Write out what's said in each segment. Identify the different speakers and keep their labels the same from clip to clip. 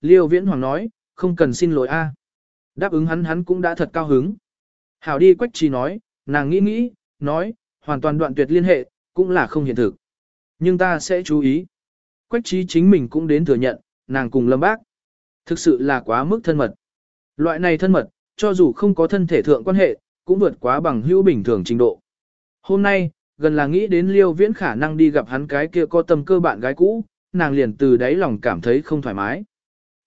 Speaker 1: Liêu Viễn Hoàng nói, không cần xin lỗi a. Đáp ứng hắn hắn cũng đã thật cao hứng. Hảo đi Quách Trì nói, nàng nghĩ nghĩ, nói, hoàn toàn đoạn tuyệt liên hệ, cũng là không hiện thực. Nhưng ta sẽ chú ý. Quách Trí chính mình cũng đến thừa nhận, nàng cùng Lâm Bác. Thực sự là quá mức thân mật. Loại này thân mật, cho dù không có thân thể thượng quan hệ, cũng vượt quá bằng hữu bình thường trình độ. Hôm nay, gần là nghĩ đến Liêu Viễn khả năng đi gặp hắn cái kia có tâm cơ bạn gái cũ, nàng liền từ đáy lòng cảm thấy không thoải mái.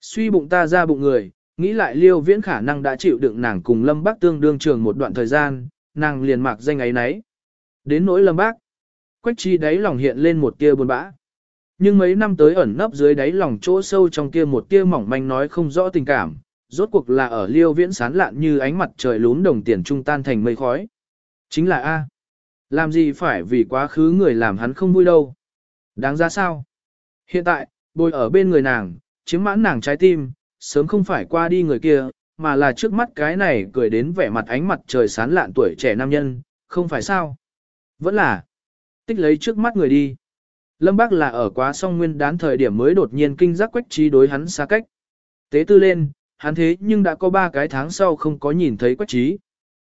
Speaker 1: Suy bụng ta ra bụng người, nghĩ lại Liêu Viễn khả năng đã chịu đựng nàng cùng Lâm Bác tương đương trường một đoạn thời gian, nàng liền mạc danh ấy nấy. Đến nỗi Lâm Bác, Quách Chi đáy lòng hiện lên một tia buồn bã. Nhưng mấy năm tới ẩn nấp dưới đáy lòng chỗ sâu trong kia một tia mỏng manh nói không rõ tình cảm, rốt cuộc là ở liêu viễn sán lạn như ánh mặt trời lún đồng tiền trung tan thành mây khói. Chính là A. Làm gì phải vì quá khứ người làm hắn không vui đâu. Đáng ra sao? Hiện tại, bồi ở bên người nàng, chiếm mãn nàng trái tim, sớm không phải qua đi người kia, mà là trước mắt cái này cười đến vẻ mặt ánh mặt trời sán lạn tuổi trẻ nam nhân, không phải sao? Vẫn là tích lấy trước mắt người đi. Lâm Bác là ở quá song nguyên đán thời điểm mới đột nhiên kinh giác quách trí đối hắn xa cách. Tế tư lên, hắn thế nhưng đã có ba cái tháng sau không có nhìn thấy quách trí.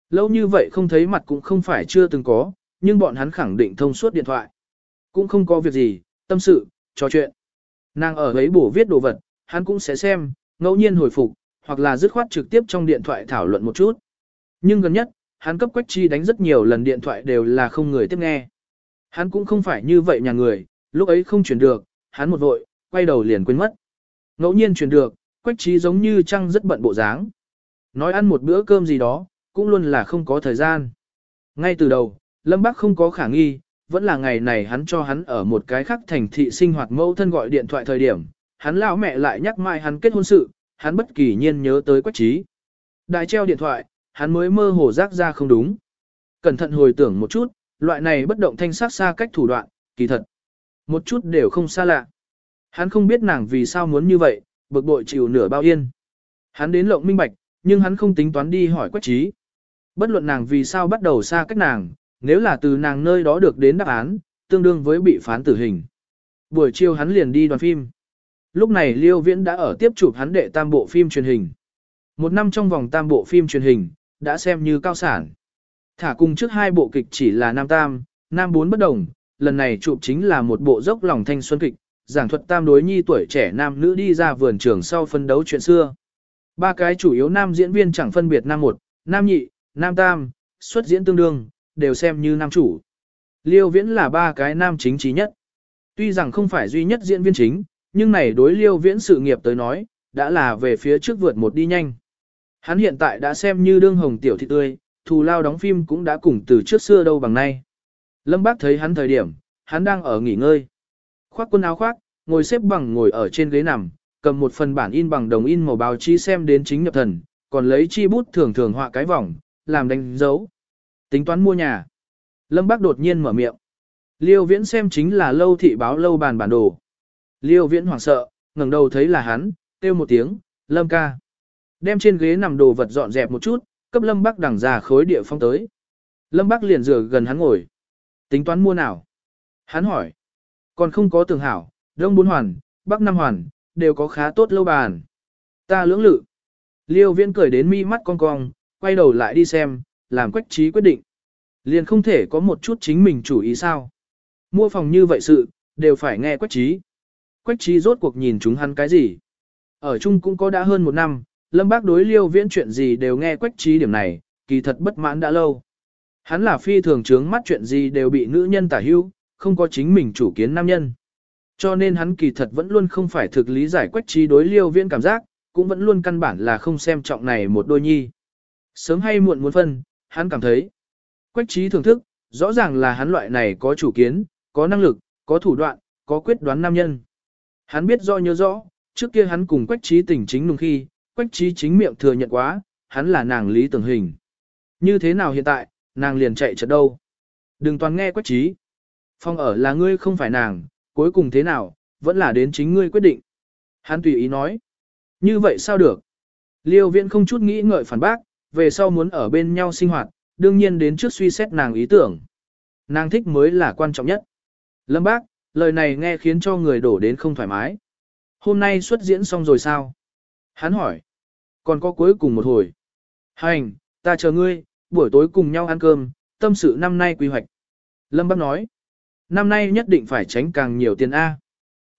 Speaker 1: Lâu như vậy không thấy mặt cũng không phải chưa từng có, nhưng bọn hắn khẳng định thông suốt điện thoại. Cũng không có việc gì, tâm sự, trò chuyện. Nàng ở ấy bổ viết đồ vật, hắn cũng sẽ xem, ngẫu nhiên hồi phục, hoặc là dứt khoát trực tiếp trong điện thoại thảo luận một chút. Nhưng gần nhất, hắn cấp quách chi đánh rất nhiều lần điện thoại đều là không người tiếp nghe. Hắn cũng không phải như vậy nhà người, lúc ấy không chuyển được, hắn một vội, quay đầu liền quên mất. Ngẫu nhiên chuyển được, quách Chi giống như trăng rất bận bộ dáng. Nói ăn một bữa cơm gì đó, cũng luôn là không có thời gian. Ngay từ đầu, Lâm Bắc không có khả nghi, vẫn là ngày này hắn cho hắn ở một cái khác thành thị sinh hoạt mẫu thân gọi điện thoại thời điểm, hắn lão mẹ lại nhắc mai hắn kết hôn sự, hắn bất kỳ nhiên nhớ tới quách trí. Đại treo điện thoại, hắn mới mơ hồ rác ra không đúng. Cẩn thận hồi tưởng một chút, loại này bất động thanh sát xa cách thủ đoạn, kỳ thật. Một chút đều không xa lạ. Hắn không biết nàng vì sao muốn như vậy, bực bội chịu nửa bao yên. Hắn đến lộng minh bạch, nhưng hắn không tính toán đi hỏi quách trí. Bất luận nàng vì sao bắt đầu xa cách nàng, nếu là từ nàng nơi đó được đến đáp án, tương đương với bị phán tử hình. Buổi chiều hắn liền đi đoàn phim. Lúc này Liêu Viễn đã ở tiếp chụp hắn đệ tam bộ phim truyền hình. Một năm trong vòng tam bộ phim truyền hình, đã xem như cao sản. Thả cùng trước hai bộ kịch chỉ là nam tam, nam bốn bất đồng, lần này chụp chính là một bộ dốc lòng thanh xuân kịch, giảng thuật tam đối nhi tuổi trẻ nam nữ đi ra vườn trường sau phân đấu chuyện xưa. Ba cái chủ yếu nam diễn viên chẳng phân biệt nam một, nam nhị, nam tam, xuất diễn tương đương, đều xem như nam chủ. Liêu Viễn là ba cái nam chính trí nhất. Tuy rằng không phải duy nhất diễn viên chính, nhưng này đối Liêu Viễn sự nghiệp tới nói, đã là về phía trước vượt một đi nhanh. Hắn hiện tại đã xem như đương hồng tiểu thị tươi, thù lao đóng phim cũng đã cùng từ trước xưa đâu bằng nay. Lâm Bác thấy hắn thời điểm, hắn đang ở nghỉ ngơi. Khoác quần áo khoác, ngồi xếp bằng ngồi ở trên ghế nằm, cầm một phần bản in bằng đồng in màu báo chí xem đến chính nhập thần, còn lấy chi bút thường thường họa cái vòng, làm đánh dấu. Tính toán mua nhà. Lâm Bác đột nhiên mở miệng. Liêu Viễn xem chính là lâu thị báo lâu bàn bản đồ. Liêu Viễn hoảng sợ, ngẩng đầu thấy là hắn, kêu một tiếng, Lâm ca. Đem trên ghế nằm đồ vật dọn dẹp một chút, cấp Lâm Bác đằng ra khối địa phong tới. Lâm Bác liền rửa gần hắn ngồi. Tính toán mua nào? Hắn hỏi. Còn không có tường hảo, đông bốn hoàn, bắc năm hoàn, đều có khá tốt lâu bàn. Ta lưỡng lự. Liêu viễn cười đến mi mắt cong cong, quay đầu lại đi xem, làm quách trí quyết định. Liền không thể có một chút chính mình chủ ý sao. Mua phòng như vậy sự, đều phải nghe quách trí. Quách trí rốt cuộc nhìn chúng hắn cái gì. Ở chung cũng có đã hơn một năm, lâm bác đối liêu viễn chuyện gì đều nghe quách trí điểm này, kỳ thật bất mãn đã lâu. Hắn là phi thường trướng mắt chuyện gì đều bị nữ nhân tả hưu, không có chính mình chủ kiến nam nhân. Cho nên hắn kỳ thật vẫn luôn không phải thực lý giải quách trí đối liêu viễn cảm giác, cũng vẫn luôn căn bản là không xem trọng này một đôi nhi. Sớm hay muộn muốn phân, hắn cảm thấy. Quách trí thưởng thức, rõ ràng là hắn loại này có chủ kiến, có năng lực, có thủ đoạn, có quyết đoán nam nhân. Hắn biết rõ nhớ rõ, trước kia hắn cùng quách trí tình chính nùng khi, quách trí chính miệng thừa nhận quá, hắn là nàng lý tưởng hình. Như thế nào hiện tại, nàng liền chạy chợt đâu. Đừng toàn nghe quách trí. Phong ở là ngươi không phải nàng, cuối cùng thế nào, vẫn là đến chính ngươi quyết định. Hắn tùy ý nói. Như vậy sao được? Liêu viễn không chút nghĩ ngợi phản bác, về sau muốn ở bên nhau sinh hoạt, đương nhiên đến trước suy xét nàng ý tưởng. Nàng thích mới là quan trọng nhất. Lâm bác, lời này nghe khiến cho người đổ đến không thoải mái. Hôm nay xuất diễn xong rồi sao? Hắn hỏi. Còn có cuối cùng một hồi. Hành, ta chờ ngươi, buổi tối cùng nhau ăn cơm, tâm sự năm nay quy hoạch. Lâm bác nói. Năm nay nhất định phải tránh càng nhiều tiền A.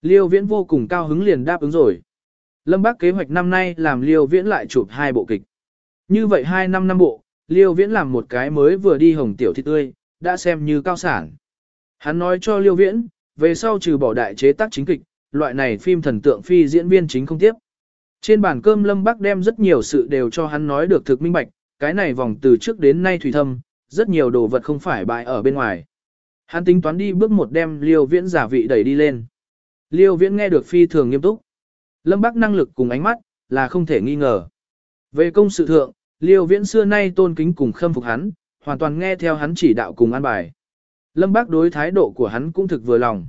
Speaker 1: Liêu Viễn vô cùng cao hứng liền đáp ứng rồi. Lâm bác kế hoạch năm nay làm Liêu Viễn lại chụp hai bộ kịch. Như vậy hai năm năm bộ, Liêu Viễn làm một cái mới vừa đi hồng tiểu thị tươi, đã xem như cao sản. Hắn nói cho Liêu Viễn, về sau trừ bỏ đại chế tác chính kịch, loại này phim thần tượng phi diễn viên chính không tiếp. Trên bàn cơm Lâm Bắc đem rất nhiều sự đều cho hắn nói được thực minh bạch, cái này vòng từ trước đến nay thủy thâm, rất nhiều đồ vật không phải bại ở bên ngoài. Hắn tính toán đi bước một đem Liêu Viễn giả vị đẩy đi lên. Liêu Viễn nghe được phi thường nghiêm túc. Lâm Bắc năng lực cùng ánh mắt, là không thể nghi ngờ. Về công sự thượng, Liêu Viễn xưa nay tôn kính cùng khâm phục hắn, hoàn toàn nghe theo hắn chỉ đạo cùng an bài. Lâm Bác đối thái độ của hắn cũng thực vừa lòng.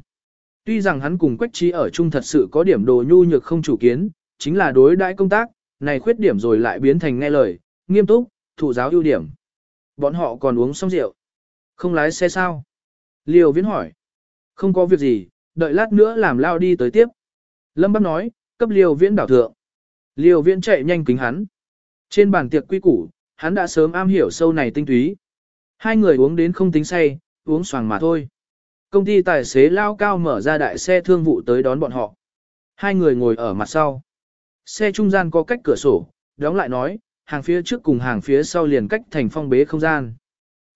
Speaker 1: Tuy rằng hắn cùng Quách Trí ở chung thật sự có điểm đồ nhu nhược không chủ kiến, chính là đối đãi công tác, này khuyết điểm rồi lại biến thành nghe lời, nghiêm túc, thủ giáo ưu điểm. Bọn họ còn uống xong rượu. Không lái xe sao? Liêu Viễn hỏi. Không có việc gì, đợi lát nữa làm lao đi tới tiếp. Lâm Bác nói, cấp Liêu Viễn đảo thượng. Liêu Viễn chạy nhanh kính hắn. Trên bàn tiệc quy củ, hắn đã sớm am hiểu sâu này tinh túy. Hai người uống đến không tính say, uống xoàng mà thôi. Công ty tài xế lao cao mở ra đại xe thương vụ tới đón bọn họ. Hai người ngồi ở mặt sau. Xe trung gian có cách cửa sổ, đóng lại nói, hàng phía trước cùng hàng phía sau liền cách thành phong bế không gian.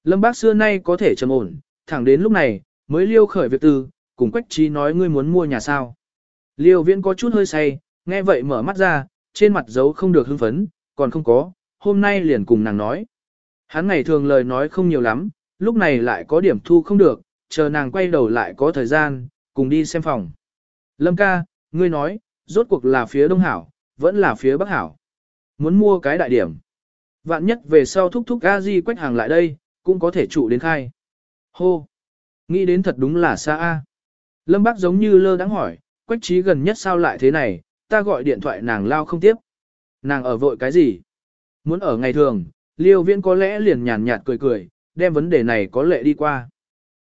Speaker 1: Lâm bác xưa nay có thể trầm ổn, thẳng đến lúc này, mới liêu khởi việc tư, cùng quách trí nói ngươi muốn mua nhà sao. Liêu viễn có chút hơi say, nghe vậy mở mắt ra, trên mặt giấu không được hưng phấn, còn không có, hôm nay liền cùng nàng nói. Hắn ngày thường lời nói không nhiều lắm, lúc này lại có điểm thu không được, chờ nàng quay đầu lại có thời gian, cùng đi xem phòng. Lâm ca, ngươi nói, rốt cuộc là phía đông hảo, vẫn là phía bắc hảo. Muốn mua cái đại điểm. Vạn nhất về sau thúc thúc a di quách hàng lại đây, cũng có thể trụ đến khai. Hô! Nghĩ đến thật đúng là xa a. Lâm bác giống như lơ đắng hỏi, quách trí gần nhất sao lại thế này, ta gọi điện thoại nàng lao không tiếp. Nàng ở vội cái gì? Muốn ở ngày thường, liêu viễn có lẽ liền nhàn nhạt cười cười, đem vấn đề này có lệ đi qua.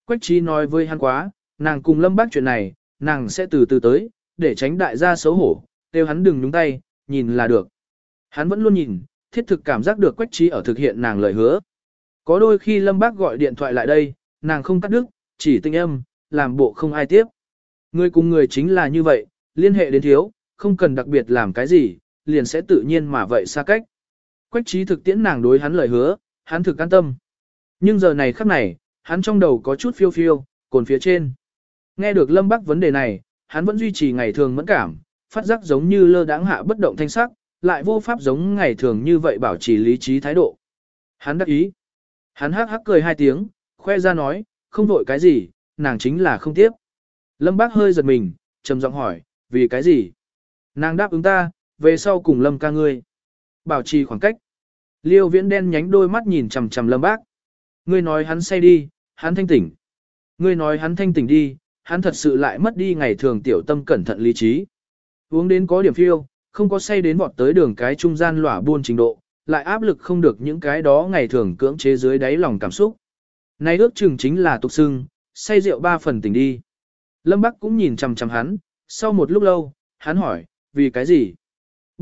Speaker 1: Quách trí nói với hắn quá, nàng cùng lâm bác chuyện này, nàng sẽ từ từ tới, để tránh đại gia xấu hổ, kêu hắn đừng nhúng tay, nhìn là được. Hắn vẫn luôn nhìn, thiết thực cảm giác được quách trí ở thực hiện nàng lời hứa. Có đôi khi lâm bác gọi điện thoại lại đây, nàng không cắt đứt, chỉ tinh âm, làm bộ không ai tiếp. Người cùng người chính là như vậy, liên hệ đến thiếu, không cần đặc biệt làm cái gì, liền sẽ tự nhiên mà vậy xa cách. Quách trí thực tiễn nàng đối hắn lời hứa, hắn thực an tâm. Nhưng giờ này khắc này, hắn trong đầu có chút phiêu phiêu, cồn phía trên. Nghe được Lâm Bắc vấn đề này, hắn vẫn duy trì ngày thường mẫn cảm, phát giác giống như lơ đáng hạ bất động thanh sắc, lại vô pháp giống ngày thường như vậy bảo trì lý trí thái độ. Hắn đắc ý. Hắn hắc hắc cười hai tiếng, khoe ra nói, không vội cái gì, nàng chính là không tiếp. Lâm Bác hơi giật mình, trầm giọng hỏi, vì cái gì? Nàng đáp ứng ta, về sau cùng Lâm ca ngươi. Bảo trì khoảng cách. Liêu viễn đen nhánh đôi mắt nhìn chằm chằm Lâm Bác. Ngươi nói hắn say đi, hắn thanh tỉnh. Ngươi nói hắn thanh tỉnh đi, hắn thật sự lại mất đi ngày thường tiểu tâm cẩn thận lý trí. Uống đến có điểm phiêu, không có say đến vọt tới đường cái trung gian lỏa buôn trình độ, lại áp lực không được những cái đó ngày thường cưỡng chế dưới đáy lòng cảm xúc. nay ước chừng chính là tục xưng, say rượu ba phần tỉnh đi. Lâm Bắc cũng nhìn chằm chằm hắn, sau một lúc lâu, hắn hỏi, vì cái gì?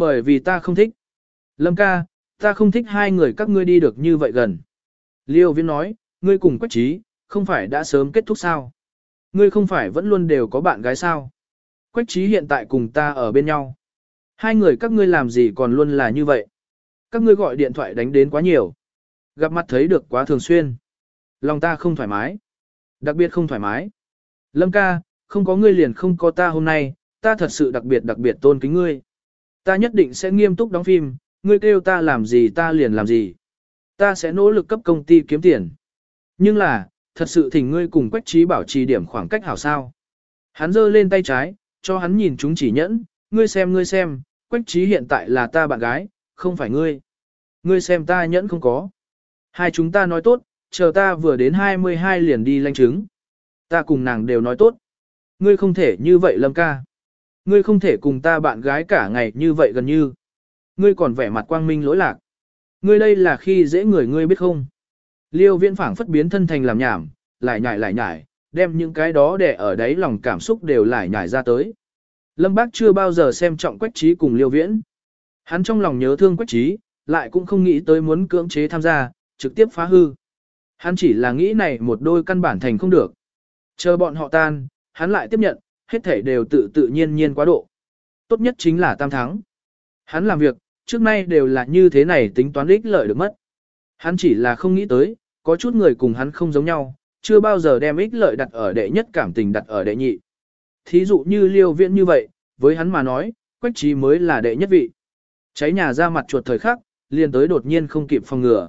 Speaker 1: Bởi vì ta không thích. Lâm ca, ta không thích hai người các ngươi đi được như vậy gần. Liêu Viễn nói, ngươi cùng Quách Trí, không phải đã sớm kết thúc sao? Ngươi không phải vẫn luôn đều có bạn gái sao? Quách Trí hiện tại cùng ta ở bên nhau. Hai người các ngươi làm gì còn luôn là như vậy? Các ngươi gọi điện thoại đánh đến quá nhiều. Gặp mặt thấy được quá thường xuyên. Lòng ta không thoải mái. Đặc biệt không thoải mái. Lâm ca, không có ngươi liền không có ta hôm nay, ta thật sự đặc biệt đặc biệt tôn kính ngươi. Ta nhất định sẽ nghiêm túc đóng phim, ngươi kêu ta làm gì ta liền làm gì. Ta sẽ nỗ lực cấp công ty kiếm tiền. Nhưng là, thật sự thỉnh ngươi cùng quách trí bảo trì điểm khoảng cách hảo sao. Hắn giơ lên tay trái, cho hắn nhìn chúng chỉ nhẫn, ngươi xem ngươi xem, quách trí hiện tại là ta bạn gái, không phải ngươi. Ngươi xem ta nhẫn không có. Hai chúng ta nói tốt, chờ ta vừa đến 22 liền đi lanh chứng. Ta cùng nàng đều nói tốt. Ngươi không thể như vậy lâm ca. Ngươi không thể cùng ta bạn gái cả ngày như vậy gần như. Ngươi còn vẻ mặt quang minh lỗi lạc. Ngươi đây là khi dễ người ngươi biết không? Liêu viễn phảng phất biến thân thành làm nhảm, lại nhải lại nhải, đem những cái đó để ở đấy lòng cảm xúc đều lại nhải ra tới. Lâm Bác chưa bao giờ xem trọng Quách Trí cùng Liêu Viễn. Hắn trong lòng nhớ thương Quách Trí, lại cũng không nghĩ tới muốn cưỡng chế tham gia, trực tiếp phá hư. Hắn chỉ là nghĩ này một đôi căn bản thành không được. Chờ bọn họ tan, hắn lại tiếp nhận, hết thể đều tự tự nhiên nhiên quá độ. Tốt nhất chính là tam thắng. Hắn làm việc, trước nay đều là như thế này tính toán ích lợi được mất. Hắn chỉ là không nghĩ tới, có chút người cùng hắn không giống nhau, chưa bao giờ đem ích lợi đặt ở đệ nhất cảm tình đặt ở đệ nhị. Thí dụ như liêu viễn như vậy, với hắn mà nói, quách trí mới là đệ nhất vị. Cháy nhà ra mặt chuột thời khắc, liền tới đột nhiên không kịp phòng ngừa.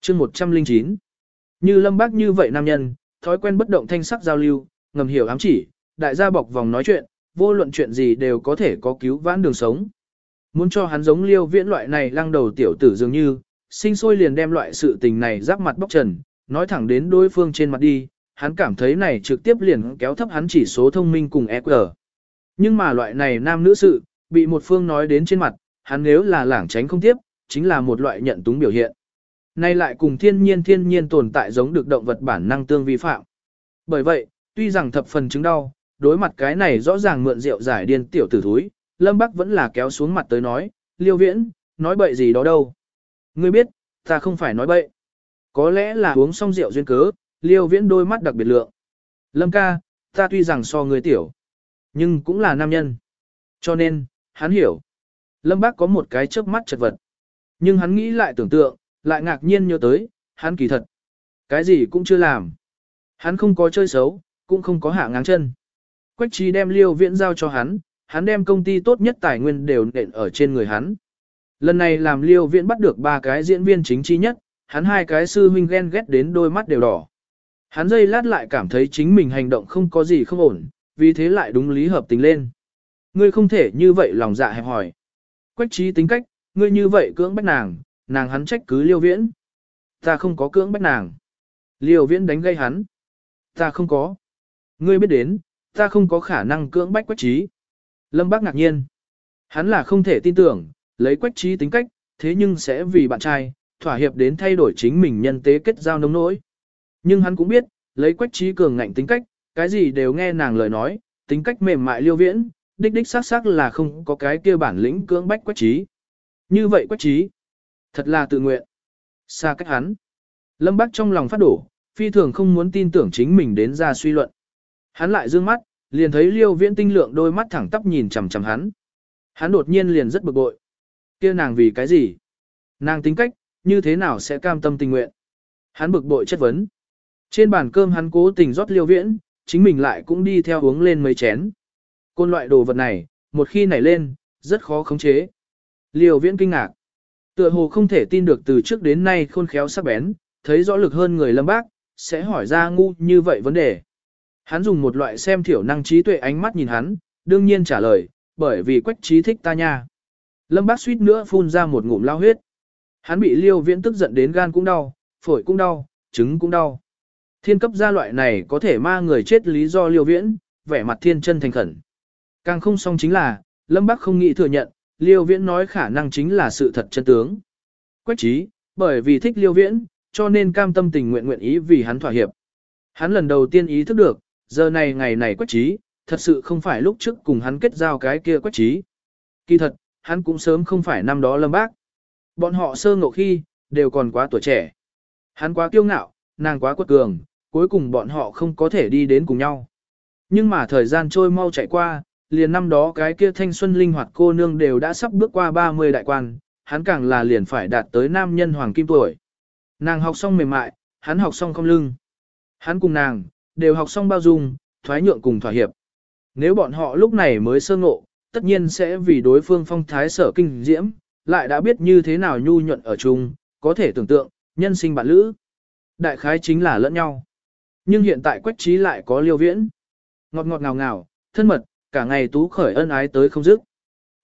Speaker 1: chương 109 Như lâm bác như vậy nam nhân, thói quen bất động thanh sắc giao lưu, ngầm hiểu ám chỉ, đại gia bọc vòng nói chuyện, vô luận chuyện gì đều có thể có cứu vãn đường sống. Muốn cho hắn giống liêu viễn loại này lăng đầu tiểu tử dường như, sinh sôi liền đem loại sự tình này giáp mặt bóc trần, nói thẳng đến đối phương trên mặt đi, hắn cảm thấy này trực tiếp liền kéo thấp hắn chỉ số thông minh cùng EQ. Nhưng mà loại này nam nữ sự, bị một phương nói đến trên mặt, hắn nếu là lảng tránh không tiếp, chính là một loại nhận túng biểu hiện. Nay lại cùng thiên nhiên thiên nhiên tồn tại giống được động vật bản năng tương vi phạm. Bởi vậy, tuy rằng thập phần chứng đau, đối mặt cái này rõ ràng mượn rượu giải điên tiểu tử thúi, Lâm Bắc vẫn là kéo xuống mặt tới nói, liêu viễn, nói bậy gì đó đâu. Ngươi biết, ta không phải nói bậy. Có lẽ là uống xong rượu duyên cớ, liêu viễn đôi mắt đặc biệt lượng. Lâm ca, ta tuy rằng so người tiểu, nhưng cũng là nam nhân. Cho nên, hắn hiểu. Lâm bác có một cái chớp mắt chật vật. Nhưng hắn nghĩ lại tưởng tượng, lại ngạc nhiên nhớ tới, hắn kỳ thật. Cái gì cũng chưa làm. Hắn không có chơi xấu, cũng không có hạ ngang chân. Quách trí đem liêu viễn giao cho hắn, hắn đem công ty tốt nhất tài nguyên đều nện ở trên người hắn. Lần này làm liêu viễn bắt được ba cái diễn viên chính chi nhất, hắn hai cái sư huynh ghen ghét đến đôi mắt đều đỏ. Hắn dây lát lại cảm thấy chính mình hành động không có gì không ổn, vì thế lại đúng lý hợp tình lên. Ngươi không thể như vậy lòng dạ hẹp hỏi. Quách trí tính cách, ngươi như vậy cưỡng bách nàng, nàng hắn trách cứ liêu viễn. Ta không có cưỡng bách nàng. Liêu viễn đánh gây hắn. Ta không có. Ngươi biết đến, ta không có khả năng cưỡng bách quách trí. Lâm Bác ngạc nhiên. Hắn là không thể tin tưởng, lấy quách trí tính cách, thế nhưng sẽ vì bạn trai, thỏa hiệp đến thay đổi chính mình nhân tế kết giao nông nỗi. Nhưng hắn cũng biết, lấy quách trí cường ngạnh tính cách, cái gì đều nghe nàng lời nói, tính cách mềm mại liêu viễn, đích đích xác xác là không có cái kia bản lĩnh cưỡng bách quách trí. Như vậy quách trí, thật là tự nguyện. Xa cách hắn. Lâm Bác trong lòng phát đổ, phi thường không muốn tin tưởng chính mình đến ra suy luận. Hắn lại dương mắt, liền thấy liêu viễn tinh lượng đôi mắt thẳng tắp nhìn chằm chằm hắn. Hắn đột nhiên liền rất bực bội. kia nàng vì cái gì? Nàng tính cách, như thế nào sẽ cam tâm tình nguyện? Hắn bực bội chất vấn. Trên bàn cơm hắn cố tình rót liêu viễn, chính mình lại cũng đi theo uống lên mấy chén. Côn loại đồ vật này, một khi nảy lên, rất khó khống chế. Liêu viễn kinh ngạc. Tựa hồ không thể tin được từ trước đến nay khôn khéo sắc bén, thấy rõ lực hơn người lâm bác, sẽ hỏi ra ngu như vậy vấn đề. Hắn dùng một loại xem thiểu năng trí tuệ ánh mắt nhìn hắn, đương nhiên trả lời, bởi vì quách trí thích ta nha. Lâm bác suýt nữa phun ra một ngụm lao huyết. Hắn bị liêu viễn tức giận đến gan cũng đau, phổi cũng đau, trứng cũng đau. Thiên cấp gia loại này có thể ma người chết lý do liêu viễn, vẻ mặt thiên chân thành khẩn. Càng không xong chính là, Lâm Bắc không nghĩ thừa nhận, liêu viễn nói khả năng chính là sự thật chân tướng. Quách trí, bởi vì thích liêu viễn, cho nên cam tâm tình nguyện nguyện ý vì hắn thỏa hiệp. Hắn lần đầu tiên ý thức được, giờ này ngày này quách trí, thật sự không phải lúc trước cùng hắn kết giao cái kia quách trí. Kỳ thật, hắn cũng sớm không phải năm đó lâm bác. Bọn họ sơ ngộ khi, đều còn quá tuổi trẻ. Hắn quá kiêu ngạo, nàng quá quật cường, cuối cùng bọn họ không có thể đi đến cùng nhau. Nhưng mà thời gian trôi mau chạy qua, liền năm đó cái kia thanh xuân linh hoạt cô nương đều đã sắp bước qua 30 đại quan, hắn càng là liền phải đạt tới nam nhân hoàng kim tuổi. Nàng học xong mềm mại, hắn học xong không lưng. Hắn cùng nàng, đều học xong bao dung, thoái nhượng cùng thỏa hiệp. Nếu bọn họ lúc này mới sơ ngộ, tất nhiên sẽ vì đối phương phong thái sở kinh diễm, lại đã biết như thế nào nhu nhuận ở chung, có thể tưởng tượng, nhân sinh bạn lữ. Đại khái chính là lẫn nhau. Nhưng hiện tại quách trí lại có liêu viễn. Ngọt ngọt ngào ngào, thân mật, cả ngày tú khởi ân ái tới không dứt.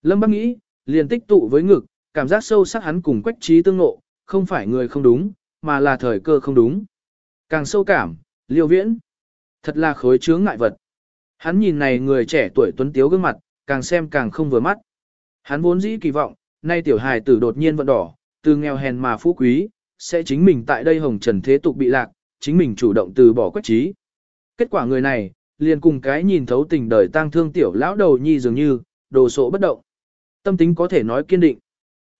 Speaker 1: Lâm Bác nghĩ, liền tích tụ với ngực, cảm giác sâu sắc hắn cùng quách trí tương ngộ, không phải người không đúng, mà là thời cơ không đúng. Càng sâu cảm, liêu viễn. Thật là khối chướng ngại vật. Hắn nhìn này người trẻ tuổi tuấn tiếu gương mặt, càng xem càng không vừa mắt. Hắn vốn dĩ kỳ vọng, nay tiểu hài tử đột nhiên vận đỏ, từ nghèo hèn mà phú quý, sẽ chính mình tại đây hồng trần thế tục bị lạc, chính mình chủ động từ bỏ quách trí. Kết quả người này, liền cùng cái nhìn thấu tình đời tang thương tiểu lão đầu nhi dường như, đồ sộ bất động. Tâm tính có thể nói kiên định.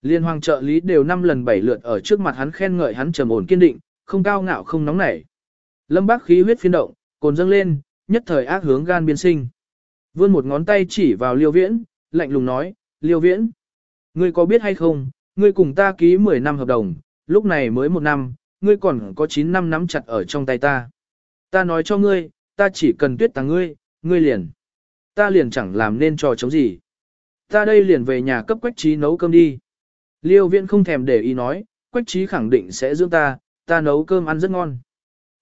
Speaker 1: Liên hoàng trợ lý đều năm lần bảy lượt ở trước mặt hắn khen ngợi hắn trầm ổn kiên định, không cao ngạo không nóng nảy. Lâm Bác khí huyết phiên động, cồn dâng lên, nhất thời ác hướng gan biên sinh. Vươn một ngón tay chỉ vào Liêu Viễn, lạnh lùng nói, Liêu Viễn, ngươi có biết hay không, ngươi cùng ta ký 10 năm hợp đồng, lúc này mới một năm, ngươi còn có 9 năm nắm chặt ở trong tay ta. Ta nói cho ngươi, ta chỉ cần tuyết tàng ngươi, ngươi liền. Ta liền chẳng làm nên trò chống gì. Ta đây liền về nhà cấp quách trí nấu cơm đi. Liêu Viễn không thèm để ý nói, quách trí khẳng định sẽ dưỡng ta, ta nấu cơm ăn rất ngon.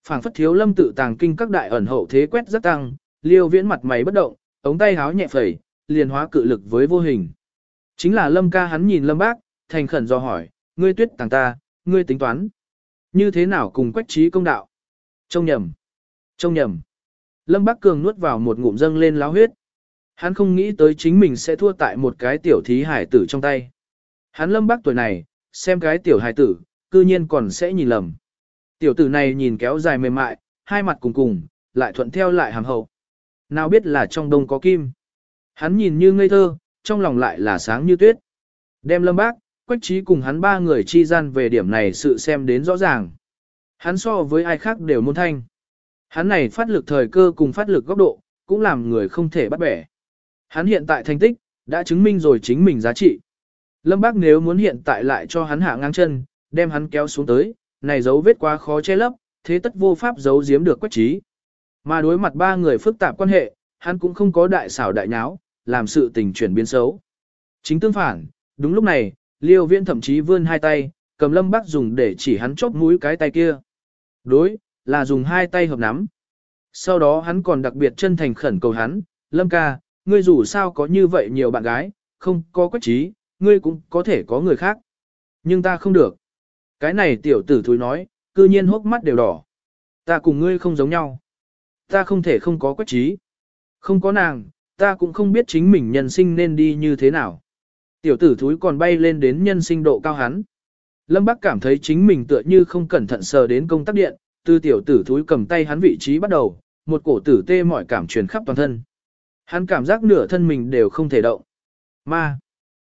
Speaker 1: Phảng phất thiếu lâm tự tàng kinh các đại ẩn hậu thế quét rất tăng, liêu viễn mặt mày bất động, ống tay háo nhẹ phẩy, liền hóa cự lực với vô hình. Chính là lâm ca hắn nhìn lâm bác, thành khẩn do hỏi, ngươi tuyết tàng ta, ngươi tính toán. Như thế nào cùng quách trí công đạo? Trông nhầm. Trông nhầm. Lâm Bác Cường nuốt vào một ngụm dâng lên láo huyết. Hắn không nghĩ tới chính mình sẽ thua tại một cái tiểu thí hải tử trong tay. Hắn lâm bác tuổi này, xem cái tiểu hải tử, cư nhiên còn sẽ nhìn lầm. Tiểu tử này nhìn kéo dài mềm mại, hai mặt cùng cùng, lại thuận theo lại hàm hậu. Nào biết là trong đông có kim. Hắn nhìn như ngây thơ, trong lòng lại là sáng như tuyết. Đem lâm bác, quách trí cùng hắn ba người chi gian về điểm này sự xem đến rõ ràng. Hắn so với ai khác đều môn thanh. Hắn này phát lực thời cơ cùng phát lực góc độ, cũng làm người không thể bắt bẻ. Hắn hiện tại thành tích, đã chứng minh rồi chính mình giá trị. Lâm Bác nếu muốn hiện tại lại cho hắn hạ ngang chân, đem hắn kéo xuống tới, này dấu vết quá khó che lấp, thế tất vô pháp giấu giếm được quách trí. Mà đối mặt ba người phức tạp quan hệ, hắn cũng không có đại xảo đại nháo, làm sự tình chuyển biến xấu. Chính tương phản, đúng lúc này, Liêu Viễn thậm chí vươn hai tay, cầm Lâm Bác dùng để chỉ hắn chóp mũi cái tay kia. Đối, là dùng hai tay hợp nắm. Sau đó hắn còn đặc biệt chân thành khẩn cầu hắn, Lâm ca, ngươi dù sao có như vậy nhiều bạn gái, không có quách trí, ngươi cũng có thể có người khác. Nhưng ta không được. Cái này tiểu tử thúi nói, cư nhiên hốc mắt đều đỏ. Ta cùng ngươi không giống nhau. Ta không thể không có quách trí. Không có nàng, ta cũng không biết chính mình nhân sinh nên đi như thế nào. Tiểu tử thúi còn bay lên đến nhân sinh độ cao hắn. Lâm Bắc cảm thấy chính mình tựa như không cẩn thận sờ đến công tắc điện, từ tiểu tử thúi cầm tay hắn vị trí bắt đầu, một cổ tử tê mọi cảm truyền khắp toàn thân. Hắn cảm giác nửa thân mình đều không thể động. Ma.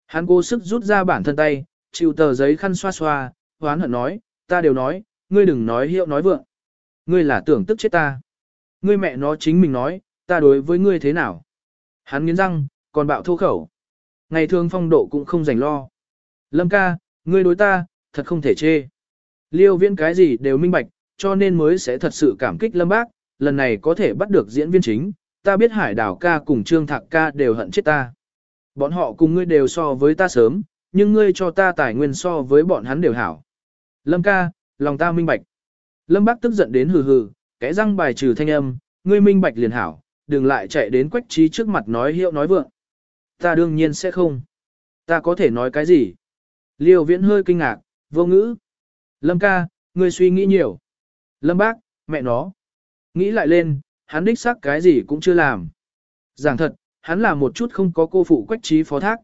Speaker 1: Hắn cố sức rút ra bản thân tay, chịu tờ giấy khăn xoa xoa, hoán hận nói, ta đều nói, ngươi đừng nói hiệu nói vượng. Ngươi là tưởng tức chết ta. Ngươi mẹ nó chính mình nói, ta đối với ngươi thế nào. Hắn nghiến răng, còn bạo thô khẩu. Ngày thường phong độ cũng không dành lo. Lâm ca, ngươi đối ta, thật không thể chê. Liêu viễn cái gì đều minh bạch, cho nên mới sẽ thật sự cảm kích Lâm bác, lần này có thể bắt được diễn viên chính, ta biết hải đảo ca cùng trương thạc ca đều hận chết ta. Bọn họ cùng ngươi đều so với ta sớm, nhưng ngươi cho ta tài nguyên so với bọn hắn đều hảo. Lâm ca, lòng ta minh bạch. Lâm bác tức giận đến hừ hừ, kẽ răng bài trừ thanh âm, ngươi minh bạch liền hảo, đừng lại chạy đến quách trí trước mặt nói hiệu nói vượng. Ta đương nhiên sẽ không. Ta có thể nói cái gì? Liêu viễn hơi kinh ngạc, vô ngữ. Lâm ca, ngươi suy nghĩ nhiều. Lâm bác, mẹ nó. Nghĩ lại lên, hắn đích xác cái gì cũng chưa làm. Giảng thật, hắn là một chút không có cô phụ quách trí phó thác.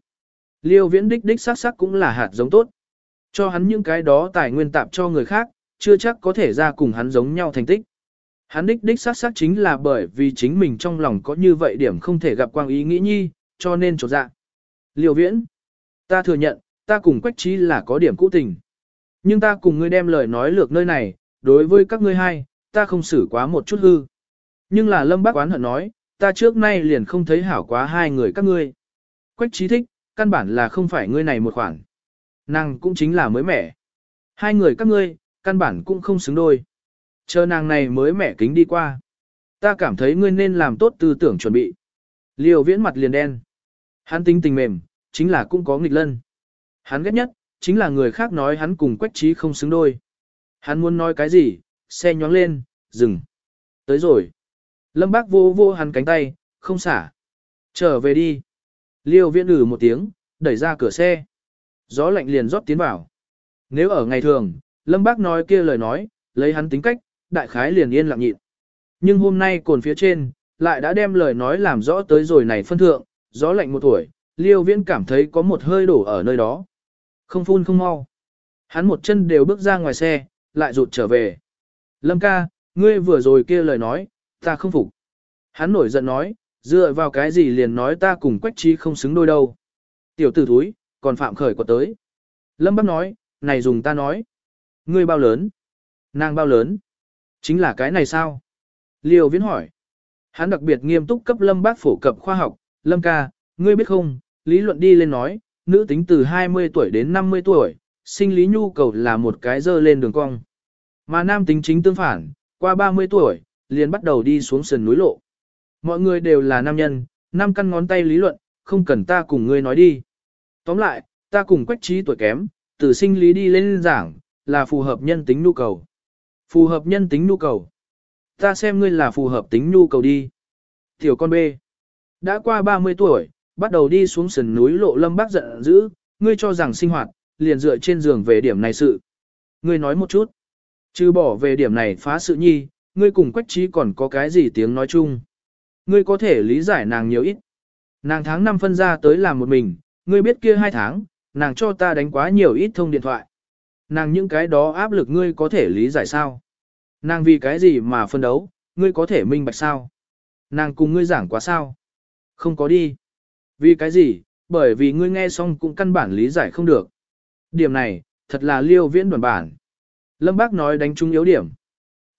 Speaker 1: Liêu viễn đích đích xác xác cũng là hạt giống tốt. Cho hắn những cái đó tài nguyên tạp cho người khác, chưa chắc có thể ra cùng hắn giống nhau thành tích. Hắn đích đích xác xác chính là bởi vì chính mình trong lòng có như vậy điểm không thể gặp quang ý nghĩ nhi, cho nên trột dạ. Liêu viễn, ta thừa nhận, ta cùng quách trí là có điểm cũ tình. Nhưng ta cùng ngươi đem lời nói lược nơi này, đối với các ngươi hai, ta không xử quá một chút hư. Nhưng là lâm bác quán hận nói, ta trước nay liền không thấy hảo quá hai người các ngươi. Quách trí thích, căn bản là không phải ngươi này một khoản. Nàng cũng chính là mới mẻ. Hai người các ngươi, căn bản cũng không xứng đôi. Chờ nàng này mới mẻ kính đi qua. Ta cảm thấy ngươi nên làm tốt tư tưởng chuẩn bị. Liều viễn mặt liền đen. Hắn tính tình mềm, chính là cũng có nghịch lân. Hắn ghét nhất, chính là người khác nói hắn cùng quách trí không xứng đôi. Hắn muốn nói cái gì, xe nhóng lên, dừng. Tới rồi. Lâm bác vô vô hắn cánh tay, không xả. Trở về đi. Liêu viễn ử một tiếng, đẩy ra cửa xe. Gió lạnh liền rót tiến vào. Nếu ở ngày thường, Lâm bác nói kia lời nói, lấy hắn tính cách, đại khái liền yên lặng nhịn. Nhưng hôm nay cồn phía trên, lại đã đem lời nói làm rõ tới rồi này phân thượng, gió lạnh một tuổi, liêu viễn cảm thấy có một hơi đổ ở nơi đó. Không phun không mau. Hắn một chân đều bước ra ngoài xe, lại rụt trở về. Lâm ca, ngươi vừa rồi kia lời nói, ta không phục. Hắn nổi giận nói, dựa vào cái gì liền nói ta cùng quách trí không xứng đôi đâu. Tiểu tử thúi, còn phạm khởi quật tới. Lâm Bắc nói, này dùng ta nói. Ngươi bao lớn? Nàng bao lớn? Chính là cái này sao? Liêu viễn hỏi. Hắn đặc biệt nghiêm túc cấp Lâm Bác phổ cập khoa học. Lâm ca, ngươi biết không, lý luận đi lên nói, nữ tính từ 20 tuổi đến 50 tuổi, sinh lý nhu cầu là một cái dơ lên đường cong. Mà nam tính chính tương phản, qua 30 tuổi, liền bắt đầu đi xuống sườn núi lộ. Mọi người đều là nam nhân, năm căn ngón tay lý luận, không cần ta cùng ngươi nói đi. Tóm lại, ta cùng quách trí tuổi kém, từ sinh lý đi lên giảng, là phù hợp nhân tính nhu cầu. Phù hợp nhân tính nhu cầu. Ta xem ngươi là phù hợp tính nhu cầu đi. Tiểu con B. Đã qua 30 tuổi, bắt đầu đi xuống sườn núi lộ lâm bác giận dữ, ngươi cho rằng sinh hoạt, liền dựa trên giường về điểm này sự. Ngươi nói một chút. Chứ bỏ về điểm này phá sự nhi, ngươi cùng quách trí còn có cái gì tiếng nói chung. Ngươi có thể lý giải nàng nhiều ít. Nàng tháng năm phân ra tới làm một mình, ngươi biết kia hai tháng, nàng cho ta đánh quá nhiều ít thông điện thoại. Nàng những cái đó áp lực ngươi có thể lý giải sao? Nàng vì cái gì mà phân đấu, ngươi có thể minh bạch sao? Nàng cùng ngươi giảng quá sao? Không có đi. Vì cái gì? Bởi vì ngươi nghe xong cũng căn bản lý giải không được. Điểm này, thật là liêu viễn đoàn bản. Lâm Bác nói đánh trúng yếu điểm.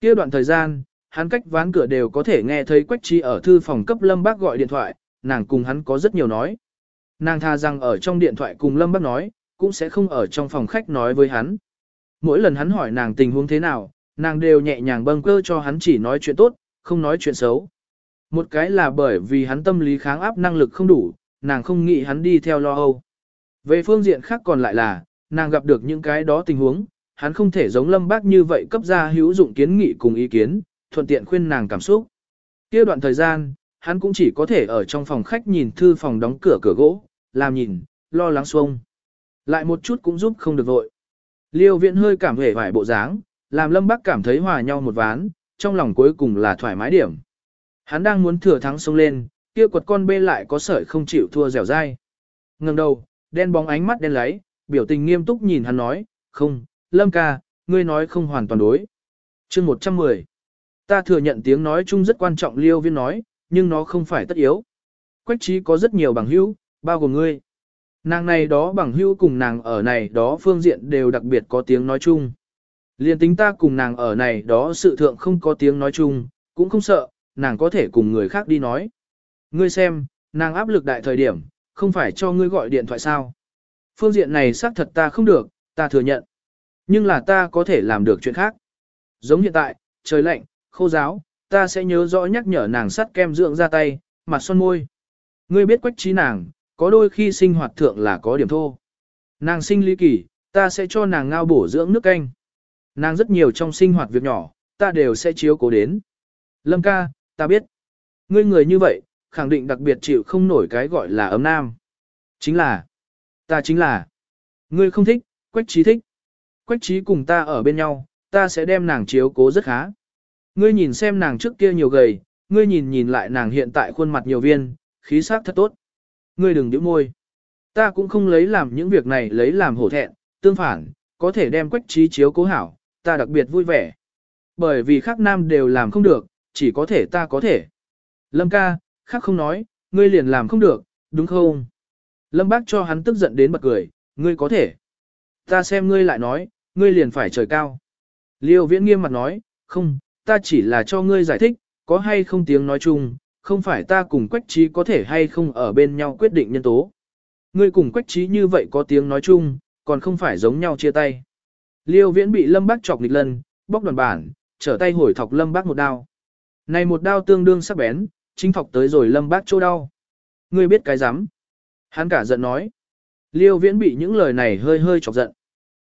Speaker 1: kia đoạn thời gian, hắn cách ván cửa đều có thể nghe thấy Quách Chi ở thư phòng cấp Lâm Bác gọi điện thoại, nàng cùng hắn có rất nhiều nói. Nàng tha rằng ở trong điện thoại cùng Lâm Bác nói, cũng sẽ không ở trong phòng khách nói với hắn. Mỗi lần hắn hỏi nàng tình huống thế nào, nàng đều nhẹ nhàng bâng cơ cho hắn chỉ nói chuyện tốt, không nói chuyện xấu. Một cái là bởi vì hắn tâm lý kháng áp năng lực không đủ, nàng không nghĩ hắn đi theo lo âu. Về phương diện khác còn lại là, nàng gặp được những cái đó tình huống, hắn không thể giống lâm bác như vậy cấp ra hữu dụng kiến nghị cùng ý kiến, thuận tiện khuyên nàng cảm xúc. kia đoạn thời gian, hắn cũng chỉ có thể ở trong phòng khách nhìn thư phòng đóng cửa cửa gỗ, làm nhìn, lo lắng xuông. Lại một chút cũng giúp không được vội. Liêu viện hơi cảm hề vài bộ dáng, làm lâm bác cảm thấy hòa nhau một ván, trong lòng cuối cùng là thoải mái điểm. Hắn đang muốn thừa thắng xông lên, kia quật con bê lại có sợi không chịu thua dẻo dai. Ngừng đầu, đen bóng ánh mắt đen lấy, biểu tình nghiêm túc nhìn hắn nói, không, lâm ca, ngươi nói không hoàn toàn đối. chương 110. Ta thừa nhận tiếng nói chung rất quan trọng liêu viên nói, nhưng nó không phải tất yếu. Quách trí có rất nhiều bằng hữu, bao gồm ngươi. Nàng này đó bằng hữu cùng nàng ở này đó phương diện đều đặc biệt có tiếng nói chung. Liên tính ta cùng nàng ở này đó sự thượng không có tiếng nói chung, cũng không sợ, nàng có thể cùng người khác đi nói. Ngươi xem, nàng áp lực đại thời điểm, không phải cho ngươi gọi điện thoại sao. Phương diện này xác thật ta không được, ta thừa nhận. Nhưng là ta có thể làm được chuyện khác. Giống hiện tại, trời lạnh, khô giáo, ta sẽ nhớ rõ nhắc nhở nàng sắt kem dưỡng ra tay, mặt son môi. Ngươi biết quách trí nàng, có đôi khi sinh hoạt thượng là có điểm thô. Nàng sinh lý kỳ, ta sẽ cho nàng ngao bổ dưỡng nước canh. Nàng rất nhiều trong sinh hoạt việc nhỏ, ta đều sẽ chiếu cố đến. Lâm ca, ta biết. Ngươi người như vậy, khẳng định đặc biệt chịu không nổi cái gọi là ấm nam. Chính là, ta chính là, ngươi không thích, quách trí thích. Quách trí cùng ta ở bên nhau, ta sẽ đem nàng chiếu cố rất khá. Ngươi nhìn xem nàng trước kia nhiều gầy, ngươi nhìn nhìn lại nàng hiện tại khuôn mặt nhiều viên, khí sắc thật tốt. Ngươi đừng nhíu môi. Ta cũng không lấy làm những việc này lấy làm hổ thẹn, tương phản, có thể đem quách trí chiếu cố hảo, ta đặc biệt vui vẻ. Bởi vì khác nam đều làm không được, chỉ có thể ta có thể. Lâm ca, khác không nói, ngươi liền làm không được, đúng không? Lâm bác cho hắn tức giận đến bật cười, ngươi có thể. Ta xem ngươi lại nói, ngươi liền phải trời cao. Liêu viễn nghiêm mặt nói, không, ta chỉ là cho ngươi giải thích, có hay không tiếng nói chung, không phải ta cùng quách trí có thể hay không ở bên nhau quyết định nhân tố. Ngươi cùng quách trí như vậy có tiếng nói chung, còn không phải giống nhau chia tay. Liêu viễn bị lâm bác chọc nghịch lần, bóc đoàn bản, trở tay hồi thọc lâm bác một đao. Này một đao tương đương sắc bén, chính thọc tới rồi lâm bác chỗ đau. Ngươi biết cái rắm Hắn cả giận nói. Liêu viễn bị những lời này hơi hơi chọc giận.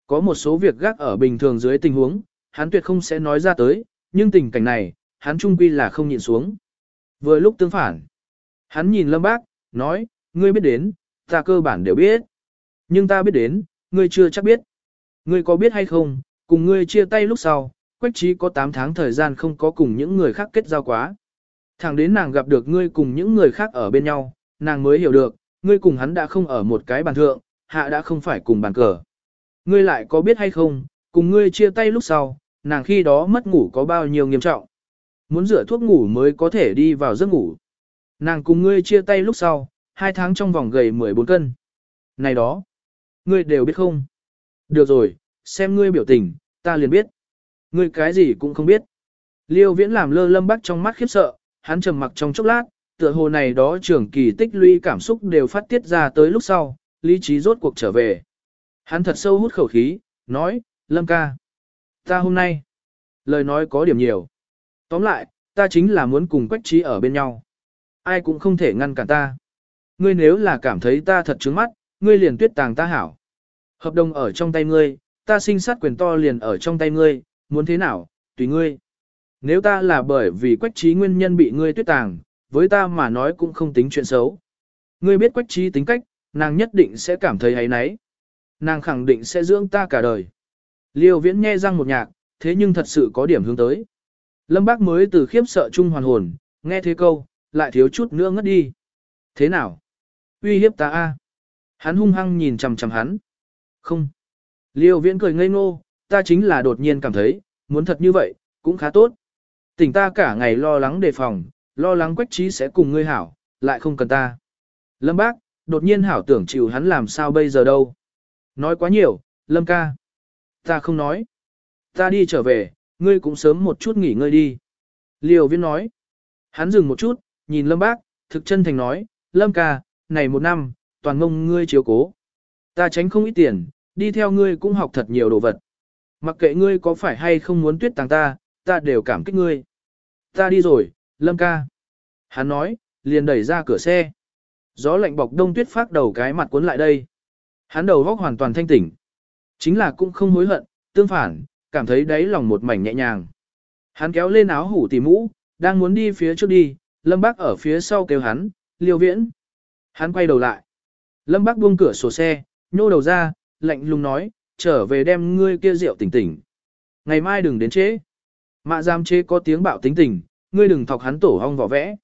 Speaker 1: Có một số việc gác ở bình thường dưới tình huống, hắn tuyệt không sẽ nói ra tới, nhưng tình cảnh này, hắn trung quy là không nhịn xuống. Vừa lúc tương phản, hắn nhìn lâm bác, nói, ngươi biết đến, ta cơ bản đều biết. Nhưng ta biết đến, ngươi chưa chắc biết. Ngươi có biết hay không, cùng ngươi chia tay lúc sau, Quách trí có 8 tháng thời gian không có cùng những người khác kết giao quá. Thẳng đến nàng gặp được ngươi cùng những người khác ở bên nhau, nàng mới hiểu được, ngươi cùng hắn đã không ở một cái bàn thượng, hạ đã không phải cùng bàn cờ. Ngươi lại có biết hay không, cùng ngươi chia tay lúc sau, nàng khi đó mất ngủ có bao nhiêu nghiêm trọng. Muốn rửa thuốc ngủ mới có thể đi vào giấc ngủ. Nàng cùng ngươi chia tay lúc sau, hai tháng trong vòng gầy 14 cân. Này đó, ngươi đều biết không? Được rồi, xem ngươi biểu tình, ta liền biết. Ngươi cái gì cũng không biết. Liêu viễn làm lơ lâm bắc trong mắt khiếp sợ, hắn trầm mặc trong chốc lát, tựa hồ này đó trưởng kỳ tích lũy cảm xúc đều phát tiết ra tới lúc sau, lý trí rốt cuộc trở về. Hắn thật sâu hút khẩu khí, nói, lâm ca. Ta hôm nay, lời nói có điểm nhiều. Tóm lại, ta chính là muốn cùng quách trí ở bên nhau. Ai cũng không thể ngăn cản ta. Ngươi nếu là cảm thấy ta thật trướng mắt, ngươi liền tuyết tàng ta hảo. Hợp đồng ở trong tay ngươi, ta sinh sát quyền to liền ở trong tay ngươi, muốn thế nào, tùy ngươi. Nếu ta là bởi vì quách trí nguyên nhân bị ngươi tuyết tàng, với ta mà nói cũng không tính chuyện xấu. Ngươi biết quách trí tính cách, nàng nhất định sẽ cảm thấy ấy nấy. Nàng khẳng định sẽ dưỡng ta cả đời. Liêu viễn nghe răng một nhạc, thế nhưng thật sự có điểm hướng tới. Lâm bác mới từ khiếp sợ chung hoàn hồn, nghe thế câu, lại thiếu chút nữa ngất đi. Thế nào? Uy hiếp ta a? Hắn hung hăng nhìn chằm chằm hắn. Không. Liêu viễn cười ngây ngô, ta chính là đột nhiên cảm thấy, muốn thật như vậy, cũng khá tốt. Tỉnh ta cả ngày lo lắng đề phòng, lo lắng quách trí sẽ cùng ngươi hảo, lại không cần ta. Lâm bác, đột nhiên hảo tưởng chịu hắn làm sao bây giờ đâu. Nói quá nhiều, Lâm ca. Ta không nói. Ta đi trở về, ngươi cũng sớm một chút nghỉ ngơi đi. Liều viên nói. Hắn dừng một chút, nhìn Lâm bác, thực chân thành nói, Lâm ca, này một năm, toàn ngông ngươi chiếu cố. Ta tránh không ít tiền, đi theo ngươi cũng học thật nhiều đồ vật. Mặc kệ ngươi có phải hay không muốn tuyết tàng ta, ta đều cảm kích ngươi. Ta đi rồi, Lâm ca. Hắn nói, liền đẩy ra cửa xe. Gió lạnh bọc đông tuyết phát đầu cái mặt cuốn lại đây. Hắn đầu góc hoàn toàn thanh tỉnh. Chính là cũng không hối hận, tương phản, cảm thấy đáy lòng một mảnh nhẹ nhàng. Hắn kéo lên áo hủ tỉ mũ, đang muốn đi phía trước đi, Lâm Bác ở phía sau kêu hắn, liêu viễn. Hắn quay đầu lại. Lâm Bác buông cửa sổ xe, nhô đầu ra, lạnh lùng nói, trở về đem ngươi kia rượu tỉnh tỉnh. Ngày mai đừng đến chế. Mạ giam chế có tiếng bạo tính tình, ngươi đừng thọc hắn tổ hong vỏ vẽ.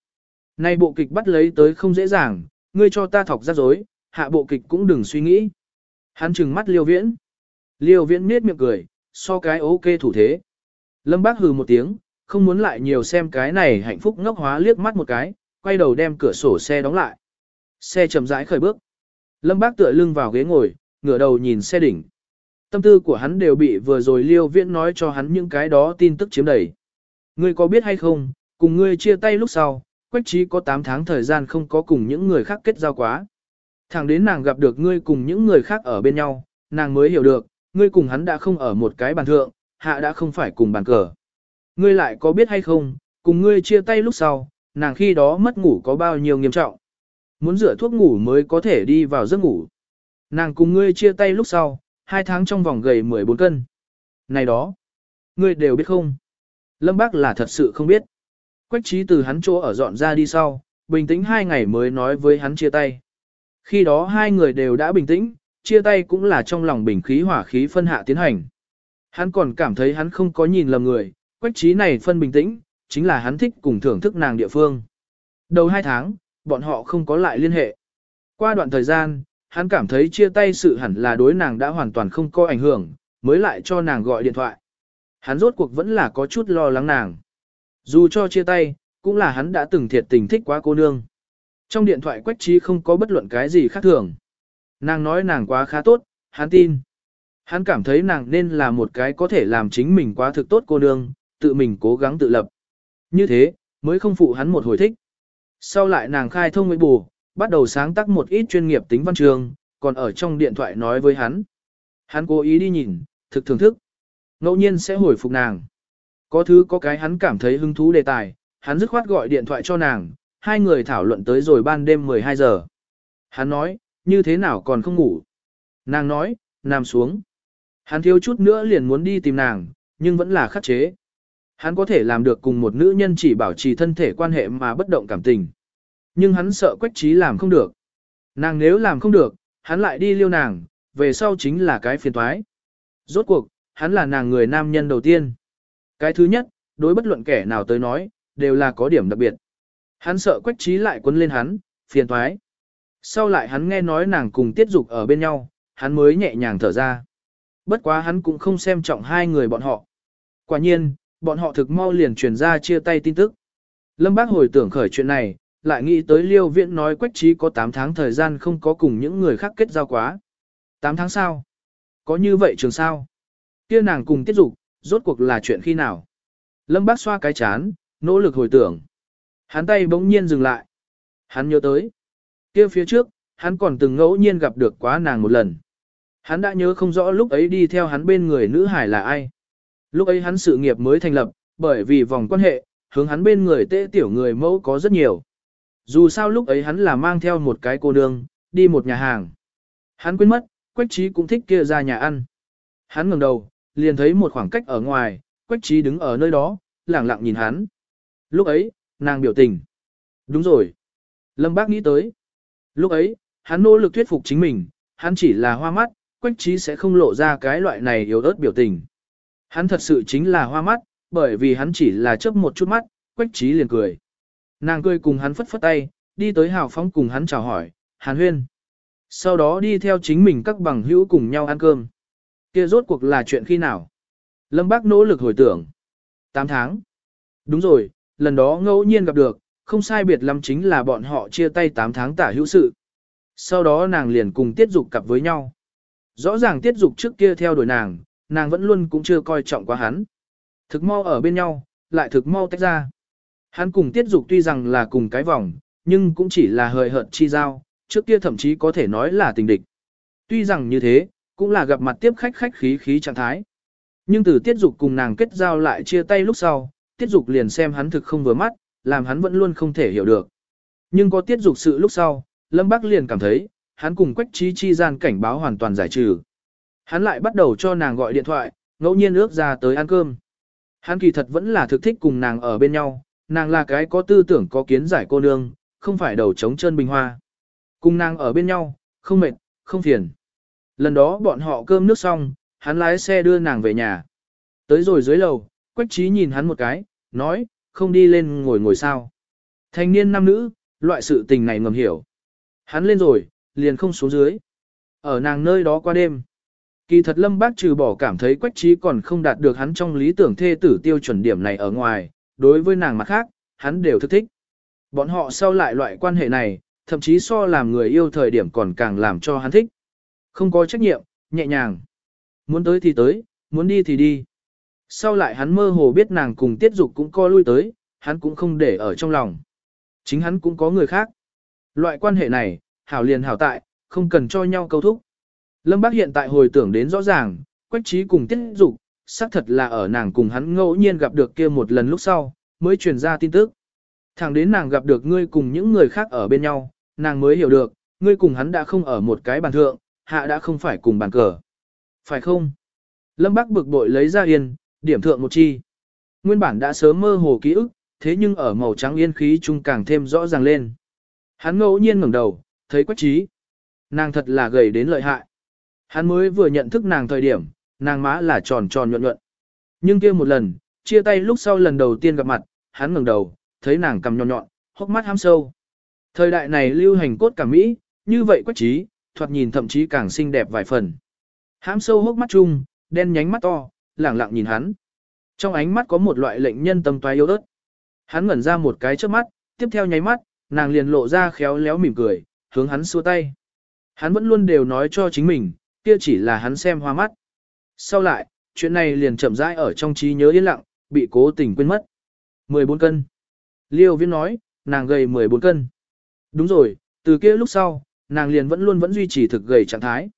Speaker 1: Nay bộ kịch bắt lấy tới không dễ dàng, ngươi cho ta thọc rắc rối, hạ bộ kịch cũng đừng suy nghĩ. Hắn trừng mắt liêu viễn. Liêu viễn miết miệng cười, so cái ok thủ thế. Lâm bác hừ một tiếng, không muốn lại nhiều xem cái này hạnh phúc ngốc hóa liếc mắt một cái, quay đầu đem cửa sổ xe đóng lại. Xe chậm rãi khởi bước. Lâm bác tựa lưng vào ghế ngồi, ngửa đầu nhìn xe đỉnh. Tâm tư của hắn đều bị vừa rồi liêu viễn nói cho hắn những cái đó tin tức chiếm đầy. Ngươi có biết hay không, cùng ngươi chia tay lúc sau, Quách Trí có 8 tháng thời gian không có cùng những người khác kết giao quá. Thẳng đến nàng gặp được ngươi cùng những người khác ở bên nhau, nàng mới hiểu được, ngươi cùng hắn đã không ở một cái bàn thượng, hạ đã không phải cùng bàn cờ. Ngươi lại có biết hay không, cùng ngươi chia tay lúc sau, nàng khi đó mất ngủ có bao nhiêu nghiêm trọng. Muốn rửa thuốc ngủ mới có thể đi vào giấc ngủ. Nàng cùng ngươi chia tay lúc sau, hai tháng trong vòng gầy 14 cân. Này đó, ngươi đều biết không? Lâm Bác là thật sự không biết. Quách trí từ hắn chỗ ở dọn ra đi sau, bình tĩnh hai ngày mới nói với hắn chia tay. Khi đó hai người đều đã bình tĩnh, chia tay cũng là trong lòng bình khí hỏa khí phân hạ tiến hành. Hắn còn cảm thấy hắn không có nhìn lầm người, quách trí này phân bình tĩnh, chính là hắn thích cùng thưởng thức nàng địa phương. Đầu hai tháng, bọn họ không có lại liên hệ. Qua đoạn thời gian, hắn cảm thấy chia tay sự hẳn là đối nàng đã hoàn toàn không có ảnh hưởng, mới lại cho nàng gọi điện thoại. Hắn rốt cuộc vẫn là có chút lo lắng nàng. Dù cho chia tay, cũng là hắn đã từng thiệt tình thích quá cô nương. Trong điện thoại quách trí không có bất luận cái gì khác thường. Nàng nói nàng quá khá tốt, hắn tin. Hắn cảm thấy nàng nên là một cái có thể làm chính mình quá thực tốt cô nương, tự mình cố gắng tự lập. Như thế, mới không phụ hắn một hồi thích. Sau lại nàng khai thông với bù, bắt đầu sáng tác một ít chuyên nghiệp tính văn trường, còn ở trong điện thoại nói với hắn. Hắn cố ý đi nhìn, thực thưởng thức. Ngẫu nhiên sẽ hồi phục nàng. Có thứ có cái hắn cảm thấy hứng thú đề tài, hắn dứt khoát gọi điện thoại cho nàng, hai người thảo luận tới rồi ban đêm 12 giờ. Hắn nói, như thế nào còn không ngủ. Nàng nói, nằm xuống. Hắn thiếu chút nữa liền muốn đi tìm nàng, nhưng vẫn là khắc chế. Hắn có thể làm được cùng một nữ nhân chỉ bảo trì thân thể quan hệ mà bất động cảm tình. Nhưng hắn sợ quách trí làm không được. Nàng nếu làm không được, hắn lại đi liêu nàng, về sau chính là cái phiền toái. Rốt cuộc, hắn là nàng người nam nhân đầu tiên. Cái thứ nhất, đối bất luận kẻ nào tới nói, đều là có điểm đặc biệt. Hắn sợ quách trí lại quấn lên hắn, phiền toái. Sau lại hắn nghe nói nàng cùng tiết dục ở bên nhau, hắn mới nhẹ nhàng thở ra. Bất quá hắn cũng không xem trọng hai người bọn họ. Quả nhiên, bọn họ thực mau liền truyền ra chia tay tin tức. Lâm Bác hồi tưởng khởi chuyện này, lại nghĩ tới Liêu Viễn nói Quách Trí có 8 tháng thời gian không có cùng những người khác kết giao quá. 8 tháng sau? Có như vậy trường sao? Kia nàng cùng tiết dục, rốt cuộc là chuyện khi nào? Lâm Bác xoa cái chán, nỗ lực hồi tưởng. Hắn tay bỗng nhiên dừng lại. Hắn nhớ tới. Kia phía trước, hắn còn từng ngẫu nhiên gặp được quá nàng một lần. Hắn đã nhớ không rõ lúc ấy đi theo hắn bên người nữ hải là ai. Lúc ấy hắn sự nghiệp mới thành lập, bởi vì vòng quan hệ, hướng hắn bên người tệ tiểu người mẫu có rất nhiều. Dù sao lúc ấy hắn là mang theo một cái cô nương, đi một nhà hàng. Hắn quên mất, Quách Trí cũng thích kia ra nhà ăn. Hắn ngẩng đầu, liền thấy một khoảng cách ở ngoài, Quách Trí đứng ở nơi đó, lẳng lặng nhìn hắn. Lúc ấy, nàng biểu tình. Đúng rồi. Lâm Bác nghĩ tới. Lúc ấy, hắn nỗ lực thuyết phục chính mình, hắn chỉ là hoa mắt, Quách Trí sẽ không lộ ra cái loại này yếu ớt biểu tình. Hắn thật sự chính là hoa mắt, bởi vì hắn chỉ là chớp một chút mắt, Quách Trí liền cười. Nàng cười cùng hắn phất phất tay, đi tới hào phóng cùng hắn chào hỏi, hàn huyên. Sau đó đi theo chính mình các bằng hữu cùng nhau ăn cơm. Kia rốt cuộc là chuyện khi nào? Lâm Bác nỗ lực hồi tưởng. 8 tháng. Đúng rồi, lần đó ngẫu nhiên gặp được, không sai biệt lắm chính là bọn họ chia tay 8 tháng tả hữu sự. Sau đó nàng liền cùng tiết dục cặp với nhau. Rõ ràng tiết dục trước kia theo đuổi nàng, nàng vẫn luôn cũng chưa coi trọng quá hắn. Thực mau ở bên nhau, lại thực mau tách ra. Hắn cùng tiết dục tuy rằng là cùng cái vòng, nhưng cũng chỉ là hời hợt chi giao, trước kia thậm chí có thể nói là tình địch. Tuy rằng như thế, cũng là gặp mặt tiếp khách khách khí khí trạng thái. Nhưng từ tiết dục cùng nàng kết giao lại chia tay lúc sau, tiết dục liền xem hắn thực không vừa mắt, làm hắn vẫn luôn không thể hiểu được. Nhưng có tiết dục sự lúc sau, Lâm Bắc liền cảm thấy, hắn cùng quách trí chi gian cảnh báo hoàn toàn giải trừ. Hắn lại bắt đầu cho nàng gọi điện thoại, ngẫu nhiên ước ra tới ăn cơm. Hắn kỳ thật vẫn là thực thích cùng nàng ở bên nhau, nàng là cái có tư tưởng có kiến giải cô nương, không phải đầu trống chân bình hoa. Cùng nàng ở bên nhau, không mệt, không phiền. Lần đó bọn họ cơm nước xong, hắn lái xe đưa nàng về nhà. Tới rồi dưới lầu, Quách Trí nhìn hắn một cái, nói, không đi lên ngồi ngồi sao. Thanh niên nam nữ, loại sự tình này ngầm hiểu. Hắn lên rồi, liền không xuống dưới. Ở nàng nơi đó qua đêm. Kỳ thật lâm bác trừ bỏ cảm thấy Quách Trí còn không đạt được hắn trong lý tưởng thê tử tiêu chuẩn điểm này ở ngoài, đối với nàng mặt khác, hắn đều thức thích. Bọn họ sau lại loại quan hệ này, thậm chí so làm người yêu thời điểm còn càng làm cho hắn thích. Không có trách nhiệm, nhẹ nhàng. Muốn tới thì tới, muốn đi thì đi. Sau lại hắn mơ hồ biết nàng cùng tiết dục cũng co lui tới, hắn cũng không để ở trong lòng. Chính hắn cũng có người khác. Loại quan hệ này, hảo liền hảo tại, không cần cho nhau câu thúc. Lâm Bác hiện tại hồi tưởng đến rõ ràng, quách trí cùng tiết dục, xác thật là ở nàng cùng hắn ngẫu nhiên gặp được kia một lần lúc sau, mới truyền ra tin tức. Thẳng đến nàng gặp được ngươi cùng những người khác ở bên nhau, nàng mới hiểu được, ngươi cùng hắn đã không ở một cái bàn thượng, hạ đã không phải cùng bàn cờ. Phải không? Lâm Bác bực bội lấy ra yên, điểm thượng một chi. Nguyên bản đã sớm mơ hồ ký ức, thế nhưng ở màu trắng yên khí trung càng thêm rõ ràng lên. Hắn ngẫu nhiên ngẩng đầu, thấy quách trí. Nàng thật là gầy đến lợi hại. Hắn mới vừa nhận thức nàng thời điểm, nàng má là tròn tròn nhuận nhuận. Nhưng kia một lần, chia tay lúc sau lần đầu tiên gặp mặt, hắn ngẩng đầu, thấy nàng cầm nhọn nhọn, hốc mắt ham sâu. Thời đại này lưu hành cốt cả mỹ, như vậy quách trí, thoạt nhìn thậm chí càng xinh đẹp vài phần. Hám sâu hốc mắt chung, đen nhánh mắt to, lẳng lặng nhìn hắn. Trong ánh mắt có một loại lệnh nhân tâm toái yếu ớt. Hắn ngẩn ra một cái trước mắt, tiếp theo nháy mắt, nàng liền lộ ra khéo léo mỉm cười, hướng hắn xua tay. Hắn vẫn luôn đều nói cho chính mình, kia chỉ là hắn xem hoa mắt. Sau lại, chuyện này liền chậm rãi ở trong trí nhớ yên lặng, bị cố tình quên mất. 14 cân. Liêu viên nói, nàng gầy 14 cân. Đúng rồi, từ kia lúc sau, nàng liền vẫn luôn vẫn duy trì thực gầy trạng thái.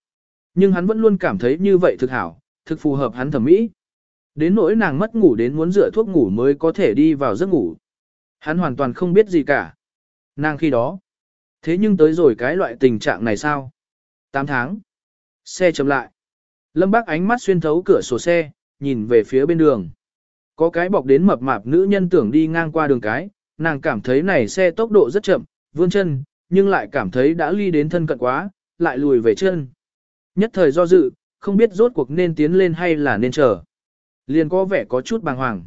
Speaker 1: Nhưng hắn vẫn luôn cảm thấy như vậy thực hảo, thực phù hợp hắn thẩm mỹ. Đến nỗi nàng mất ngủ đến muốn rửa thuốc ngủ mới có thể đi vào giấc ngủ. Hắn hoàn toàn không biết gì cả. Nàng khi đó. Thế nhưng tới rồi cái loại tình trạng này sao? 8 tháng. Xe chậm lại. Lâm Bác ánh mắt xuyên thấu cửa sổ xe, nhìn về phía bên đường. Có cái bọc đến mập mạp nữ nhân tưởng đi ngang qua đường cái, nàng cảm thấy này xe tốc độ rất chậm, vươn chân, nhưng lại cảm thấy đã ly đến thân cận quá, lại lùi về chân. Nhất thời do dự, không biết rốt cuộc nên tiến lên hay là nên chờ. Liền có vẻ có chút bàng hoàng.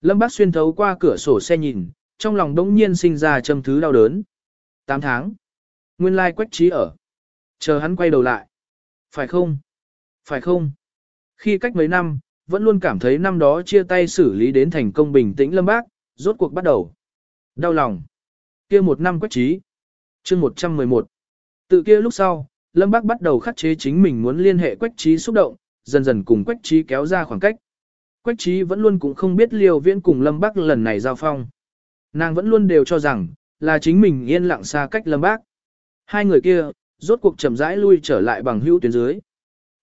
Speaker 1: Lâm Bác xuyên thấu qua cửa sổ xe nhìn, trong lòng đống nhiên sinh ra châm thứ đau đớn. 8 tháng. Nguyên lai quách trí ở. Chờ hắn quay đầu lại. Phải không? Phải không? Khi cách mấy năm, vẫn luôn cảm thấy năm đó chia tay xử lý đến thành công bình tĩnh lâm bác, rốt cuộc bắt đầu. Đau lòng. kia một năm quách trí. chương 111. Tự kia lúc sau, lâm bác bắt đầu khắc chế chính mình muốn liên hệ quách trí xúc động, dần dần cùng quách trí kéo ra khoảng cách. Quách trí vẫn luôn cũng không biết Liêu viễn cùng lâm bác lần này giao phong. Nàng vẫn luôn đều cho rằng, là chính mình yên lặng xa cách lâm bác. Hai người kia, rốt cuộc chậm rãi lui trở lại bằng hữu tuyến dưới.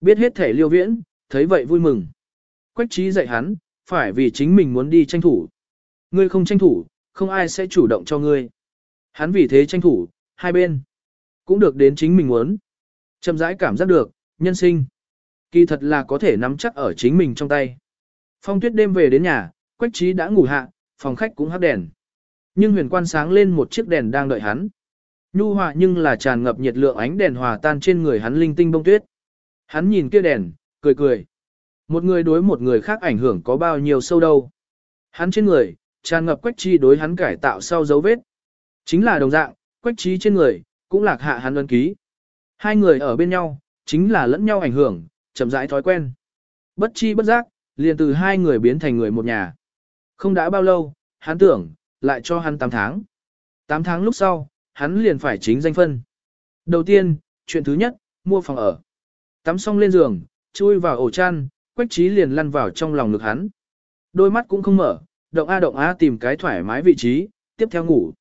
Speaker 1: Biết hết thể liêu viễn, thấy vậy vui mừng. Quách trí dạy hắn, phải vì chính mình muốn đi tranh thủ. Ngươi không tranh thủ, không ai sẽ chủ động cho ngươi. Hắn vì thế tranh thủ, hai bên. Cũng được đến chính mình muốn. Chậm rãi cảm giác được, nhân sinh. Kỳ thật là có thể nắm chắc ở chính mình trong tay. Phong tuyết đêm về đến nhà, Quách trí đã ngủ hạ, phòng khách cũng hấp đèn. Nhưng huyền quan sáng lên một chiếc đèn đang đợi hắn. Nhu hòa nhưng là tràn ngập nhiệt lượng ánh đèn hòa tan trên người hắn linh tinh bông tuyết. Hắn nhìn kia đèn, cười cười. Một người đối một người khác ảnh hưởng có bao nhiêu sâu đâu. Hắn trên người, tràn ngập quách trí đối hắn cải tạo sau dấu vết. Chính là đồng dạng, quách trí trên người, cũng lạc hạ hắn ân ký. Hai người ở bên nhau, chính là lẫn nhau ảnh hưởng, chậm rãi thói quen. Bất chi bất giác, liền từ hai người biến thành người một nhà. Không đã bao lâu, hắn tưởng, lại cho hắn 8 tháng. 8 tháng lúc sau, hắn liền phải chính danh phân. Đầu tiên, chuyện thứ nhất, mua phòng ở. Tắm xong lên giường, chui vào ổ chăn, quách trí liền lăn vào trong lòng ngực hắn. Đôi mắt cũng không mở, động A động A tìm cái thoải mái vị trí, tiếp theo ngủ.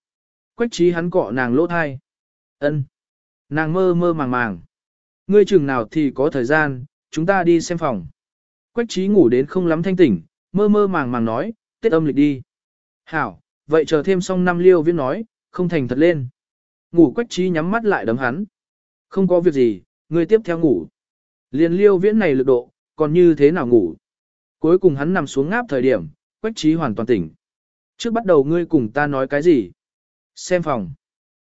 Speaker 1: Quách trí hắn cọ nàng lỗ thai. ân Nàng mơ mơ màng màng. Ngươi chừng nào thì có thời gian, chúng ta đi xem phòng. Quách trí ngủ đến không lắm thanh tỉnh, mơ mơ màng màng nói, tết âm lịch đi. Hảo, vậy chờ thêm xong năm liêu Viễn nói, không thành thật lên. Ngủ quách trí nhắm mắt lại đấm hắn. Không có việc gì, ngươi tiếp theo ngủ. Liên liêu viễn này lực độ, còn như thế nào ngủ. Cuối cùng hắn nằm xuống ngáp thời điểm, quách trí hoàn toàn tỉnh. Trước bắt đầu ngươi cùng ta nói cái gì? Xem phòng.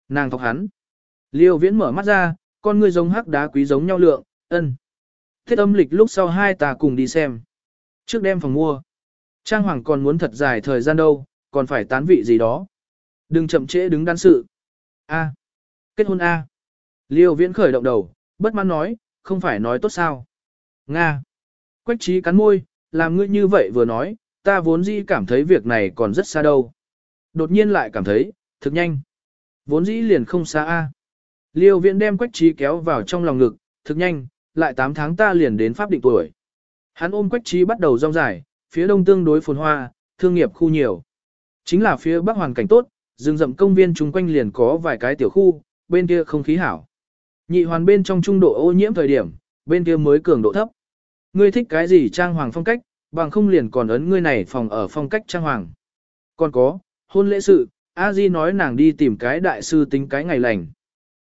Speaker 1: Nàng thọc hắn. Liêu viễn mở mắt ra, con ngươi giống hắc đá quý giống nhau lượng, ân. Thiết âm lịch lúc sau hai ta cùng đi xem. Trước đem phòng mua. Trang hoàng còn muốn thật dài thời gian đâu, còn phải tán vị gì đó. Đừng chậm trễ đứng đắn sự. A. Kết hôn A. Liêu viễn khởi động đầu, bất mãn nói, không phải nói tốt sao. Nga. Quách trí cắn môi, làm ngươi như vậy vừa nói, ta vốn dĩ cảm thấy việc này còn rất xa đâu. Đột nhiên lại cảm thấy, thực nhanh. Vốn dĩ liền không xa A. Liêu viễn đem quách trí kéo vào trong lòng ngực, thực nhanh, lại 8 tháng ta liền đến pháp định tuổi. Hắn ôm quách trí bắt đầu rong dài, phía đông tương đối phồn hoa, thương nghiệp khu nhiều. Chính là phía bắc hoàn cảnh tốt, rừng rậm công viên chung quanh liền có vài cái tiểu khu, bên kia không khí hảo. Nhị hoàn bên trong trung độ ô nhiễm thời điểm, bên kia mới cường độ thấp. Ngươi thích cái gì trang hoàng phong cách, bằng không liền còn ấn ngươi này phòng ở phong cách trang hoàng. Còn có, hôn lễ sự, a di nói nàng đi tìm cái đại sư tính cái ngày lành.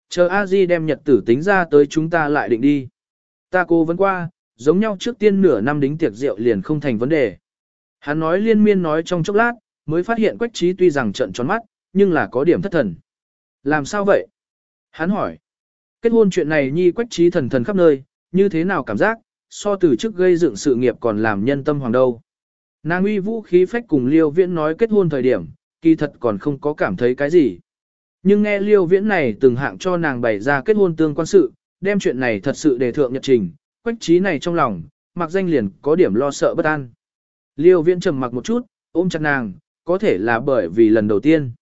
Speaker 1: Chờ a di đem nhật tử tính ra tới chúng ta lại định đi. Ta cô vẫn qua, giống nhau trước tiên nửa năm đính tiệc rượu liền không thành vấn đề. Hắn nói liên miên nói trong chốc lát, mới phát hiện quách trí tuy rằng trận tròn mắt, nhưng là có điểm thất thần. Làm sao vậy? Hắn hỏi. Kết hôn chuyện này nhi quách trí thần thần khắp nơi, như thế nào cảm giác, so từ trước gây dựng sự nghiệp còn làm nhân tâm hoàng đâu. Nàng uy vũ khí phách cùng liêu viễn nói kết hôn thời điểm, kỳ thật còn không có cảm thấy cái gì. Nhưng nghe liêu viễn này từng hạng cho nàng bày ra kết hôn tương quan sự, đem chuyện này thật sự đề thượng nhật trình, quách trí này trong lòng, mặc danh liền có điểm lo sợ bất an. Liêu viễn trầm mặc một chút, ôm chặt nàng, có thể là bởi vì lần đầu tiên.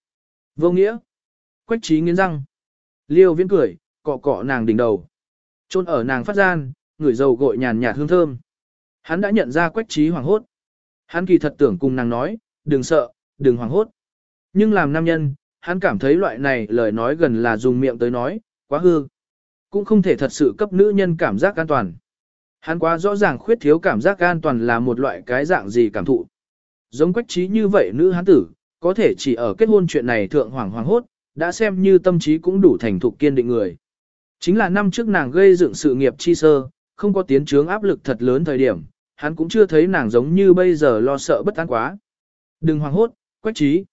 Speaker 1: Vô nghĩa. Quách trí nghiến răng. Liêu viễn cười, cọ cọ nàng đỉnh đầu. Trôn ở nàng phát gian, người dầu gội nhàn nhạt hương thơm. Hắn đã nhận ra quách trí hoàng hốt. Hắn kỳ thật tưởng cùng nàng nói, đừng sợ, đừng hoàng hốt. Nhưng làm nam nhân, hắn cảm thấy loại này lời nói gần là dùng miệng tới nói, quá hư. Cũng không thể thật sự cấp nữ nhân cảm giác an toàn. Hắn quá rõ ràng khuyết thiếu cảm giác an toàn là một loại cái dạng gì cảm thụ. Giống quách trí như vậy nữ hắn tử, có thể chỉ ở kết hôn chuyện này thượng hoàng hoàng hốt, đã xem như tâm trí cũng đủ thành thục kiên định người. Chính là năm trước nàng gây dựng sự nghiệp chi sơ, không có tiến trướng áp lực thật lớn thời điểm, hắn cũng chưa thấy nàng giống như bây giờ lo sợ bất an quá. Đừng hoàng hốt, quách trí.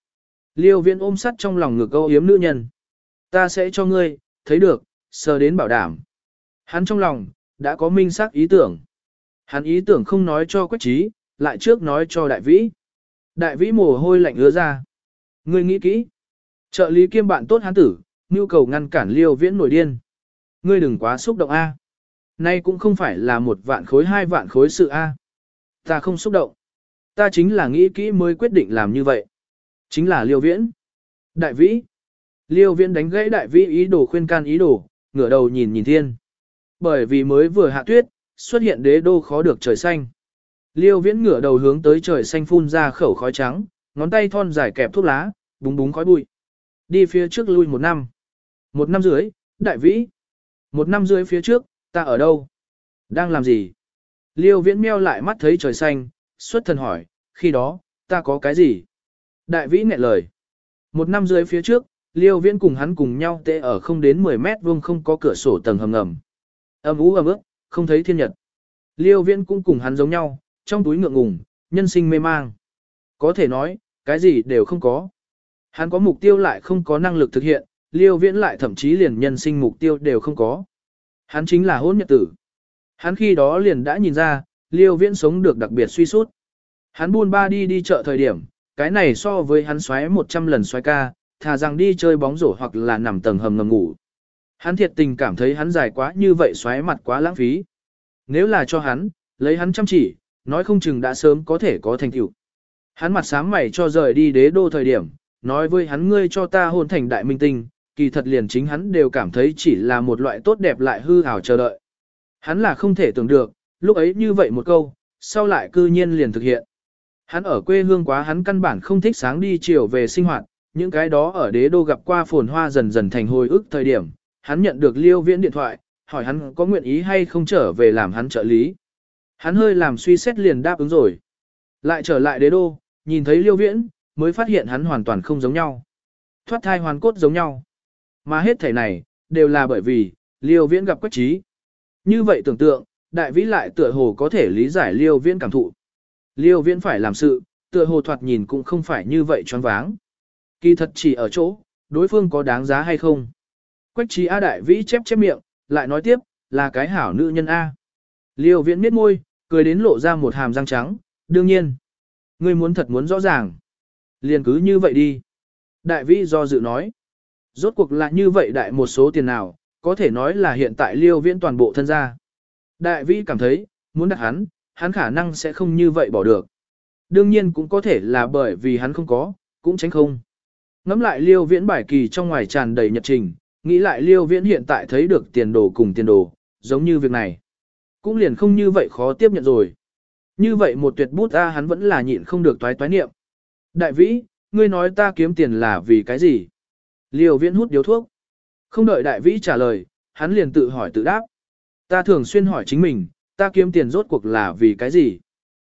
Speaker 1: Liêu viễn ôm sắt trong lòng ngực câu yếm nữ nhân. Ta sẽ cho ngươi, thấy được, sờ đến bảo đảm. Hắn trong lòng, đã có minh xác ý tưởng. Hắn ý tưởng không nói cho quách trí, lại trước nói cho đại vĩ. Đại vĩ mồ hôi lạnh ứa ra. Ngươi nghĩ kỹ. Trợ lý kiêm bạn tốt hắn tử, nhu cầu ngăn cản liêu viễn nổi điên. Ngươi đừng quá xúc động A. Nay cũng không phải là một vạn khối hai vạn khối sự A. Ta không xúc động. Ta chính là nghĩ kỹ mới quyết định làm như vậy. Chính là liêu viễn. Đại vĩ. Liêu viễn đánh gãy đại vĩ ý đồ khuyên can ý đồ, ngửa đầu nhìn nhìn thiên. Bởi vì mới vừa hạ tuyết, xuất hiện đế đô khó được trời xanh. Liêu viễn ngửa đầu hướng tới trời xanh phun ra khẩu khói trắng, ngón tay thon dài kẹp thuốc lá, búng búng khói bụi. Đi phía trước lui một năm. Một năm dưới, đại vĩ. Một năm dưới phía trước, ta ở đâu? Đang làm gì? Liêu viễn meo lại mắt thấy trời xanh, xuất thần hỏi, khi đó, ta có cái gì? Đại vĩ nghẹn lời. Một năm dưới phía trước, Liêu viễn cùng hắn cùng nhau tê ở không đến 10 mét vuông không có cửa sổ tầng hầm ngầm. Âm ú ấm ức, không thấy thiên nhật. Liêu viễn cũng cùng hắn giống nhau, trong túi ngượng ngùng, nhân sinh mê mang. Có thể nói, cái gì đều không có. Hắn có mục tiêu lại không có năng lực thực hiện, liêu viễn lại thậm chí liền nhân sinh mục tiêu đều không có. Hắn chính là hôn nhật tử. Hắn khi đó liền đã nhìn ra, liêu viễn sống được đặc biệt suy sút. Hắn buôn ba đi đi chợ thời điểm, cái này so với hắn xoáy 100 lần xoáy ca, thà rằng đi chơi bóng rổ hoặc là nằm tầng hầm ngầm ngủ. Hắn thiệt tình cảm thấy hắn dài quá như vậy xoáy mặt quá lãng phí. Nếu là cho hắn, lấy hắn chăm chỉ, nói không chừng đã sớm có thể có thành tựu. Hắn mặt sám mày cho rời đi đế đô thời điểm, nói với hắn ngươi cho ta hôn thành đại minh tinh, kỳ thật liền chính hắn đều cảm thấy chỉ là một loại tốt đẹp lại hư ảo chờ đợi. Hắn là không thể tưởng được, lúc ấy như vậy một câu, sau lại cư nhiên liền thực hiện. Hắn ở quê hương quá hắn căn bản không thích sáng đi chiều về sinh hoạt, những cái đó ở đế đô gặp qua phồn hoa dần dần thành hồi ức thời điểm, hắn nhận được liêu viễn điện thoại, hỏi hắn có nguyện ý hay không trở về làm hắn trợ lý. Hắn hơi làm suy xét liền đáp ứng rồi. Lại trở lại đế đô, nhìn thấy liêu viễn, mới phát hiện hắn hoàn toàn không giống nhau. Thoát thai hoàn cốt giống nhau. Mà hết thể này, đều là bởi vì, liêu viễn gặp quách trí. Như vậy tưởng tượng, đại vĩ lại tựa hồ có thể lý giải liêu viễn cảm thụ. Liêu viễn phải làm sự, tựa hồ thoạt nhìn cũng không phải như vậy choáng váng. Kỳ thật chỉ ở chỗ, đối phương có đáng giá hay không. Quách trí A đại vĩ chép chép miệng, lại nói tiếp, là cái hảo nữ nhân A. Liêu viễn miết môi, cười đến lộ ra một hàm răng trắng, đương nhiên. Ngươi muốn thật muốn rõ ràng. Liền cứ như vậy đi. Đại vĩ do dự nói. Rốt cuộc là như vậy đại một số tiền nào, có thể nói là hiện tại liêu viễn toàn bộ thân gia. Đại vĩ cảm thấy, muốn đặt hắn, hắn khả năng sẽ không như vậy bỏ được. Đương nhiên cũng có thể là bởi vì hắn không có, cũng tránh không. Ngắm lại liêu viễn bài kỳ trong ngoài tràn đầy nhật trình, nghĩ lại liêu viễn hiện tại thấy được tiền đồ cùng tiền đồ, giống như việc này. Cũng liền không như vậy khó tiếp nhận rồi. Như vậy một tuyệt bút ta hắn vẫn là nhịn không được toái toái niệm. Đại vĩ, ngươi nói ta kiếm tiền là vì cái gì? Liêu viễn hút điếu thuốc. Không đợi đại vĩ trả lời, hắn liền tự hỏi tự đáp. Ta thường xuyên hỏi chính mình, ta kiếm tiền rốt cuộc là vì cái gì?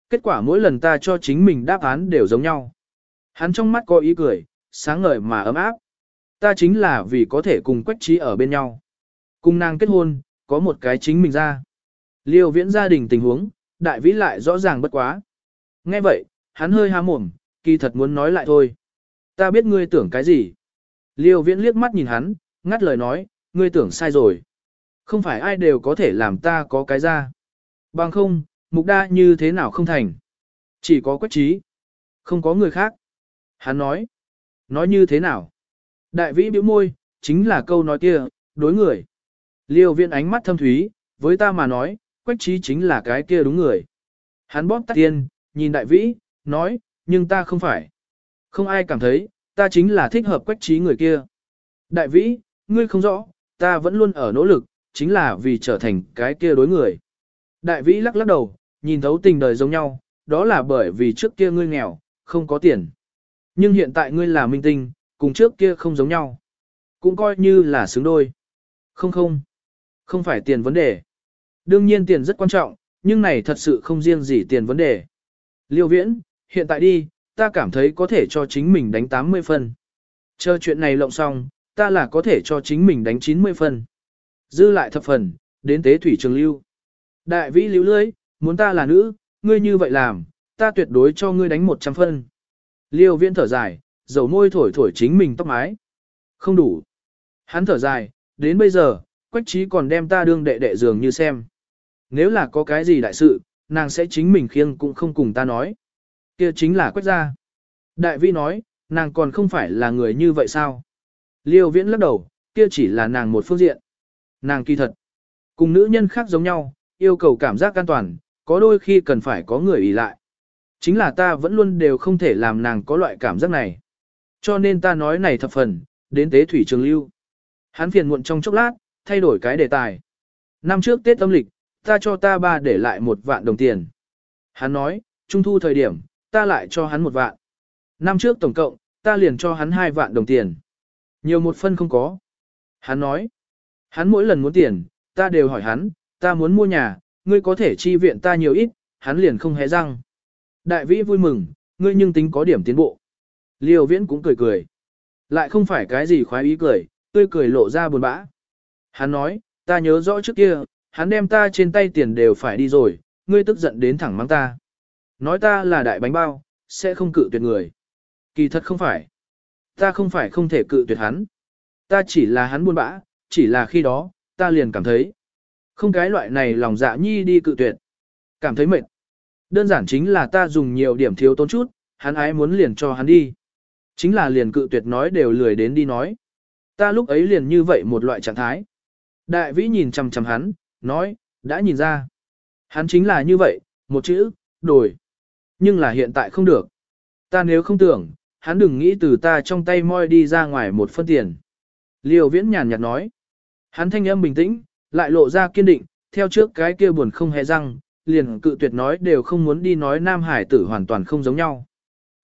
Speaker 1: Kết quả mỗi lần ta cho chính mình đáp án đều giống nhau. Hắn trong mắt có ý cười, sáng ngời mà ấm áp. Ta chính là vì có thể cùng quách trí ở bên nhau. Cùng nàng kết hôn, có một cái chính mình ra. Liêu viễn gia đình tình huống, đại vĩ lại rõ ràng bất quá. Nghe vậy, hắn hơi há mồm, kỳ thật muốn nói lại thôi. Ta biết ngươi tưởng cái gì. Liêu viễn liếc mắt nhìn hắn, ngắt lời nói, ngươi tưởng sai rồi. Không phải ai đều có thể làm ta có cái ra. Bằng không, mục đa như thế nào không thành. Chỉ có quách trí. Không có người khác. Hắn nói. Nói như thế nào? Đại vĩ bĩu môi, chính là câu nói kia, đối người. Liêu viên ánh mắt thâm thúy, với ta mà nói, quách trí chính là cái kia đúng người. Hắn bóp tắt tiên, nhìn đại vĩ, nói, nhưng ta không phải. Không ai cảm thấy, ta chính là thích hợp quách trí người kia. Đại vĩ, ngươi không rõ, ta vẫn luôn ở nỗ lực, chính là vì trở thành cái kia đối người. Đại vĩ lắc lắc đầu, nhìn thấu tình đời giống nhau, đó là bởi vì trước kia ngươi nghèo, không có tiền. Nhưng hiện tại ngươi là minh tinh, cùng trước kia không giống nhau. Cũng coi như là xứng đôi. Không không. Không phải tiền vấn đề. Đương nhiên tiền rất quan trọng, nhưng này thật sự không riêng gì tiền vấn đề. Liêu viễn, hiện tại đi, ta cảm thấy có thể cho chính mình đánh 80 phân. Chờ chuyện này lộng xong, ta là có thể cho chính mình đánh 90 phân. Dư lại thập phần, đến tế thủy trường lưu. Đại vĩ lưu lưới, muốn ta là nữ, ngươi như vậy làm, ta tuyệt đối cho ngươi đánh 100 phân. Liêu viễn thở dài, dầu môi thổi thổi chính mình tóc mái. Không đủ. Hắn thở dài, đến bây giờ, quách trí còn đem ta đương đệ đệ dường như xem. Nếu là có cái gì đại sự, nàng sẽ chính mình khiêng cũng không cùng ta nói. Kia chính là quách gia. Đại vi nói, nàng còn không phải là người như vậy sao? Liêu viễn lắc đầu, kia chỉ là nàng một phương diện. Nàng kỳ thật. Cùng nữ nhân khác giống nhau, yêu cầu cảm giác an toàn, có đôi khi cần phải có người ý lại. Chính là ta vẫn luôn đều không thể làm nàng có loại cảm giác này. Cho nên ta nói này thập phần, đến tế thủy trường lưu. Hắn phiền muộn trong chốc lát, thay đổi cái đề tài. Năm trước Tết âm lịch, ta cho ta ba để lại một vạn đồng tiền. Hắn nói, trung thu thời điểm, ta lại cho hắn một vạn. Năm trước tổng cộng, ta liền cho hắn hai vạn đồng tiền. Nhiều một phân không có. Hắn nói, hắn mỗi lần muốn tiền, ta đều hỏi hắn, ta muốn mua nhà, ngươi có thể chi viện ta nhiều ít, hắn liền không hé răng. Đại vĩ vui mừng, ngươi nhưng tính có điểm tiến bộ. Liêu viễn cũng cười cười. Lại không phải cái gì khoái ý cười, tươi cười lộ ra buồn bã. Hắn nói, ta nhớ rõ trước kia, hắn đem ta trên tay tiền đều phải đi rồi, ngươi tức giận đến thẳng mang ta. Nói ta là đại bánh bao, sẽ không cự tuyệt người. Kỳ thật không phải. Ta không phải không thể cự tuyệt hắn. Ta chỉ là hắn buôn bã, chỉ là khi đó, ta liền cảm thấy. Không cái loại này lòng dạ nhi đi cự tuyệt. Cảm thấy mệt. Đơn giản chính là ta dùng nhiều điểm thiếu tốn chút, hắn ái muốn liền cho hắn đi. Chính là liền cự tuyệt nói đều lười đến đi nói. Ta lúc ấy liền như vậy một loại trạng thái. Đại vĩ nhìn chằm chằm hắn, nói, đã nhìn ra. Hắn chính là như vậy, một chữ, đổi. Nhưng là hiện tại không được. Ta nếu không tưởng, hắn đừng nghĩ từ ta trong tay moi đi ra ngoài một phân tiền. Liều viễn nhàn nhạt nói. Hắn thanh âm bình tĩnh, lại lộ ra kiên định, theo trước cái kia buồn không hề răng, liền cự tuyệt nói đều không muốn đi nói nam hải tử hoàn toàn không giống nhau.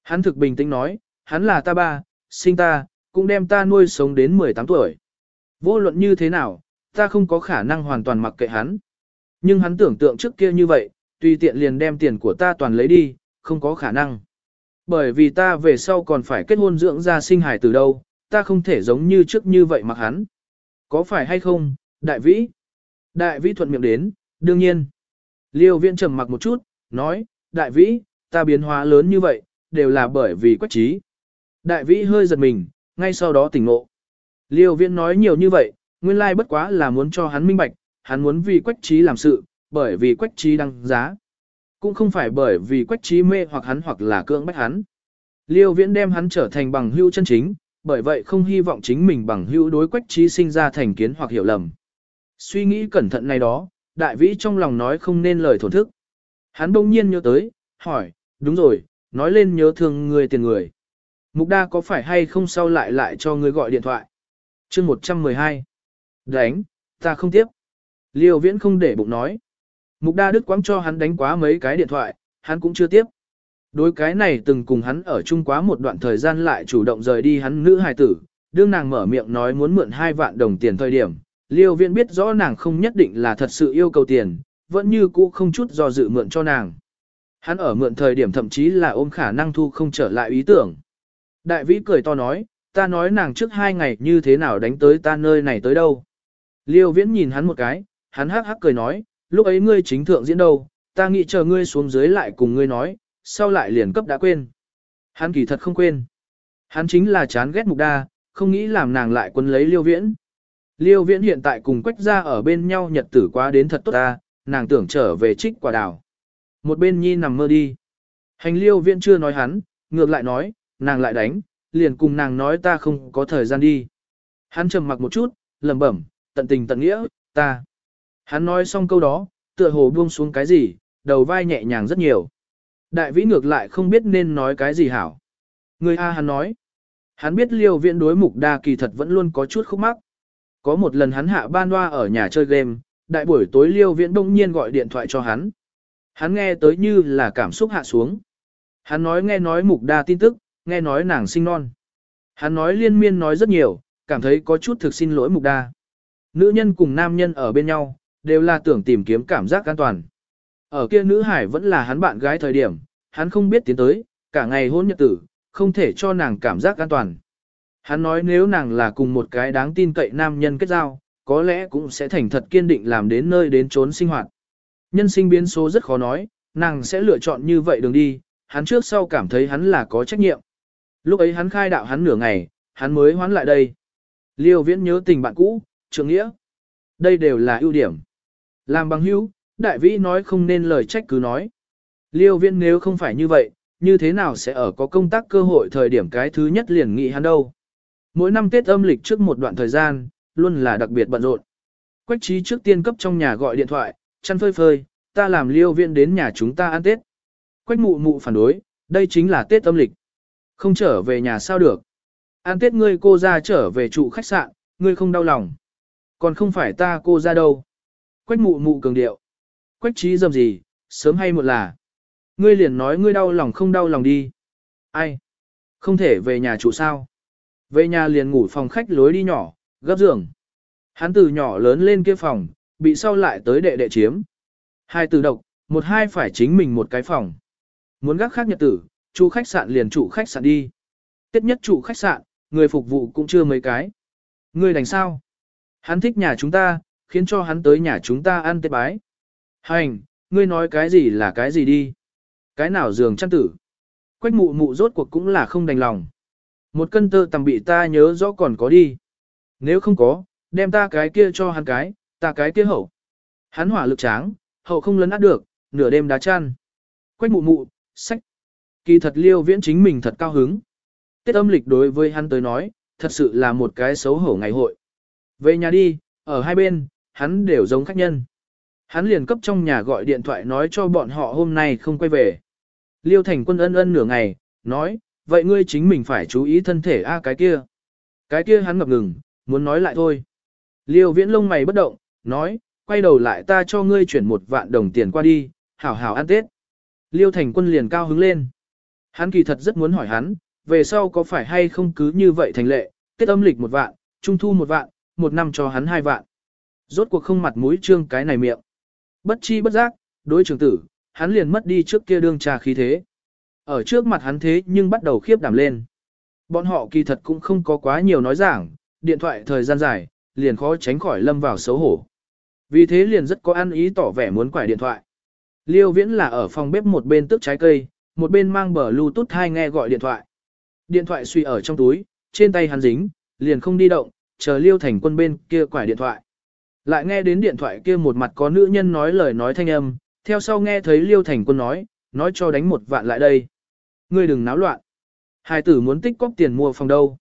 Speaker 1: Hắn thực bình tĩnh nói, hắn là ta ba, sinh ta, cũng đem ta nuôi sống đến 18 tuổi. Vô luận như thế nào, ta không có khả năng hoàn toàn mặc kệ hắn. Nhưng hắn tưởng tượng trước kia như vậy, tùy tiện liền đem tiền của ta toàn lấy đi, không có khả năng. Bởi vì ta về sau còn phải kết hôn dưỡng ra sinh hải từ đâu, ta không thể giống như trước như vậy mặc hắn. Có phải hay không, đại vĩ? Đại vĩ thuận miệng đến, đương nhiên. Liêu viễn trầm mặc một chút, nói, đại vĩ, ta biến hóa lớn như vậy, đều là bởi vì quách trí. Đại vĩ hơi giật mình, ngay sau đó tỉnh ngộ. Liêu viễn nói nhiều như vậy, nguyên lai bất quá là muốn cho hắn minh bạch, hắn muốn vì quách trí làm sự, bởi vì quách trí đăng giá. Cũng không phải bởi vì quách trí mê hoặc hắn hoặc là cưỡng bách hắn. Liêu viễn đem hắn trở thành bằng hữu chân chính, bởi vậy không hy vọng chính mình bằng hữu đối quách trí sinh ra thành kiến hoặc hiểu lầm. Suy nghĩ cẩn thận này đó, đại vĩ trong lòng nói không nên lời thổn thức. Hắn đông nhiên nhớ tới, hỏi, đúng rồi, nói lên nhớ thương người tiền người. Mục đa có phải hay không sau lại lại cho người gọi điện thoại? chương 112. Đánh, ta không tiếp. Liêu viễn không để bụng nói. Mục đa đức quáng cho hắn đánh quá mấy cái điện thoại, hắn cũng chưa tiếp. Đối cái này từng cùng hắn ở chung quá một đoạn thời gian lại chủ động rời đi hắn nữ hài tử, đương nàng mở miệng nói muốn mượn hai vạn đồng tiền thời điểm. Liêu viễn biết rõ nàng không nhất định là thật sự yêu cầu tiền, vẫn như cũ không chút do dự mượn cho nàng. Hắn ở mượn thời điểm thậm chí là ôm khả năng thu không trở lại ý tưởng. Đại vĩ cười to nói, ta nói nàng trước hai ngày như thế nào đánh tới ta nơi này tới đâu. Liêu viễn nhìn hắn một cái, hắn hắc hắc cười nói, lúc ấy ngươi chính thượng diễn đâu, ta nghĩ chờ ngươi xuống dưới lại cùng ngươi nói, sau lại liền cấp đã quên. Hắn kỳ thật không quên. Hắn chính là chán ghét mục đa, không nghĩ làm nàng lại quân lấy liêu viễn. Liêu viễn hiện tại cùng quách ra ở bên nhau nhật tử quá đến thật tốt ta, nàng tưởng trở về trích quả đào. Một bên nhi nằm mơ đi. Hành liêu viễn chưa nói hắn, ngược lại nói, nàng lại đánh, liền cùng nàng nói ta không có thời gian đi. Hắn trầm mặc một chút, lẩm bẩm, tận tình tận nghĩa, ta. Hắn nói xong câu đó, tựa hồ buông xuống cái gì, đầu vai nhẹ nhàng rất nhiều. Đại vĩ ngược lại không biết nên nói cái gì hảo. Người A hắn nói. Hắn biết liêu viện đối mục đa kỳ thật vẫn luôn có chút khúc mắc. Có một lần hắn hạ ban loa ở nhà chơi game, đại buổi tối liêu viễn đông nhiên gọi điện thoại cho hắn. Hắn nghe tới như là cảm xúc hạ xuống. Hắn nói nghe nói mục đa tin tức, nghe nói nàng sinh non. Hắn nói liên miên nói rất nhiều, cảm thấy có chút thực xin lỗi mục đa. Nữ nhân cùng nam nhân ở bên nhau, đều là tưởng tìm kiếm cảm giác an toàn. Ở kia nữ hải vẫn là hắn bạn gái thời điểm, hắn không biết tiến tới, cả ngày hôn nhật tử, không thể cho nàng cảm giác an toàn. Hắn nói nếu nàng là cùng một cái đáng tin cậy nam nhân kết giao, có lẽ cũng sẽ thành thật kiên định làm đến nơi đến trốn sinh hoạt. Nhân sinh biến số rất khó nói, nàng sẽ lựa chọn như vậy đường đi, hắn trước sau cảm thấy hắn là có trách nhiệm. Lúc ấy hắn khai đạo hắn nửa ngày, hắn mới hoán lại đây. Liêu viễn nhớ tình bạn cũ, trường nghĩa. Đây đều là ưu điểm. Làm bằng hữu, đại vĩ nói không nên lời trách cứ nói. Liêu viễn nếu không phải như vậy, như thế nào sẽ ở có công tác cơ hội thời điểm cái thứ nhất liền nghị hắn đâu. Mỗi năm Tết âm lịch trước một đoạn thời gian, luôn là đặc biệt bận rộn. Quách trí trước tiên cấp trong nhà gọi điện thoại, chăn phơi phơi, ta làm liêu viện đến nhà chúng ta ăn Tết. Quách mụ mụ phản đối, đây chính là Tết âm lịch. Không trở về nhà sao được. Ăn Tết ngươi cô ra trở về trụ khách sạn, ngươi không đau lòng. Còn không phải ta cô ra đâu. Quách mụ mụ cường điệu. Quách trí dầm gì, sớm hay một là. Ngươi liền nói ngươi đau lòng không đau lòng đi. Ai? Không thể về nhà trụ sao? Về nhà liền ngủ phòng khách lối đi nhỏ, gấp giường. Hắn từ nhỏ lớn lên kia phòng, bị sau lại tới đệ đệ chiếm. Hai từ độc, một hai phải chính mình một cái phòng. Muốn gác khác nhật tử, chủ khách sạn liền chủ khách sạn đi. Tết nhất chủ khách sạn, người phục vụ cũng chưa mấy cái. Người đành sao? Hắn thích nhà chúng ta, khiến cho hắn tới nhà chúng ta ăn tết bái. Hành, ngươi nói cái gì là cái gì đi? Cái nào giường chăn tử? Quách mụ mụ rốt cuộc cũng là không đành lòng. Một cân tơ tầm bị ta nhớ rõ còn có đi. Nếu không có, đem ta cái kia cho hắn cái, ta cái kia hậu. Hắn hỏa lực tráng, hậu không lấn át được, nửa đêm đá chăn. Quách mụ mụ, sách. Kỳ thật liêu viễn chính mình thật cao hứng. Tết âm lịch đối với hắn tới nói, thật sự là một cái xấu hổ ngày hội. Về nhà đi, ở hai bên, hắn đều giống khách nhân. Hắn liền cấp trong nhà gọi điện thoại nói cho bọn họ hôm nay không quay về. Liêu thành quân ân ân nửa ngày, nói, vậy ngươi chính mình phải chú ý thân thể a cái kia. Cái kia hắn ngập ngừng, muốn nói lại thôi. Liêu viễn lông mày bất động, nói, quay đầu lại ta cho ngươi chuyển một vạn đồng tiền qua đi, hảo hảo ăn Tết. Liêu thành quân liền cao hứng lên. Hắn kỳ thật rất muốn hỏi hắn, về sau có phải hay không cứ như vậy thành lệ, Tết âm lịch một vạn, trung thu một vạn, một năm cho hắn hai vạn. Rốt cuộc không mặt mũi trương cái này miệng. Bất chi bất giác, đối trường tử, hắn liền mất đi trước kia đương trà khí thế. Ở trước mặt hắn thế nhưng bắt đầu khiếp đảm lên. Bọn họ kỳ thật cũng không có quá nhiều nói giảng, điện thoại thời gian dài, liền khó tránh khỏi lâm vào xấu hổ. Vì thế liền rất có ăn ý tỏ vẻ muốn quải điện thoại. Liêu viễn là ở phòng bếp một bên tước trái cây, một bên mang bờ Bluetooth hai nghe gọi điện thoại. Điện thoại suy ở trong túi, trên tay hắn dính, liền không đi động, chờ Liêu Thành Quân bên kia quải điện thoại. Lại nghe đến điện thoại kia một mặt có nữ nhân nói lời nói thanh âm, theo sau nghe thấy Liêu Thành Quân nói, nói cho đánh một vạn lại đây. Ngươi đừng náo loạn. Hai tử muốn tích cóp tiền mua phòng đâu.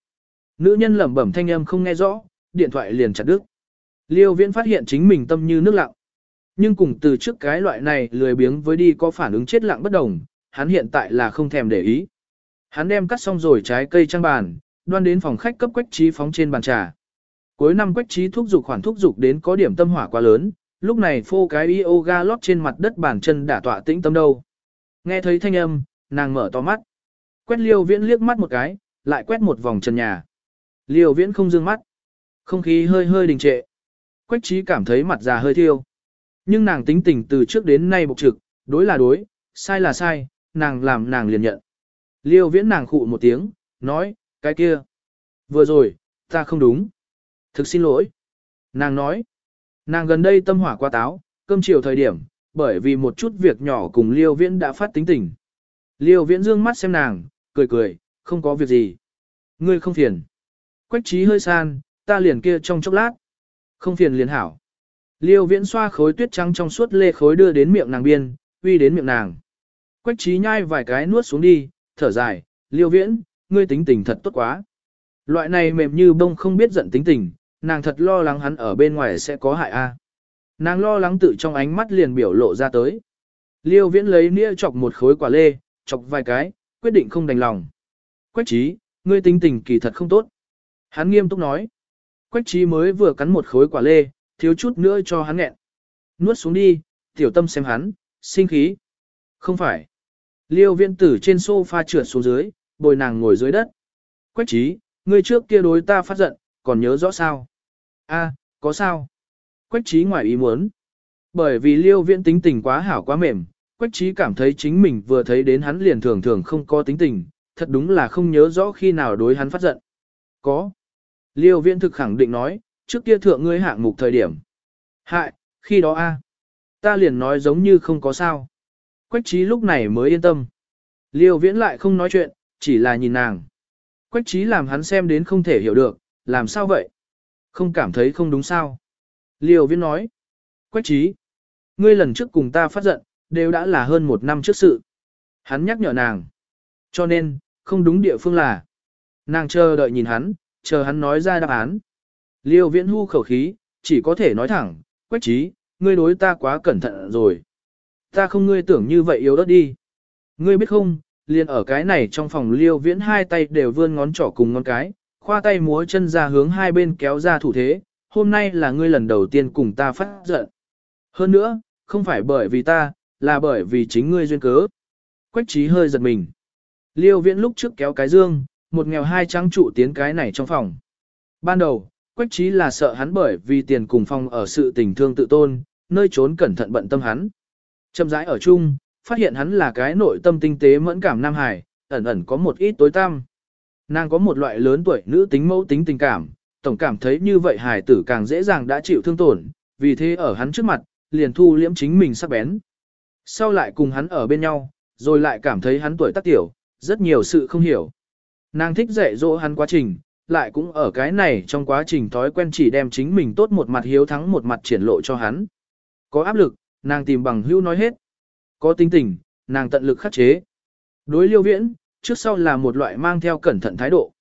Speaker 1: Nữ nhân lẩm bẩm thanh âm không nghe rõ, điện thoại liền chặt đứt. Liêu Viễn phát hiện chính mình tâm như nước lặng. Nhưng cùng từ trước cái loại này lười biếng với đi có phản ứng chết lặng bất đồng, hắn hiện tại là không thèm để ý. Hắn đem cắt xong rồi trái cây trang bàn, đoan đến phòng khách cấp quách trí phóng trên bàn trà. Cuối năm quách trí thúc dục khoản thúc dục đến có điểm tâm hỏa quá lớn, lúc này phô cái yoga lót trên mặt đất bàn chân đả tọa tĩnh tâm đâu. Nghe thấy thanh âm, nàng mở to mắt. Quét liêu viễn liếc mắt một cái, lại quét một vòng trần nhà. Liêu viễn không dương mắt. Không khí hơi hơi đình trệ. Quách trí cảm thấy mặt già hơi thiêu. Nhưng nàng tính tình từ trước đến nay bộc trực, đối là đối, sai là sai, nàng làm nàng liền nhận. Liêu viễn nàng khụ một tiếng, nói, cái kia. Vừa rồi, ta không đúng. Thực xin lỗi. Nàng nói, nàng gần đây tâm hỏa quá táo, cơm chiều thời điểm, bởi vì một chút việc nhỏ cùng Liêu viễn đã phát tính tình. Liêu viễn dương mắt xem nàng, cười cười, không có việc gì. Ngươi không phiền. Quách trí hơi san, ta liền kia trong chốc lát. Không phiền liền hảo. Liêu viễn xoa khối tuyết trắng trong suốt lê khối đưa đến miệng nàng biên, uy đến miệng nàng. Quách trí nhai vài cái nuốt xuống đi, thở dài, liêu viễn, ngươi tính tình thật tốt quá. Loại này mềm như bông không biết giận tính tình, nàng thật lo lắng hắn ở bên ngoài sẽ có hại a. Nàng lo lắng tự trong ánh mắt liền biểu lộ ra tới. Liêu viễn lấy nĩa chọc một khối quả lê, chọc vài cái, quyết định không đành lòng. Quách trí, ngươi tính tình kỳ thật không tốt. Hắn nghiêm túc nói. Quách trí mới vừa cắn một khối quả lê, thiếu chút nữa cho hắn nghẹn. Nuốt xuống đi, tiểu tâm xem hắn, sinh khí. Không phải. Liêu viện tử trên sofa trượt xuống dưới, bồi nàng ngồi dưới đất. Quách trí, ngươi trước kia đối ta phát giận, còn nhớ rõ sao? A, có sao? Quách trí ngoài ý muốn. Bởi vì liêu viện tính tình quá hảo quá mềm, quách trí cảm thấy chính mình vừa thấy đến hắn liền thường thường không có tính tình, thật đúng là không nhớ rõ khi nào đối hắn phát giận. Có. Liêu Viễn thực khẳng định nói, trước kia thượng ngươi hạng mục thời điểm. Hại, khi đó a, Ta liền nói giống như không có sao. Quách trí lúc này mới yên tâm. Liêu viễn lại không nói chuyện, chỉ là nhìn nàng. Quách trí làm hắn xem đến không thể hiểu được, làm sao vậy? Không cảm thấy không đúng sao? Liêu viễn nói. Quách trí. Ngươi lần trước cùng ta phát giận, đều đã là hơn một năm trước sự. Hắn nhắc nhở nàng. Cho nên, không đúng địa phương là. Nàng chờ đợi nhìn hắn, chờ hắn nói ra đáp án. Liêu viễn hưu khẩu khí, chỉ có thể nói thẳng, quách trí, ngươi đối ta quá cẩn thận rồi. Ta không ngươi tưởng như vậy yếu đất đi. Ngươi biết không, liền ở cái này trong phòng liêu viễn hai tay đều vươn ngón trỏ cùng ngón cái, khoa tay múa chân ra hướng hai bên kéo ra thủ thế, hôm nay là ngươi lần đầu tiên cùng ta phát giận. Hơn nữa, không phải bởi vì ta, là bởi vì chính ngươi duyên cớ. Quách trí hơi giật mình. Liêu viễn lúc trước kéo cái dương, một nghèo hai trắng trụ tiến cái này trong phòng. Ban đầu, Quách trí là sợ hắn bởi vì tiền cùng phòng ở sự tình thương tự tôn, nơi trốn cẩn thận bận tâm hắn. Châm rãi ở chung, phát hiện hắn là cái nội tâm tinh tế mẫn cảm nam hải, ẩn ẩn có một ít tối tăm. Nàng có một loại lớn tuổi nữ tính mẫu tính tình cảm, tổng cảm thấy như vậy Hải tử càng dễ dàng đã chịu thương tổn, vì thế ở hắn trước mặt, liền thu liễm chính mình sắc bén. Sau lại cùng hắn ở bên nhau, rồi lại cảm thấy hắn tuổi tác tiểu, rất nhiều sự không hiểu. Nàng thích dạy dỗ hắn quá trình, lại cũng ở cái này trong quá trình thói quen chỉ đem chính mình tốt một mặt hiếu thắng một mặt triển lộ cho hắn. Có áp lực, nàng tìm bằng hữu nói hết. Có tinh tình, nàng tận lực khắc chế. Đối liêu viễn, trước sau là một loại mang theo cẩn thận thái độ.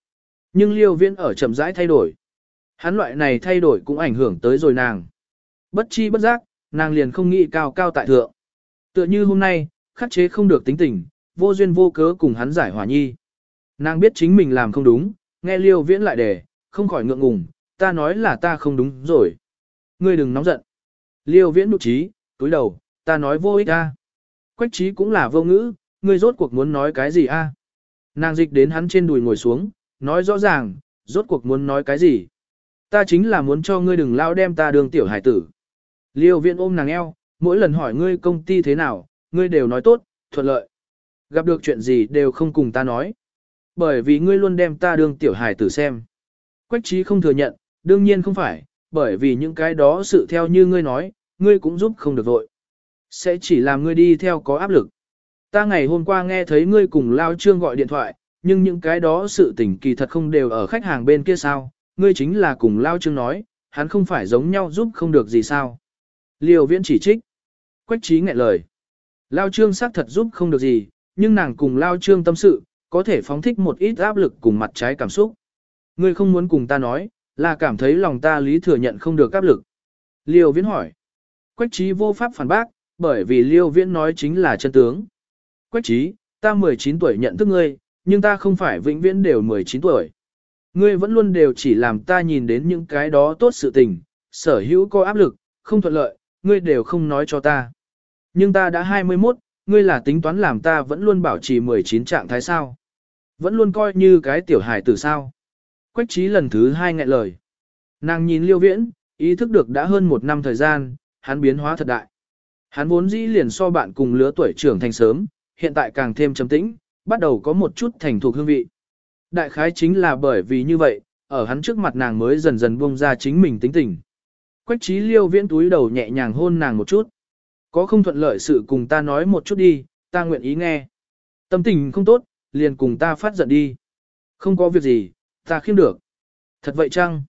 Speaker 1: Nhưng liêu viễn ở chậm rãi thay đổi. Hắn loại này thay đổi cũng ảnh hưởng tới rồi nàng. Bất chi bất giác, nàng liền không nghĩ cao cao tại thượng. Tựa như hôm nay, khắc chế không được tính tình, vô duyên vô cớ cùng hắn giải hòa nhi. Nàng biết chính mình làm không đúng, nghe liêu viễn lại đề, không khỏi ngượng ngùng, ta nói là ta không đúng rồi. Ngươi đừng nóng giận. Liêu viễn nụ trí, túi đầu, ta nói vô ích a. Quách trí cũng là vô ngữ, ngươi rốt cuộc muốn nói cái gì a? Nàng dịch đến hắn trên đùi ngồi xuống, nói rõ ràng, rốt cuộc muốn nói cái gì. Ta chính là muốn cho ngươi đừng lao đem ta đường tiểu hải tử. Liêu viễn ôm nàng eo, mỗi lần hỏi ngươi công ty thế nào, ngươi đều nói tốt, thuận lợi. Gặp được chuyện gì đều không cùng ta nói. Bởi vì ngươi luôn đem ta đương tiểu hài tử xem. Quách trí không thừa nhận, đương nhiên không phải, bởi vì những cái đó sự theo như ngươi nói, ngươi cũng giúp không được vội. Sẽ chỉ làm ngươi đi theo có áp lực. Ta ngày hôm qua nghe thấy ngươi cùng Lao Trương gọi điện thoại, nhưng những cái đó sự tình kỳ thật không đều ở khách hàng bên kia sao, ngươi chính là cùng Lao Trương nói, hắn không phải giống nhau giúp không được gì sao. Liều viễn chỉ trích. Quách trí nghẹn lời. Lao Trương xác thật giúp không được gì, nhưng nàng cùng Lao Trương tâm sự, có thể phóng thích một ít áp lực cùng mặt trái cảm xúc. Ngươi không muốn cùng ta nói, là cảm thấy lòng ta lý thừa nhận không được áp lực. Liêu viễn hỏi. Quách trí vô pháp phản bác, bởi vì Liêu viễn nói chính là chân tướng. Quách trí, ta 19 tuổi nhận thức ngươi, nhưng ta không phải vĩnh viễn đều 19 tuổi. Ngươi vẫn luôn đều chỉ làm ta nhìn đến những cái đó tốt sự tình, sở hữu có áp lực, không thuận lợi, ngươi đều không nói cho ta. Nhưng ta đã 21, ngươi là tính toán làm ta vẫn luôn bảo trì 19 trạng thái sao. Vẫn luôn coi như cái tiểu hài tử sao. Quách trí lần thứ hai ngại lời. Nàng nhìn liêu viễn, ý thức được đã hơn một năm thời gian, hắn biến hóa thật đại. Hắn vốn dĩ liền so bạn cùng lứa tuổi trưởng thành sớm, hiện tại càng thêm trầm tĩnh, bắt đầu có một chút thành thuộc hương vị. Đại khái chính là bởi vì như vậy, ở hắn trước mặt nàng mới dần dần buông ra chính mình tính tình. Quách trí liêu viễn túi đầu nhẹ nhàng hôn nàng một chút. Có không thuận lợi sự cùng ta nói một chút đi, ta nguyện ý nghe. Tâm tình không tốt, liền cùng ta phát giận đi. Không có việc gì, ta khiêm được. Thật vậy chăng?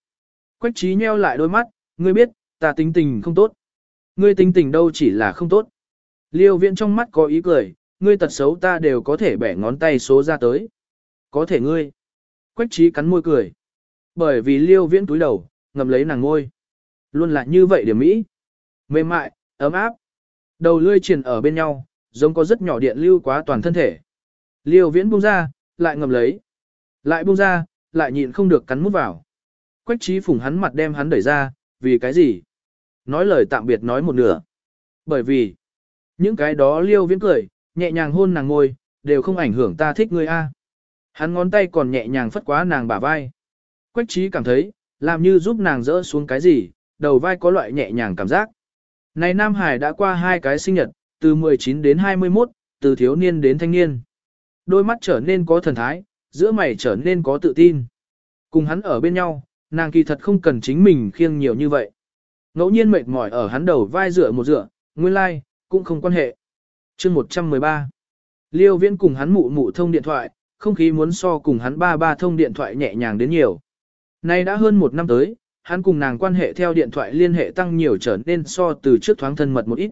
Speaker 1: Quách trí nheo lại đôi mắt, ngươi biết, ta tính tình không tốt. Ngươi tính tình đâu chỉ là không tốt. Liêu viễn trong mắt có ý cười, ngươi tật xấu ta đều có thể bẻ ngón tay số ra tới. Có thể ngươi. Quách trí cắn môi cười. Bởi vì liêu viễn túi đầu, ngầm lấy nàng ngôi. Luôn là như vậy điểm mỹ. Mềm mại, ấm áp. Đầu lươi triển ở bên nhau, giống có rất nhỏ điện lưu quá toàn thân thể. Liêu viễn buông ra, lại ngầm lấy. Lại buông ra, lại nhịn không được cắn mút vào. Quách trí phủng hắn mặt đem hắn đẩy ra, vì cái gì? Nói lời tạm biệt nói một nửa. Bởi vì, những cái đó liêu viễn cười, nhẹ nhàng hôn nàng ngôi, đều không ảnh hưởng ta thích ngươi a. Hắn ngón tay còn nhẹ nhàng phất quá nàng bả vai. Quách trí cảm thấy, làm như giúp nàng dỡ xuống cái gì, đầu vai có loại nhẹ nhàng cảm giác. Này Nam Hải đã qua hai cái sinh nhật, từ 19 đến 21, từ thiếu niên đến thanh niên. Đôi mắt trở nên có thần thái, giữa mày trở nên có tự tin. Cùng hắn ở bên nhau, nàng kỳ thật không cần chính mình khiêng nhiều như vậy. Ngẫu nhiên mệt mỏi ở hắn đầu vai dựa một dựa, nguyên lai, like, cũng không quan hệ. chương 113 Liêu viễn cùng hắn mụ mụ thông điện thoại, không khí muốn so cùng hắn ba ba thông điện thoại nhẹ nhàng đến nhiều. Nay đã hơn một năm tới, hắn cùng nàng quan hệ theo điện thoại liên hệ tăng nhiều trở nên so từ trước thoáng thân mật một ít.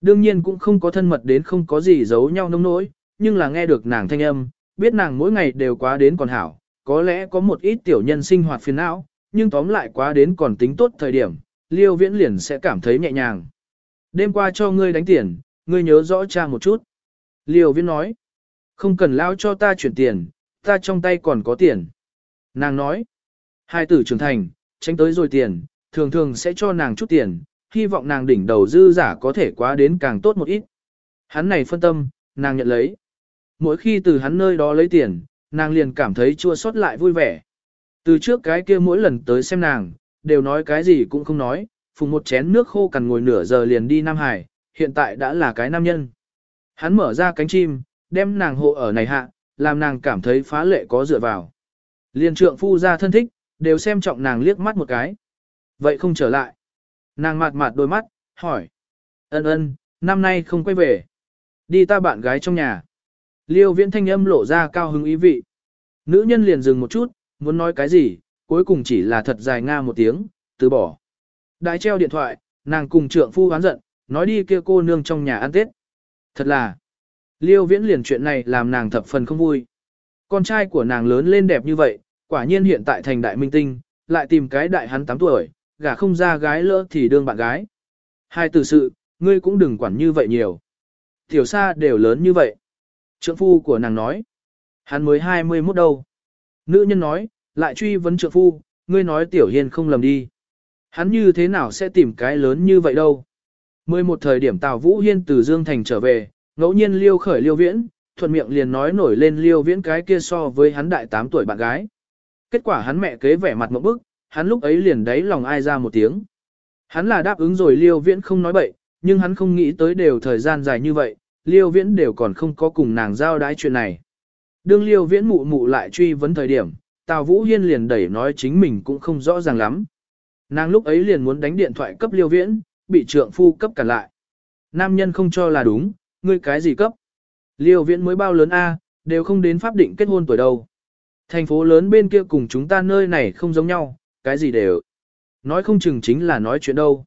Speaker 1: Đương nhiên cũng không có thân mật đến không có gì giấu nhau nông nỗi, nhưng là nghe được nàng thanh âm, biết nàng mỗi ngày đều quá đến còn hảo, có lẽ có một ít tiểu nhân sinh hoạt phiền não, nhưng tóm lại quá đến còn tính tốt thời điểm, liêu viễn liền sẽ cảm thấy nhẹ nhàng. Đêm qua cho ngươi đánh tiền, ngươi nhớ rõ cha một chút. Liêu viễn nói, không cần lao cho ta chuyển tiền, ta trong tay còn có tiền. Nàng nói, hai tử trưởng thành, tránh tới rồi tiền, thường thường sẽ cho nàng chút tiền, hy vọng nàng đỉnh đầu dư giả có thể quá đến càng tốt một ít. Hắn này phân tâm, nàng nhận lấy. Mỗi khi từ hắn nơi đó lấy tiền, nàng liền cảm thấy chua xót lại vui vẻ. Từ trước cái kia mỗi lần tới xem nàng, đều nói cái gì cũng không nói, phùng một chén nước khô cằn ngồi nửa giờ liền đi Nam Hải, hiện tại đã là cái nam nhân. Hắn mở ra cánh chim, đem nàng hộ ở này hạ, làm nàng cảm thấy phá lệ có dựa vào. Liên trượng phu ra thân thích, đều xem trọng nàng liếc mắt một cái. Vậy không trở lại. Nàng mạt mạt đôi mắt, hỏi. Ân ân, năm nay không quay về. Đi ta bạn gái trong nhà. Liêu viễn thanh âm lộ ra cao hứng ý vị. Nữ nhân liền dừng một chút, muốn nói cái gì, cuối cùng chỉ là thật dài nga một tiếng, từ bỏ. Đãi treo điện thoại, nàng cùng trượng phu hoán giận, nói đi kia cô nương trong nhà ăn tết. Thật là, liêu viễn liền chuyện này làm nàng thập phần không vui. Con trai của nàng lớn lên đẹp như vậy, quả nhiên hiện tại thành đại minh tinh, lại tìm cái đại hắn 8 tuổi, gả không ra gái lỡ thì đương bạn gái. Hai từ sự, ngươi cũng đừng quản như vậy nhiều. Tiểu xa đều lớn như vậy. Trượng phu của nàng nói, hắn mới 21 đâu. Nữ nhân nói, lại truy vấn trượng phu, ngươi nói tiểu hiền không lầm đi. Hắn như thế nào sẽ tìm cái lớn như vậy đâu. Mười một thời điểm Tào Vũ Hiên từ Dương Thành trở về, ngẫu nhiên liêu khởi liêu viễn, thuận miệng liền nói nổi lên liêu viễn cái kia so với hắn đại 8 tuổi bạn gái. Kết quả hắn mẹ kế vẻ mặt một bức, hắn lúc ấy liền đáy lòng ai ra một tiếng. Hắn là đáp ứng rồi liêu viễn không nói bậy, nhưng hắn không nghĩ tới đều thời gian dài như vậy, liêu viễn đều còn không có cùng nàng giao đái chuyện này. Đương liêu viễn mụ mụ lại truy vấn thời điểm, Tào Vũ Hiên liền đẩy nói chính mình cũng không rõ ràng lắm. Nàng lúc ấy liền muốn đánh điện thoại cấp liêu viễn, bị trượng phu cấp cả lại. Nam nhân không cho là đúng, ngươi cái gì cấp. Liêu viễn mới bao lớn A, đều không đến pháp định kết hôn tuổi đâu. Thành phố lớn bên kia cùng chúng ta nơi này không giống nhau, cái gì đều. Nói không chừng chính là nói chuyện đâu.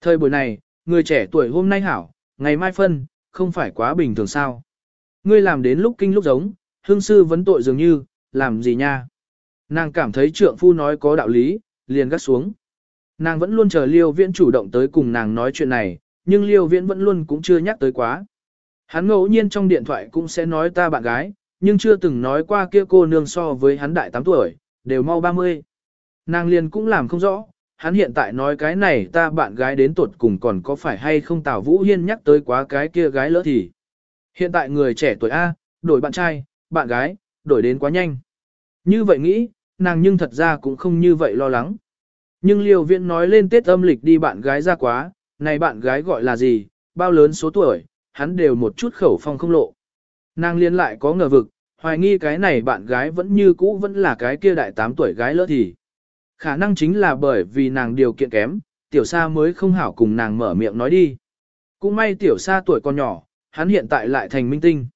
Speaker 1: Thời buổi này, người trẻ tuổi hôm nay hảo, ngày mai phân, không phải quá bình thường sao. Ngươi làm đến lúc kinh lúc giống, hương sư vấn tội dường như, làm gì nha. Nàng cảm thấy trượng phu nói có đạo lý, liền gắt xuống. Nàng vẫn luôn chờ Liêu Viễn chủ động tới cùng nàng nói chuyện này, nhưng Liêu Viễn vẫn luôn cũng chưa nhắc tới quá. Hắn ngẫu nhiên trong điện thoại cũng sẽ nói ta bạn gái, nhưng chưa từng nói qua kia cô nương so với hắn đại 8 tuổi, đều mau 30. Nàng liền cũng làm không rõ, hắn hiện tại nói cái này ta bạn gái đến tuột cùng còn có phải hay không Tào Vũ Hiên nhắc tới quá cái kia gái lỡ thì. Hiện tại người trẻ tuổi A, đổi bạn trai, bạn gái, đổi đến quá nhanh. Như vậy nghĩ, nàng nhưng thật ra cũng không như vậy lo lắng. Nhưng liều viện nói lên Tết âm lịch đi bạn gái ra quá, này bạn gái gọi là gì, bao lớn số tuổi, hắn đều một chút khẩu phong không lộ. Nàng liên lại có ngờ vực, hoài nghi cái này bạn gái vẫn như cũ vẫn là cái kia đại 8 tuổi gái lỡ thì. Khả năng chính là bởi vì nàng điều kiện kém, tiểu sa mới không hảo cùng nàng mở miệng nói đi. Cũng may tiểu sa tuổi còn nhỏ, hắn hiện tại lại thành minh tinh.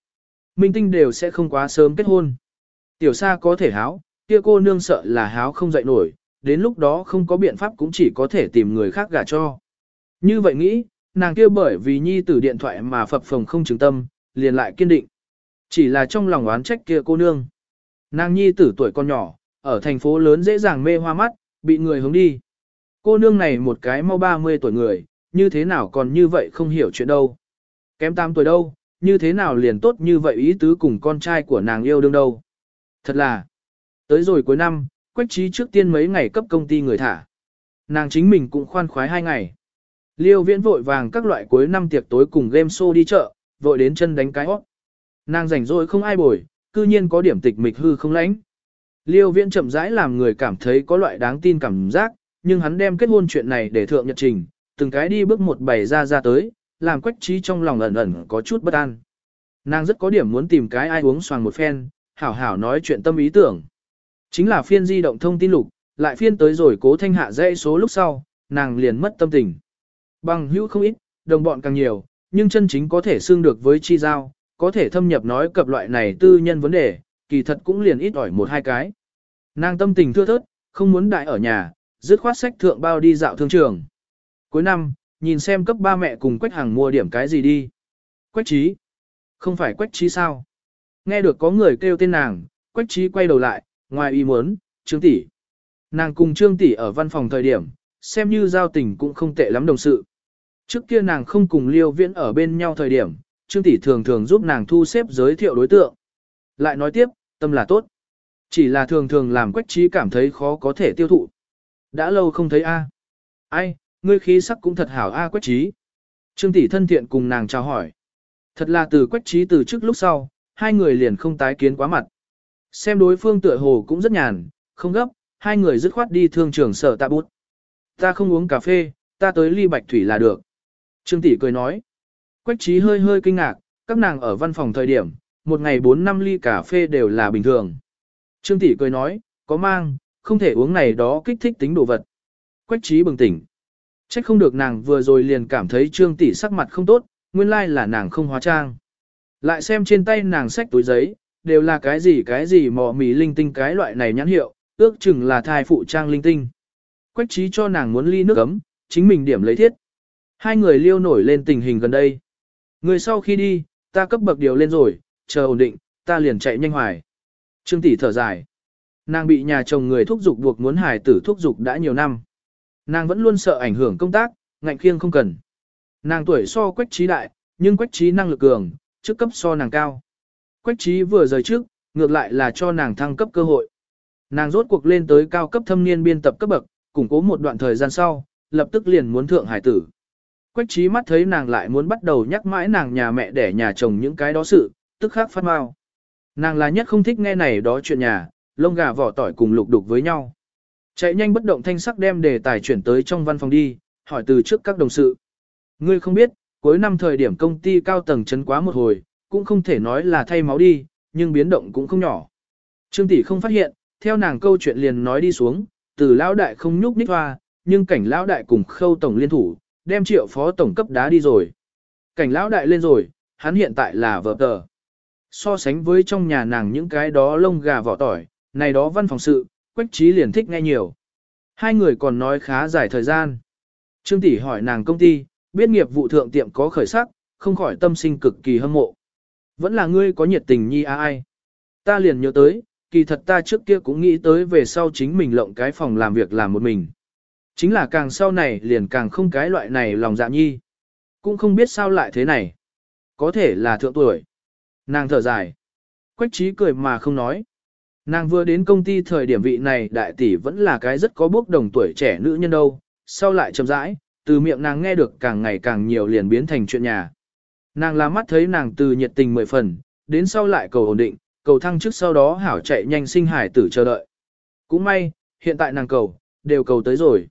Speaker 1: Minh tinh đều sẽ không quá sớm kết hôn. Tiểu sa có thể háo, kia cô nương sợ là háo không dậy nổi, đến lúc đó không có biện pháp cũng chỉ có thể tìm người khác gả cho. Như vậy nghĩ, nàng kia bởi vì nhi tử điện thoại mà phập phồng không chứng tâm, liền lại kiên định. Chỉ là trong lòng oán trách kia cô nương. Nàng nhi tử tuổi con nhỏ, ở thành phố lớn dễ dàng mê hoa mắt, bị người hướng đi. Cô nương này một cái mau 30 tuổi người, như thế nào còn như vậy không hiểu chuyện đâu. Kém 8 tuổi đâu, như thế nào liền tốt như vậy ý tứ cùng con trai của nàng yêu đương đâu. Thật là, tới rồi cuối năm, Quách trí trước tiên mấy ngày cấp công ty người thả. Nàng chính mình cũng khoan khoái hai ngày. Liêu viễn vội vàng các loại cuối năm tiệc tối cùng game show đi chợ, vội đến chân đánh cái hót. Nàng rảnh rỗi không ai bồi, cư nhiên có điểm tịch mịch hư không lãnh. Liêu viễn chậm rãi làm người cảm thấy có loại đáng tin cảm giác, nhưng hắn đem kết hôn chuyện này để thượng nhật trình, từng cái đi bước một bày ra ra tới, làm quách trí trong lòng ẩn ẩn có chút bất an. Nàng rất có điểm muốn tìm cái ai uống xoàng một phen, hảo hảo nói chuyện tâm ý tưởng. Chính là phiên di động thông tin lục, lại phiên tới rồi cố thanh hạ dãy số lúc sau, nàng liền mất tâm tình. Bằng hữu không ít, đồng bọn càng nhiều, nhưng chân chính có thể xương được với chi giao, có thể thâm nhập nói cập loại này tư nhân vấn đề, kỳ thật cũng liền ít ỏi một hai cái. Nàng tâm tình thưa thớt, không muốn đại ở nhà, dứt khoát sách thượng bao đi dạo thương trường. Cuối năm, nhìn xem cấp ba mẹ cùng Quách Hàng mua điểm cái gì đi. Quách trí. Không phải Quách trí sao? Nghe được có người kêu tên nàng, Quách trí quay đầu lại, ngoài ý muốn, Trương tỷ. Nàng cùng Trương tỷ ở văn phòng thời điểm, xem như giao tình cũng không tệ lắm đồng sự. Trước kia nàng không cùng liêu viễn ở bên nhau thời điểm, Trương Tỷ thường thường giúp nàng thu xếp giới thiệu đối tượng. Lại nói tiếp, tâm là tốt. Chỉ là thường thường làm quách trí cảm thấy khó có thể tiêu thụ. Đã lâu không thấy A. Ai, ngươi khí sắc cũng thật hảo A quách trí. Trương Tỷ thân thiện cùng nàng chào hỏi. Thật là từ quách trí từ trước lúc sau, hai người liền không tái kiến quá mặt. Xem đối phương tựa hồ cũng rất nhàn, không gấp, hai người dứt khoát đi thương trường sở tạ bút. Ta không uống cà phê, ta tới ly bạch thủy là được. Trương Tỷ cười nói. Quách trí hơi hơi kinh ngạc, các nàng ở văn phòng thời điểm, một ngày 4 năm ly cà phê đều là bình thường. Trương Tỷ cười nói, có mang, không thể uống này đó kích thích tính đồ vật. Quách trí bừng tỉnh. Trách không được nàng vừa rồi liền cảm thấy Trương Tỷ sắc mặt không tốt, nguyên lai là nàng không hóa trang. Lại xem trên tay nàng sách túi giấy, đều là cái gì cái gì mò mì linh tinh cái loại này nhãn hiệu, ước chừng là thai phụ trang linh tinh. Quách trí cho nàng muốn ly nước ấm, chính mình điểm lấy thiết. Hai người liêu nổi lên tình hình gần đây. Người sau khi đi, ta cấp bậc điều lên rồi, chờ ổn định, ta liền chạy nhanh hoài. Trương tỷ thở dài. Nàng bị nhà chồng người thúc giục buộc muốn hài tử thúc giục đã nhiều năm. Nàng vẫn luôn sợ ảnh hưởng công tác, ngạnh khiêng không cần. Nàng tuổi so quách trí đại, nhưng quách trí năng lực cường, chức cấp so nàng cao. Quách trí vừa rời trước, ngược lại là cho nàng thăng cấp cơ hội. Nàng rốt cuộc lên tới cao cấp thâm niên biên tập cấp bậc, củng cố một đoạn thời gian sau, lập tức liền muốn thượng hải tử. Quách trí mắt thấy nàng lại muốn bắt đầu nhắc mãi nàng nhà mẹ để nhà chồng những cái đó sự, tức khắc phát mau. Nàng là nhất không thích nghe này đó chuyện nhà, lông gà vỏ tỏi cùng lục đục với nhau. Chạy nhanh bất động thanh sắc đem đề tài chuyển tới trong văn phòng đi, hỏi từ trước các đồng sự. Ngươi không biết, cuối năm thời điểm công ty cao tầng chấn quá một hồi, cũng không thể nói là thay máu đi, nhưng biến động cũng không nhỏ. Trương tỷ không phát hiện, theo nàng câu chuyện liền nói đi xuống, từ lão đại không nhúc nhích hoa, nhưng cảnh lão đại cùng khâu tổng liên thủ, đem triệu phó tổng cấp đá đi rồi. Cảnh lão đại lên rồi, hắn hiện tại là vợ tờ. So sánh với trong nhà nàng những cái đó lông gà vỏ tỏi, này đó văn phòng sự, quách trí liền thích nghe nhiều. Hai người còn nói khá dài thời gian. Trương tỷ hỏi nàng công ty, biết nghiệp vụ thượng tiệm có khởi sắc, không khỏi tâm sinh cực kỳ hâm mộ. Vẫn là ngươi có nhiệt tình nhi a ai. Ta liền nhớ tới, kỳ thật ta trước kia cũng nghĩ tới về sau chính mình lộng cái phòng làm việc làm một mình. Chính là càng sau này liền càng không cái loại này lòng dạ nhi. Cũng không biết sao lại thế này. Có thể là thượng tuổi. Nàng thở dài. Quách trí cười mà không nói. Nàng vừa đến công ty thời điểm vị này đại tỷ vẫn là cái rất có bốc đồng tuổi trẻ nữ nhân đâu. Sau lại chậm rãi, từ miệng nàng nghe được càng ngày càng nhiều liền biến thành chuyện nhà. Nàng là mắt thấy nàng từ nhiệt tình mười phần, đến sau lại cầu ổn định, cầu thăng trước sau đó hảo chạy nhanh sinh hải tử chờ đợi. Cũng may, hiện tại nàng cầu, đều cầu tới rồi.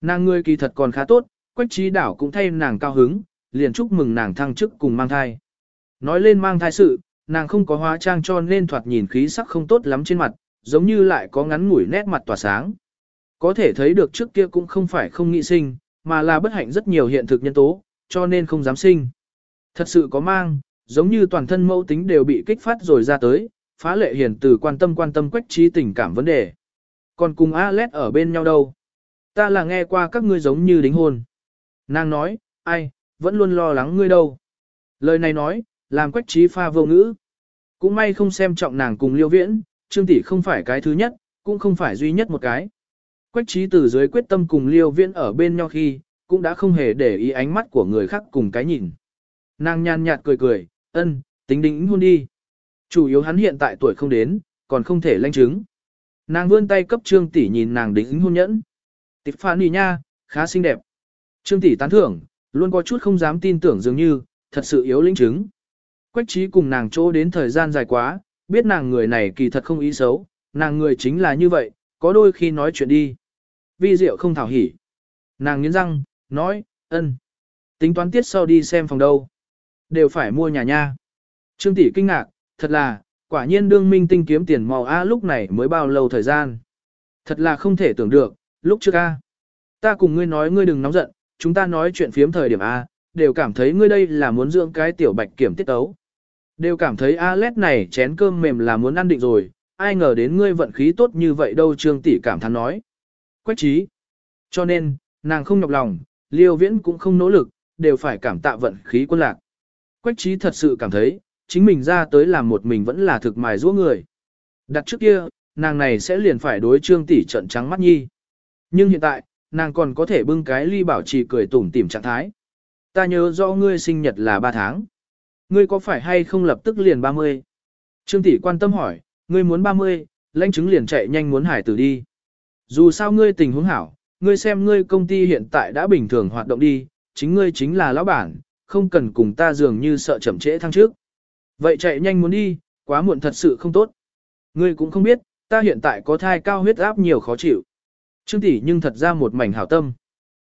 Speaker 1: Nàng ngươi kỳ thật còn khá tốt, quách trí đảo cũng thay nàng cao hứng, liền chúc mừng nàng thăng chức cùng mang thai. Nói lên mang thai sự, nàng không có hóa trang cho nên thoạt nhìn khí sắc không tốt lắm trên mặt, giống như lại có ngắn ngủi nét mặt tỏa sáng. Có thể thấy được trước kia cũng không phải không nghĩ sinh, mà là bất hạnh rất nhiều hiện thực nhân tố, cho nên không dám sinh. Thật sự có mang, giống như toàn thân mẫu tính đều bị kích phát rồi ra tới, phá lệ hiền từ quan tâm quan tâm quách trí tình cảm vấn đề. Còn cùng Alet ở bên nhau đâu? Ta là nghe qua các ngươi giống như đính hôn. Nàng nói, ai, vẫn luôn lo lắng ngươi đâu. Lời này nói, làm quách trí pha vô ngữ. Cũng may không xem trọng nàng cùng liêu viễn, trương tỷ không phải cái thứ nhất, cũng không phải duy nhất một cái. Quách trí từ dưới quyết tâm cùng liêu viễn ở bên nhau khi, cũng đã không hề để ý ánh mắt của người khác cùng cái nhìn. Nàng nhàn nhạt cười cười, ân, tính đính hôn đi. Chủ yếu hắn hiện tại tuổi không đến, còn không thể lanh chứng. Nàng vươn tay cấp trương tỷ nhìn nàng đính hôn nhẫn. Tiffany nha, khá xinh đẹp. Trương tỷ tán thưởng, luôn có chút không dám tin tưởng dường như, thật sự yếu linh chứng. Quách trí cùng nàng chỗ đến thời gian dài quá, biết nàng người này kỳ thật không ý xấu, nàng người chính là như vậy, có đôi khi nói chuyện đi. Vi diệu không thảo hỉ. Nàng nghiến răng, nói, ân. Tính toán tiết sau đi xem phòng đâu. Đều phải mua nhà nha. Trương tỷ kinh ngạc, thật là, quả nhiên đương minh tinh kiếm tiền màu A lúc này mới bao lâu thời gian. Thật là không thể tưởng được, lúc trước A. Ta cùng ngươi nói ngươi đừng nóng giận, chúng ta nói chuyện phiếm thời điểm A, đều cảm thấy ngươi đây là muốn dưỡng cái tiểu bạch kiểm tiết tấu. Đều cảm thấy Alet này chén cơm mềm là muốn ăn định rồi, ai ngờ đến ngươi vận khí tốt như vậy đâu trương tỷ cảm thán nói. Quách trí. Cho nên, nàng không nhọc lòng, liêu viễn cũng không nỗ lực, đều phải cảm tạ vận khí quân lạc. Quách trí thật sự cảm thấy, chính mình ra tới làm một mình vẫn là thực mài giũa người. Đặt trước kia, nàng này sẽ liền phải đối trương tỷ trận trắng mắt nhi. Nhưng hiện tại, nàng còn có thể bưng cái ly bảo trì cười tủm tỉm trạng thái. ta nhớ rõ ngươi sinh nhật là 3 tháng. Ngươi có phải hay không lập tức liền 30? Trương tỷ quan tâm hỏi, ngươi muốn 30, lãnh chứng liền chạy nhanh muốn hải tử đi. Dù sao ngươi tình huống hảo, ngươi xem ngươi công ty hiện tại đã bình thường hoạt động đi, chính ngươi chính là lão bản, không cần cùng ta dường như sợ chậm trễ thăng trước. Vậy chạy nhanh muốn đi, quá muộn thật sự không tốt. Ngươi cũng không biết, ta hiện tại có thai cao huyết áp nhiều khó chịu. Trương tỷ nhưng thật ra một mảnh hảo tâm.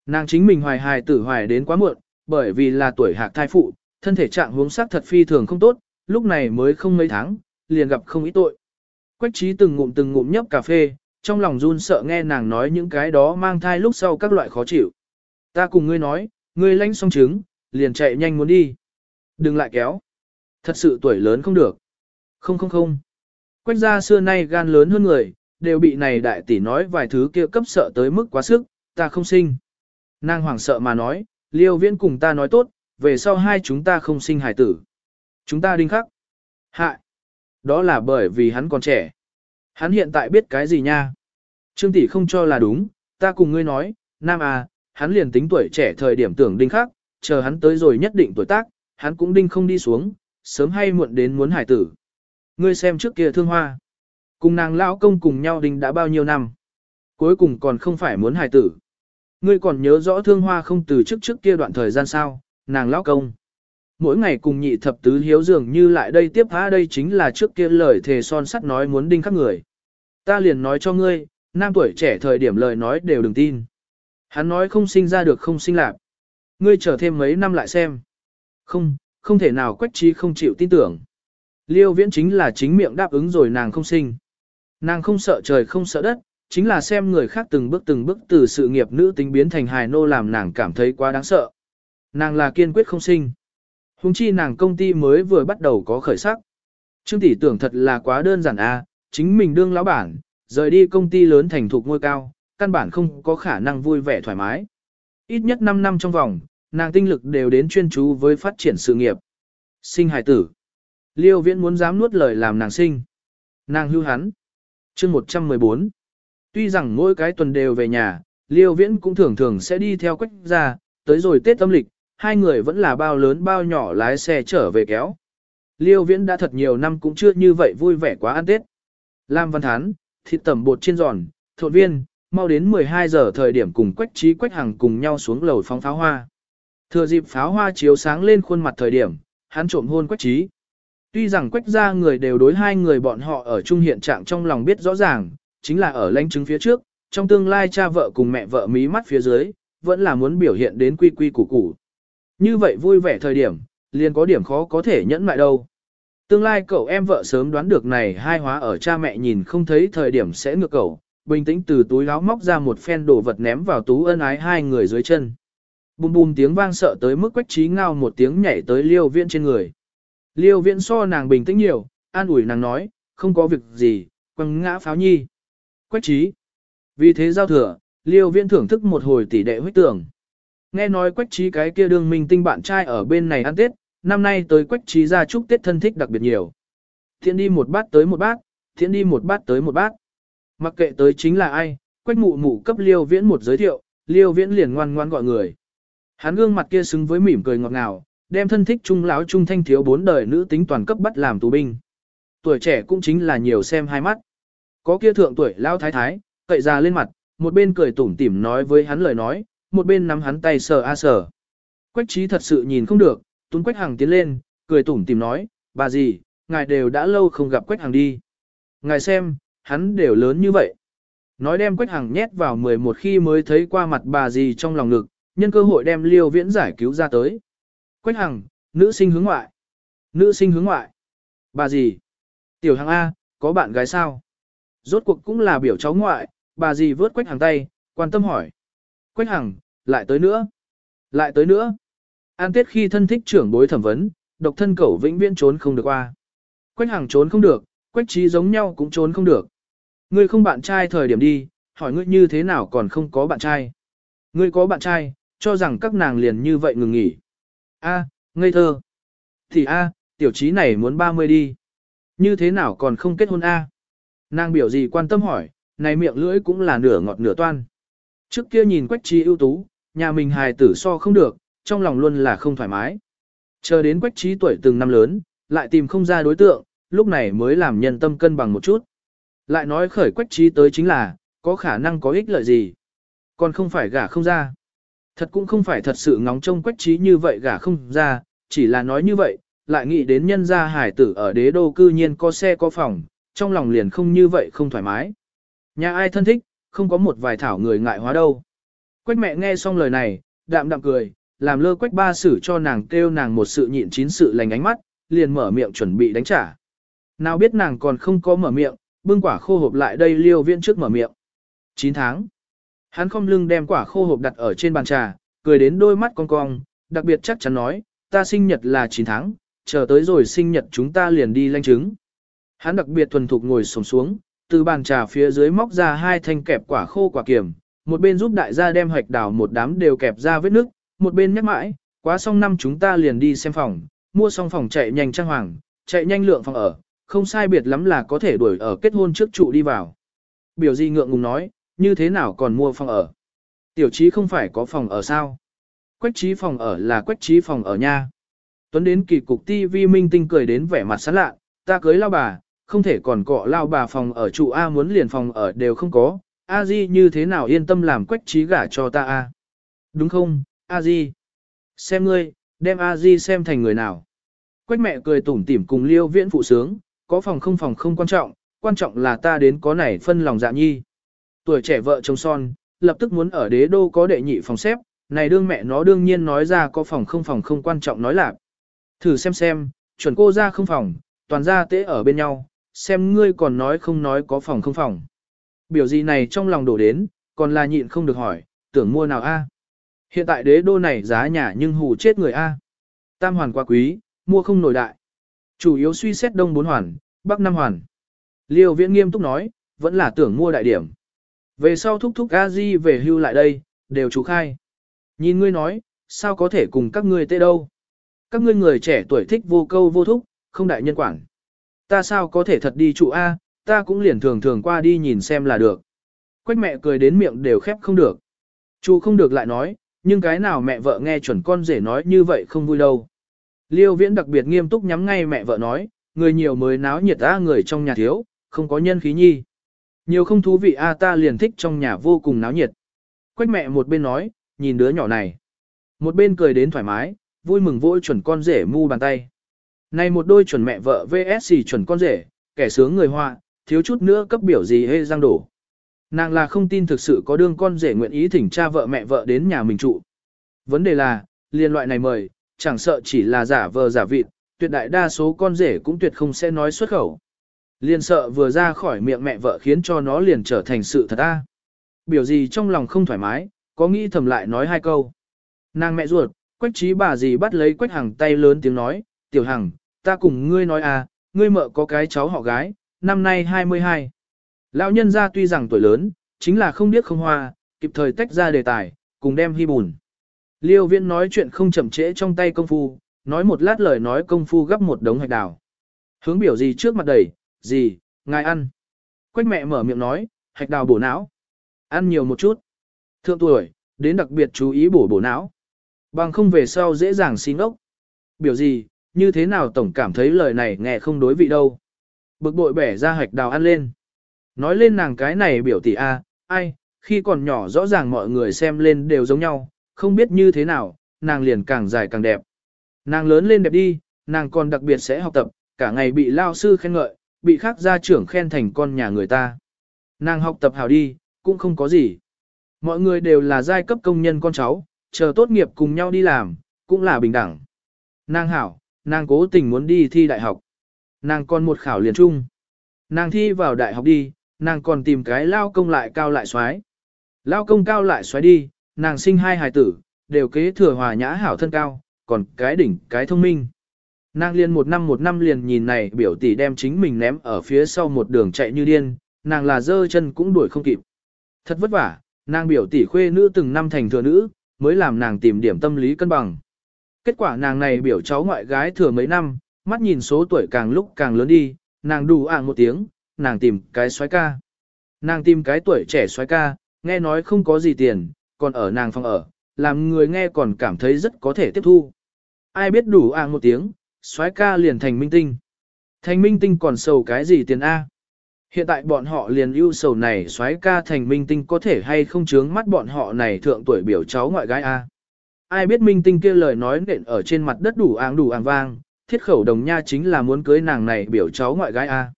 Speaker 1: Nàng chính mình hoài hài tử hoài đến quá muộn, bởi vì là tuổi hạc thai phụ, thân thể trạng huống sắc thật phi thường không tốt, lúc này mới không mấy tháng, liền gặp không ít tội. Quách trí từng ngụm từng ngụm nhấp cà phê, trong lòng run sợ nghe nàng nói những cái đó mang thai lúc sau các loại khó chịu. Ta cùng ngươi nói, ngươi lãnh xong trứng, liền chạy nhanh muốn đi. Đừng lại kéo. Thật sự tuổi lớn không được. Không không không. Quách gia xưa nay gan lớn hơn người, đều bị này đại tỷ nói vài thứ kia cấp sợ tới mức quá sức, ta không sinh. Nàng hoảng sợ mà nói, liêu viễn cùng ta nói tốt, về sau hai chúng ta không sinh hải tử. Chúng ta đinh khắc. Hại. Đó là bởi vì hắn còn trẻ. Hắn hiện tại biết cái gì nha? Trương tỷ không cho là đúng, ta cùng ngươi nói, nam à, hắn liền tính tuổi trẻ thời điểm tưởng đinh khắc, chờ hắn tới rồi nhất định tuổi tác, hắn cũng đinh không đi xuống, sớm hay muộn đến muốn hải tử. Ngươi xem trước kia thương hoa. Cùng nàng lão công cùng nhau đinh đã bao nhiêu năm. Cuối cùng còn không phải muốn hài tử. Ngươi còn nhớ rõ thương hoa không từ trước trước kia đoạn thời gian sao, nàng lão công. Mỗi ngày cùng nhị thập tứ hiếu dường như lại đây tiếp há đây chính là trước kia lời thề son sắt nói muốn đinh khắc người. Ta liền nói cho ngươi, nam tuổi trẻ thời điểm lời nói đều đừng tin. Hắn nói không sinh ra được không sinh lạc. Ngươi chờ thêm mấy năm lại xem. Không, không thể nào quách trí không chịu tin tưởng. Liêu viễn chính là chính miệng đáp ứng rồi nàng không sinh. Nàng không sợ trời không sợ đất, chính là xem người khác từng bước từng bước từ sự nghiệp nữ tính biến thành hài nô làm nàng cảm thấy quá đáng sợ. Nàng là kiên quyết không sinh. Hùng chi nàng công ty mới vừa bắt đầu có khởi sắc. Trương tỷ tưởng thật là quá đơn giản a, chính mình đương lão bản, rời đi công ty lớn thành thục ngôi cao, căn bản không có khả năng vui vẻ thoải mái. Ít nhất 5 năm trong vòng, nàng tinh lực đều đến chuyên chú với phát triển sự nghiệp. Sinh hài tử. Liêu viễn muốn dám nuốt lời làm nàng sinh. Nàng hưu hắn chương 114. Tuy rằng mỗi cái tuần đều về nhà, Liêu viễn cũng thường thường sẽ đi theo quách ra, tới rồi Tết âm lịch, hai người vẫn là bao lớn bao nhỏ lái xe trở về kéo. Liêu viễn đã thật nhiều năm cũng chưa như vậy vui vẻ quá ăn Tết. Lam Văn Thán, thịt tẩm bột chiên giòn, thộn viên, mau đến 12 giờ thời điểm cùng quách trí quách hàng cùng nhau xuống lầu phóng pháo hoa. Thừa dịp pháo hoa chiếu sáng lên khuôn mặt thời điểm, hắn trộm hôn quách trí. Tuy rằng quách ra người đều đối hai người bọn họ ở chung hiện trạng trong lòng biết rõ ràng, chính là ở lãnh chứng phía trước, trong tương lai cha vợ cùng mẹ vợ mí mắt phía dưới, vẫn là muốn biểu hiện đến quy quy củ củ. Như vậy vui vẻ thời điểm, liền có điểm khó có thể nhẫn lại đâu. Tương lai cậu em vợ sớm đoán được này hai hóa ở cha mẹ nhìn không thấy thời điểm sẽ ngược cậu, bình tĩnh từ túi áo móc ra một phen đồ vật ném vào tú ân ái hai người dưới chân. Bùm bùm tiếng vang sợ tới mức quách trí ngao một tiếng nhảy tới liêu viễn trên người. Liêu viễn so nàng bình tĩnh nhiều, an ủi nàng nói, không có việc gì, quăng ngã pháo nhi. Quách trí. Vì thế giao thừa, liêu viễn thưởng thức một hồi tỷ đệ huyết tưởng. Nghe nói quách trí cái kia đương minh tinh bạn trai ở bên này ăn tết, năm nay tới quách trí ra chúc tết thân thích đặc biệt nhiều. Thiện đi một bát tới một bát, thiện đi một bát tới một bát. Mặc kệ tới chính là ai, quách mụ mụ cấp liêu viễn một giới thiệu, liêu viễn liền ngoan ngoan gọi người. Hắn gương mặt kia xứng với mỉm cười ngọt ngào, đem thân thích trung lão trung thanh thiếu bốn đời nữ tính toàn cấp bắt làm tù binh. Tuổi trẻ cũng chính là nhiều xem hai mắt. Có kia thượng tuổi lao thái thái, cậy ra lên mặt, một bên cười tủm tỉm nói với hắn lời nói, một bên nắm hắn tay sờ a sờ. Quách trí thật sự nhìn không được, tuấn quách hàng tiến lên, cười tủm tỉm nói, bà gì, ngài đều đã lâu không gặp quách hàng đi. Ngài xem, hắn đều lớn như vậy. Nói đem quách hàng nhét vào 11 khi mới thấy qua mặt bà gì trong lòng ngực, nhân cơ hội đem liêu viễn giải cứu ra tới. Quách hằng, nữ sinh hướng ngoại. Nữ sinh hướng ngoại. Bà gì? Tiểu hằng A, có bạn gái sao? Rốt cuộc cũng là biểu cháu ngoại, bà gì vớt quách hằng tay, quan tâm hỏi. Quách hằng, lại tới nữa. Lại tới nữa. An tiết khi thân thích trưởng bối thẩm vấn, độc thân cẩu vĩnh viễn trốn không được qua. Quách hằng trốn không được, quách trí giống nhau cũng trốn không được. Ngươi không bạn trai thời điểm đi, hỏi ngươi như thế nào còn không có bạn trai. Ngươi có bạn trai, cho rằng các nàng liền như vậy ngừng nghỉ. A, ngây thơ. Thì A, tiểu trí này muốn 30 đi. Như thế nào còn không kết hôn A? Nàng biểu gì quan tâm hỏi, này miệng lưỡi cũng là nửa ngọt nửa toan. Trước kia nhìn quách trí ưu tú, nhà mình hài tử so không được, trong lòng luôn là không thoải mái. Chờ đến quách trí tuổi từng năm lớn, lại tìm không ra đối tượng, lúc này mới làm nhân tâm cân bằng một chút. Lại nói khởi quách trí tới chính là, có khả năng có ích lợi gì. Còn không phải gả không ra. Thật cũng không phải thật sự ngóng trông quách trí như vậy gả không ra, chỉ là nói như vậy, lại nghĩ đến nhân gia hải tử ở đế đô cư nhiên có xe có phòng, trong lòng liền không như vậy không thoải mái. Nhà ai thân thích, không có một vài thảo người ngại hóa đâu. Quách mẹ nghe xong lời này, đạm đạm cười, làm lơ quách ba xử cho nàng kêu nàng một sự nhịn chín sự lành ánh mắt, liền mở miệng chuẩn bị đánh trả. Nào biết nàng còn không có mở miệng, bưng quả khô hộp lại đây liêu viên trước mở miệng. 9 tháng. Hắn không lưng đem quả khô hộp đặt ở trên bàn trà, cười đến đôi mắt cong cong, đặc biệt chắc chắn nói, ta sinh nhật là 9 tháng, chờ tới rồi sinh nhật chúng ta liền đi lanh chứng. Hắn đặc biệt thuần thục ngồi sổng xuống, từ bàn trà phía dưới móc ra hai thanh kẹp quả khô quả kiểm, một bên giúp đại gia đem hoạch đào một đám đều kẹp ra vết nước, một bên nhắc mãi, quá xong năm chúng ta liền đi xem phòng, mua xong phòng chạy nhanh trang hoàng, chạy nhanh lượng phòng ở, không sai biệt lắm là có thể đuổi ở kết hôn trước trụ đi vào. Biểu di ngượng ngùng nói, như thế nào còn mua phòng ở? Tiểu trí không phải có phòng ở sao? Quách trí phòng ở là quách trí phòng ở nha. Tuấn đến kỳ cục TV minh tinh cười đến vẻ mặt sán lạ, ta cưới lao bà, không thể còn cọ lao bà phòng ở trụ A muốn liền phòng ở đều không có, A Di như thế nào yên tâm làm quách trí gả cho ta A. Đúng không, A Di? Xem ngươi, đem A Di xem thành người nào. Quách mẹ cười tủm tỉm cùng liêu viễn phụ sướng, có phòng không phòng không quan trọng, quan trọng là ta đến có này phân lòng dạ nhi. Tuổi trẻ vợ chồng son, lập tức muốn ở đế đô có đệ nhị phòng xếp, này đương mẹ nó đương nhiên nói ra có phòng không phòng không quan trọng nói lạc. Thử xem xem, chuẩn cô ra không phòng, toàn ra tế ở bên nhau, xem ngươi còn nói không nói có phòng không phòng. Biểu gì này trong lòng đổ đến, còn là nhịn không được hỏi, tưởng mua nào a? Hiện tại đế đô này giá nhà nhưng hù chết người a. Tam hoàn quá quý, mua không nổi đại. Chủ yếu suy xét đông bốn hoàn, bắc năm hoàn. Liêu viễn nghiêm túc nói, vẫn là tưởng mua đại điểm. Về sau thúc thúc a di về hưu lại đây, đều chú khai. Nhìn ngươi nói, sao có thể cùng các ngươi tê đâu. Các ngươi người trẻ tuổi thích vô câu vô thúc, không đại nhân quản. Ta sao có thể thật đi trụ A, ta cũng liền thường thường qua đi nhìn xem là được. Quách mẹ cười đến miệng đều khép không được. Chú không được lại nói, nhưng cái nào mẹ vợ nghe chuẩn con rể nói như vậy không vui đâu. Liêu viễn đặc biệt nghiêm túc nhắm ngay mẹ vợ nói, người nhiều mới náo nhiệt a người trong nhà thiếu, không có nhân khí nhi. Nhiều không thú vị a ta liền thích trong nhà vô cùng náo nhiệt. Quách mẹ một bên nói, nhìn đứa nhỏ này. Một bên cười đến thoải mái, vui mừng vội chuẩn con rể mu bàn tay. Này một đôi chuẩn mẹ vợ VSC chuẩn con rể, kẻ sướng người hoa, thiếu chút nữa cấp biểu gì hê giang đổ. Nàng là không tin thực sự có đương con rể nguyện ý thỉnh cha vợ mẹ vợ đến nhà mình trụ. Vấn đề là, liên loại này mời, chẳng sợ chỉ là giả vờ giả vịt, tuyệt đại đa số con rể cũng tuyệt không sẽ nói xuất khẩu liền sợ vừa ra khỏi miệng mẹ vợ khiến cho nó liền trở thành sự thật a. Biểu gì trong lòng không thoải mái, có nghĩ thầm lại nói hai câu. Nàng mẹ ruột, quách trí bà gì bắt lấy quách hằng tay lớn tiếng nói, tiểu hằng, ta cùng ngươi nói à, ngươi mợ có cái cháu họ gái, năm nay 22. Lão nhân gia tuy rằng tuổi lớn, chính là không biết không hoa, kịp thời tách ra đề tài, cùng đem hy bùn. Liêu viễn nói chuyện không chậm trễ trong tay công phu, nói một lát lời nói công phu gấp một đống hạch đào. Hướng biểu gì trước mặt đẩy gì, ngài ăn. Quách mẹ mở miệng nói, hạch đào bổ não. Ăn nhiều một chút. Thượng tuổi, đến đặc biệt chú ý bổ bổ não. Bằng không về sau dễ dàng xin ốc. Biểu gì, như thế nào tổng cảm thấy lời này nghe không đối vị đâu. Bực bội bẻ ra hạch đào ăn lên. Nói lên nàng cái này biểu tỷ a, ai, khi còn nhỏ rõ ràng mọi người xem lên đều giống nhau, không biết như thế nào, nàng liền càng dài càng đẹp. Nàng lớn lên đẹp đi, nàng còn đặc biệt sẽ học tập, cả ngày bị lao sư khen ngợi, bị khác gia trưởng khen thành con nhà người ta. Nàng học tập hảo đi, cũng không có gì. Mọi người đều là giai cấp công nhân con cháu, chờ tốt nghiệp cùng nhau đi làm, cũng là bình đẳng. Nàng hảo, nàng cố tình muốn đi thi đại học. Nàng còn một khảo liền trung. Nàng thi vào đại học đi, nàng còn tìm cái lao công lại cao lại xoái. Lao công cao lại xoái đi, nàng sinh hai hài tử, đều kế thừa hòa nhã hảo thân cao, còn cái đỉnh, cái thông minh. Nàng liền một năm một năm liền nhìn này biểu tỷ đem chính mình ném ở phía sau một đường chạy như điên, nàng là dơ chân cũng đuổi không kịp. Thật vất vả, nàng biểu tỷ khuê nữ từng năm thành thừa nữ, mới làm nàng tìm điểm tâm lý cân bằng. Kết quả nàng này biểu cháu ngoại gái thừa mấy năm, mắt nhìn số tuổi càng lúc càng lớn đi, nàng đủ ạng một tiếng, nàng tìm cái xoái ca. Nàng tìm cái tuổi trẻ xoái ca, nghe nói không có gì tiền, còn ở nàng phòng ở, làm người nghe còn cảm thấy rất có thể tiếp thu. Ai biết đủ ạng một tiếng, soái ca liền thành minh tinh. Thành minh tinh còn sầu cái gì tiền A? Hiện tại bọn họ liền ưu sầu này soái ca thành minh tinh có thể hay không chướng mắt bọn họ này thượng tuổi biểu cháu ngoại gái A. Ai biết minh tinh kia lời nói nện ở trên mặt đất đủ áng đủ áng vang, thiết khẩu đồng nha chính là muốn cưới nàng này biểu cháu ngoại gái A.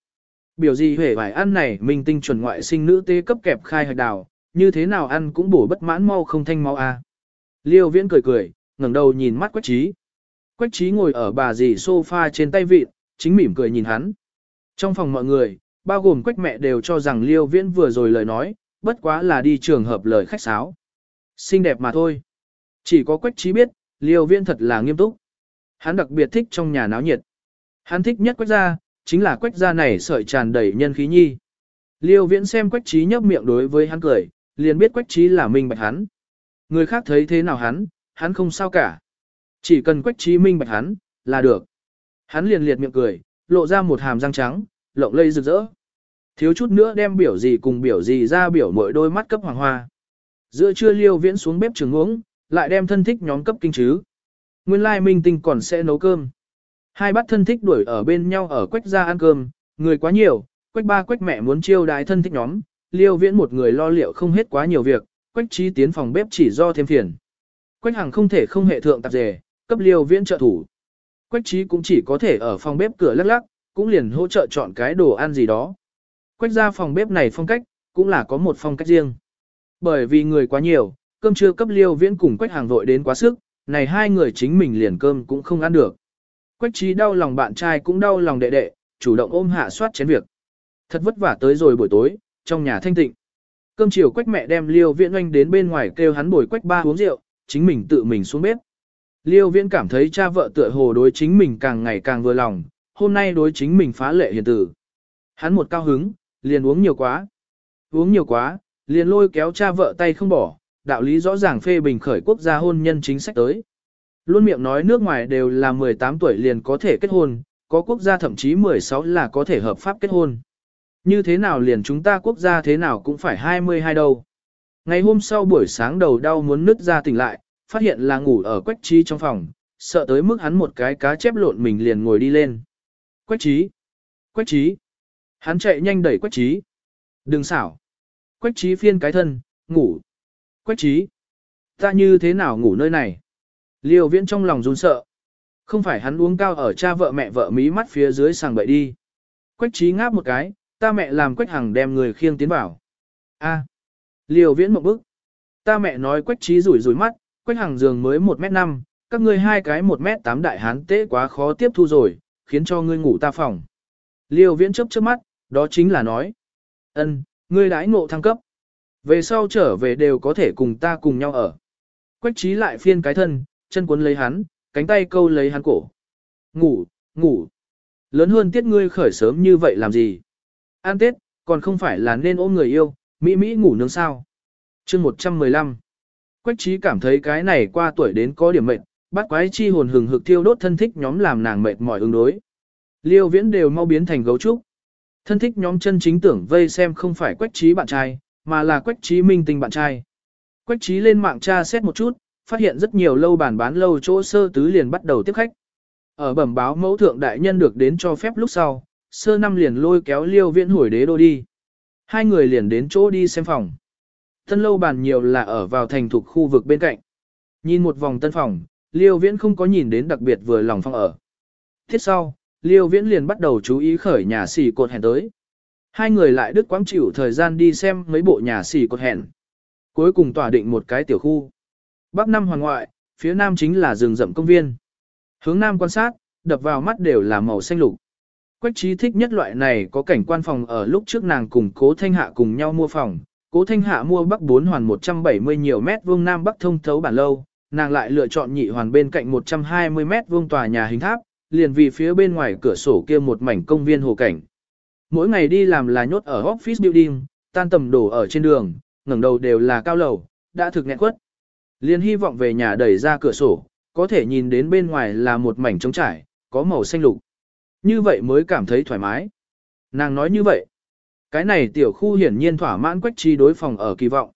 Speaker 1: Biểu gì hề vài ăn này minh tinh chuẩn ngoại sinh nữ tê cấp kẹp khai hạch đào, như thế nào ăn cũng bổ bất mãn mau không thanh mau A. Liêu viễn cười cười, ngẩng đầu nhìn mắt quách trí. Quách trí ngồi ở bà dì sofa trên tay vịt, chính mỉm cười nhìn hắn. Trong phòng mọi người, bao gồm quách mẹ đều cho rằng liêu viễn vừa rồi lời nói, bất quá là đi trường hợp lời khách sáo. Xinh đẹp mà thôi. Chỉ có quách trí biết, liêu viễn thật là nghiêm túc. Hắn đặc biệt thích trong nhà náo nhiệt. Hắn thích nhất quách gia, chính là quách gia này sợi tràn đầy nhân khí nhi. Liêu viễn xem quách trí nhấp miệng đối với hắn cười, liền biết quách trí là minh bạch hắn. Người khác thấy thế nào hắn, hắn không sao cả. Chỉ cần quách trí minh bạch hắn, là được. Hắn liền liệt miệng cười, lộ ra một hàm răng trắng, lộng lây rực rỡ. Thiếu chút nữa đem biểu gì cùng biểu gì ra biểu mỗi đôi mắt cấp hoàng hoa. Giữa trưa liêu viễn xuống bếp trường uống, lại đem thân thích nhóm cấp kinh chứ. Nguyên lai minh tinh còn sẽ nấu cơm. Hai bát thân thích đuổi ở bên nhau ở quách ra ăn cơm, người quá nhiều, quách ba quách mẹ muốn chiêu đái thân thích nhóm, liêu viễn một người lo liệu không hết quá nhiều việc, quách trí tiến phòng bếp chỉ do thêm phiền. Quách hàng không thể không hệ thượng tạp dề, cấp liêu viễn trợ thủ. Quách trí cũng chỉ có thể ở phòng bếp cửa lắc lắc, cũng liền hỗ trợ chọn cái đồ ăn gì đó. Quách ra phòng bếp này phong cách, cũng là có một phong cách riêng. Bởi vì người quá nhiều, cơm trưa cấp liêu viễn cùng quách hàng vội đến quá sức, này hai người chính mình liền cơm cũng không ăn được. Quách trí đau lòng bạn trai cũng đau lòng đệ đệ, chủ động ôm hạ soát chén việc. Thật vất vả tới rồi buổi tối, trong nhà thanh tịnh. Cơm chiều quách mẹ đem liêu viễn oanh đến bên ngoài kêu hắn bồi quách ba uống rượu, chính mình tự mình xuống bếp. Liêu viễn cảm thấy cha vợ tựa hồ đối chính mình càng ngày càng vừa lòng, hôm nay đối chính mình phá lệ hiền tử. Hắn một cao hứng, liền uống nhiều quá. Uống nhiều quá, liền lôi kéo cha vợ tay không bỏ, đạo lý rõ ràng phê bình khởi quốc gia hôn nhân chính sách tới. Luôn miệng nói nước ngoài đều là 18 tuổi liền có thể kết hôn, có quốc gia thậm chí 16 là có thể hợp pháp kết hôn. Như thế nào liền chúng ta quốc gia thế nào cũng phải 22 đâu. Ngày hôm sau buổi sáng đầu đau muốn nứt ra tỉnh lại, phát hiện là ngủ ở quách trí trong phòng, sợ tới mức hắn một cái cá chép lộn mình liền ngồi đi lên. Quách trí! Quách trí! Hắn chạy nhanh đẩy quách trí. Đừng xảo! Quách trí phiên cái thân, ngủ! Quách trí! Ta như thế nào ngủ nơi này? Liêu viễn trong lòng run sợ. Không phải hắn uống cao ở cha vợ mẹ vợ mí mắt phía dưới sàng bậy đi. Quách trí ngáp một cái, ta mẹ làm quách hằng đem người khiêng tiến vào. A. Liêu viễn một bức. Ta mẹ nói quách trí rủi rủi mắt, quách hằng giường mới 1m5, các ngươi hai cái 1m8 đại hán tế quá khó tiếp thu rồi, khiến cho ngươi ngủ ta phòng. Liêu viễn chớp chớp mắt, đó chính là nói. ân, ngươi đãi ngộ thăng cấp. Về sau trở về đều có thể cùng ta cùng nhau ở. Quách trí lại phiên cái thân, chân cuốn lấy hắn, cánh tay câu lấy hắn cổ. Ngủ, ngủ. Lớn hơn tiết ngươi khởi sớm như vậy làm gì? An tết, còn không phải là nên ôm người yêu, Mỹ Mỹ ngủ nướng sao. chương 115. Quách trí cảm thấy cái này qua tuổi đến có điểm mệt, bắt quái chi hồn hừng hực thiêu đốt thân thích nhóm làm nàng mệt mỏi ứng đối. Liêu viễn đều mau biến thành gấu trúc. Thân thích nhóm chân chính tưởng vây xem không phải quách trí bạn trai, mà là quách trí minh tình bạn trai. Quách trí lên mạng tra xét một chút, phát hiện rất nhiều lâu bàn bán lâu chỗ sơ tứ liền bắt đầu tiếp khách. Ở bẩm báo mẫu thượng đại nhân được đến cho phép lúc sau, sơ năm liền lôi kéo liêu viễn hồi đế đô đi. Hai người liền đến chỗ đi xem phòng. Tân lâu bàn nhiều là ở vào thành thuộc khu vực bên cạnh. Nhìn một vòng tân phòng, liêu viễn không có nhìn đến đặc biệt vừa lòng phòng ở. Thiết sau, liêu viễn liền bắt đầu chú ý khởi nhà xỉ cột hẹn tới. Hai người lại đứt quãng chịu thời gian đi xem mấy bộ nhà xỉ cột hẹn. Cuối cùng tỏa định một cái tiểu khu. Bắc Nam hoàng ngoại, phía nam chính là rừng rậm công viên. Hướng nam quan sát, đập vào mắt đều là màu xanh lục. Quách trí thích nhất loại này có cảnh quan phòng ở lúc trước nàng cùng cố thanh hạ cùng nhau mua phòng. Cố thanh hạ mua bắc 4 hoàn 170 nhiều mét vuông nam bắc thông thấu bản lâu, nàng lại lựa chọn nhị hoàn bên cạnh 120 mét vuông tòa nhà hình tháp, liền vì phía bên ngoài cửa sổ kia một mảnh công viên hồ cảnh. Mỗi ngày đi làm là nhốt ở office building, tan tầm đổ ở trên đường, ngẩng đầu đều là cao lầu, đã thực nghẹn quất. Liền hy vọng về nhà đẩy ra cửa sổ, có thể nhìn đến bên ngoài là một mảnh trống trải, có màu xanh lục. Như vậy mới cảm thấy thoải mái. Nàng nói như vậy. Cái này tiểu khu hiển nhiên thỏa mãn quách chi đối phòng ở kỳ vọng.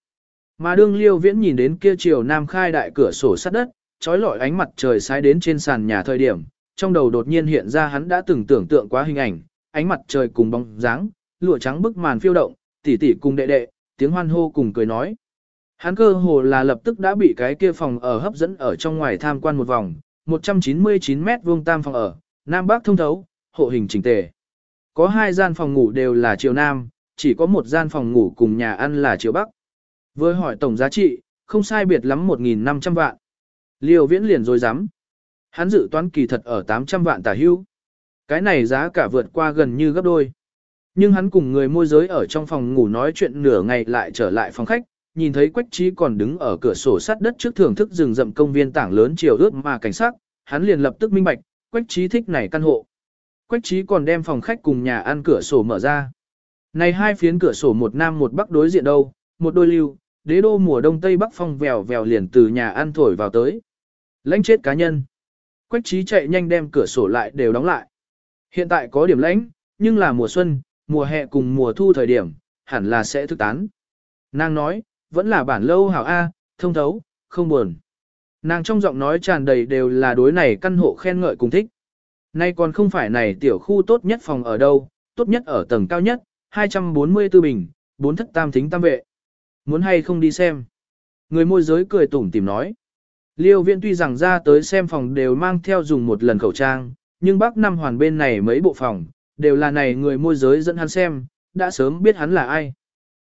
Speaker 1: Mà đương liêu viễn nhìn đến kia chiều nam khai đại cửa sổ sắt đất, trói lọi ánh mặt trời sai đến trên sàn nhà thời điểm, trong đầu đột nhiên hiện ra hắn đã từng tưởng tượng quá hình ảnh, ánh mặt trời cùng bóng dáng, lụa trắng bức màn phiêu động, tỉ tỉ cùng đệ đệ, tiếng hoan hô cùng cười nói. Hắn cơ hồ là lập tức đã bị cái kia phòng ở hấp dẫn ở trong ngoài tham quan một vòng, 199 mét vuông tam phòng ở, nam bắc thông thấu, hộ hình chỉnh tề. Có hai gian phòng ngủ đều là chiều nam, chỉ có một gian phòng ngủ cùng nhà ăn là chiều bắc. Với hỏi tổng giá trị, không sai biệt lắm 1.500 vạn. Liêu viễn liền rồi dám. Hắn dự toán kỳ thật ở 800 vạn tả hưu. Cái này giá cả vượt qua gần như gấp đôi. Nhưng hắn cùng người môi giới ở trong phòng ngủ nói chuyện nửa ngày lại trở lại phòng khách, nhìn thấy Quách Trí còn đứng ở cửa sổ sắt đất trước thưởng thức rừng rậm công viên tảng lớn chiều ướt mà cảnh sát, hắn liền lập tức minh bạch, Quách Trí thích này căn hộ. Quách Trí còn đem phòng khách cùng nhà ăn cửa sổ mở ra. Này hai phiến cửa sổ một nam một bắc đối diện đâu, một đôi lưu, đế đô mùa đông tây bắc phong vèo vèo liền từ nhà ăn thổi vào tới. Lãnh chết cá nhân. Quách Trí chạy nhanh đem cửa sổ lại đều đóng lại. Hiện tại có điểm lãnh, nhưng là mùa xuân, mùa hè cùng mùa thu thời điểm, hẳn là sẽ thức tán. Nàng nói, vẫn là bản lâu hảo A, thông thấu, không buồn. Nàng trong giọng nói tràn đầy đều là đối này căn hộ khen ngợi cùng thích. Nay còn không phải này tiểu khu tốt nhất phòng ở đâu, tốt nhất ở tầng cao nhất, 244 bình, bốn thất tam thính tam vệ. Muốn hay không đi xem? Người môi giới cười tủm tìm nói. Liêu viện tuy rằng ra tới xem phòng đều mang theo dùng một lần khẩu trang, nhưng bác năm hoàn bên này mấy bộ phòng, đều là này người môi giới dẫn hắn xem, đã sớm biết hắn là ai.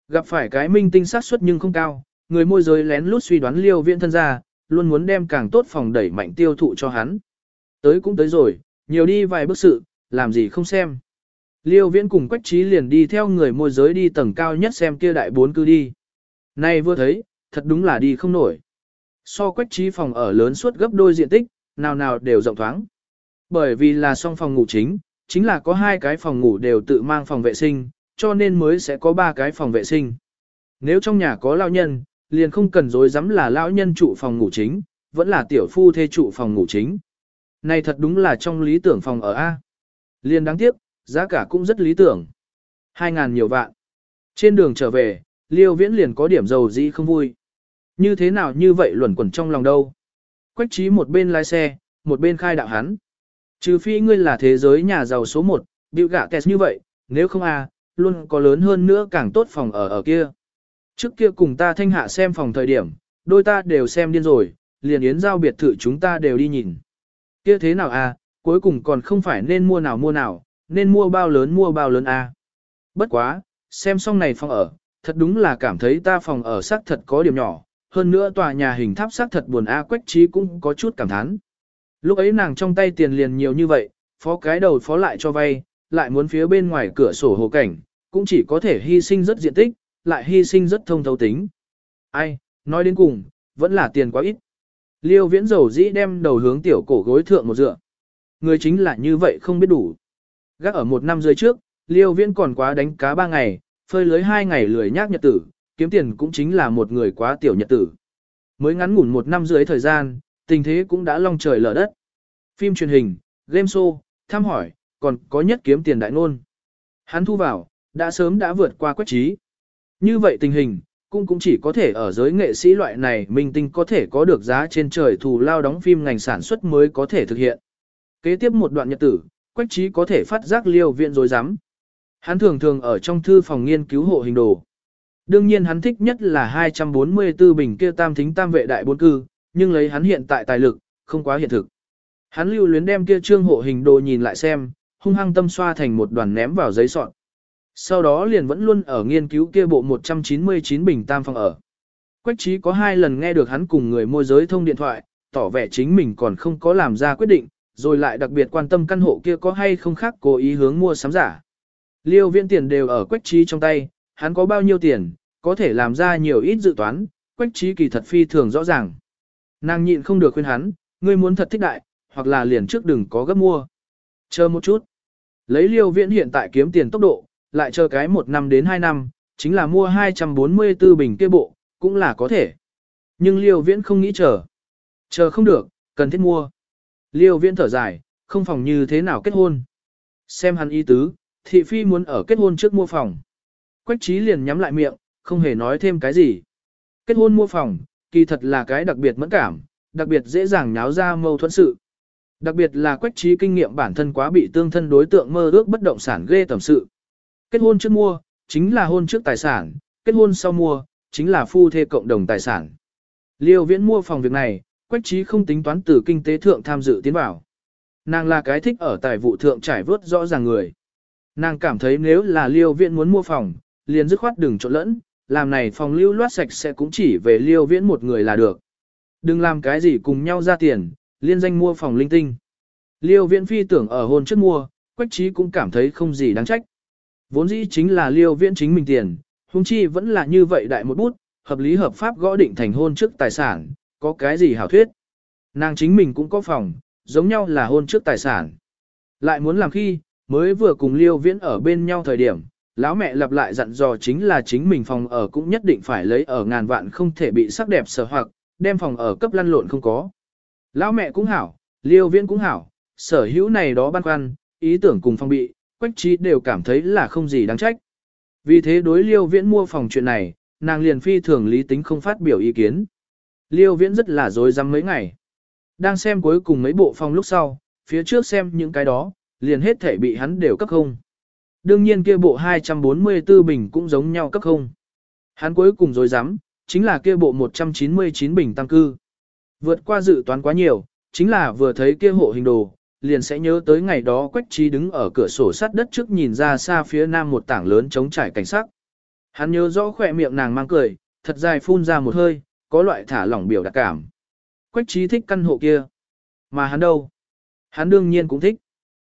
Speaker 1: Gặp phải cái minh tinh sát suất nhưng không cao, người môi giới lén lút suy đoán liêu viện thân ra, luôn muốn đem càng tốt phòng đẩy mạnh tiêu thụ cho hắn. Tới cũng tới rồi, nhiều đi vài bước sự, làm gì không xem. Liêu viễn cùng quách trí liền đi theo người môi giới đi tầng cao nhất xem kia đại bốn cư đi. Nay vừa thấy, thật đúng là đi không nổi. So quách trí phòng ở lớn suốt gấp đôi diện tích, nào nào đều rộng thoáng. Bởi vì là song phòng ngủ chính, chính là có hai cái phòng ngủ đều tự mang phòng vệ sinh, cho nên mới sẽ có ba cái phòng vệ sinh. Nếu trong nhà có lao nhân, liền không cần dối dám là lão nhân trụ phòng ngủ chính, vẫn là tiểu phu thê trụ phòng ngủ chính. Này thật đúng là trong lý tưởng phòng ở A. Liền đáng tiếc, giá cả cũng rất lý tưởng. Hai ngàn nhiều vạn. Trên đường trở về, Liêu Viễn liền có điểm dầu dĩ không vui. Như thế nào như vậy luẩn quẩn trong lòng đâu. Quách trí một bên lái xe, một bên khai đạo hắn. Trừ phi ngươi là thế giới nhà giàu số một, biểu gạ kẹt như vậy, nếu không à, luôn có lớn hơn nữa càng tốt phòng ở ở kia. Trước kia cùng ta thanh hạ xem phòng thời điểm, đôi ta đều xem điên rồi, liền yến giao biệt thự chúng ta đều đi nhìn. Kia thế nào à, cuối cùng còn không phải nên mua nào mua nào, nên mua bao lớn mua bao lớn à. Bất quá, xem xong này phòng ở, thật đúng là cảm thấy ta phòng ở xác thật có điểm nhỏ, hơn nữa tòa nhà hình tháp xác thật buồn a quách trí cũng có chút cảm thán. Lúc ấy nàng trong tay tiền liền nhiều như vậy, phó cái đầu phó lại cho vay, lại muốn phía bên ngoài cửa sổ hồ cảnh, cũng chỉ có thể hy sinh rất diện tích, lại hy sinh rất thông thấu tính. Ai, nói đến cùng, vẫn là tiền quá ít. Liêu viễn dầu dĩ đem đầu hướng tiểu cổ gối thượng một dựa. Người chính là như vậy không biết đủ. Gác ở một năm dưới trước, liêu viễn còn quá đánh cá ba ngày, phơi lưới hai ngày lười nhác nhật tử, kiếm tiền cũng chính là một người quá tiểu nhật tử. Mới ngắn ngủn một năm dưới thời gian, tình thế cũng đã long trời lở đất. Phim truyền hình, game show, thăm hỏi, còn có nhất kiếm tiền đại ngôn. Hắn thu vào, đã sớm đã vượt qua quách trí. Như vậy tình hình, cũng cũng chỉ có thể ở giới nghệ sĩ loại này minh tinh có thể có được giá trên trời thù lao đóng phim ngành sản xuất mới có thể thực hiện. Kế tiếp một đoạn nhật tử, quách trí có thể phát giác liêu viện rồi dám. Hắn thường thường ở trong thư phòng nghiên cứu hộ hình đồ. Đương nhiên hắn thích nhất là 244 bình kia tam thính tam vệ đại bốn cư, nhưng lấy hắn hiện tại tài lực, không quá hiện thực. Hắn lưu luyến đem kia trương hộ hình đồ nhìn lại xem, hung hăng tâm xoa thành một đoàn ném vào giấy sọt. Sau đó liền vẫn luôn ở nghiên cứu kia bộ 199 bình tam phòng ở. Quách trí có hai lần nghe được hắn cùng người môi giới thông điện thoại, tỏ vẻ chính mình còn không có làm ra quyết định, rồi lại đặc biệt quan tâm căn hộ kia có hay không khác cố ý hướng mua sắm giả. Liêu viên tiền đều ở quách trí trong tay, hắn có bao nhiêu tiền, có thể làm ra nhiều ít dự toán, quách trí kỳ thật phi thường rõ ràng. Nàng nhịn không được khuyên hắn, ngươi muốn thật thích đại, hoặc là liền trước đừng có gấp mua. Chờ một chút. Lấy liêu viễn hiện tại kiếm tiền tốc độ, lại chờ cái một năm đến hai năm, chính là mua 244 bình kia bộ, cũng là có thể. Nhưng liêu viễn không nghĩ chờ. Chờ không được, cần thiết mua. Liêu viễn thở dài, không phòng như thế nào kết hôn. Xem hắn y tứ, thị phi muốn ở kết hôn trước mua phòng. Quách trí liền nhắm lại miệng, không hề nói thêm cái gì. Kết hôn mua phòng, kỳ thật là cái đặc biệt mẫn cảm, đặc biệt dễ dàng nháo ra mâu thuẫn sự. Đặc biệt là quách trí kinh nghiệm bản thân quá bị tương thân đối tượng mơ ước bất động sản ghê tầm sự. Kết hôn trước mua, chính là hôn trước tài sản, kết hôn sau mua, chính là phu thê cộng đồng tài sản. Liêu viễn mua phòng việc này, quách trí không tính toán từ kinh tế thượng tham dự tiến vào. Nàng là cái thích ở tài vụ thượng trải vớt rõ ràng người. Nàng cảm thấy nếu là liêu viễn muốn mua phòng, liền dứt khoát đừng trộn lẫn, làm này phòng lưu loát sạch sẽ cũng chỉ về liêu viễn một người là được. Đừng làm cái gì cùng nhau ra tiền, liên danh mua phòng linh tinh. Liêu viễn phi tưởng ở hôn trước mua, quách trí cũng cảm thấy không gì đáng trách. Vốn dĩ chính là liêu viễn chính mình tiền, huống chi vẫn là như vậy đại một bút, hợp lý hợp pháp gõ định thành hôn trước tài sản, có cái gì hảo thuyết. Nàng chính mình cũng có phòng, giống nhau là hôn trước tài sản. Lại muốn làm khi, mới vừa cùng liêu viễn ở bên nhau thời điểm, lão mẹ lặp lại dặn dò chính là chính mình phòng ở cũng nhất định phải lấy ở ngàn vạn không thể bị sắc đẹp sở hoặc, đem phòng ở cấp lăn lộn không có. Lão mẹ cũng hảo, liêu viễn cũng hảo, sở hữu này đó băn khoăn, ý tưởng cùng phong bị, quách trí đều cảm thấy là không gì đáng trách. Vì thế đối liêu viễn mua phòng chuyện này, nàng liền phi thường lý tính không phát biểu ý kiến. Liêu viễn rất là dối rắm mấy ngày. Đang xem cuối cùng mấy bộ phòng lúc sau, phía trước xem những cái đó, liền hết thể bị hắn đều cấp không. Đương nhiên kia bộ 244 bình cũng giống nhau cấp không. Hắn cuối cùng dối rắm chính là kia bộ 199 bình tăng cư. Vượt qua dự toán quá nhiều, chính là vừa thấy kia hộ hình đồ, liền sẽ nhớ tới ngày đó Quách Trí đứng ở cửa sổ sắt đất trước nhìn ra xa phía nam một tảng lớn trống trải cảnh sắc. Hắn nhớ rõ khỏe miệng nàng mang cười, thật dài phun ra một hơi, có loại thả lỏng biểu đặc cảm. Quách Trí thích căn hộ kia. Mà hắn đâu? Hắn đương nhiên cũng thích.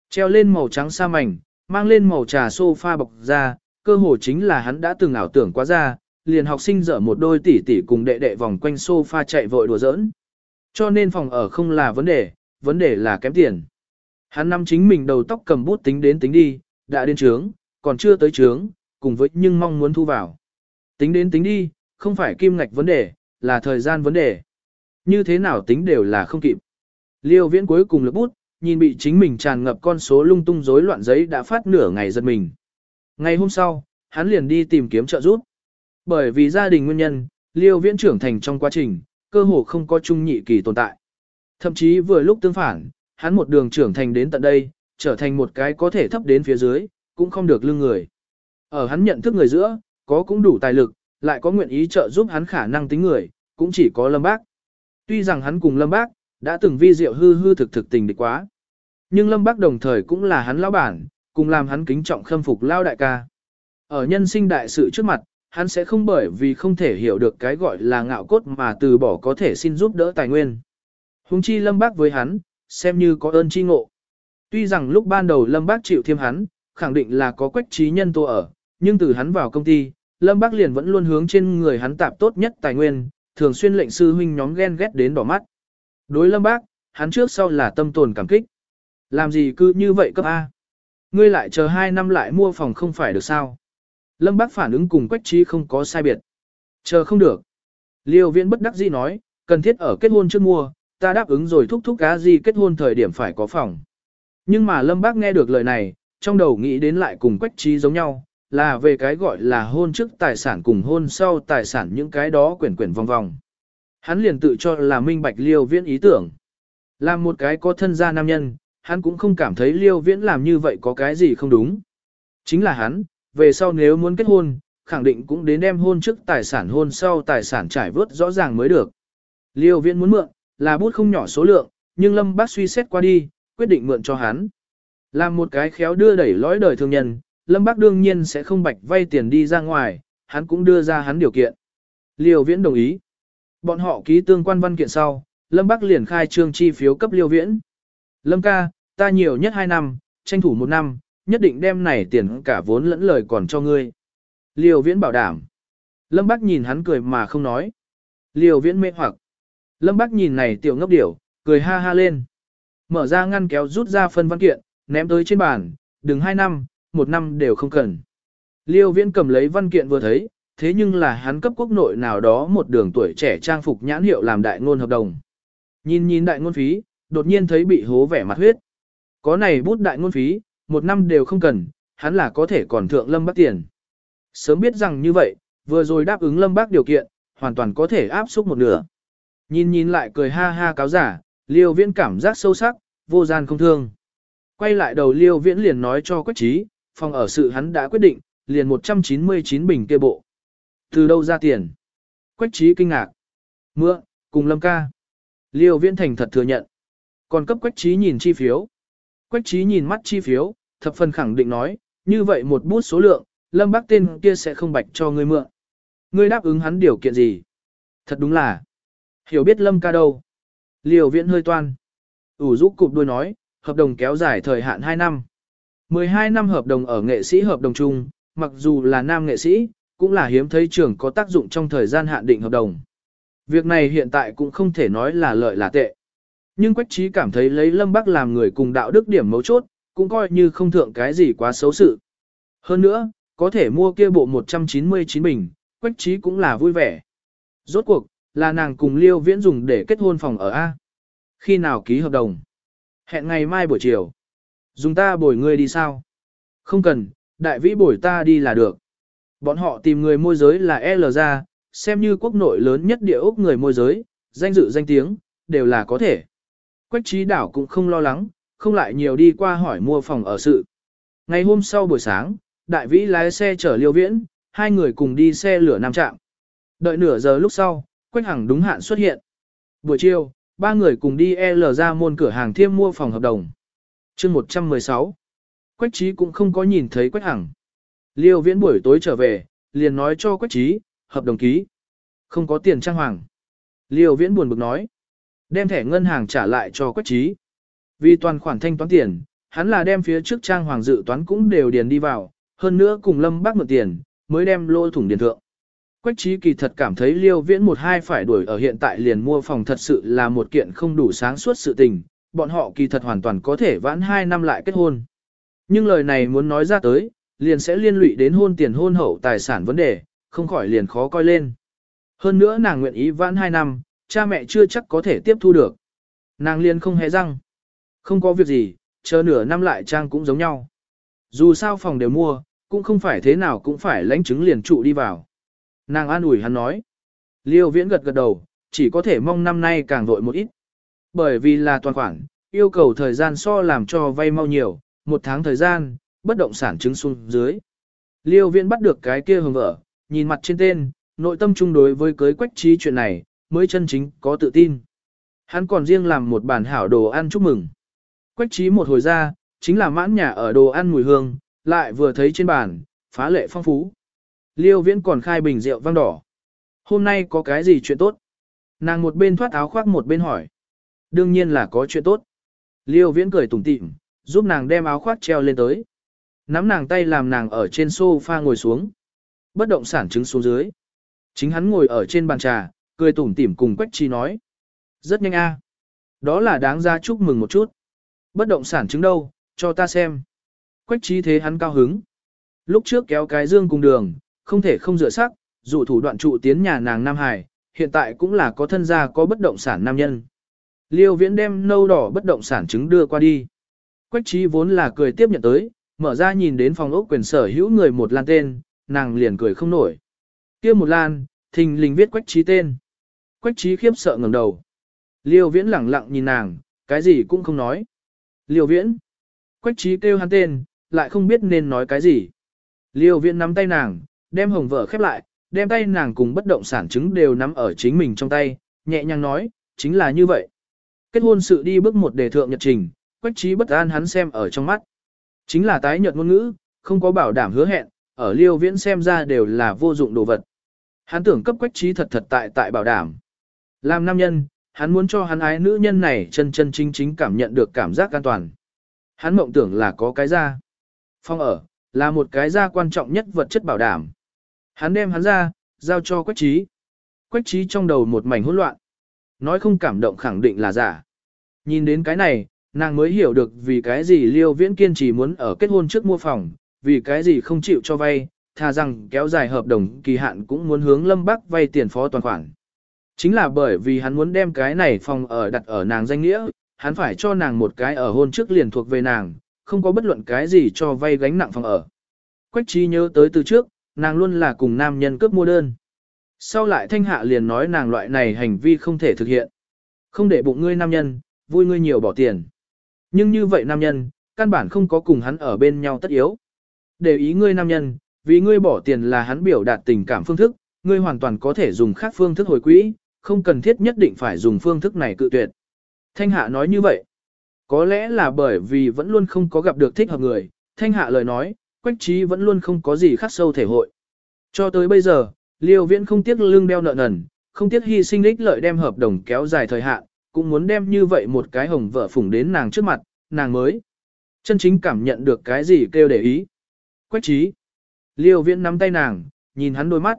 Speaker 1: Treo lên màu trắng sa mảnh, mang lên màu trà sofa bọc ra, cơ hồ chính là hắn đã từng ảo tưởng quá ra, liền học sinh dở một đôi tỷ tỷ cùng đệ đệ vòng quanh sofa chạy vội đùa giỡn. Cho nên phòng ở không là vấn đề, vấn đề là kém tiền. Hắn năm chính mình đầu tóc cầm bút tính đến tính đi, đã đến trướng, còn chưa tới trướng, cùng với nhưng mong muốn thu vào. Tính đến tính đi, không phải kim ngạch vấn đề, là thời gian vấn đề. Như thế nào tính đều là không kịp. Liêu viễn cuối cùng lực bút, nhìn bị chính mình tràn ngập con số lung tung rối loạn giấy đã phát nửa ngày giật mình. Ngày hôm sau, hắn liền đi tìm kiếm trợ giúp. Bởi vì gia đình nguyên nhân, Liêu viễn trưởng thành trong quá trình, cơ hồ không có trung nhị kỳ tồn tại. Thậm chí vừa lúc tương phản, hắn một đường trưởng thành đến tận đây, trở thành một cái có thể thấp đến phía dưới, cũng không được lưng người. Ở hắn nhận thức người giữa, có cũng đủ tài lực, lại có nguyện ý trợ giúp hắn khả năng tính người, cũng chỉ có Lâm Bác. Tuy rằng hắn cùng Lâm Bác, đã từng vi diệu hư hư thực thực tình địch quá. Nhưng Lâm Bác đồng thời cũng là hắn lão bản, cùng làm hắn kính trọng khâm phục lao đại ca. Ở nhân sinh đại sự trước mặt, hắn sẽ không bởi vì không thể hiểu được cái gọi là ngạo cốt mà từ bỏ có thể xin giúp đỡ tài nguyên. Hùng chi Lâm Bác với hắn, xem như có ơn chi ngộ. Tuy rằng lúc ban đầu Lâm Bác chịu thêm hắn, khẳng định là có quách trí nhân tô ở, nhưng từ hắn vào công ty, Lâm Bác liền vẫn luôn hướng trên người hắn tạp tốt nhất tài nguyên, thường xuyên lệnh sư huynh nhóm ghen ghét đến đỏ mắt. Đối Lâm Bác, hắn trước sau là tâm tồn cảm kích. Làm gì cứ như vậy cấp A? Ngươi lại chờ 2 năm lại mua phòng không phải được sao? Lâm Bác phản ứng cùng quách trí không có sai biệt. Chờ không được. Liêu viễn bất đắc dĩ nói, cần thiết ở kết hôn trước mua, ta đáp ứng rồi thúc thúc cá gì kết hôn thời điểm phải có phòng. Nhưng mà Lâm Bác nghe được lời này, trong đầu nghĩ đến lại cùng quách trí giống nhau, là về cái gọi là hôn trước tài sản cùng hôn sau tài sản những cái đó quyển quyển vòng vòng. Hắn liền tự cho là minh bạch liêu viễn ý tưởng. Làm một cái có thân gia nam nhân, hắn cũng không cảm thấy liêu viễn làm như vậy có cái gì không đúng. Chính là hắn, về sau nếu muốn kết hôn, khẳng định cũng đến đem hôn trước tài sản hôn sau tài sản trải vớt rõ ràng mới được. Liêu viễn muốn mượn, là bút không nhỏ số lượng, nhưng Lâm Bác suy xét qua đi, quyết định mượn cho hắn. Làm một cái khéo đưa đẩy lõi đời thương nhân, Lâm Bác đương nhiên sẽ không bạch vay tiền đi ra ngoài, hắn cũng đưa ra hắn điều kiện. Liêu Viễn đồng ý. Bọn họ ký tương quan văn kiện sau, Lâm Bác liền khai trương chi phiếu cấp Liêu Viễn. Lâm ca, ta nhiều nhất 2 năm, tranh thủ 1 năm, nhất định đem này tiền cả vốn lẫn lời còn cho ngươi. Liêu Viễn bảo đảm. Lâm Bác nhìn hắn cười mà không nói. Liêu Viễn mê hoặc. Lâm Bác nhìn này tiểu ngốc điểu, cười ha ha lên. Mở ra ngăn kéo rút ra phân văn kiện, ném tới trên bàn, đừng 2 năm, một năm đều không cần. Liêu viễn cầm lấy văn kiện vừa thấy, thế nhưng là hắn cấp quốc nội nào đó một đường tuổi trẻ trang phục nhãn hiệu làm đại ngôn hợp đồng. Nhìn nhìn đại ngôn phí, đột nhiên thấy bị hố vẻ mặt huyết. Có này bút đại ngôn phí, một năm đều không cần, hắn là có thể còn thượng lâm bác tiền. Sớm biết rằng như vậy, vừa rồi đáp ứng lâm bác điều kiện, hoàn toàn có thể áp xúc một nửa. Nhìn nhìn lại cười ha ha cáo giả, liêu viễn cảm giác sâu sắc, vô gian không thương. Quay lại đầu liêu viễn liền nói cho quách trí, phòng ở sự hắn đã quyết định, liền 199 bình kia bộ. Từ đâu ra tiền? Quách trí kinh ngạc. Mưa, cùng lâm ca. Liêu viễn thành thật thừa nhận. Còn cấp quách trí nhìn chi phiếu. Quách trí nhìn mắt chi phiếu, thập phần khẳng định nói, như vậy một bút số lượng, lâm bác tên kia sẽ không bạch cho ngươi mượn. Ngươi đáp ứng hắn điều kiện gì? Thật đúng là. Hiểu biết lâm ca đâu. Liều viễn hơi toan. ủ rũ cụp đôi nói, hợp đồng kéo dài thời hạn 2 năm. 12 năm hợp đồng ở nghệ sĩ hợp đồng chung, mặc dù là nam nghệ sĩ, cũng là hiếm thấy trưởng có tác dụng trong thời gian hạn định hợp đồng. Việc này hiện tại cũng không thể nói là lợi là tệ. Nhưng Quách Trí cảm thấy lấy Lâm Bắc làm người cùng đạo đức điểm mấu chốt, cũng coi như không thượng cái gì quá xấu sự. Hơn nữa, có thể mua kia bộ 199 bình, Quách Trí cũng là vui vẻ. Rốt cuộc, là nàng cùng Liêu Viễn dùng để kết hôn phòng ở A. Khi nào ký hợp đồng? Hẹn ngày mai buổi chiều. Dùng ta bồi ngươi đi sao? Không cần, đại vĩ bồi ta đi là được. Bọn họ tìm người môi giới là L ra, xem như quốc nội lớn nhất địa ốc người môi giới, danh dự danh tiếng, đều là có thể. Quách trí đảo cũng không lo lắng, không lại nhiều đi qua hỏi mua phòng ở sự. Ngày hôm sau buổi sáng, đại vĩ lái xe chở liêu viễn, hai người cùng đi xe lửa nam trạm. Đợi nửa giờ lúc sau, Quách Hằng đúng hạn xuất hiện. Buổi chiều, ba người cùng đi L ra môn cửa hàng thiêm mua phòng hợp đồng. chương 116. Quách trí cũng không có nhìn thấy Quách Hằng. Liêu viễn buổi tối trở về, liền nói cho Quách trí, hợp đồng ký. Không có tiền trang hoàng. Liêu viễn buồn bực nói. Đem thẻ ngân hàng trả lại cho Quách trí. Vì toàn khoản thanh toán tiền, hắn là đem phía trước trang hoàng dự toán cũng đều điền đi vào, hơn nữa cùng lâm bác mượn tiền, mới đem lô thủng điền thượng. Quách trí kỳ thật cảm thấy liêu viễn một hai phải đuổi ở hiện tại liền mua phòng thật sự là một kiện không đủ sáng suốt sự tình, bọn họ kỳ thật hoàn toàn có thể vãn hai năm lại kết hôn. Nhưng lời này muốn nói ra tới, liền sẽ liên lụy đến hôn tiền hôn hậu tài sản vấn đề, không khỏi liền khó coi lên. Hơn nữa nàng nguyện ý vãn hai năm, cha mẹ chưa chắc có thể tiếp thu được. Nàng liền không hề răng. Không có việc gì, chờ nửa năm lại trang cũng giống nhau. Dù sao phòng đều mua, cũng không phải thế nào cũng phải lãnh chứng liền trụ đi vào. Nàng an ủi hắn nói. Liêu viễn gật gật đầu, chỉ có thể mong năm nay càng vội một ít. Bởi vì là toàn khoản, yêu cầu thời gian so làm cho vay mau nhiều, một tháng thời gian, bất động sản chứng xuống dưới. Liêu viễn bắt được cái kia hồng vợ, nhìn mặt trên tên, nội tâm chung đối với cưới quách trí chuyện này, mới chân chính có tự tin. Hắn còn riêng làm một bản hảo đồ ăn chúc mừng. Quách trí một hồi ra, chính là mãn nhà ở đồ ăn mùi hương, lại vừa thấy trên bàn, phá lệ phong phú. Liêu viễn còn khai bình rượu vang đỏ. Hôm nay có cái gì chuyện tốt? Nàng một bên thoát áo khoác một bên hỏi. Đương nhiên là có chuyện tốt. Liêu viễn cười tủm tỉm, giúp nàng đem áo khoác treo lên tới. Nắm nàng tay làm nàng ở trên sofa ngồi xuống. Bất động sản chứng xuống dưới. Chính hắn ngồi ở trên bàn trà, cười tủm tỉm cùng Quách Chi nói. Rất nhanh a. Đó là đáng ra chúc mừng một chút. Bất động sản chứng đâu, cho ta xem. Quách Chi thế hắn cao hứng. Lúc trước kéo cái dương cùng đường, không thể không dựa sắc, dù thủ đoạn trụ tiến nhà nàng Nam Hải, hiện tại cũng là có thân gia có bất động sản nam nhân. Liêu viễn đem nâu đỏ bất động sản chứng đưa qua đi. Quách trí vốn là cười tiếp nhận tới, mở ra nhìn đến phòng ốc quyền sở hữu người một lan tên, nàng liền cười không nổi. kia một lan, thình lình viết quách trí tên. Quách trí khiếp sợ ngẩng đầu. Liêu viễn lẳng lặng nhìn nàng, cái gì cũng không nói. Liêu viễn. Quách trí kêu hắn tên, lại không biết nên nói cái gì. Liêu viễn nắm tay nàng, đem hồng vợ khép lại, đem tay nàng cùng bất động sản chứng đều nắm ở chính mình trong tay, nhẹ nhàng nói, chính là như vậy. Kết hôn sự đi bước một đề thượng nhật trình, quách trí bất an hắn xem ở trong mắt. Chính là tái nhật ngôn ngữ, không có bảo đảm hứa hẹn, ở liêu viễn xem ra đều là vô dụng đồ vật. Hắn tưởng cấp quách trí thật thật tại tại bảo đảm. Làm nam nhân, hắn muốn cho hắn ái nữ nhân này chân chân chính chính cảm nhận được cảm giác an toàn. Hắn mộng tưởng là có cái ra. Phong ở, là một cái ra quan trọng nhất vật chất bảo đảm. Hắn đem hắn ra, giao cho quách trí. Quách trí trong đầu một mảnh hỗn loạn. Nói không cảm động khẳng định là giả. Nhìn đến cái này, nàng mới hiểu được vì cái gì Liêu Viễn kiên trì muốn ở kết hôn trước mua phòng, vì cái gì không chịu cho vay, thà rằng kéo dài hợp đồng kỳ hạn cũng muốn hướng Lâm Bắc vay tiền phó toàn khoản. Chính là bởi vì hắn muốn đem cái này phòng ở đặt ở nàng danh nghĩa, hắn phải cho nàng một cái ở hôn trước liền thuộc về nàng, không có bất luận cái gì cho vay gánh nặng phòng ở. Quách trí nhớ tới từ trước, nàng luôn là cùng nam nhân cướp mua đơn. Sau lại thanh hạ liền nói nàng loại này hành vi không thể thực hiện. Không để bụng ngươi nam nhân, vui ngươi nhiều bỏ tiền. Nhưng như vậy nam nhân, căn bản không có cùng hắn ở bên nhau tất yếu. Để ý ngươi nam nhân, vì ngươi bỏ tiền là hắn biểu đạt tình cảm phương thức, ngươi hoàn toàn có thể dùng khác phương thức hồi quỹ, không cần thiết nhất định phải dùng phương thức này cự tuyệt. Thanh hạ nói như vậy. Có lẽ là bởi vì vẫn luôn không có gặp được thích hợp người, thanh hạ lời nói, quách trí vẫn luôn không có gì khác sâu thể hội. Cho tới bây giờ, liêu viễn không tiếc lương đeo nợ nần, không tiếc hy sinh lích lợi đem hợp đồng kéo dài thời hạn, cũng muốn đem như vậy một cái hồng vợ phủng đến nàng trước mặt, nàng mới. Chân chính cảm nhận được cái gì kêu để ý. Quách trí. Liêu viễn nắm tay nàng, nhìn hắn đôi mắt.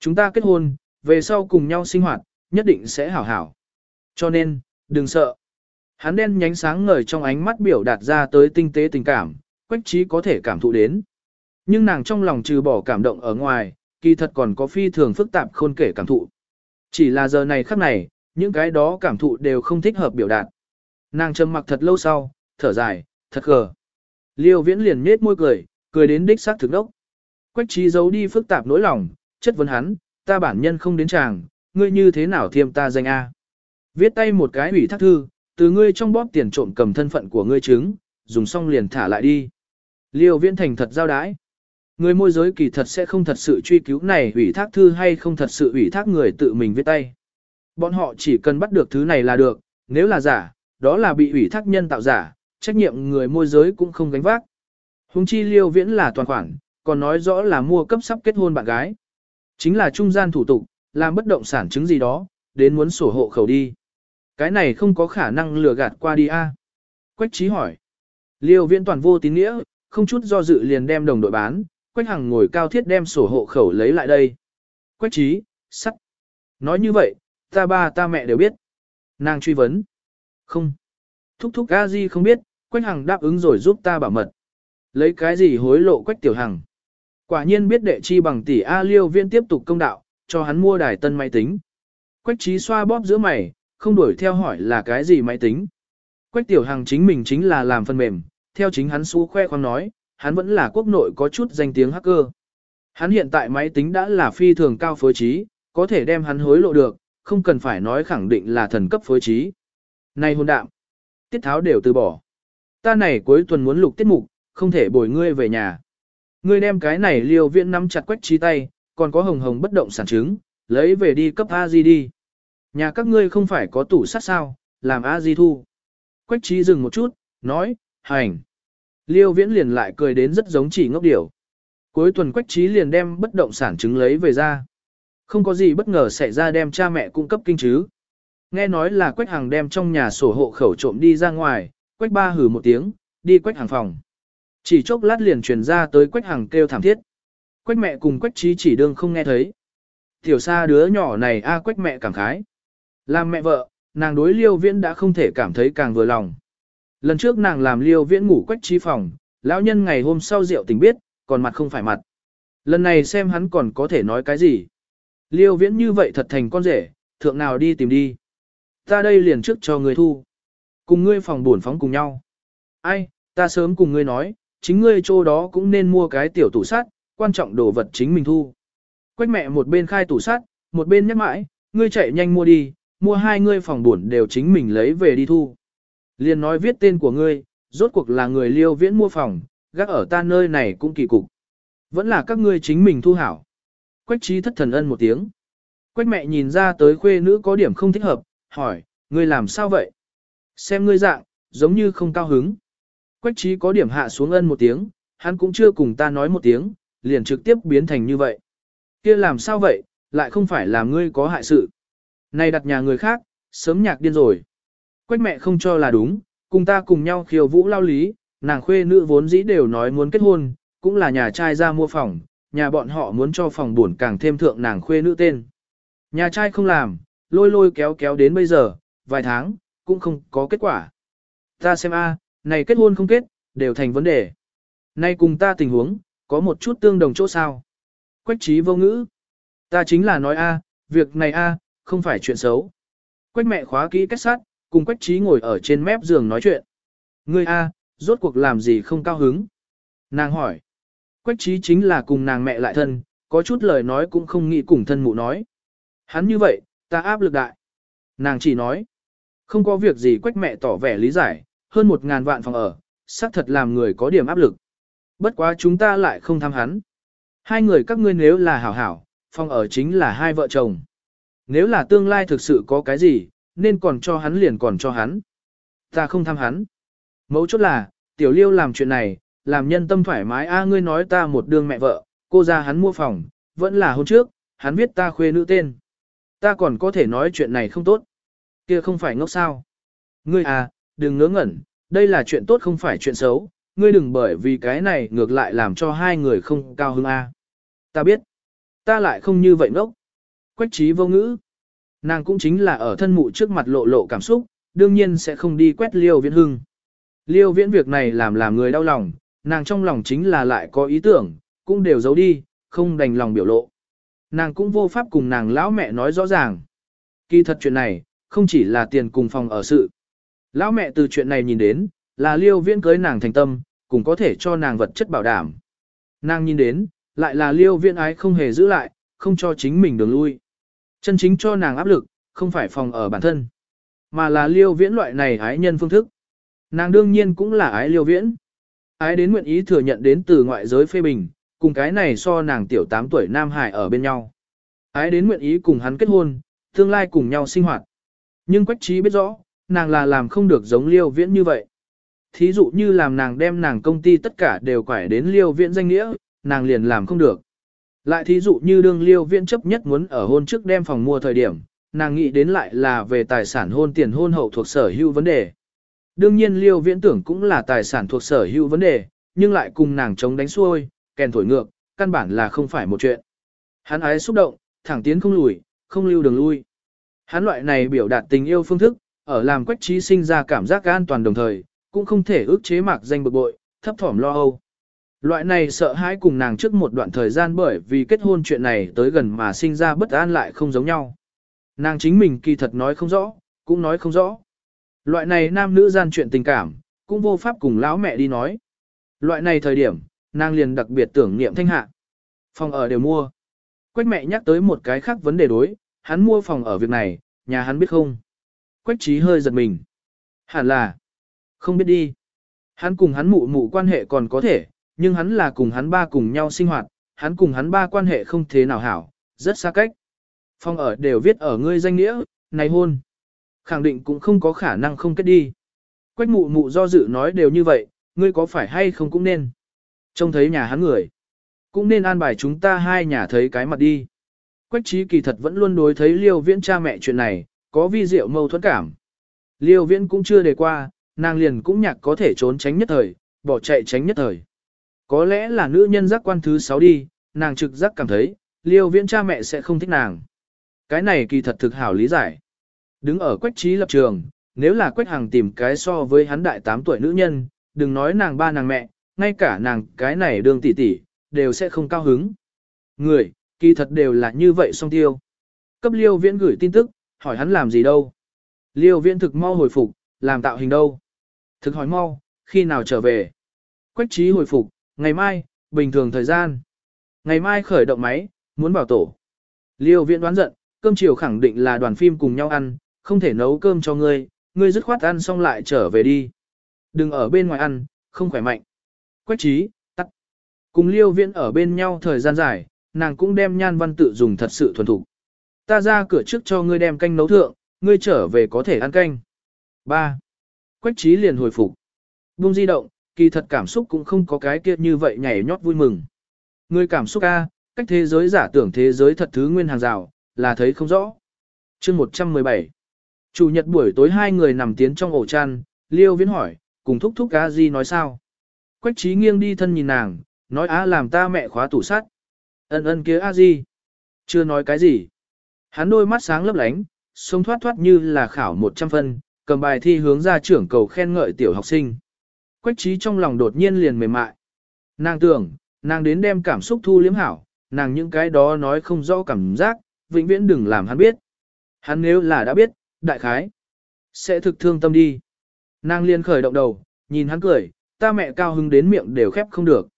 Speaker 1: Chúng ta kết hôn, về sau cùng nhau sinh hoạt, nhất định sẽ hảo hảo. Cho nên, đừng sợ. Hắn đen nhánh sáng ngời trong ánh mắt biểu đạt ra tới tinh tế tình cảm, quách trí có thể cảm thụ đến. Nhưng nàng trong lòng trừ bỏ cảm động ở ngoài, kỳ thật còn có phi thường phức tạp khôn kể cảm thụ. Chỉ là giờ này khắc này, những cái đó cảm thụ đều không thích hợp biểu đạt. Nàng trầm mặc thật lâu sau, thở dài, thật gờ. Liêu viễn liền nết môi cười, cười đến đích xác thực đốc. Quách trí giấu đi phức tạp nỗi lòng, chất vấn hắn, ta bản nhân không đến chàng, ngươi như thế nào thiêm ta danh A. Viết tay một cái ủy thác thư, từ ngươi trong bóp tiền trộm cầm thân phận của ngươi chứng, dùng xong liền thả lại đi. Liêu viễn thành thật giao đái. Người môi giới kỳ thật sẽ không thật sự truy cứu này ủy thác thư hay không thật sự ủy thác người tự mình viết tay. Bọn họ chỉ cần bắt được thứ này là được, nếu là giả, đó là bị ủy thác nhân tạo giả, trách nhiệm người môi giới cũng không gánh vác. Hùng chi liêu viễn là toàn khoản, còn nói rõ là mua cấp sắp kết hôn bạn gái. Chính là trung gian thủ tục, làm bất động sản chứng gì đó, đến muốn sổ hộ khẩu đi. Cái này không có khả năng lừa gạt qua đi a. Quách trí hỏi. Liêu viễn toàn vô tín nghĩa, không chút do dự liền đem đồng đội bán, Quách Hằng ngồi cao thiết đem sổ hộ khẩu lấy lại đây. Quách trí, sắt. Nói như vậy, ta ba ta mẹ đều biết. Nàng truy vấn. Không. Thúc thúc a di không biết, Quách Hằng đáp ứng rồi giúp ta bảo mật. Lấy cái gì hối lộ Quách Tiểu Hằng. Quả nhiên biết đệ chi bằng tỷ A liêu viên tiếp tục công đạo, cho hắn mua đài tân máy tính. Quách trí xoa bóp giữa mày, không đuổi theo hỏi là cái gì máy tính. Quách Tiểu Hằng chính mình chính là làm phần mềm, theo chính hắn xú khoe khoang nói, hắn vẫn là quốc nội có chút danh tiếng hacker. Hắn hiện tại máy tính đã là phi thường cao phối trí, có thể đem hắn hối lộ được, không cần phải nói khẳng định là thần cấp phối trí. Này hôn đạm, tiết tháo đều từ bỏ. Ta này cuối tuần muốn lục tiết mục, không thể bồi ngươi về nhà. Ngươi đem cái này liều viện nắm chặt quách trí tay, còn có hồng hồng bất động sản chứng, lấy về đi cấp A di đi. Nhà các ngươi không phải có tủ sắt sao, làm A di thu. Quách trí dừng một chút, nói, hành. Liêu viễn liền lại cười đến rất giống chỉ ngốc điểu. Cuối tuần quách trí liền đem bất động sản chứng lấy về ra. Không có gì bất ngờ xảy ra đem cha mẹ cung cấp kinh chứ. Nghe nói là quách hàng đem trong nhà sổ hộ khẩu trộm đi ra ngoài, quách ba hử một tiếng, đi quách hàng phòng. Chỉ chốc lát liền truyền ra tới quách hàng kêu thảm thiết. Quách mẹ cùng quách trí chỉ đương không nghe thấy. Tiểu xa đứa nhỏ này a quách mẹ cảm khái. Làm mẹ vợ, nàng đối liêu viễn đã không thể cảm thấy càng vừa lòng. Lần trước nàng làm liêu viễn ngủ quách trí phòng, lão nhân ngày hôm sau rượu tình biết, còn mặt không phải mặt. Lần này xem hắn còn có thể nói cái gì. Liêu viễn như vậy thật thành con rể, thượng nào đi tìm đi. Ta đây liền trước cho người thu. Cùng ngươi phòng buồn phóng cùng nhau. Ai, ta sớm cùng ngươi nói, chính ngươi chỗ đó cũng nên mua cái tiểu tủ sắt, quan trọng đồ vật chính mình thu. Quách mẹ một bên khai tủ sắt, một bên nhắc mãi, ngươi chạy nhanh mua đi, mua hai ngươi phòng buồn đều chính mình lấy về đi thu. Liền nói viết tên của ngươi, rốt cuộc là người liêu viễn mua phòng, gác ở ta nơi này cũng kỳ cục. Vẫn là các ngươi chính mình thu hảo. Quách trí thất thần ân một tiếng. Quách mẹ nhìn ra tới khuê nữ có điểm không thích hợp, hỏi, ngươi làm sao vậy? Xem ngươi dạng, giống như không cao hứng. Quách trí có điểm hạ xuống ân một tiếng, hắn cũng chưa cùng ta nói một tiếng, liền trực tiếp biến thành như vậy. kia làm sao vậy, lại không phải là ngươi có hại sự. Này đặt nhà người khác, sớm nhạc điên rồi. Quách mẹ không cho là đúng, cùng ta cùng nhau khiêu vũ lao lý, nàng khuê nữ vốn dĩ đều nói muốn kết hôn, cũng là nhà trai ra mua phòng, nhà bọn họ muốn cho phòng buồn càng thêm thượng nàng khuê nữ tên. Nhà trai không làm, lôi lôi kéo kéo đến bây giờ, vài tháng, cũng không có kết quả. Ta xem a, này kết hôn không kết, đều thành vấn đề. Nay cùng ta tình huống, có một chút tương đồng chỗ sao. Quách trí vô ngữ. Ta chính là nói a, việc này a, không phải chuyện xấu. Quách mẹ khóa kỹ kết sát, cùng Quách trí ngồi ở trên mép giường nói chuyện. Ngươi a, rốt cuộc làm gì không cao hứng? Nàng hỏi. Quách trí chính là cùng nàng mẹ lại thân, có chút lời nói cũng không nghĩ cùng thân mụ nói. Hắn như vậy, ta áp lực đại. Nàng chỉ nói, không có việc gì quách mẹ tỏ vẻ lý giải, hơn một ngàn vạn phòng ở, xác thật làm người có điểm áp lực. Bất quá chúng ta lại không tham hắn. Hai người các ngươi nếu là hảo hảo, phòng ở chính là hai vợ chồng. Nếu là tương lai thực sự có cái gì, nên còn cho hắn liền còn cho hắn. Ta không tham hắn. Mấu chốt là, tiểu liêu làm chuyện này, làm nhân tâm thoải mái a ngươi nói ta một đương mẹ vợ, cô ra hắn mua phòng, vẫn là hôm trước, hắn viết ta khuê nữ tên. Ta còn có thể nói chuyện này không tốt. Kia không phải ngốc sao. Ngươi à, đừng ngớ ngẩn, đây là chuyện tốt không phải chuyện xấu, ngươi đừng bởi vì cái này ngược lại làm cho hai người không cao hứng a. Ta biết, ta lại không như vậy ngốc. Quách trí vô ngữ. Nàng cũng chính là ở thân mụ trước mặt lộ lộ cảm xúc, đương nhiên sẽ không đi quét liêu viễn hưng. Liêu viễn việc này làm làm người đau lòng, nàng trong lòng chính là lại có ý tưởng, cũng đều giấu đi, không đành lòng biểu lộ. Nàng cũng vô pháp cùng nàng lão mẹ nói rõ ràng. Kỳ thật chuyện này, không chỉ là tiền cùng phòng ở sự. Lão mẹ từ chuyện này nhìn đến, là liêu viễn cưới nàng thành tâm, cũng có thể cho nàng vật chất bảo đảm. Nàng nhìn đến, lại là liêu viễn ái không hề giữ lại, không cho chính mình đường lui. Chân chính cho nàng áp lực, không phải phòng ở bản thân, mà là liêu viễn loại này ái nhân phương thức. Nàng đương nhiên cũng là ái liêu viễn. Ái đến nguyện ý thừa nhận đến từ ngoại giới phê bình, cùng cái này so nàng tiểu 8 tuổi Nam Hải ở bên nhau. Ái đến nguyện ý cùng hắn kết hôn, tương lai cùng nhau sinh hoạt. Nhưng Quách Trí biết rõ, nàng là làm không được giống liêu viễn như vậy. Thí dụ như làm nàng đem nàng công ty tất cả đều quải đến liêu viễn danh nghĩa, nàng liền làm không được. Lại thí dụ như đương liêu viễn chấp nhất muốn ở hôn trước đem phòng mua thời điểm, nàng nghĩ đến lại là về tài sản hôn tiền hôn hậu thuộc sở hữu vấn đề. Đương nhiên liêu viễn tưởng cũng là tài sản thuộc sở hữu vấn đề, nhưng lại cùng nàng chống đánh xuôi, kèn thổi ngược, căn bản là không phải một chuyện. Hắn ái xúc động, thẳng tiến không lùi, không lưu đường lui. Hắn loại này biểu đạt tình yêu phương thức, ở làm quách trí sinh ra cảm giác an toàn đồng thời, cũng không thể ước chế mạc danh bực bội, thấp thỏm lo âu. Loại này sợ hãi cùng nàng trước một đoạn thời gian bởi vì kết hôn chuyện này tới gần mà sinh ra bất an lại không giống nhau. Nàng chính mình kỳ thật nói không rõ, cũng nói không rõ. Loại này nam nữ gian chuyện tình cảm, cũng vô pháp cùng lão mẹ đi nói. Loại này thời điểm, nàng liền đặc biệt tưởng niệm thanh hạ. Phòng ở đều mua. Quách mẹ nhắc tới một cái khác vấn đề đối, hắn mua phòng ở việc này, nhà hắn biết không? Quách trí hơi giật mình. Hẳn là, không biết đi. Hắn cùng hắn mụ mụ quan hệ còn có thể, nhưng hắn là cùng hắn ba cùng nhau sinh hoạt, hắn cùng hắn ba quan hệ không thế nào hảo, rất xa cách. Phong ở đều viết ở ngươi danh nghĩa, này hôn. Khẳng định cũng không có khả năng không kết đi. Quách mụ mụ do dự nói đều như vậy, ngươi có phải hay không cũng nên. Trông thấy nhà hắn người. Cũng nên an bài chúng ta hai nhà thấy cái mặt đi. Quách trí kỳ thật vẫn luôn đối thấy liêu viễn cha mẹ chuyện này, có vi diệu mâu thuẫn cảm. Liêu viễn cũng chưa đề qua, nàng liền cũng nhạc có thể trốn tránh nhất thời, bỏ chạy tránh nhất thời. Có lẽ là nữ nhân giác quan thứ sáu đi, nàng trực giác cảm thấy, liêu viễn cha mẹ sẽ không thích nàng. Cái này kỳ thật thực hảo lý giải. Đứng ở quách trí lập trường, nếu là quách hàng tìm cái so với hắn đại 8 tuổi nữ nhân, đừng nói nàng ba nàng mẹ, ngay cả nàng cái này đường tỷ tỷ, đều sẽ không cao hứng. Người, kỳ thật đều là như vậy song tiêu. Cấp liêu viễn gửi tin tức, hỏi hắn làm gì đâu. Liêu viễn thực mau hồi phục, làm tạo hình đâu. Thực hỏi mau, khi nào trở về. Quách trí hồi phục, ngày mai, bình thường thời gian. Ngày mai khởi động máy, muốn bảo tổ. Liêu viễn đoán giận, cơm chiều khẳng định là đoàn phim cùng nhau ăn, không thể nấu cơm cho ngươi, ngươi dứt khoát ăn xong lại trở về đi. Đừng ở bên ngoài ăn, không khỏe mạnh. Quách trí, tắt. Cùng liêu viễn ở bên nhau thời gian dài, nàng cũng đem nhan văn tự dùng thật sự thuần thục. Ta ra cửa trước cho ngươi đem canh nấu thượng, ngươi trở về có thể ăn canh. 3. Quách trí liền hồi phục. Buông di động, kỳ thật cảm xúc cũng không có cái kia như vậy nhảy nhót vui mừng. người cảm xúc A, cách thế giới giả tưởng thế giới thật thứ nguyên hàng rào, là thấy không rõ. chương 117 Chủ nhật buổi tối hai người nằm tiến trong ổ chăn, Liêu Viễn hỏi, cùng thúc thúc A Di nói sao? Quách trí nghiêng đi thân nhìn nàng, nói á làm ta mẹ khóa tủ sắt. Ân ân kia A Di. Chưa nói cái gì. Hắn đôi mắt sáng lấp lánh, sông thoát thoát như là khảo 100 phân, cầm bài thi hướng ra trưởng cầu khen ngợi tiểu học sinh. Quách trí trong lòng đột nhiên liền mềm mại. Nàng tưởng, nàng đến đem cảm xúc thu liếm hảo, nàng những cái đó nói không rõ cảm giác, vĩnh viễn đừng làm hắn biết. Hắn nếu là đã biết, đại khái, sẽ thực thương tâm đi. Nàng liền khởi động đầu, nhìn hắn cười, ta mẹ cao hứng đến miệng đều khép không được.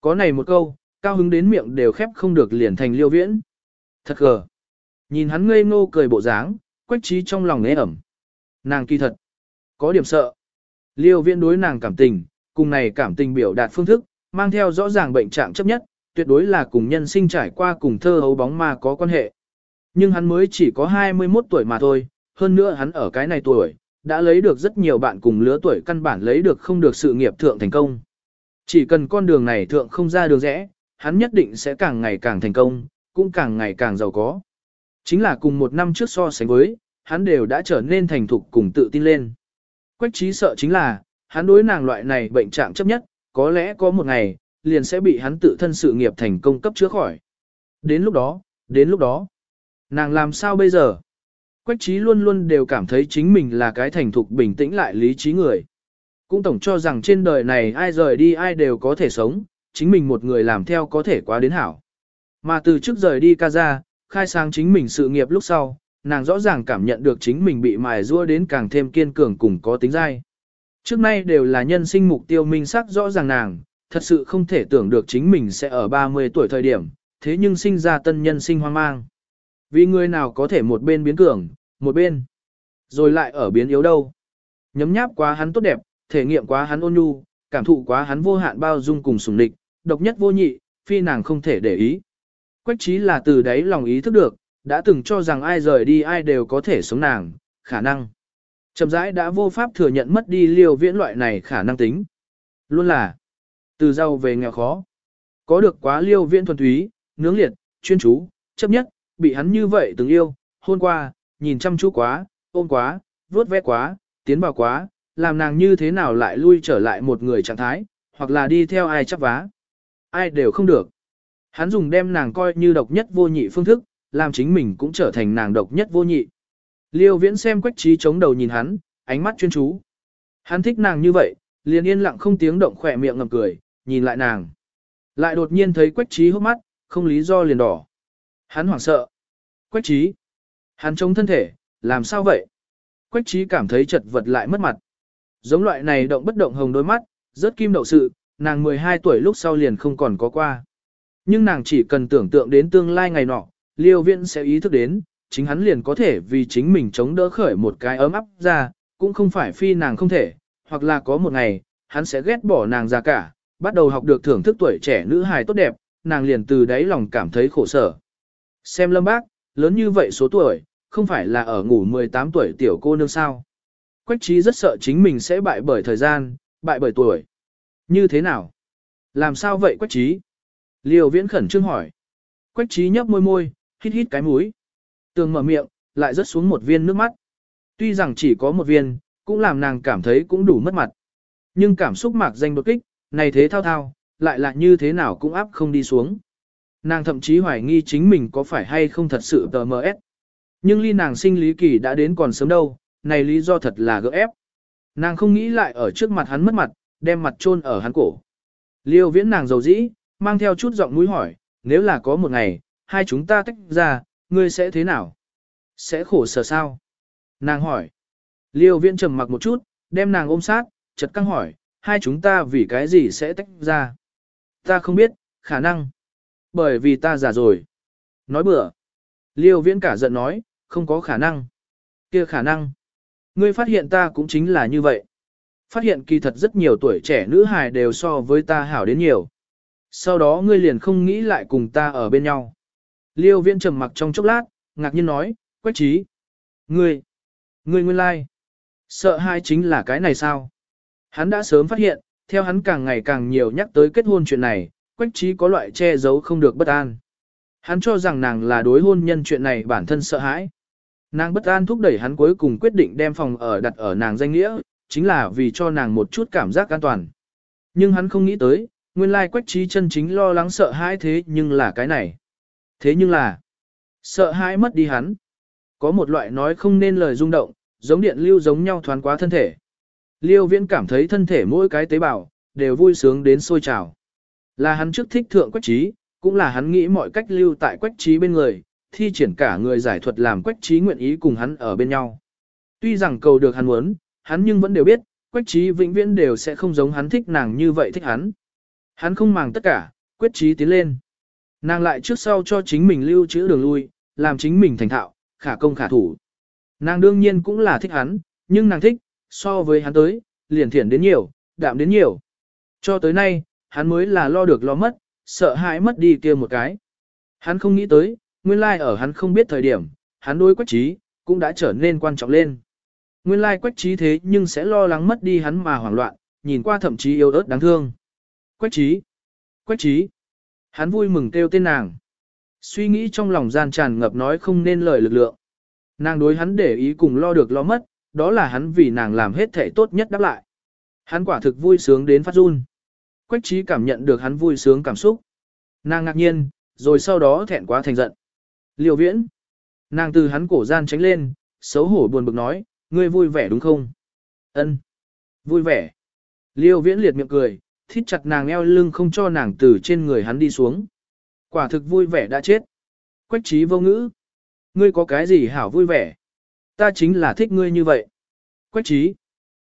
Speaker 1: Có này một câu, cao hứng đến miệng đều khép không được liền thành liêu viễn. Thật gờ. Nhìn hắn ngây ngô cười bộ dáng, quách trí trong lòng nghe ẩm. Nàng kỳ thật. Có điểm sợ. Liêu viễn đối nàng cảm tình, cùng này cảm tình biểu đạt phương thức, mang theo rõ ràng bệnh trạng chấp nhất, tuyệt đối là cùng nhân sinh trải qua cùng thơ hấu bóng ma có quan hệ. Nhưng hắn mới chỉ có 21 tuổi mà thôi, hơn nữa hắn ở cái này tuổi, đã lấy được rất nhiều bạn cùng lứa tuổi căn bản lấy được không được sự nghiệp thượng thành công. Chỉ cần con đường này thượng không ra đường rẽ, hắn nhất định sẽ càng ngày càng thành công, cũng càng ngày càng giàu có. Chính là cùng một năm trước so sánh với, hắn đều đã trở nên thành thục cùng tự tin lên. Quách trí sợ chính là, hắn đối nàng loại này bệnh trạng chấp nhất, có lẽ có một ngày, liền sẽ bị hắn tự thân sự nghiệp thành công cấp chữa khỏi. Đến lúc đó, đến lúc đó, nàng làm sao bây giờ? Quách trí luôn luôn đều cảm thấy chính mình là cái thành thục bình tĩnh lại lý trí người. Cũng tổng cho rằng trên đời này ai rời đi ai đều có thể sống, chính mình một người làm theo có thể quá đến hảo. Mà từ trước rời đi ca ra, khai sáng chính mình sự nghiệp lúc sau, nàng rõ ràng cảm nhận được chính mình bị mài rua đến càng thêm kiên cường cùng có tính dai. Trước nay đều là nhân sinh mục tiêu minh sắc rõ ràng nàng, thật sự không thể tưởng được chính mình sẽ ở 30 tuổi thời điểm, thế nhưng sinh ra tân nhân sinh hoang mang. Vì người nào có thể một bên biến cường, một bên, rồi lại ở biến yếu đâu. Nhấm nháp quá hắn tốt đẹp, thể nghiệm quá hắn ôn nhu, cảm thụ quá hắn vô hạn bao dung cùng sùng địch, độc nhất vô nhị, phi nàng không thể để ý. Quách trí là từ đấy lòng ý thức được, đã từng cho rằng ai rời đi ai đều có thể sống nàng, khả năng. Chậm rãi đã vô pháp thừa nhận mất đi liều viễn loại này khả năng tính. Luôn là, từ giàu về nghèo khó. Có được quá liêu viễn thuần túy, nướng liệt, chuyên chú, chấp nhất, bị hắn như vậy từng yêu, hôn qua, nhìn chăm chú quá, ôm quá, vuốt ve quá, tiến vào quá, làm nàng như thế nào lại lui trở lại một người trạng thái, hoặc là đi theo ai chấp vá. Ai đều không được. Hắn dùng đem nàng coi như độc nhất vô nhị phương thức, làm chính mình cũng trở thành nàng độc nhất vô nhị. Liêu viễn xem quách trí chống đầu nhìn hắn, ánh mắt chuyên chú. Hắn thích nàng như vậy, liền yên lặng không tiếng động khỏe miệng ngầm cười, nhìn lại nàng. Lại đột nhiên thấy quách trí hốc mắt, không lý do liền đỏ. Hắn hoảng sợ. Quách trí. Hắn chống thân thể, làm sao vậy? Quách trí cảm thấy chật vật lại mất mặt. Giống loại này động bất động hồng đôi mắt, rớt kim đậu sự, nàng 12 tuổi lúc sau liền không còn có qua. Nhưng nàng chỉ cần tưởng tượng đến tương lai ngày nọ, liêu viễn sẽ ý thức đến, chính hắn liền có thể vì chính mình chống đỡ khởi một cái ấm áp ra, cũng không phải phi nàng không thể, hoặc là có một ngày, hắn sẽ ghét bỏ nàng ra cả, bắt đầu học được thưởng thức tuổi trẻ nữ hài tốt đẹp, nàng liền từ đáy lòng cảm thấy khổ sở. Xem lâm bác, lớn như vậy số tuổi, không phải là ở ngủ 18 tuổi tiểu cô nương sao. Quách trí rất sợ chính mình sẽ bại bởi thời gian, bại bởi tuổi. Như thế nào? Làm sao vậy quách trí? Liều viễn khẩn trương hỏi. Quách trí nhấp môi môi, hít hít cái mũi. Tường mở miệng, lại rớt xuống một viên nước mắt. Tuy rằng chỉ có một viên, cũng làm nàng cảm thấy cũng đủ mất mặt. Nhưng cảm xúc mạc danh đột kích, này thế thao thao, lại là như thế nào cũng áp không đi xuống. Nàng thậm chí hoài nghi chính mình có phải hay không thật sự tờ mờ Nhưng ly nàng sinh lý kỳ đã đến còn sớm đâu, này lý do thật là gỡ ép. Nàng không nghĩ lại ở trước mặt hắn mất mặt, đem mặt chôn ở hắn cổ. Liêu viễn nàng dầu dĩ, mang theo chút giọng mũi hỏi, nếu là có một ngày, hai chúng ta tách ra, ngươi sẽ thế nào? Sẽ khổ sở sao? Nàng hỏi. Liêu viễn trầm mặc một chút, đem nàng ôm sát, chật căng hỏi, hai chúng ta vì cái gì sẽ tách ra? Ta không biết, khả năng. Bởi vì ta già rồi. Nói bừa. Liêu viễn cả giận nói, không có khả năng. kia khả năng. Ngươi phát hiện ta cũng chính là như vậy. Phát hiện kỳ thật rất nhiều tuổi trẻ nữ hài đều so với ta hảo đến nhiều. Sau đó ngươi liền không nghĩ lại cùng ta ở bên nhau. Liêu viễn trầm mặc trong chốc lát, ngạc nhiên nói, quách trí. Ngươi, ngươi nguyên lai. Like. Sợ hai chính là cái này sao? Hắn đã sớm phát hiện, theo hắn càng ngày càng nhiều nhắc tới kết hôn chuyện này, quách trí có loại che giấu không được bất an. Hắn cho rằng nàng là đối hôn nhân chuyện này bản thân sợ hãi. Nàng bất an thúc đẩy hắn cuối cùng quyết định đem phòng ở đặt ở nàng danh nghĩa, chính là vì cho nàng một chút cảm giác an toàn. Nhưng hắn không nghĩ tới, nguyên lai quách trí chân chính lo lắng sợ hãi thế nhưng là cái này. Thế nhưng là, sợ hãi mất đi hắn. Có một loại nói không nên lời rung động, giống điện lưu giống nhau thoáng quá thân thể. Liêu viễn cảm thấy thân thể mỗi cái tế bào, đều vui sướng đến sôi trào. Là hắn trước thích thượng quách trí, cũng là hắn nghĩ mọi cách lưu tại quách trí bên người, thi triển cả người giải thuật làm quách trí nguyện ý cùng hắn ở bên nhau. Tuy rằng cầu được hắn muốn, hắn nhưng vẫn đều biết, quách trí vĩnh viễn đều sẽ không giống hắn thích nàng như vậy thích hắn. Hắn không màng tất cả, quyết trí tiến lên. Nàng lại trước sau cho chính mình lưu trữ đường lui, làm chính mình thành thạo, khả công khả thủ. Nàng đương nhiên cũng là thích hắn, nhưng nàng thích, so với hắn tới, liền thiển đến nhiều, đạm đến nhiều. Cho tới nay, hắn mới là lo được lo mất, sợ hãi mất đi kia một cái. Hắn không nghĩ tới, nguyên lai ở hắn không biết thời điểm, hắn đối quách trí, cũng đã trở nên quan trọng lên. Nguyên lai quách trí thế nhưng sẽ lo lắng mất đi hắn mà hoảng loạn, nhìn qua thậm chí yêu ớt đáng thương. Quách trí, quách trí, hắn vui mừng kêu tên nàng. Suy nghĩ trong lòng gian tràn ngập nói không nên lời lực lượng. Nàng đối hắn để ý cùng lo được lo mất, đó là hắn vì nàng làm hết thể tốt nhất đáp lại. Hắn quả thực vui sướng đến phát run. Quách trí cảm nhận được hắn vui sướng cảm xúc. Nàng ngạc nhiên, rồi sau đó thẹn quá thành giận. Liều viễn. Nàng từ hắn cổ gian tránh lên, xấu hổ buồn bực nói, ngươi vui vẻ đúng không? Ân, Vui vẻ. Liêu viễn liệt miệng cười, thít chặt nàng eo lưng không cho nàng từ trên người hắn đi xuống. Quả thực vui vẻ đã chết. Quách trí vô ngữ. Ngươi có cái gì hảo vui vẻ? Ta chính là thích ngươi như vậy. Quách trí.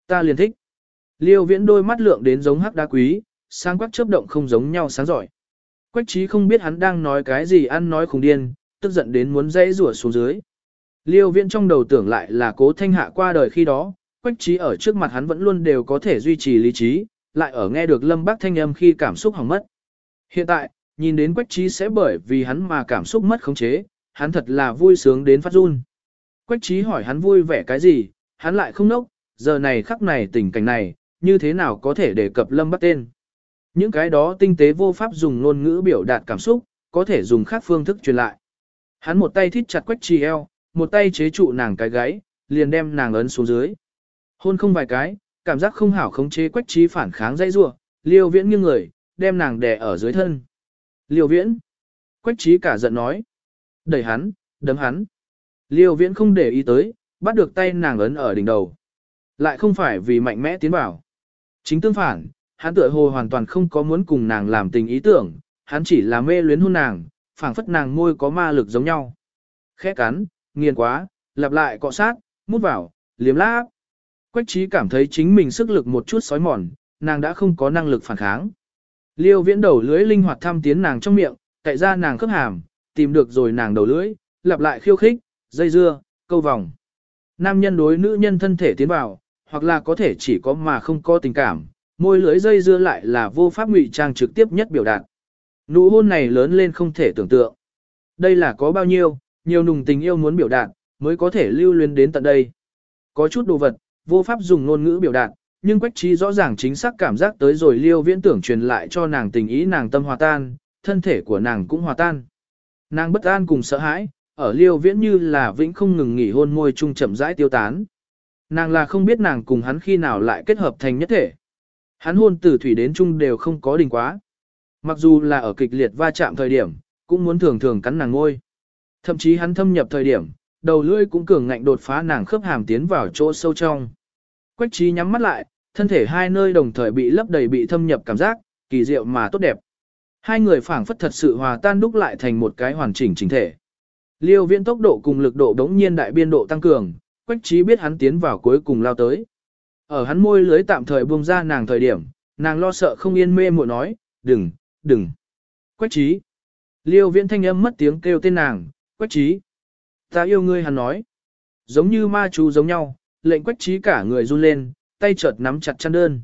Speaker 1: Ta liền thích. Liêu viễn đôi mắt lượng đến giống hắc đá quý, sáng quắc chớp động không giống nhau sáng giỏi. Quách trí không biết hắn đang nói cái gì ăn nói khùng điên, tức giận đến muốn dãy rủa xuống dưới. Liêu viễn trong đầu tưởng lại là cố thanh hạ qua đời khi đó, quách trí ở trước mặt hắn vẫn luôn đều có thể duy trì lý trí, lại ở nghe được lâm bác thanh âm khi cảm xúc hỏng mất. Hiện tại, nhìn đến quách trí sẽ bởi vì hắn mà cảm xúc mất khống chế, hắn thật là vui sướng đến phát run. Quách trí hỏi hắn vui vẻ cái gì, hắn lại không nốc, giờ này khắc này tình cảnh này, như thế nào có thể đề cập lâm bác tên. Những cái đó tinh tế vô pháp dùng ngôn ngữ biểu đạt cảm xúc, có thể dùng khác phương thức truyền lại. Hắn một tay thít chặt quách Trí eo, một tay chế trụ nàng cái gáy, liền đem nàng ấn xuống dưới. Hôn không vài cái, cảm giác không hảo khống chế quách trí phản kháng dây rua, liêu viễn nghiêng người, đem nàng đè ở dưới thân. Liêu viễn. Quách trí cả giận nói. Đẩy hắn, đấm hắn. Liêu viễn không để ý tới, bắt được tay nàng ấn ở đỉnh đầu. Lại không phải vì mạnh mẽ tiến vào. Chính tương phản, hắn tựa hồ hoàn toàn không có muốn cùng nàng làm tình ý tưởng, hắn chỉ là mê luyến hôn nàng, phảng phất nàng môi có ma lực giống nhau. Khẽ cắn, nghiền quá, lặp lại cọ sát, mút vào, liếm láp. Quách trí cảm thấy chính mình sức lực một chút sói mòn, nàng đã không có năng lực phản kháng. Liêu viễn đầu lưỡi linh hoạt thăm tiến nàng trong miệng, cậy ra nàng khớp hàm, tìm được rồi nàng đầu lưỡi, lặp lại khiêu khích, dây dưa, câu vòng. Nam nhân đối nữ nhân thân thể tiến vào, hoặc là có thể chỉ có mà không có tình cảm, môi lưỡi dây dưa lại là vô pháp ngụy trang trực tiếp nhất biểu đạt. Nụ hôn này lớn lên không thể tưởng tượng. Đây là có bao nhiêu, nhiều nùng tình yêu muốn biểu đạt, mới có thể lưu luyến đến tận đây. Có chút đồ vật, vô pháp dùng ngôn ngữ biểu đạt, nhưng quách trí rõ ràng chính xác cảm giác tới rồi liêu viễn tưởng truyền lại cho nàng tình ý nàng tâm hòa tan, thân thể của nàng cũng hòa tan. Nàng bất an cùng sợ hãi, ở liêu viễn như là vĩnh không ngừng nghỉ hôn môi chung chậm rãi tiêu tán. Nàng là không biết nàng cùng hắn khi nào lại kết hợp thành nhất thể. Hắn hôn từ thủy đến chung đều không có đình quá. Mặc dù là ở kịch liệt va chạm thời điểm, cũng muốn thường thường cắn nàng ngôi. Thậm chí hắn thâm nhập thời điểm, đầu lưỡi cũng cường ngạnh đột phá nàng khớp hàm tiến vào chỗ sâu trong. Quách trí nhắm mắt lại, thân thể hai nơi đồng thời bị lấp đầy bị thâm nhập cảm giác, kỳ diệu mà tốt đẹp. Hai người phảng phất thật sự hòa tan đúc lại thành một cái hoàn chỉnh chính thể. Liêu viễn tốc độ cùng lực độ đống nhiên đại biên độ tăng cường, quách trí biết hắn tiến vào cuối cùng lao tới. Ở hắn môi lưới tạm thời buông ra nàng thời điểm, nàng lo sợ không yên mê muội nói, đừng, đừng. Quách trí. Liêu viễn thanh âm mất tiếng kêu tên nàng, quách trí. Ta yêu ngươi hắn nói. Giống như ma chú giống nhau, lệnh quách trí cả người run lên, tay chợt nắm chặt chăn đơn.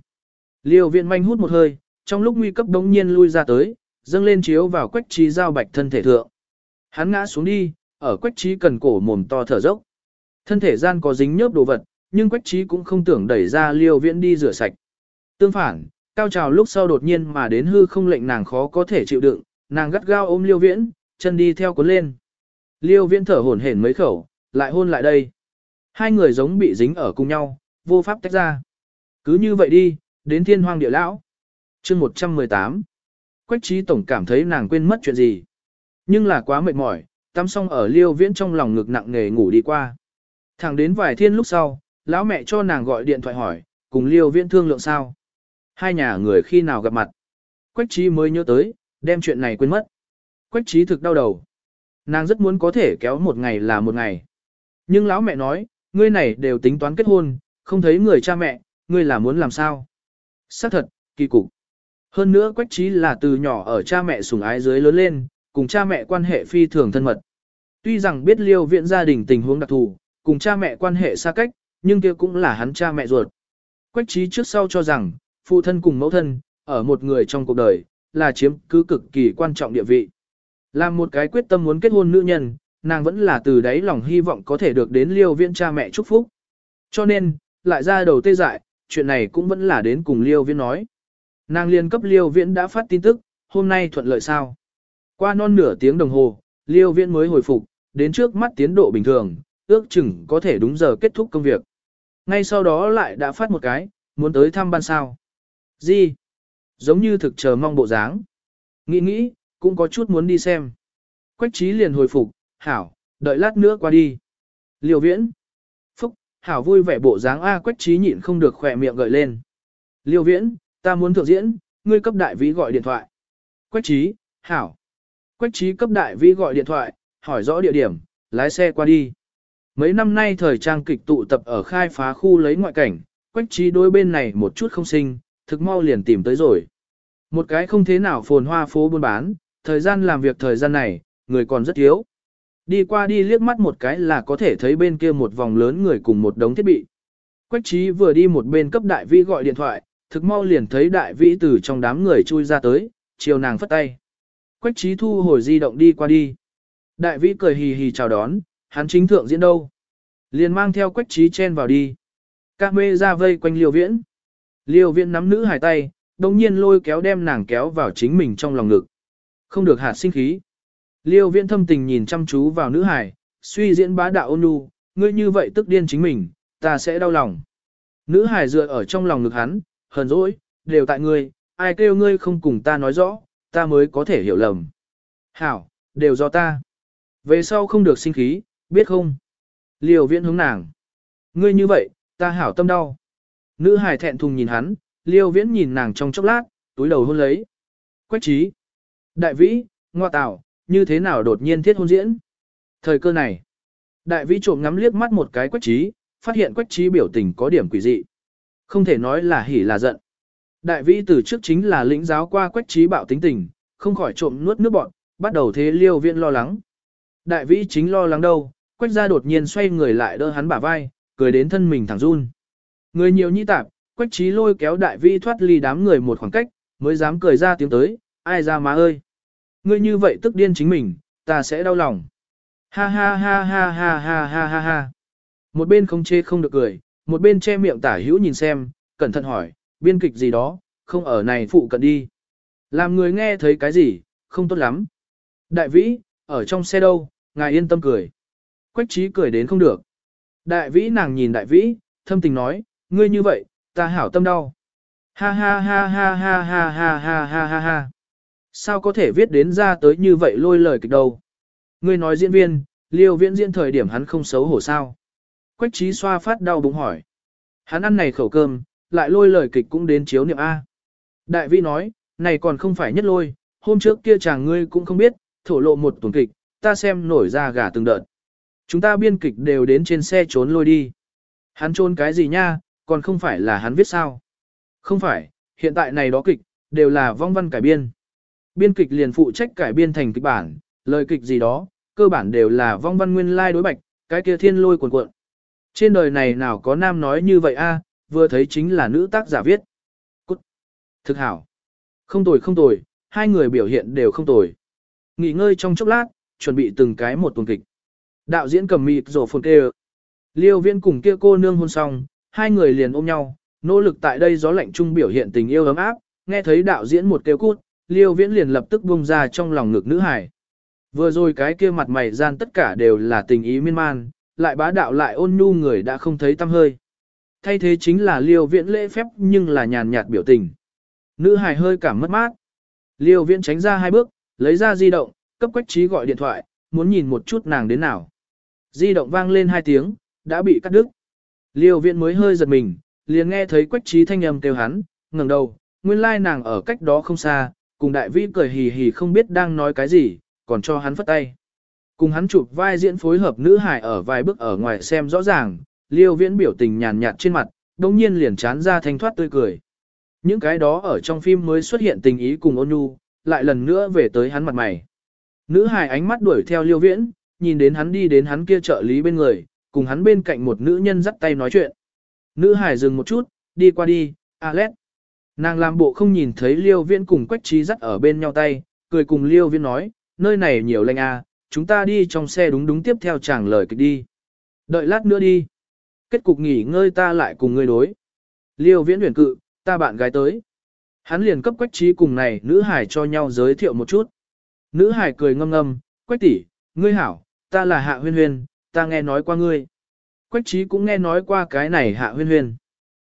Speaker 1: Liêu viễn manh hút một hơi, trong lúc nguy cấp đống nhiên lui ra tới, dâng lên chiếu vào quách trí giao bạch thân thể thượng. Hắn ngã xuống đi, ở quách trí cần cổ mồm to thở dốc. Thân thể gian có dính nhớp đồ vật, nhưng quách trí cũng không tưởng đẩy ra liêu viễn đi rửa sạch. Tương phản, cao trào lúc sau đột nhiên mà đến hư không lệnh nàng khó có thể chịu đựng, nàng gắt gao ôm liêu viễn, chân đi theo cuốn lên. Liêu viễn thở hổn hển mấy khẩu, lại hôn lại đây. Hai người giống bị dính ở cùng nhau, vô pháp tách ra. Cứ như vậy đi, đến thiên hoang địa lão. chương 118. Quách trí tổng cảm thấy nàng quên mất chuyện gì. Nhưng là quá mệt mỏi, tắm xong ở liêu viễn trong lòng ngực nặng nề ngủ đi qua. Thẳng đến vài thiên lúc sau, lão mẹ cho nàng gọi điện thoại hỏi, cùng liêu viễn thương lượng sao. Hai nhà người khi nào gặp mặt. Quách trí mới nhớ tới, đem chuyện này quên mất. Quách trí thực đau đầu. Nàng rất muốn có thể kéo một ngày là một ngày. Nhưng lão mẹ nói, ngươi này đều tính toán kết hôn, không thấy người cha mẹ, ngươi là muốn làm sao. Xác thật, kỳ cục. Hơn nữa Quách Trí là từ nhỏ ở cha mẹ sủng ái dưới lớn lên, cùng cha mẹ quan hệ phi thường thân mật. Tuy rằng biết liêu viện gia đình tình huống đặc thù, cùng cha mẹ quan hệ xa cách, nhưng kia cũng là hắn cha mẹ ruột. Quách trí trước sau cho rằng, phụ thân cùng mẫu thân, ở một người trong cuộc đời, là chiếm cứ cực kỳ quan trọng địa vị. Làm một cái quyết tâm muốn kết hôn nữ nhân, nàng vẫn là từ đáy lòng hy vọng có thể được đến liêu Viễn cha mẹ chúc phúc. Cho nên, lại ra đầu tê dại, chuyện này cũng vẫn là đến cùng liêu Viễn nói. Nàng liên cấp liêu Viễn đã phát tin tức, hôm nay thuận lợi sao. Qua non nửa tiếng đồng hồ, liêu Viễn mới hồi phục, đến trước mắt tiến độ bình thường, ước chừng có thể đúng giờ kết thúc công việc. Ngay sau đó lại đã phát một cái, muốn tới thăm ban sao. Gì? Giống như thực chờ mong bộ dáng. Nghĩ nghĩ, cũng có chút muốn đi xem. Quách trí liền hồi phục, hảo, đợi lát nữa qua đi. Liều viễn. Phúc, hảo vui vẻ bộ dáng A quách trí nhịn không được khỏe miệng gợi lên. Liêu viễn, ta muốn thượng diễn, ngươi cấp đại vĩ gọi điện thoại. Quách trí, hảo. Quách trí cấp đại vĩ gọi điện thoại, hỏi rõ địa điểm, lái xe qua đi. Mấy năm nay thời trang kịch tụ tập ở khai phá khu lấy ngoại cảnh, quách trí đôi bên này một chút không sinh, thực mau liền tìm tới rồi. Một cái không thế nào phồn hoa phố buôn bán, thời gian làm việc thời gian này, người còn rất thiếu. Đi qua đi liếc mắt một cái là có thể thấy bên kia một vòng lớn người cùng một đống thiết bị. Quách trí vừa đi một bên cấp đại vĩ gọi điện thoại, thực mau liền thấy đại vĩ từ trong đám người chui ra tới, chiều nàng phất tay. Quách trí thu hồi di động đi qua đi. Đại vĩ cười hì hì chào đón, hắn chính thượng diễn đâu. Liền mang theo quách trí chen vào đi. Các mê ra vây quanh liều viễn. Liều viễn nắm nữ hài tay, đồng nhiên lôi kéo đem nàng kéo vào chính mình trong lòng ngực. Không được hạ sinh khí. Liêu viễn thâm tình nhìn chăm chú vào nữ Hải, suy diễn bá đạo ôn nhu, ngươi như vậy tức điên chính mình, ta sẽ đau lòng. Nữ Hải dựa ở trong lòng ngực hắn, hờn dỗi, đều tại ngươi, ai kêu ngươi không cùng ta nói rõ, ta mới có thể hiểu lầm. Hảo, đều do ta. Về sau không được sinh khí, biết không? Liều viễn hướng nàng. Ngươi như vậy, ta hảo tâm đau. Nữ Hải thẹn thùng nhìn hắn, liêu viễn nhìn nàng trong chốc lát, túi đầu hôn lấy. Quách trí. Đại vĩ, ngoa tạo, như thế nào đột nhiên thiết hôn diễn? Thời cơ này. Đại vĩ trộm ngắm liếc mắt một cái quách trí, phát hiện quách trí biểu tình có điểm quỷ dị. Không thể nói là hỉ là giận. Đại vĩ từ trước chính là lĩnh giáo qua quách trí bạo tính tình, không khỏi trộm nuốt nước bọn, bắt đầu thế liêu viên lo lắng. Đại vĩ chính lo lắng đâu, quách gia đột nhiên xoay người lại đỡ hắn bả vai, cười đến thân mình thẳng run. Người nhiều nhĩ tạp, quách trí lôi kéo đại vĩ thoát ly đám người một khoảng cách, mới dám cười ra tiếng tới, ai ra má ơi. Ngươi như vậy tức điên chính mình, ta sẽ đau lòng. Ha ha ha ha ha ha ha ha ha. Một bên không chê không được cười, một bên che miệng tả hữu nhìn xem, cẩn thận hỏi, biên kịch gì đó, không ở này phụ cận đi. Làm người nghe thấy cái gì, không tốt lắm. Đại vĩ, ở trong xe đâu, ngài yên tâm cười. Quách trí cười đến không được. Đại vĩ nàng nhìn đại vĩ, thâm tình nói, ngươi như vậy, ta hảo tâm đau. Ha ha ha ha ha ha ha ha ha ha ha. Sao có thể viết đến ra tới như vậy lôi lời kịch đâu? Ngươi nói diễn viên, liêu viễn diễn thời điểm hắn không xấu hổ sao? Quách trí xoa phát đau bụng hỏi. Hắn ăn này khẩu cơm, lại lôi lời kịch cũng đến chiếu niệm A. Đại Vi nói, này còn không phải nhất lôi, hôm trước kia chàng ngươi cũng không biết, thổ lộ một tuần kịch, ta xem nổi ra gà từng đợt. Chúng ta biên kịch đều đến trên xe trốn lôi đi. Hắn trốn cái gì nha, còn không phải là hắn viết sao? Không phải, hiện tại này đó kịch, đều là vong văn cải biên. Biên kịch liền phụ trách cải biên thành kịch bản, lời kịch gì đó, cơ bản đều là vong văn nguyên lai đối bạch, cái kia thiên lôi cuồn cuộn. Trên đời này nào có nam nói như vậy a, vừa thấy chính là nữ tác giả viết. Cút. Thực hảo. Không tồi không tồi, hai người biểu hiện đều không tồi. Nghỉ ngơi trong chốc lát, chuẩn bị từng cái một tuần kịch. Đạo diễn cầm mịt rổ phồn kê Liêu viên cùng kia cô nương hôn xong, hai người liền ôm nhau, nỗ lực tại đây gió lạnh chung biểu hiện tình yêu ấm áp, nghe thấy đạo diễn một kêu cút, liêu viễn liền lập tức buông ra trong lòng ngực nữ hải. Vừa rồi cái kia mặt mày gian tất cả đều là tình ý miên man, lại bá đạo lại ôn nhu người đã không thấy tâm hơi. Thay thế chính là liêu viễn lễ phép nhưng là nhàn nhạt biểu tình. Nữ hải hơi cảm mất mát. Liêu viễn tránh ra hai bước, lấy ra di động, cấp quách trí gọi điện thoại, muốn nhìn một chút nàng đến nào. Di động vang lên hai tiếng, đã bị cắt đứt. Liêu viễn mới hơi giật mình, liền nghe thấy quách trí thanh âm kêu hắn, ngẩng đầu, nguyên lai nàng ở cách đó không xa, cùng đại vĩ cười hì hì không biết đang nói cái gì, còn cho hắn phất tay. Cùng hắn chụp vai diễn phối hợp nữ hải ở vài bước ở ngoài xem rõ ràng, liêu viễn biểu tình nhàn nhạt trên mặt, đồng nhiên liền chán ra thanh thoát tươi cười. Những cái đó ở trong phim mới xuất hiện tình ý cùng ôn nhu, lại lần nữa về tới hắn mặt mày. Nữ hài ánh mắt đuổi theo liêu viễn, nhìn đến hắn đi đến hắn kia trợ lý bên người, cùng hắn bên cạnh một nữ nhân dắt tay nói chuyện. Nữ hài dừng một chút, đi qua đi, Alex. Nàng làm bộ không nhìn thấy liêu viễn cùng quách trí dắt ở bên nhau tay, cười cùng liêu viễn nói, nơi này nhiều lệnh à, chúng ta đi trong xe đúng đúng tiếp theo chàng lời kịch đi. Đợi lát nữa đi. Kết cục nghỉ ngơi ta lại cùng ngươi đối. Liêu viễn huyền cự, ta bạn gái tới. Hắn liền cấp quách trí cùng này nữ hải cho nhau giới thiệu một chút. Nữ hải cười ngâm ngâm, quách tỷ, ngươi hảo, ta là hạ huyên huyên, ta nghe nói qua ngươi. Quách trí cũng nghe nói qua cái này hạ huyên huyên.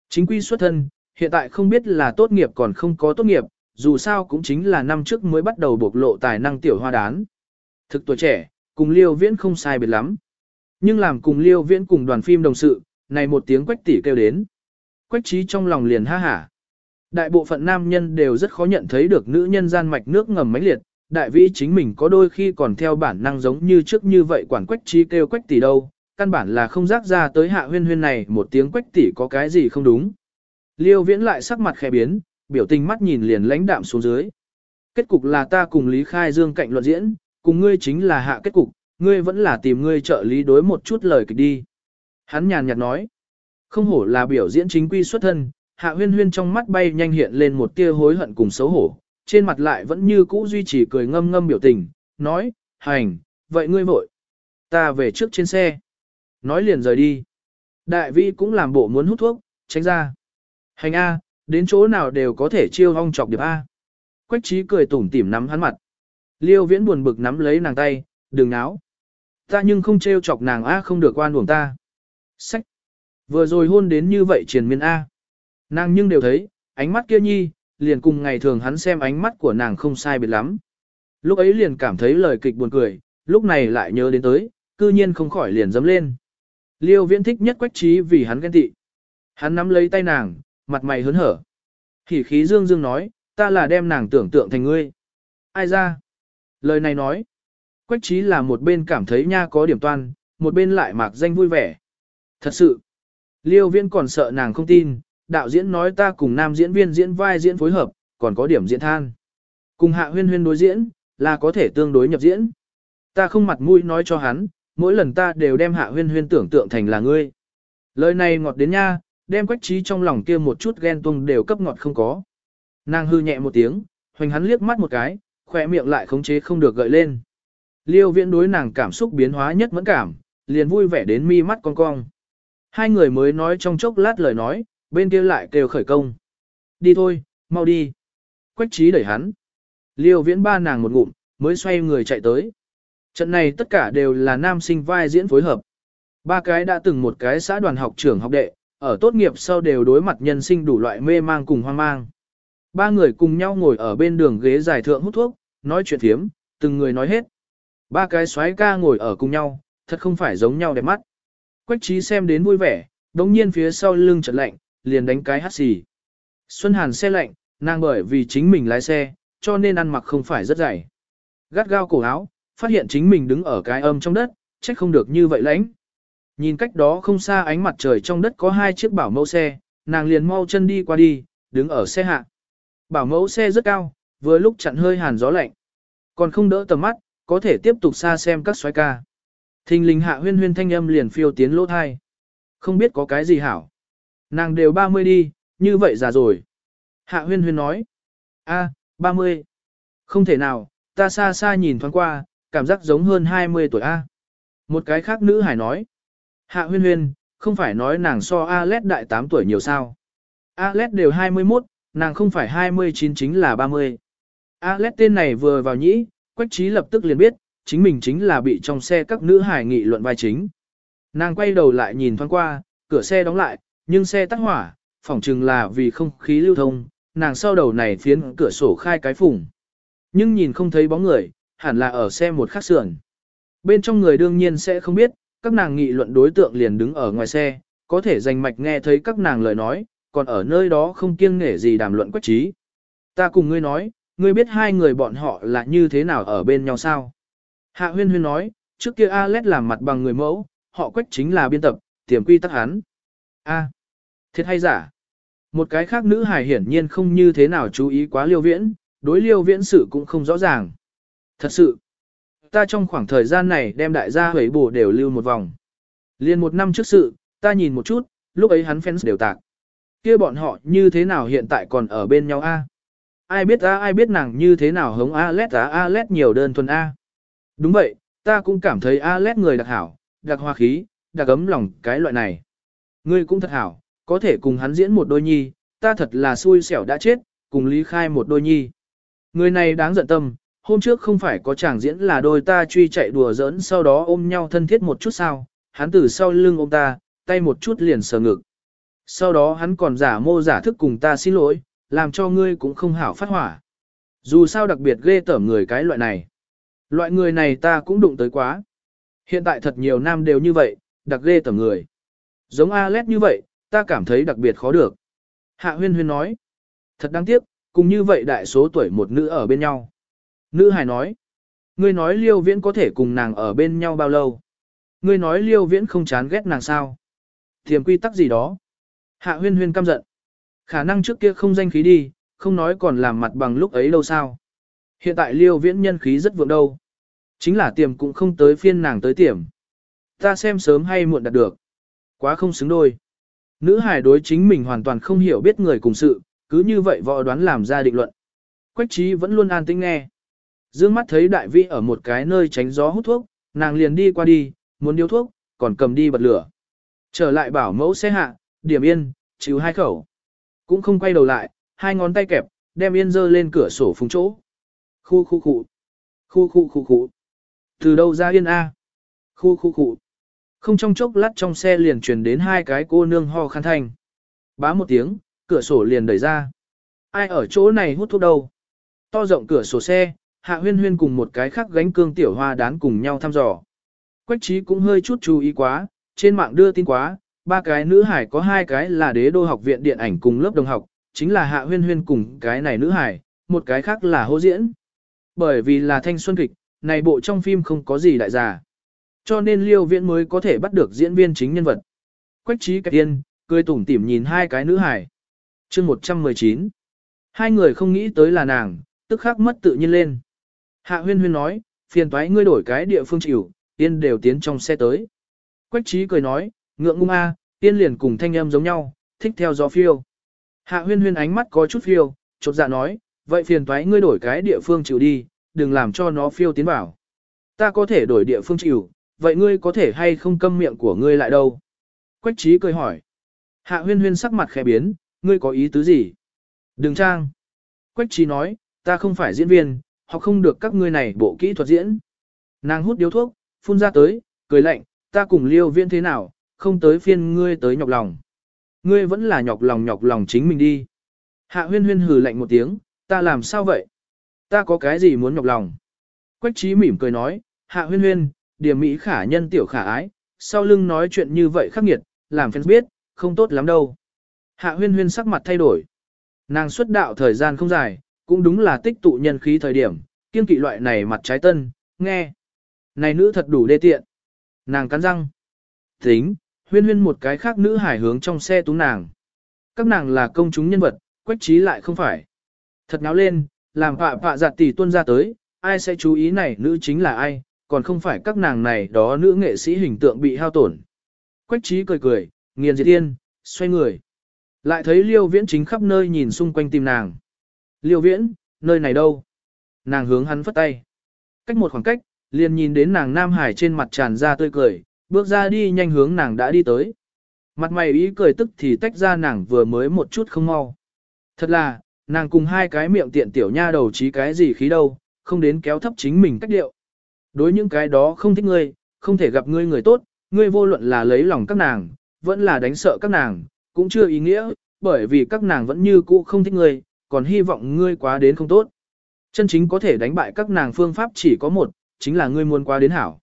Speaker 1: Chính quy xuất thân, hiện tại không biết là tốt nghiệp còn không có tốt nghiệp, dù sao cũng chính là năm trước mới bắt đầu bộc lộ tài năng tiểu hoa đán. Thực tuổi trẻ, cùng liêu viễn không sai biệt lắm. Nhưng làm cùng liêu viễn cùng đoàn phim đồng sự, này một tiếng quách tỷ kêu đến. Quách trí trong lòng liền ha hả. Đại bộ phận nam nhân đều rất khó nhận thấy được nữ nhân gian mạch nước ngầm mãnh liệt, đại vĩ chính mình có đôi khi còn theo bản năng giống như trước như vậy quản quách trí kêu quách tỷ đâu, căn bản là không rác ra tới hạ huyên huyên này một tiếng quách tỷ có cái gì không đúng. Liêu viễn lại sắc mặt khẽ biến, biểu tình mắt nhìn liền lãnh đạm xuống dưới. Kết cục là ta cùng Lý Khai Dương cạnh luận diễn, cùng ngươi chính là hạ kết cục, ngươi vẫn là tìm ngươi trợ lý đối một chút lời kịch đi. Hắn nhàn nhạt nói, không hổ là biểu diễn chính quy xuất thân, hạ huyên huyên trong mắt bay nhanh hiện lên một tia hối hận cùng xấu hổ, trên mặt lại vẫn như cũ duy trì cười ngâm ngâm biểu tình, nói, hành, vậy ngươi vội. Ta về trước trên xe. Nói liền rời đi. Đại vi cũng làm bộ muốn hút thuốc, tránh ra. Hành A, đến chỗ nào đều có thể chiêu hong chọc điệp A. Quách trí cười tủm tỉm nắm hắn mặt. Liêu viễn buồn bực nắm lấy nàng tay, đừng náo. Ta nhưng không trêu chọc nàng A không được quan uổng ta. Sách. Vừa rồi hôn đến như vậy triền miên A. Nàng nhưng đều thấy, ánh mắt kia nhi, liền cùng ngày thường hắn xem ánh mắt của nàng không sai biệt lắm. Lúc ấy liền cảm thấy lời kịch buồn cười, lúc này lại nhớ đến tới, cư nhiên không khỏi liền dấm lên. Liêu viễn thích nhất quách trí vì hắn ghen tị. Hắn nắm lấy tay nàng, mặt mày hớn hở. Hỉ khí dương dương nói, ta là đem nàng tưởng tượng thành ngươi. Ai ra? Lời này nói. Quách trí là một bên cảm thấy nha có điểm toan, một bên lại mạc danh vui vẻ. Thật sự. Liêu Viên còn sợ nàng không tin, đạo diễn nói ta cùng nam diễn viên diễn vai diễn phối hợp, còn có điểm diễn than. Cùng hạ huyên huyên đối diễn, là có thể tương đối nhập diễn. Ta không mặt mũi nói cho hắn, mỗi lần ta đều đem hạ huyên huyên tưởng tượng thành là ngươi. Lời này ngọt đến nha, đem quách trí trong lòng kia một chút ghen tuông đều cấp ngọt không có. Nàng hư nhẹ một tiếng, hoành hắn liếc mắt một cái, khỏe miệng lại khống chế không được gợi lên. Liêu viễn đối nàng cảm xúc biến hóa nhất mẫn cảm, liền vui vẻ đến mi mắt con cong. Hai người mới nói trong chốc lát lời nói, bên kia lại kêu khởi công. Đi thôi, mau đi. Quách trí đẩy hắn. Liêu viễn ba nàng một ngụm, mới xoay người chạy tới. Trận này tất cả đều là nam sinh vai diễn phối hợp. Ba cái đã từng một cái xã đoàn học trưởng học đệ, ở tốt nghiệp sau đều đối mặt nhân sinh đủ loại mê mang cùng hoang mang. Ba người cùng nhau ngồi ở bên đường ghế dài thượng hút thuốc, nói chuyện thiếm, từng người nói hết. Ba cái xoái ca ngồi ở cùng nhau, thật không phải giống nhau đẹp mắt. Quách trí xem đến vui vẻ, đống nhiên phía sau lưng chợt lạnh, liền đánh cái hắt xì. Xuân Hàn xe lạnh, nàng bởi vì chính mình lái xe, cho nên ăn mặc không phải rất dày. Gắt gao cổ áo, phát hiện chính mình đứng ở cái âm trong đất, trách không được như vậy lãnh. Nhìn cách đó không xa ánh mặt trời trong đất có hai chiếc bảo mẫu xe, nàng liền mau chân đi qua đi, đứng ở xe hạ. Bảo mẫu xe rất cao, vừa lúc chặn hơi hàn gió lạnh. Còn không đỡ tầm mắt, có thể tiếp tục xa xem các xoái ca. Thình linh hạ huyên huyên thanh âm liền phiêu tiến lỗ thai. Không biết có cái gì hảo. Nàng đều 30 đi, như vậy già rồi. Hạ huyên huyên nói. a, 30. Không thể nào, ta xa xa nhìn thoáng qua, cảm giác giống hơn 20 tuổi A. Một cái khác nữ hải nói. Hạ huyên huyên, không phải nói nàng so Alet đại 8 tuổi nhiều sao. Alet đều 21, nàng không phải 29 chính là 30. Alet tên này vừa vào nhĩ, Quách trí lập tức liền biết, chính mình chính là bị trong xe các nữ hải nghị luận vai chính. Nàng quay đầu lại nhìn thoáng qua, cửa xe đóng lại, nhưng xe tắt hỏa, phỏng chừng là vì không khí lưu thông, nàng sau đầu này phiến cửa sổ khai cái phủng. Nhưng nhìn không thấy bóng người, hẳn là ở xe một khắc sườn. Bên trong người đương nhiên sẽ không biết, các nàng nghị luận đối tượng liền đứng ở ngoài xe, có thể dành mạch nghe thấy các nàng lời nói, còn ở nơi đó không kiêng nể gì đàm luận quách trí. Ta cùng ngươi nói, ngươi biết hai người bọn họ là như thế nào ở bên nhau sao? Hạ huyên huyên nói, trước kia Alex làm mặt bằng người mẫu, họ quách chính là biên tập, tiềm quy tắc hắn. A. Thiệt hay giả? Một cái khác nữ hài hiển nhiên không như thế nào chú ý quá liêu viễn, đối liêu viễn sự cũng không rõ ràng. Thật sự, ta trong khoảng thời gian này đem đại gia hủy bổ đều lưu một vòng. Liên một năm trước sự, ta nhìn một chút, lúc ấy hắn fans đều tạc. kia bọn họ như thế nào hiện tại còn ở bên nhau a? Ai biết a ai biết nàng như thế nào hống Alet á Alet nhiều đơn thuần a. Đúng vậy, ta cũng cảm thấy Alet người đặc hảo, đặc hoa khí, đặc ấm lòng cái loại này. Ngươi cũng thật hảo, có thể cùng hắn diễn một đôi nhi, ta thật là xui xẻo đã chết, cùng Lý Khai một đôi nhi. Người này đáng giận tâm, hôm trước không phải có chàng diễn là đôi ta truy chạy đùa giỡn sau đó ôm nhau thân thiết một chút sao, hắn từ sau lưng ôm ta, tay một chút liền sờ ngực. Sau đó hắn còn giả mô giả thức cùng ta xin lỗi, làm cho ngươi cũng không hảo phát hỏa. Dù sao đặc biệt ghê tởm người cái loại này. Loại người này ta cũng đụng tới quá. Hiện tại thật nhiều nam đều như vậy, đặc ghê tởm người. Giống Alet như vậy, ta cảm thấy đặc biệt khó được. Hạ huyên huyên nói. Thật đáng tiếc, cùng như vậy đại số tuổi một nữ ở bên nhau. Nữ hài nói. Ngươi nói liêu viễn có thể cùng nàng ở bên nhau bao lâu? Ngươi nói liêu viễn không chán ghét nàng sao? Thiềm quy tắc gì đó? Hạ huyên huyên căm giận. Khả năng trước kia không danh khí đi, không nói còn làm mặt bằng lúc ấy đâu sao. Hiện tại liêu viễn nhân khí rất vượng đâu. Chính là tiềm cũng không tới phiên nàng tới tiềm. Ta xem sớm hay muộn đạt được. Quá không xứng đôi. Nữ hài đối chính mình hoàn toàn không hiểu biết người cùng sự, cứ như vậy võ đoán làm ra định luận. Quách trí vẫn luôn an tĩnh nghe. Dương mắt thấy đại vi ở một cái nơi tránh gió hút thuốc, nàng liền đi qua đi, muốn điếu thuốc, còn cầm đi bật lửa. Trở lại bảo mẫu xe hạ, điểm yên, chịu hai khẩu. Cũng không quay đầu lại, hai ngón tay kẹp, đem yên dơ lên cửa sổ phùng chỗ. Khu khu khu. Khu khu khu khu. Từ đâu ra yên A? Khu khu khu. Không trong chốc lát trong xe liền truyền đến hai cái cô nương ho khăn thanh. Bá một tiếng, cửa sổ liền đẩy ra. Ai ở chỗ này hút thuốc đâu? To rộng cửa sổ xe, hạ huyên huyên cùng một cái khác gánh cương tiểu hoa đán cùng nhau thăm dò. Quách trí cũng hơi chút chú ý quá, trên mạng đưa tin quá, ba cái nữ hải có hai cái là đế đô học viện điện ảnh cùng lớp đồng học, chính là hạ huyên huyên cùng cái này nữ hải, một cái khác là hô diễn. Bởi vì là thanh xuân kịch, này bộ trong phim không có gì đại giả. Cho nên liêu viễn mới có thể bắt được diễn viên chính nhân vật. Quách trí cạch tiên, cười tủm tỉm nhìn hai cái nữ hải. chương 119. Hai người không nghĩ tới là nàng, tức khắc mất tự nhiên lên. Hạ huyên huyên nói, phiền toái ngươi đổi cái địa phương chịu, tiên đều tiến trong xe tới. Quách trí cười nói, ngượng ngung a, tiên liền cùng thanh âm giống nhau, thích theo gió phiêu. Hạ huyên huyên ánh mắt có chút phiêu, chột dạ nói, vậy phiền toái ngươi đổi cái địa phương chịu đi, đừng làm cho nó phiêu tiến vào. Ta có thể đổi địa phương chịu, vậy ngươi có thể hay không câm miệng của ngươi lại đâu? Quách trí cười hỏi. Hạ huyên huyên sắc mặt khẽ biến, ngươi có ý tứ gì? Đừng trang. Quách trí nói, ta không phải diễn viên, họ không được các ngươi này bộ kỹ thuật diễn. Nàng hút điếu thuốc, phun ra tới, cười lạnh, ta cùng liêu viễn thế nào, không tới phiên ngươi tới nhọc lòng. Ngươi vẫn là nhọc lòng nhọc lòng chính mình đi. Hạ huyên huyên hừ lạnh một tiếng, ta làm sao vậy? Ta có cái gì muốn nhọc lòng? Quách trí mỉm cười nói, hạ huyên huyên, điểm mỹ khả nhân tiểu khả ái, sau lưng nói chuyện như vậy khắc nghiệt, làm fans biết, không tốt lắm đâu. Hạ huyên huyên sắc mặt thay đổi. Nàng xuất đạo thời gian không dài, cũng đúng là tích tụ nhân khí thời điểm, kiên kỵ loại này mặt trái tân, nghe. Này nữ thật đủ đê tiện. Nàng cắn răng. Tính, huyên huyên một cái khác nữ hải hướng trong xe túng nàng. Các nàng là công chúng nhân vật, quách trí lại không phải. Thật náo lên, làm phạ phạ giặt tỷ tuân ra tới, ai sẽ chú ý này nữ chính là ai, còn không phải các nàng này đó nữ nghệ sĩ hình tượng bị hao tổn. Quách trí cười cười, nghiền diệt tiên, xoay người. Lại thấy liêu viễn chính khắp nơi nhìn xung quanh tìm nàng. Liêu viễn, nơi này đâu? Nàng hướng hắn phất tay. Cách một khoảng cách, liền nhìn đến nàng Nam Hải trên mặt tràn ra tươi cười, bước ra đi nhanh hướng nàng đã đi tới. Mặt mày ý cười tức thì tách ra nàng vừa mới một chút không mau. Thật là, nàng cùng hai cái miệng tiện tiểu nha đầu trí cái gì khí đâu, không đến kéo thấp chính mình cách điệu. Đối những cái đó không thích ngươi, không thể gặp ngươi người tốt, ngươi vô luận là lấy lòng các nàng, vẫn là đánh sợ các nàng, cũng chưa ý nghĩa, bởi vì các nàng vẫn như cũ không thích ngươi, còn hy vọng ngươi quá đến không tốt. Chân chính có thể đánh bại các nàng phương pháp chỉ có một, chính là ngươi muốn quá đến hảo.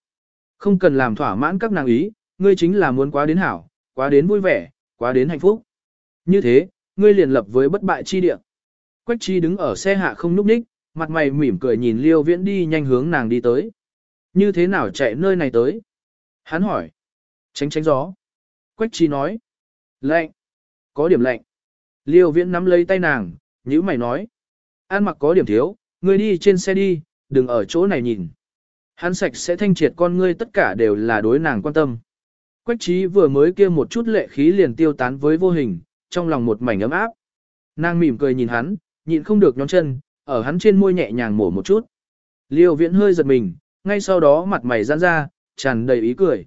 Speaker 1: Không cần làm thỏa mãn các nàng ý, ngươi chính là muốn quá đến hảo, quá đến vui vẻ, quá đến hạnh phúc. Như thế, ngươi liền lập với bất bại chi địa. Quách chi đứng ở xe hạ không núp ních, mặt mày mỉm cười nhìn liêu viễn đi nhanh hướng nàng đi tới. Như thế nào chạy nơi này tới? Hắn hỏi. Tránh tránh gió. Quách chi nói. Lạnh. Có điểm lạnh. Liêu viễn nắm lấy tay nàng, như mày nói. An mặc có điểm thiếu, ngươi đi trên xe đi, đừng ở chỗ này nhìn. Hắn sạch sẽ thanh triệt con ngươi tất cả đều là đối nàng quan tâm. Quách trí vừa mới kia một chút lệ khí liền tiêu tán với vô hình, trong lòng một mảnh ấm áp. Nàng mỉm cười nhìn hắn, nhịn không được nhón chân, ở hắn trên môi nhẹ nhàng mổ một chút. Liêu viễn hơi giật mình, ngay sau đó mặt mày giãn ra, tràn đầy ý cười.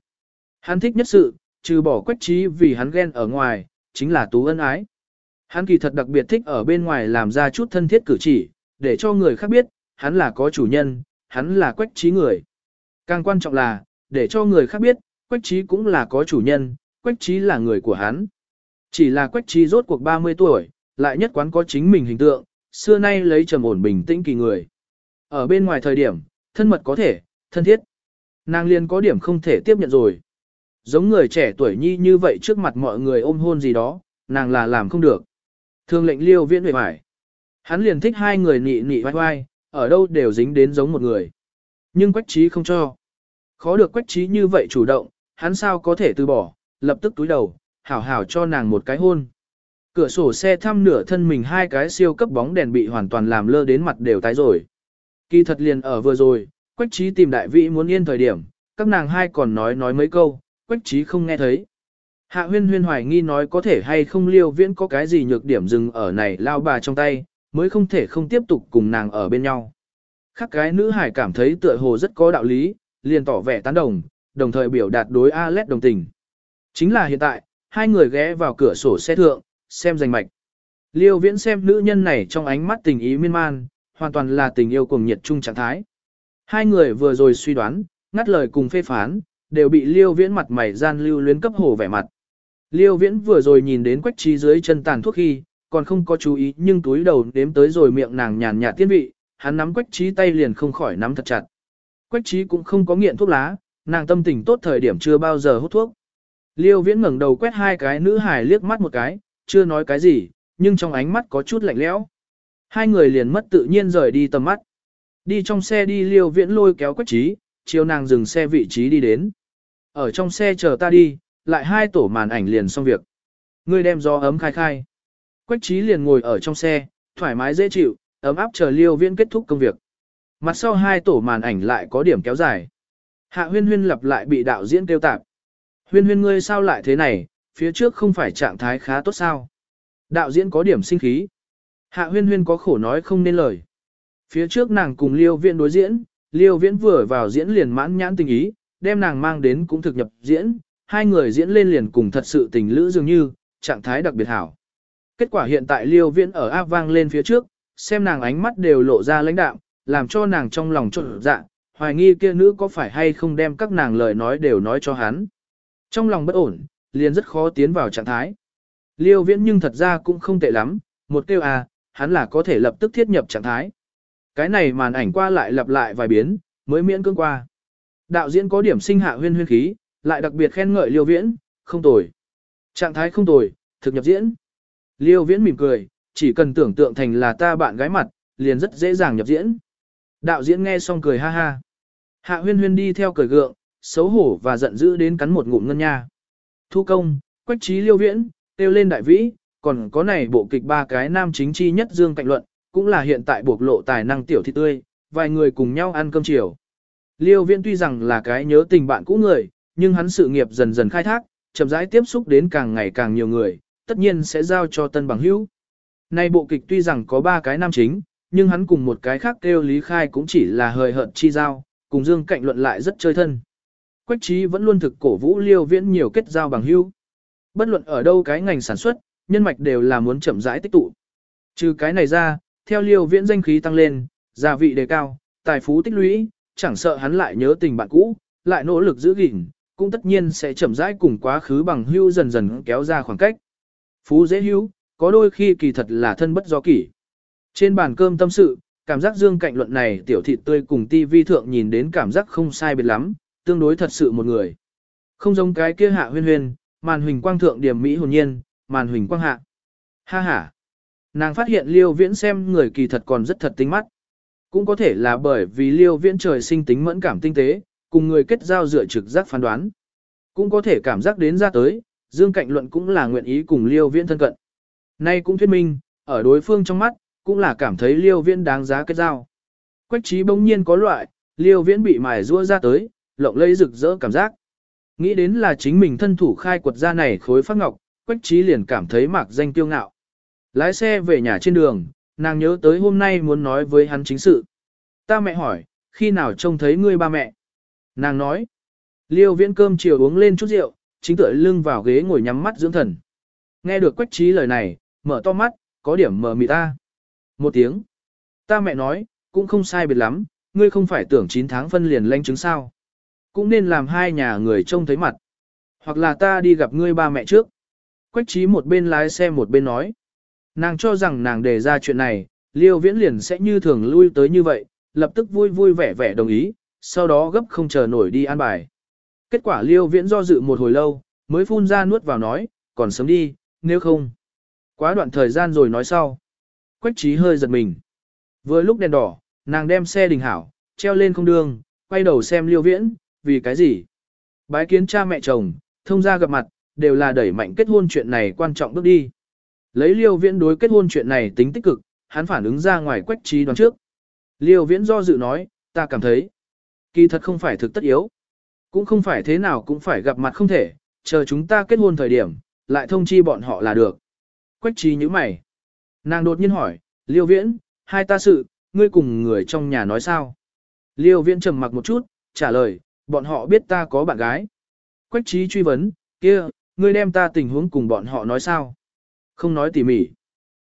Speaker 1: Hắn thích nhất sự, trừ bỏ quách trí vì hắn ghen ở ngoài, chính là tú ân ái. Hắn kỳ thật đặc biệt thích ở bên ngoài làm ra chút thân thiết cử chỉ, để cho người khác biết, hắn là có chủ nhân, hắn là quách trí người. Càng quan trọng là, để cho người khác biết, quách trí cũng là có chủ nhân, quách trí là người của hắn. Chỉ là quách trí rốt cuộc 30 tuổi, lại nhất quán có chính mình hình tượng, xưa nay lấy trầm ổn bình tĩnh kỳ người. Ở bên ngoài thời điểm, thân mật có thể, thân thiết. Nàng liền có điểm không thể tiếp nhận rồi. Giống người trẻ tuổi nhi như vậy trước mặt mọi người ôm hôn gì đó, nàng là làm không được. Thường lệnh liêu viễn huệ mải. Hắn liền thích hai người nị nị vai vai, ở đâu đều dính đến giống một người. Nhưng quách trí không cho. Khó được quách trí như vậy chủ động, hắn sao có thể từ bỏ, lập tức túi đầu, hảo hảo cho nàng một cái hôn. Cửa sổ xe thăm nửa thân mình hai cái siêu cấp bóng đèn bị hoàn toàn làm lơ đến mặt đều tái rồi. Kỳ thật liền ở vừa rồi, Quách Trí tìm đại vị muốn yên thời điểm, các nàng hai còn nói nói mấy câu, Quách Trí không nghe thấy. Hạ huyên huyên hoài nghi nói có thể hay không liêu viễn có cái gì nhược điểm dừng ở này lao bà trong tay, mới không thể không tiếp tục cùng nàng ở bên nhau. Khác cái nữ hải cảm thấy tựa hồ rất có đạo lý, liền tỏ vẻ tán đồng, đồng thời biểu đạt đối Alet đồng tình. Chính là hiện tại, hai người ghé vào cửa sổ xe thượng, xem danh mạch. Liêu viễn xem nữ nhân này trong ánh mắt tình ý miên man, hoàn toàn là tình yêu cùng nhiệt chung trạng thái. Hai người vừa rồi suy đoán, ngắt lời cùng phê phán, đều bị liêu viễn mặt mày gian lưu luyến cấp hồ vẻ mặt. Liêu viễn vừa rồi nhìn đến quách trí dưới chân tàn thuốc khi, còn không có chú ý nhưng túi đầu đếm tới rồi miệng nàng nhàn nhạt tiên vị, hắn nắm quách trí tay liền không khỏi nắm thật chặt. Quách trí cũng không có nghiện thuốc lá, nàng tâm tình tốt thời điểm chưa bao giờ hút thuốc. Liêu viễn ngẩng đầu quét hai cái nữ hài liếc mắt một cái, chưa nói cái gì, nhưng trong ánh mắt có chút lạnh lẽo. Hai người liền mất tự nhiên rời đi tầm mắt. Đi trong xe đi liêu viễn lôi kéo quách trí, chiều nàng dừng xe vị trí đi đến. Ở trong xe chờ ta đi, lại hai tổ màn ảnh liền xong việc. Ngươi đem gió ấm khai khai. Quách trí liền ngồi ở trong xe, thoải mái dễ chịu, ấm áp chờ liêu viễn kết thúc công việc. Mặt sau hai tổ màn ảnh lại có điểm kéo dài. Hạ huyên huyên lặp lại bị đạo diễn kêu tạp. Huyên huyên ngươi sao lại thế này, phía trước không phải trạng thái khá tốt sao. Đạo diễn có điểm sinh khí. Hạ huyên huyên có khổ nói không nên lời. Phía trước nàng cùng liêu viễn đối diễn, liêu viễn vừa vào diễn liền mãn nhãn tình ý, đem nàng mang đến cũng thực nhập diễn, hai người diễn lên liền cùng thật sự tình lữ dường như, trạng thái đặc biệt hảo. Kết quả hiện tại liêu viễn ở áp vang lên phía trước, xem nàng ánh mắt đều lộ ra lãnh đạm, làm cho nàng trong lòng trộn dạ, hoài nghi kia nữ có phải hay không đem các nàng lời nói đều nói cho hắn. Trong lòng bất ổn, liền rất khó tiến vào trạng thái. Liêu viễn nhưng thật ra cũng không tệ lắm, một kêu à, hắn là có thể lập tức thiết nhập trạng thái. Cái này màn ảnh qua lại lặp lại vài biến, mới miễn cưỡng qua. Đạo diễn có điểm sinh hạ huyên huyên khí, lại đặc biệt khen ngợi liêu viễn, không tồi. Trạng thái không tồi, thực nhập diễn. Liêu viễn mỉm cười, chỉ cần tưởng tượng thành là ta bạn gái mặt, liền rất dễ dàng nhập diễn. Đạo diễn nghe xong cười ha ha. Hạ huyên huyên đi theo cười gượng, xấu hổ và giận dữ đến cắn một ngụm ngân nha. Thu công, quách trí liêu viễn, tiêu lên đại vĩ, còn có này bộ kịch ba cái nam chính chi nhất dương cạnh luận, cũng là hiện tại buộc lộ tài năng tiểu thị tươi, vài người cùng nhau ăn cơm chiều. Liêu viễn tuy rằng là cái nhớ tình bạn cũ người, nhưng hắn sự nghiệp dần dần khai thác, chậm rãi tiếp xúc đến càng ngày càng nhiều người, tất nhiên sẽ giao cho tân bằng hữu. Nay bộ kịch tuy rằng có ba cái nam chính, nhưng hắn cùng một cái khác kêu Lý Khai cũng chỉ là hời hợt chi giao, cùng Dương Cạnh luận lại rất chơi thân. Quách trí vẫn luôn thực cổ vũ liêu viễn nhiều kết giao bằng hữu. Bất luận ở đâu cái ngành sản xuất, nhân mạch đều là muốn chậm rãi tích tụ. Trừ cái này ra, theo liêu viễn danh khí tăng lên, gia vị đề cao, tài phú tích lũy, chẳng sợ hắn lại nhớ tình bạn cũ, lại nỗ lực giữ gìn, cũng tất nhiên sẽ chậm rãi cùng quá khứ bằng hưu dần dần kéo ra khoảng cách. Phú dễ hưu, có đôi khi kỳ thật là thân bất do kỷ. Trên bàn cơm tâm sự, cảm giác dương cạnh luận này tiểu thị tươi cùng ti vi thượng nhìn đến cảm giác không sai biệt lắm, tương đối thật sự một người. Không giống cái kia hạ huyên huyên, màn huỳnh quang thượng điểm mỹ hồn nhiên, màn huỳnh quang hạ. Ha ha. Nàng phát hiện liêu viễn xem người kỳ thật còn rất thật tính mắt. Cũng có thể là bởi vì liêu viễn trời sinh tính mẫn cảm tinh tế, cùng người kết giao dựa trực giác phán đoán. Cũng có thể cảm giác đến ra tới, dương cạnh luận cũng là nguyện ý cùng liêu viễn thân cận. Nay cũng thuyết minh, ở đối phương trong mắt, cũng là cảm thấy liêu viễn đáng giá kết giao. Quách trí bỗng nhiên có loại, liêu viễn bị mài rua ra tới, lộng lẫy rực rỡ cảm giác. Nghĩ đến là chính mình thân thủ khai quật ra này khối phát ngọc, quách trí liền cảm thấy mạc danh tiêu ngạo. Lái xe về nhà trên đường, nàng nhớ tới hôm nay muốn nói với hắn chính sự. Ta mẹ hỏi, khi nào trông thấy ngươi ba mẹ? Nàng nói, liêu viễn cơm chiều uống lên chút rượu, chính tựa lưng vào ghế ngồi nhắm mắt dưỡng thần. Nghe được quách trí lời này, mở to mắt, có điểm mờ mị ta. Một tiếng. Ta mẹ nói, cũng không sai biệt lắm, ngươi không phải tưởng 9 tháng phân liền lanh chứng sao. Cũng nên làm hai nhà người trông thấy mặt. Hoặc là ta đi gặp ngươi ba mẹ trước. Quách trí một bên lái xe một bên nói. Nàng cho rằng nàng đề ra chuyện này, liêu viễn liền sẽ như thường lui tới như vậy, lập tức vui vui vẻ vẻ đồng ý, sau đó gấp không chờ nổi đi an bài. Kết quả liêu viễn do dự một hồi lâu, mới phun ra nuốt vào nói, còn sớm đi, nếu không. Quá đoạn thời gian rồi nói sau. Quách trí hơi giật mình. Vừa lúc đèn đỏ, nàng đem xe đình hảo, treo lên không đường, quay đầu xem liêu viễn, vì cái gì? Bái kiến cha mẹ chồng, thông ra gặp mặt, đều là đẩy mạnh kết hôn chuyện này quan trọng bước đi. Lấy liêu viễn đối kết hôn chuyện này tính tích cực, hắn phản ứng ra ngoài quách trí đoán trước. Liêu viễn do dự nói, ta cảm thấy, kỳ thật không phải thực tất yếu. Cũng không phải thế nào cũng phải gặp mặt không thể, chờ chúng ta kết hôn thời điểm, lại thông chi bọn họ là được. Quách trí như mày. Nàng đột nhiên hỏi, Liêu viễn, hai ta sự, ngươi cùng người trong nhà nói sao? Liêu viễn trầm mặc một chút, trả lời, bọn họ biết ta có bạn gái. Quách trí truy vấn, kia, ngươi đem ta tình huống cùng bọn họ nói sao? Không nói tỉ mỉ.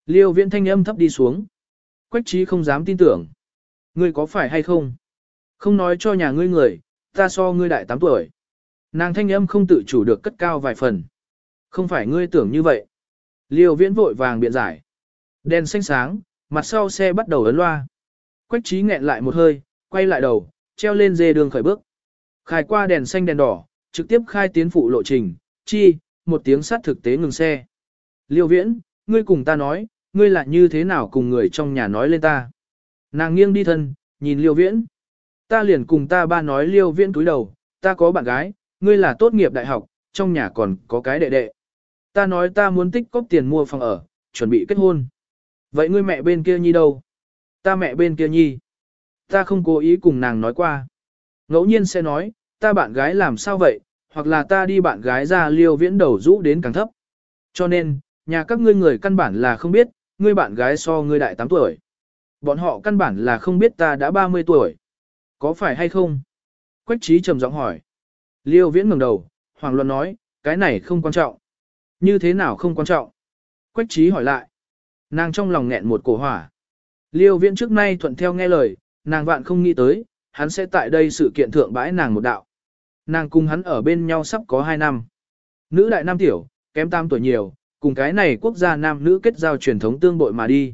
Speaker 1: Liêu viễn thanh âm thấp đi xuống. Quách trí không dám tin tưởng. Ngươi có phải hay không? Không nói cho nhà ngươi người, ta so ngươi đại 8 tuổi. Nàng thanh âm không tự chủ được cất cao vài phần. Không phải ngươi tưởng như vậy. Liêu viễn vội vàng biện giải. Đèn xanh sáng, mặt sau xe bắt đầu ấn loa. Quách trí nghẹn lại một hơi, quay lại đầu, treo lên dê đường khởi bước. Khai qua đèn xanh đèn đỏ, trực tiếp khai tiến phụ lộ trình, chi, một tiếng sát thực tế ngừng xe. Liêu viễn, ngươi cùng ta nói, ngươi lại như thế nào cùng người trong nhà nói lên ta. Nàng nghiêng đi thân, nhìn liêu viễn. Ta liền cùng ta ba nói liêu viễn túi đầu, ta có bạn gái, ngươi là tốt nghiệp đại học, trong nhà còn có cái đệ đệ. Ta nói ta muốn tích cóp tiền mua phòng ở, chuẩn bị kết hôn. Vậy ngươi mẹ bên kia nhi đâu? Ta mẹ bên kia nhi. Ta không cố ý cùng nàng nói qua. Ngẫu nhiên sẽ nói, ta bạn gái làm sao vậy, hoặc là ta đi bạn gái ra liêu viễn đầu rũ đến càng thấp. Cho nên, nhà các ngươi người căn bản là không biết, ngươi bạn gái so ngươi đại 8 tuổi. Bọn họ căn bản là không biết ta đã 30 tuổi. Có phải hay không? Quách trí trầm giọng hỏi. Liêu viễn ngẩng đầu, Hoàng Luân nói, cái này không quan trọng. Như thế nào không quan trọng? Quách trí hỏi lại. Nàng trong lòng nghẹn một cổ hỏa. Liêu viễn trước nay thuận theo nghe lời, nàng vạn không nghĩ tới, hắn sẽ tại đây sự kiện thượng bãi nàng một đạo. Nàng cùng hắn ở bên nhau sắp có 2 năm. Nữ đại nam tiểu, kém tam tuổi nhiều, cùng cái này quốc gia nam nữ kết giao truyền thống tương bội mà đi.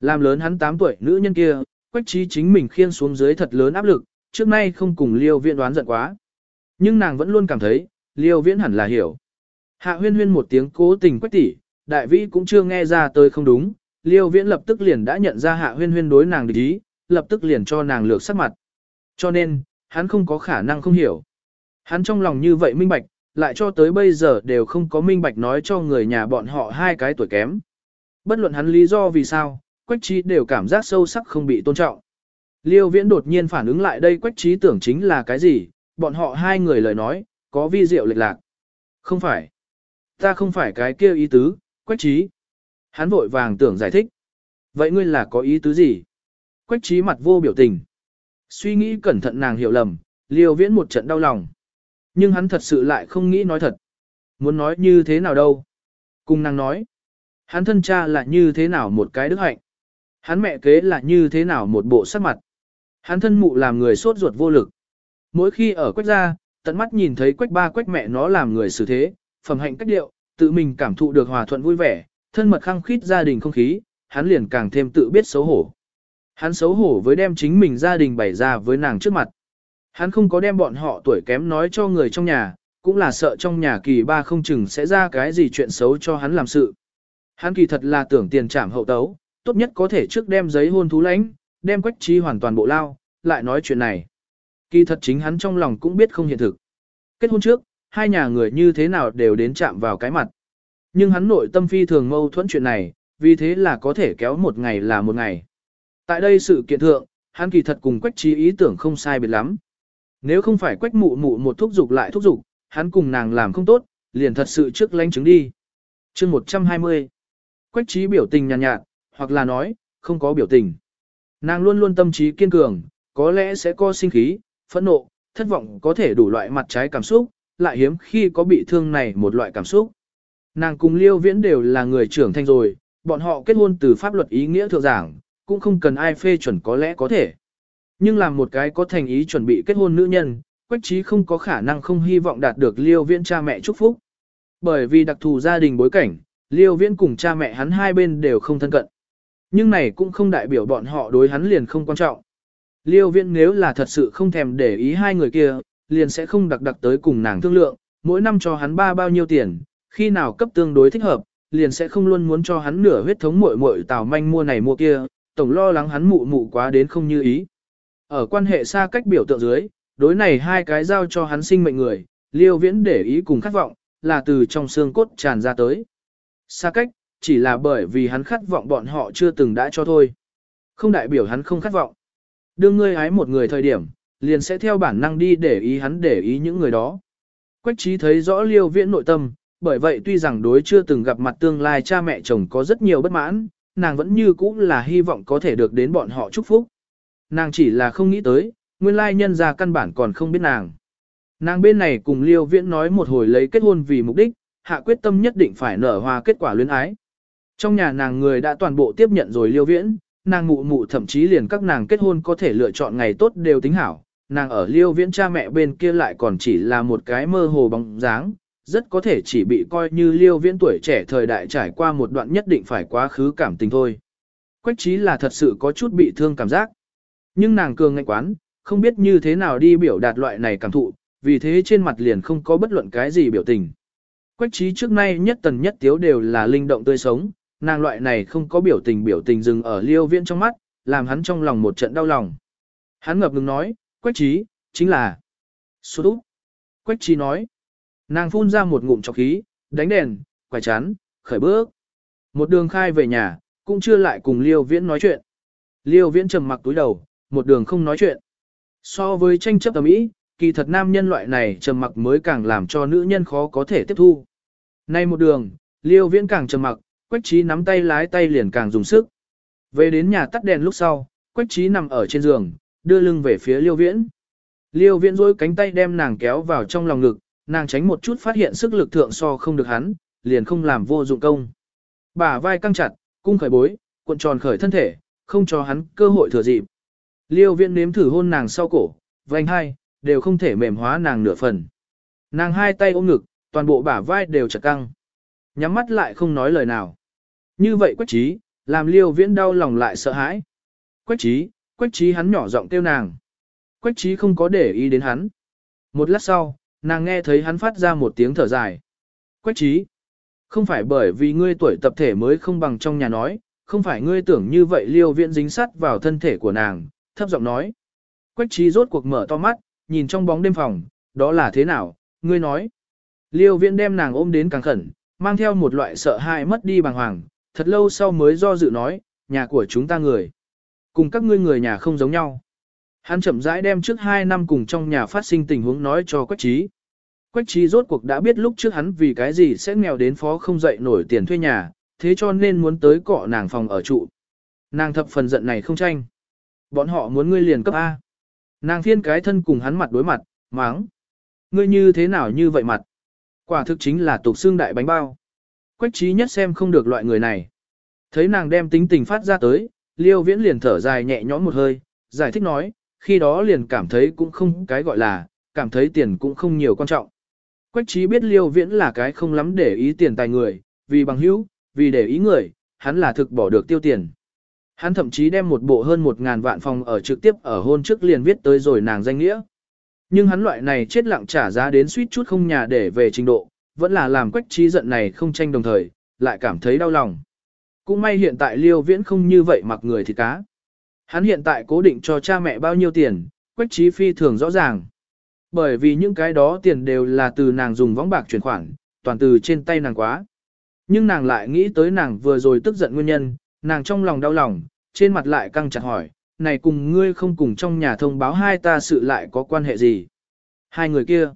Speaker 1: Làm lớn hắn 8 tuổi nữ nhân kia, quách trí chính mình khiên xuống dưới thật lớn áp lực, trước nay không cùng liêu viễn đoán giận quá. Nhưng nàng vẫn luôn cảm thấy, liêu viễn hẳn là hiểu. Hạ huyên huyên một tiếng cố tình quách tỉ, đại vĩ cũng chưa nghe ra tới không đúng, liêu viễn lập tức liền đã nhận ra hạ huyên huyên đối nàng địch ý, lập tức liền cho nàng lược sắc mặt. Cho nên, hắn không có khả năng không hiểu. Hắn trong lòng như vậy minh bạch, lại cho tới bây giờ đều không có minh bạch nói cho người nhà bọn họ hai cái tuổi kém. Bất luận hắn lý do vì sao, Quách Trí đều cảm giác sâu sắc không bị tôn trọng. Liêu Viễn đột nhiên phản ứng lại đây Quách Trí tưởng chính là cái gì, bọn họ hai người lời nói, có vi diệu lệch lạc. Không phải. Ta không phải cái kia ý tứ, Quách Trí. Hắn vội vàng tưởng giải thích. Vậy ngươi là có ý tứ gì? Quách Trí mặt vô biểu tình. Suy nghĩ cẩn thận nàng hiểu lầm, Liêu Viễn một trận đau lòng. Nhưng hắn thật sự lại không nghĩ nói thật. Muốn nói như thế nào đâu. Cùng nàng nói. Hắn thân cha là như thế nào một cái đức hạnh. Hắn mẹ kế là như thế nào một bộ sắc mặt. Hắn thân mụ làm người sốt ruột vô lực. Mỗi khi ở quách gia, tận mắt nhìn thấy quách ba quách mẹ nó làm người xử thế, phẩm hạnh cách điệu, tự mình cảm thụ được hòa thuận vui vẻ, thân mật khăng khít gia đình không khí, hắn liền càng thêm tự biết xấu hổ. Hắn xấu hổ với đem chính mình gia đình bày ra với nàng trước mặt. Hắn không có đem bọn họ tuổi kém nói cho người trong nhà, cũng là sợ trong nhà kỳ ba không chừng sẽ ra cái gì chuyện xấu cho hắn làm sự. Hắn kỳ thật là tưởng tiền trảm hậu tấu, tốt nhất có thể trước đem giấy hôn thú lãnh, đem quách trí hoàn toàn bộ lao, lại nói chuyện này. Kỳ thật chính hắn trong lòng cũng biết không hiện thực. Kết hôn trước, hai nhà người như thế nào đều đến chạm vào cái mặt. Nhưng hắn nội tâm phi thường mâu thuẫn chuyện này, vì thế là có thể kéo một ngày là một ngày. Tại đây sự kiện thượng, hắn kỳ thật cùng quách trí ý tưởng không sai biệt lắm. Nếu không phải quách mụ mụ một thúc dục lại thúc dục, hắn cùng nàng làm không tốt, liền thật sự trước lánh chứng đi. chương 120. Quách trí biểu tình nhàn nhạt, nhạt, hoặc là nói, không có biểu tình. Nàng luôn luôn tâm trí kiên cường, có lẽ sẽ có sinh khí, phẫn nộ, thất vọng có thể đủ loại mặt trái cảm xúc, lại hiếm khi có bị thương này một loại cảm xúc. Nàng cùng Liêu Viễn đều là người trưởng thành rồi, bọn họ kết hôn từ pháp luật ý nghĩa thượng giảng, cũng không cần ai phê chuẩn có lẽ có thể. Nhưng làm một cái có thành ý chuẩn bị kết hôn nữ nhân, Quách Trí không có khả năng không hy vọng đạt được Liêu Viễn cha mẹ chúc phúc. Bởi vì đặc thù gia đình bối cảnh, Liêu Viễn cùng cha mẹ hắn hai bên đều không thân cận. Nhưng này cũng không đại biểu bọn họ đối hắn liền không quan trọng. Liêu Viễn nếu là thật sự không thèm để ý hai người kia, liền sẽ không đặc đặc tới cùng nàng thương lượng, mỗi năm cho hắn ba bao nhiêu tiền, khi nào cấp tương đối thích hợp, liền sẽ không luôn muốn cho hắn nửa huyết thống muội muội tào manh mua này mua kia, tổng lo lắng hắn mụ mụ quá đến không như ý. Ở quan hệ xa cách biểu tượng dưới, đối này hai cái giao cho hắn sinh mệnh người, liêu viễn để ý cùng khát vọng, là từ trong xương cốt tràn ra tới. Xa cách, chỉ là bởi vì hắn khát vọng bọn họ chưa từng đã cho thôi. Không đại biểu hắn không khát vọng. Đương ngươi hái một người thời điểm, liền sẽ theo bản năng đi để ý hắn để ý những người đó. Quách trí thấy rõ liêu viễn nội tâm, bởi vậy tuy rằng đối chưa từng gặp mặt tương lai cha mẹ chồng có rất nhiều bất mãn, nàng vẫn như cũ là hy vọng có thể được đến bọn họ chúc phúc. Nàng chỉ là không nghĩ tới, nguyên lai nhân ra căn bản còn không biết nàng. Nàng bên này cùng Liêu Viễn nói một hồi lấy kết hôn vì mục đích, hạ quyết tâm nhất định phải nở hoa kết quả luyến ái. Trong nhà nàng người đã toàn bộ tiếp nhận rồi Liêu Viễn, nàng mụ mụ thậm chí liền các nàng kết hôn có thể lựa chọn ngày tốt đều tính hảo. Nàng ở Liêu Viễn cha mẹ bên kia lại còn chỉ là một cái mơ hồ bóng dáng, rất có thể chỉ bị coi như Liêu Viễn tuổi trẻ thời đại trải qua một đoạn nhất định phải quá khứ cảm tình thôi. Quách trí là thật sự có chút bị thương cảm giác. Nhưng nàng cường ngạnh quán, không biết như thế nào đi biểu đạt loại này cảm thụ, vì thế trên mặt liền không có bất luận cái gì biểu tình. Quách trí trước nay nhất tần nhất tiếu đều là linh động tươi sống, nàng loại này không có biểu tình biểu tình dừng ở liêu viễn trong mắt, làm hắn trong lòng một trận đau lòng. Hắn ngập ngừng nói, quách trí, chính là sốt úp. Quách trí nói. Nàng phun ra một ngụm chọc khí, đánh đèn, quải chán, khởi bước. Một đường khai về nhà, cũng chưa lại cùng liêu viễn nói chuyện. Liêu viễn trầm mặc túi đầu, một đường không nói chuyện. So với tranh chấp tầm ý, kỳ thật nam nhân loại này trầm mặc mới càng làm cho nữ nhân khó có thể tiếp thu. Nay một đường, liêu viễn càng trầm mặc, quách trí nắm tay lái tay liền càng dùng sức. Về đến nhà tắt đèn lúc sau, quách trí nằm ở trên giường, đưa lưng về phía liêu viễn. Liêu viễn dối cánh tay đem nàng kéo vào trong lòng ngực, nàng tránh một chút phát hiện sức lực thượng so không được hắn, liền không làm vô dụng công. Bả vai căng chặt, cung khởi bối, cuộn tròn khởi thân thể, không cho hắn cơ hội thừa dịp. Liêu viễn nếm thử hôn nàng sau cổ, vành hai, đều không thể mềm hóa nàng nửa phần. Nàng hai tay ôm ngực, toàn bộ bả vai đều chặt căng. Nhắm mắt lại không nói lời nào. Như vậy quách trí, làm liêu viễn đau lòng lại sợ hãi. Quách trí, quách trí hắn nhỏ giọng kêu nàng. Quách trí không có để ý đến hắn. Một lát sau, nàng nghe thấy hắn phát ra một tiếng thở dài. Quách trí, không phải bởi vì ngươi tuổi tập thể mới không bằng trong nhà nói, không phải ngươi tưởng như vậy liêu viễn dính sắt vào thân thể của nàng, thấp giọng nói. Quách trí rốt cuộc mở to mắt, nhìn trong bóng đêm phòng, đó là thế nào, ngươi nói. Liêu viễn đem nàng ôm đến càng khẩn, mang theo một loại sợ hãi mất đi bàng hoàng, thật lâu sau mới do dự nói, nhà của chúng ta người. Cùng các ngươi người nhà không giống nhau. Hắn chậm rãi đem trước hai năm cùng trong nhà phát sinh tình huống nói cho Quách Trí. Quách Trí rốt cuộc đã biết lúc trước hắn vì cái gì sẽ nghèo đến phó không dậy nổi tiền thuê nhà, thế cho nên muốn tới cọ nàng phòng ở trụ. Nàng thập phần giận này không tranh. Bọn họ muốn ngươi liền cấp A. Nàng phiên cái thân cùng hắn mặt đối mặt, máng. Ngươi như thế nào như vậy mặt? Quả thực chính là tục xương đại bánh bao. Quách trí nhất xem không được loại người này. Thấy nàng đem tính tình phát ra tới, liêu viễn liền thở dài nhẹ nhõm một hơi, giải thích nói, khi đó liền cảm thấy cũng không cái gọi là, cảm thấy tiền cũng không nhiều quan trọng. Quách trí biết liêu viễn là cái không lắm để ý tiền tài người, vì bằng hữu, vì để ý người, hắn là thực bỏ được tiêu tiền. Hắn thậm chí đem một bộ hơn một ngàn vạn phòng ở trực tiếp ở hôn trước liền viết tới rồi nàng danh nghĩa. Nhưng hắn loại này chết lặng trả giá đến suýt chút không nhà để về trình độ, vẫn là làm quách trí giận này không tranh đồng thời, lại cảm thấy đau lòng. Cũng may hiện tại liêu viễn không như vậy mặc người thì cá. Hắn hiện tại cố định cho cha mẹ bao nhiêu tiền, quách trí phi thường rõ ràng. Bởi vì những cái đó tiền đều là từ nàng dùng võng bạc chuyển khoản, toàn từ trên tay nàng quá. nhưng nàng lại nghĩ tới nàng vừa rồi tức giận nguyên nhân, nàng trong lòng đau lòng, trên mặt lại căng chặt hỏi, này cùng ngươi không cùng trong nhà thông báo hai ta sự lại có quan hệ gì? Hai người kia,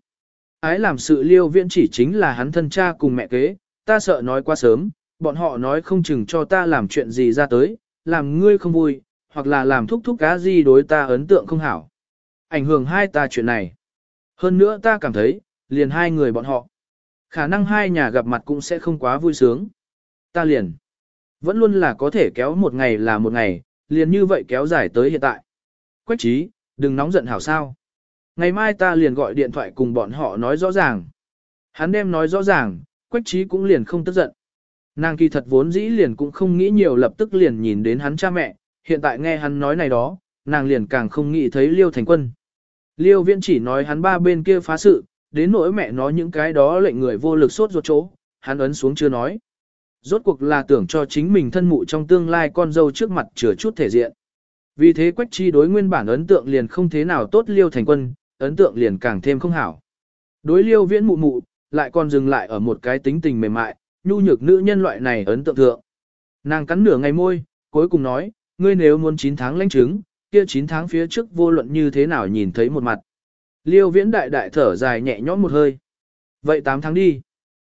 Speaker 1: ái làm sự liêu viễn chỉ chính là hắn thân cha cùng mẹ kế, ta sợ nói quá sớm, bọn họ nói không chừng cho ta làm chuyện gì ra tới, làm ngươi không vui, hoặc là làm thúc thúc cá gì đối ta ấn tượng không hảo. Ảnh hưởng hai ta chuyện này. Hơn nữa ta cảm thấy, liền hai người bọn họ. Khả năng hai nhà gặp mặt cũng sẽ không quá vui sướng. Ta liền. Vẫn luôn là có thể kéo một ngày là một ngày, liền như vậy kéo dài tới hiện tại. Quách trí, đừng nóng giận hảo sao. Ngày mai ta liền gọi điện thoại cùng bọn họ nói rõ ràng. Hắn đem nói rõ ràng, quách trí cũng liền không tức giận. Nàng kỳ thật vốn dĩ liền cũng không nghĩ nhiều lập tức liền nhìn đến hắn cha mẹ, hiện tại nghe hắn nói này đó, nàng liền càng không nghĩ thấy Liêu Thành Quân. Liêu Viễn chỉ nói hắn ba bên kia phá sự, đến nỗi mẹ nói những cái đó lệnh người vô lực sốt ruột chỗ, hắn ấn xuống chưa nói. Rốt cuộc là tưởng cho chính mình thân mụ trong tương lai con dâu trước mặt chừa chút thể diện. Vì thế Quách Chi đối nguyên bản ấn tượng liền không thế nào tốt Liêu Thành Quân, ấn tượng liền càng thêm không hảo. Đối Liêu Viễn mụ mụ, lại còn dừng lại ở một cái tính tình mềm mại, nhu nhược nữ nhân loại này ấn tượng thượng. Nàng cắn nửa ngày môi, cuối cùng nói, ngươi nếu muốn 9 tháng lãnh chứng, kia 9 tháng phía trước vô luận như thế nào nhìn thấy một mặt. Liêu viễn đại đại thở dài nhẹ nhõm một hơi. Vậy 8 tháng đi.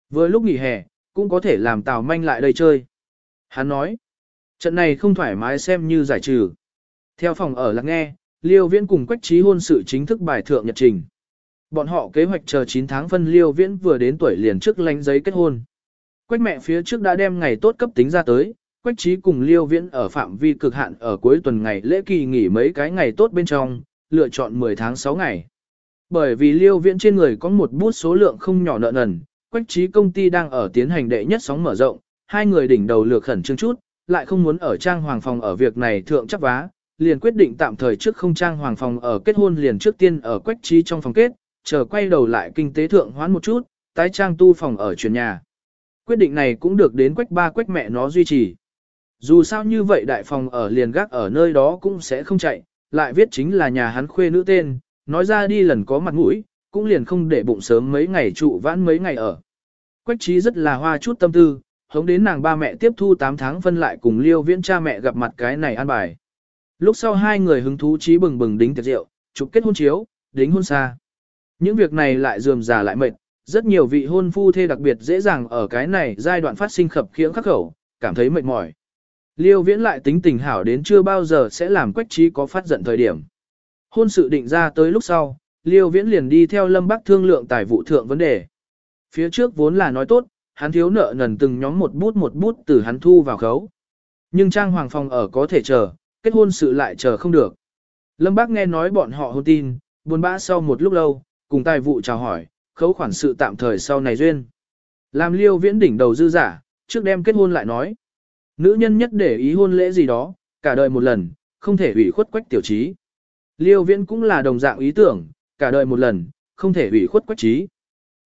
Speaker 1: Vừa lúc nghỉ hè, cũng có thể làm tào manh lại đây chơi. Hắn nói, trận này không thoải mái xem như giải trừ. Theo phòng ở lắng nghe, Liêu viễn cùng quách trí hôn sự chính thức bài thượng nhật trình. Bọn họ kế hoạch chờ 9 tháng phân Liêu viễn vừa đến tuổi liền trước lánh giấy kết hôn. Quách mẹ phía trước đã đem ngày tốt cấp tính ra tới, Quách trí cùng Liêu Viễn ở phạm vi cực hạn ở cuối tuần ngày lễ kỳ nghỉ mấy cái ngày tốt bên trong, lựa chọn 10 tháng 6 ngày. Bởi vì Liêu Viễn trên người có một bút số lượng không nhỏ nợ nần, Quách trí công ty đang ở tiến hành đệ nhất sóng mở rộng, hai người đỉnh đầu lược khẩn trương chút, lại không muốn ở trang hoàng phòng ở việc này thượng chắc vá, liền quyết định tạm thời trước không trang hoàng phòng ở kết hôn liền trước tiên ở Quách trí trong phòng kết, chờ quay đầu lại kinh tế thượng hoán một chút, tái trang tu phòng ở chuyển nhà. Quyết định này cũng được đến Quách ba Quách mẹ nó duy trì. Dù sao như vậy đại phòng ở liền gác ở nơi đó cũng sẽ không chạy, lại viết chính là nhà hắn khuê nữ tên, nói ra đi lần có mặt mũi, cũng liền không để bụng sớm mấy ngày trụ vãn mấy ngày ở. Quách trí rất là hoa chút tâm tư, hống đến nàng ba mẹ tiếp thu 8 tháng phân lại cùng liêu viễn cha mẹ gặp mặt cái này an bài. Lúc sau hai người hứng thú trí bừng bừng đính tiệc rượu, chụp kết hôn chiếu, đính hôn xa. Những việc này lại dườm già lại mệt, rất nhiều vị hôn phu thê đặc biệt dễ dàng ở cái này giai đoạn phát sinh khập khiễng khắc khẩu, cảm thấy mệt mỏi. Liêu viễn lại tính tình hảo đến chưa bao giờ sẽ làm quách trí có phát giận thời điểm. Hôn sự định ra tới lúc sau, Liêu viễn liền đi theo lâm bắc thương lượng tài vụ thượng vấn đề. Phía trước vốn là nói tốt, hắn thiếu nợ nần từng nhóm một bút một bút từ hắn thu vào khấu. Nhưng trang hoàng phòng ở có thể chờ, kết hôn sự lại chờ không được. Lâm Bác nghe nói bọn họ hôn tin, buồn bã sau một lúc lâu, cùng tài vụ chào hỏi, khấu khoản sự tạm thời sau này duyên. Làm liêu viễn đỉnh đầu dư giả, trước đem kết hôn lại nói. Nữ nhân nhất để ý hôn lễ gì đó, cả đời một lần, không thể hủy khuất quách tiểu trí. Liêu viễn cũng là đồng dạng ý tưởng, cả đời một lần, không thể hủy khuất quách trí.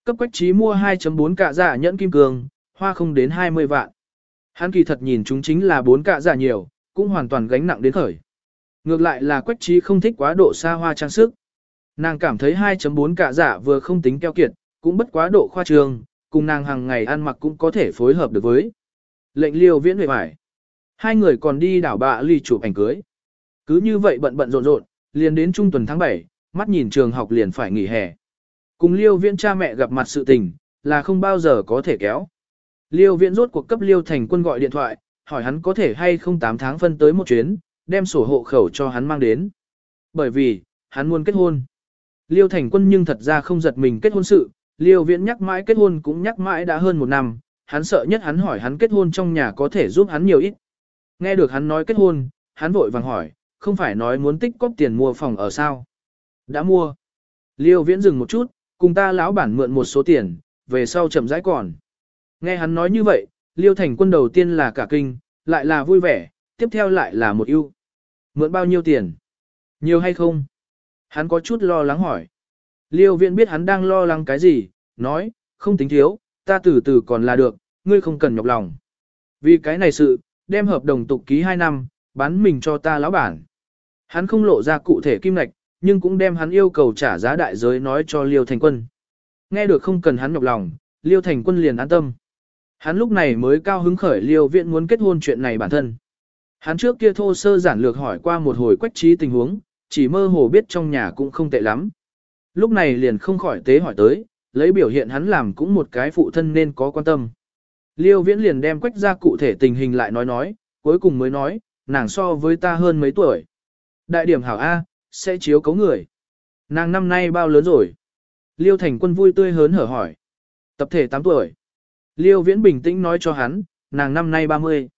Speaker 1: Cấp quách trí mua 2.4 cạ giả nhẫn kim cương, hoa không đến 20 vạn. Hắn kỳ thật nhìn chúng chính là 4 cạ giả nhiều, cũng hoàn toàn gánh nặng đến khởi. Ngược lại là quách trí không thích quá độ xa hoa trang sức. Nàng cảm thấy 2.4 cả giả vừa không tính keo kiệt, cũng bất quá độ khoa trương, cùng nàng hàng ngày ăn mặc cũng có thể phối hợp được với lệnh liêu viễn về mải. Hai người còn đi đảo bạ ly chụp ảnh cưới. Cứ như vậy bận bận rộn rộn, liền đến trung tuần tháng 7, mắt nhìn trường học liền phải nghỉ hè. Cùng liêu viễn cha mẹ gặp mặt sự tình, là không bao giờ có thể kéo. Liêu viễn rốt cuộc cấp liêu thành quân gọi điện thoại, hỏi hắn có thể hay không 8 tháng phân tới một chuyến, đem sổ hộ khẩu cho hắn mang đến. Bởi vì, hắn muốn kết hôn. Liêu thành quân nhưng thật ra không giật mình kết hôn sự, liêu viễn nhắc mãi kết hôn cũng nhắc mãi đã hơn một năm, hắn sợ nhất hắn hỏi hắn kết hôn trong nhà có thể giúp hắn nhiều ít. Nghe được hắn nói kết hôn, hắn vội vàng hỏi, không phải nói muốn tích cóp tiền mua phòng ở sao? Đã mua. Liêu viễn dừng một chút, cùng ta lão bản mượn một số tiền, về sau chậm rãi còn. Nghe hắn nói như vậy, Liêu thành quân đầu tiên là cả kinh, lại là vui vẻ, tiếp theo lại là một ưu. Mượn bao nhiêu tiền? Nhiều hay không? Hắn có chút lo lắng hỏi. Liêu Viễn biết hắn đang lo lắng cái gì, nói, không tính thiếu, ta từ từ còn là được, ngươi không cần nhọc lòng. Vì cái này sự, đem hợp đồng tục ký 2 năm, bán mình cho ta lão bản. Hắn không lộ ra cụ thể kim ngạch, nhưng cũng đem hắn yêu cầu trả giá đại giới nói cho Liêu Thành Quân. Nghe được không cần hắn nhọc lòng, Liêu Thành Quân liền an tâm. Hắn lúc này mới cao hứng khởi liêu viện muốn kết hôn chuyện này bản thân. Hắn trước kia thô sơ giản lược hỏi qua một hồi quách trí tình huống, chỉ mơ hồ biết trong nhà cũng không tệ lắm. Lúc này liền không khỏi tế hỏi tới, lấy biểu hiện hắn làm cũng một cái phụ thân nên có quan tâm. Liêu viễn liền đem quách ra cụ thể tình hình lại nói nói, cuối cùng mới nói, nàng so với ta hơn mấy tuổi. Đại điểm hảo A, sẽ chiếu cấu người. Nàng năm nay bao lớn rồi? Liêu thành quân vui tươi hớn hở hỏi. Tập thể 8 tuổi. Liêu viễn bình tĩnh nói cho hắn, nàng năm nay 30.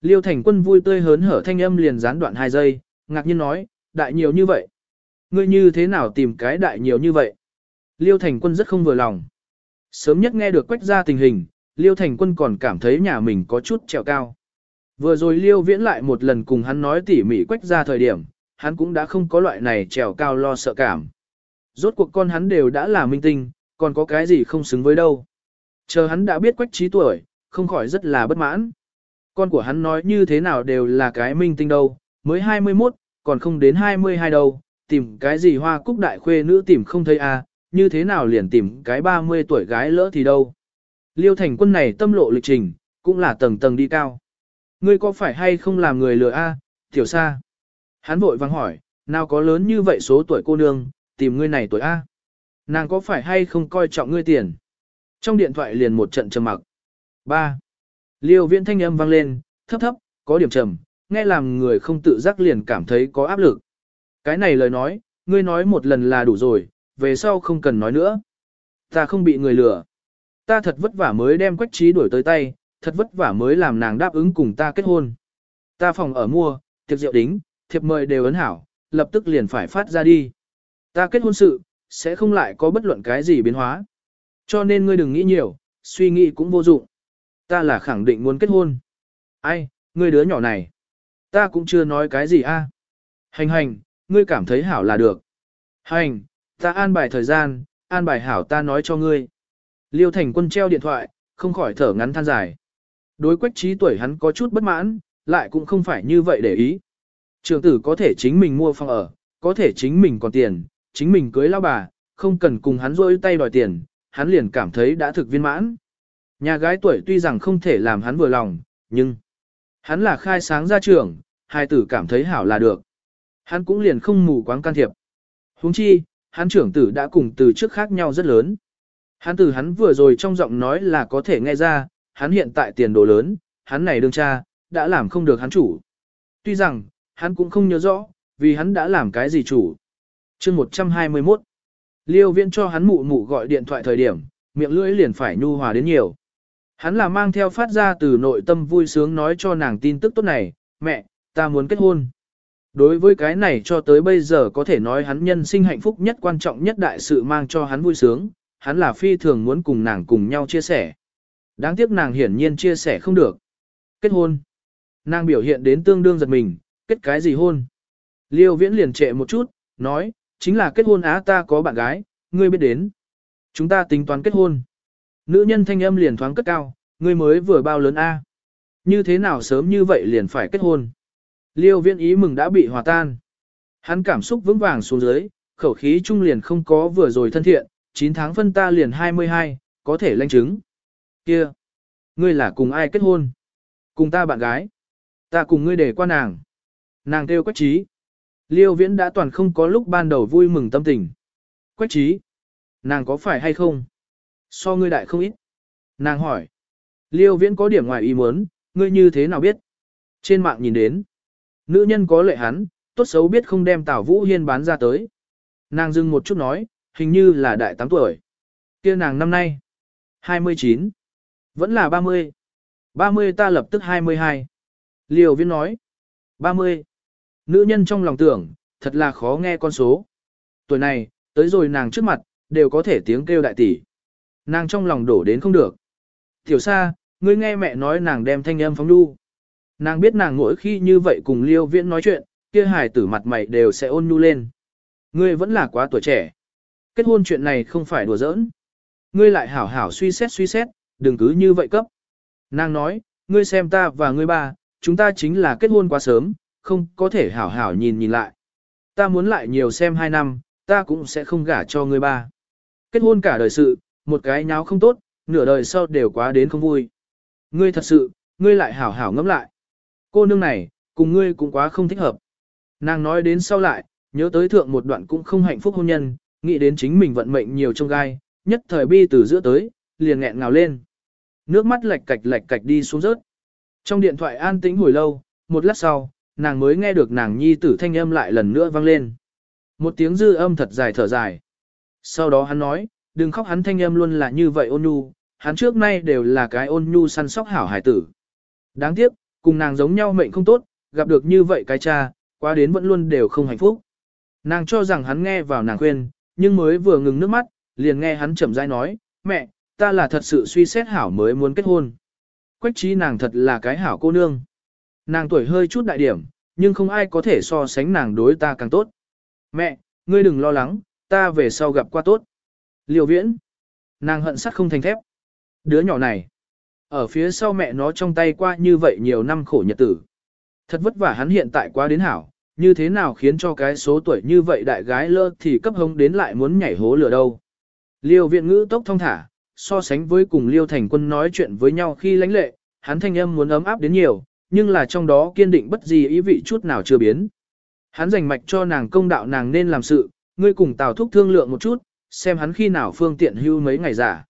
Speaker 1: Liêu thành quân vui tươi hớn hở thanh âm liền gián đoạn 2 giây, ngạc nhiên nói, đại nhiều như vậy. Ngươi như thế nào tìm cái đại nhiều như vậy? Liêu thành quân rất không vừa lòng. Sớm nhất nghe được quách ra tình hình, Liêu thành quân còn cảm thấy nhà mình có chút trèo cao. Vừa rồi Liêu viễn lại một lần cùng hắn nói tỉ mỉ quách ra thời điểm, hắn cũng đã không có loại này trèo cao lo sợ cảm. Rốt cuộc con hắn đều đã là minh tinh, còn có cái gì không xứng với đâu. Chờ hắn đã biết quách trí tuổi, không khỏi rất là bất mãn. Con của hắn nói như thế nào đều là cái minh tinh đâu, mới 21, còn không đến 22 đâu, tìm cái gì hoa cúc đại khuê nữ tìm không thấy à, như thế nào liền tìm cái 30 tuổi gái lỡ thì đâu. Liêu thành quân này tâm lộ lịch trình, cũng là tầng tầng đi cao. Ngươi có phải hay không làm người lừa a, tiểu sa? Hắn vội vang hỏi, nào có lớn như vậy số tuổi cô nương, tìm ngươi này tuổi a? Nàng có phải hay không coi trọng ngươi tiền? Trong điện thoại liền một trận trầm mặc. 3. Liêu viễn thanh âm vang lên, thấp thấp, có điểm trầm, nghe làm người không tự giác liền cảm thấy có áp lực. Cái này lời nói, ngươi nói một lần là đủ rồi, về sau không cần nói nữa. Ta không bị người lừa. Ta thật vất vả mới đem quách trí đuổi tới tay, thật vất vả mới làm nàng đáp ứng cùng ta kết hôn. Ta phòng ở mua, tiệc rượu đính, thiệp mời đều ấn hảo, lập tức liền phải phát ra đi. Ta kết hôn sự, sẽ không lại có bất luận cái gì biến hóa. Cho nên ngươi đừng nghĩ nhiều, suy nghĩ cũng vô dụng. Ta là khẳng định muốn kết hôn. Ai, ngươi đứa nhỏ này. Ta cũng chưa nói cái gì a. Hành hành, ngươi cảm thấy hảo là được. Hành, ta an bài thời gian, an bài hảo ta nói cho ngươi. Liêu thành quân treo điện thoại, không khỏi thở ngắn than dài. Đối quách trí tuổi hắn có chút bất mãn, lại cũng không phải như vậy để ý. Trường tử có thể chính mình mua phòng ở, có thể chính mình còn tiền, chính mình cưới lao bà, không cần cùng hắn rôi tay đòi tiền, hắn liền cảm thấy đã thực viên mãn. Nhà gái tuổi tuy rằng không thể làm hắn vừa lòng, nhưng hắn là khai sáng ra trường, hai tử cảm thấy hảo là được. Hắn cũng liền không mù quáng can thiệp. huống chi, hắn trưởng tử đã cùng từ trước khác nhau rất lớn. Hắn từ hắn vừa rồi trong giọng nói là có thể nghe ra, hắn hiện tại tiền đồ lớn, hắn này đương cha, đã làm không được hắn chủ. Tuy rằng, hắn cũng không nhớ rõ, vì hắn đã làm cái gì chủ. chương 121 Liêu viễn cho hắn mụ mụ gọi điện thoại thời điểm, miệng lưỡi liền phải nhu hòa đến nhiều. Hắn là mang theo phát ra từ nội tâm vui sướng nói cho nàng tin tức tốt này, mẹ, ta muốn kết hôn. Đối với cái này cho tới bây giờ có thể nói hắn nhân sinh hạnh phúc nhất quan trọng nhất đại sự mang cho hắn vui sướng, hắn là phi thường muốn cùng nàng cùng nhau chia sẻ. Đáng tiếc nàng hiển nhiên chia sẻ không được. Kết hôn. Nàng biểu hiện đến tương đương giật mình, kết cái gì hôn? Liêu viễn liền trệ một chút, nói, chính là kết hôn á ta có bạn gái, ngươi biết đến. Chúng ta tính toán kết hôn. Nữ nhân thanh âm liền thoáng cất cao, ngươi mới vừa bao lớn a? Như thế nào sớm như vậy liền phải kết hôn? Liêu viễn ý mừng đã bị hòa tan. Hắn cảm xúc vững vàng xuống dưới, khẩu khí trung liền không có vừa rồi thân thiện, 9 tháng phân ta liền 22, có thể lanh chứng. Kia, ngươi là cùng ai kết hôn? Cùng ta bạn gái. Ta cùng ngươi để qua nàng. Nàng kêu quách trí. Liêu viễn đã toàn không có lúc ban đầu vui mừng tâm tình. Quách trí. Nàng có phải hay không? So ngươi đại không ít. Nàng hỏi. Liêu viễn có điểm ngoài ý muốn, ngươi như thế nào biết? Trên mạng nhìn đến. Nữ nhân có lệ hắn, tốt xấu biết không đem Tào Vũ Hiên bán ra tới. Nàng dừng một chút nói, hình như là đại 8 tuổi. kia nàng năm nay. 29. Vẫn là 30. 30 ta lập tức 22. Liều viên nói. 30. Nữ nhân trong lòng tưởng, thật là khó nghe con số. Tuổi này, tới rồi nàng trước mặt, đều có thể tiếng kêu đại tỷ. Nàng trong lòng đổ đến không được. Tiểu sa, ngươi nghe mẹ nói nàng đem thanh âm phóng đu. Nàng biết nàng mỗi khi như vậy cùng liêu viễn nói chuyện, kia hài tử mặt mày đều sẽ ôn nhu lên. Ngươi vẫn là quá tuổi trẻ. Kết hôn chuyện này không phải đùa giỡn. Ngươi lại hảo hảo suy xét suy xét, đừng cứ như vậy cấp. Nàng nói, ngươi xem ta và ngươi ba, chúng ta chính là kết hôn quá sớm, không có thể hảo hảo nhìn nhìn lại. Ta muốn lại nhiều xem hai năm, ta cũng sẽ không gả cho ngươi ba. Kết hôn cả đời sự, một cái nháo không tốt, nửa đời sau đều quá đến không vui. Ngươi thật sự, ngươi lại hảo hảo ngẫm lại. Cô nương này, cùng ngươi cũng quá không thích hợp. Nàng nói đến sau lại, nhớ tới thượng một đoạn cũng không hạnh phúc hôn nhân, nghĩ đến chính mình vận mệnh nhiều trong gai, nhất thời bi từ giữa tới, liền nghẹn ngào lên. Nước mắt lệch cạch lệch cạch đi xuống rớt. Trong điện thoại an tĩnh hồi lâu, một lát sau, nàng mới nghe được nàng nhi tử thanh âm lại lần nữa vang lên. Một tiếng dư âm thật dài thở dài. Sau đó hắn nói, đừng khóc hắn thanh âm luôn là như vậy ôn nhu, hắn trước nay đều là cái ôn nhu săn sóc hảo hải tử. Đáng tiếc, cùng nàng giống nhau mệnh không tốt, gặp được như vậy cái cha, qua đến vẫn luôn đều không hạnh phúc. Nàng cho rằng hắn nghe vào nàng khuyên, nhưng mới vừa ngừng nước mắt, liền nghe hắn chậm rãi nói, mẹ, ta là thật sự suy xét hảo mới muốn kết hôn. Quách trí nàng thật là cái hảo cô nương. Nàng tuổi hơi chút đại điểm, nhưng không ai có thể so sánh nàng đối ta càng tốt. Mẹ, ngươi đừng lo lắng, ta về sau gặp qua tốt. Liều viễn. Nàng hận sắt không thành thép. Đứa nhỏ này. Ở phía sau mẹ nó trong tay qua như vậy nhiều năm khổ nhật tử. Thật vất vả hắn hiện tại quá đến hảo, như thế nào khiến cho cái số tuổi như vậy đại gái lơ thì cấp hông đến lại muốn nhảy hố lửa đâu. Liêu viện ngữ tốc thông thả, so sánh với cùng Liêu Thành Quân nói chuyện với nhau khi lãnh lệ, hắn thanh âm muốn ấm áp đến nhiều, nhưng là trong đó kiên định bất gì ý vị chút nào chưa biến. Hắn dành mạch cho nàng công đạo nàng nên làm sự, ngươi cùng Tào Thúc thương lượng một chút, xem hắn khi nào phương tiện hưu mấy ngày giả.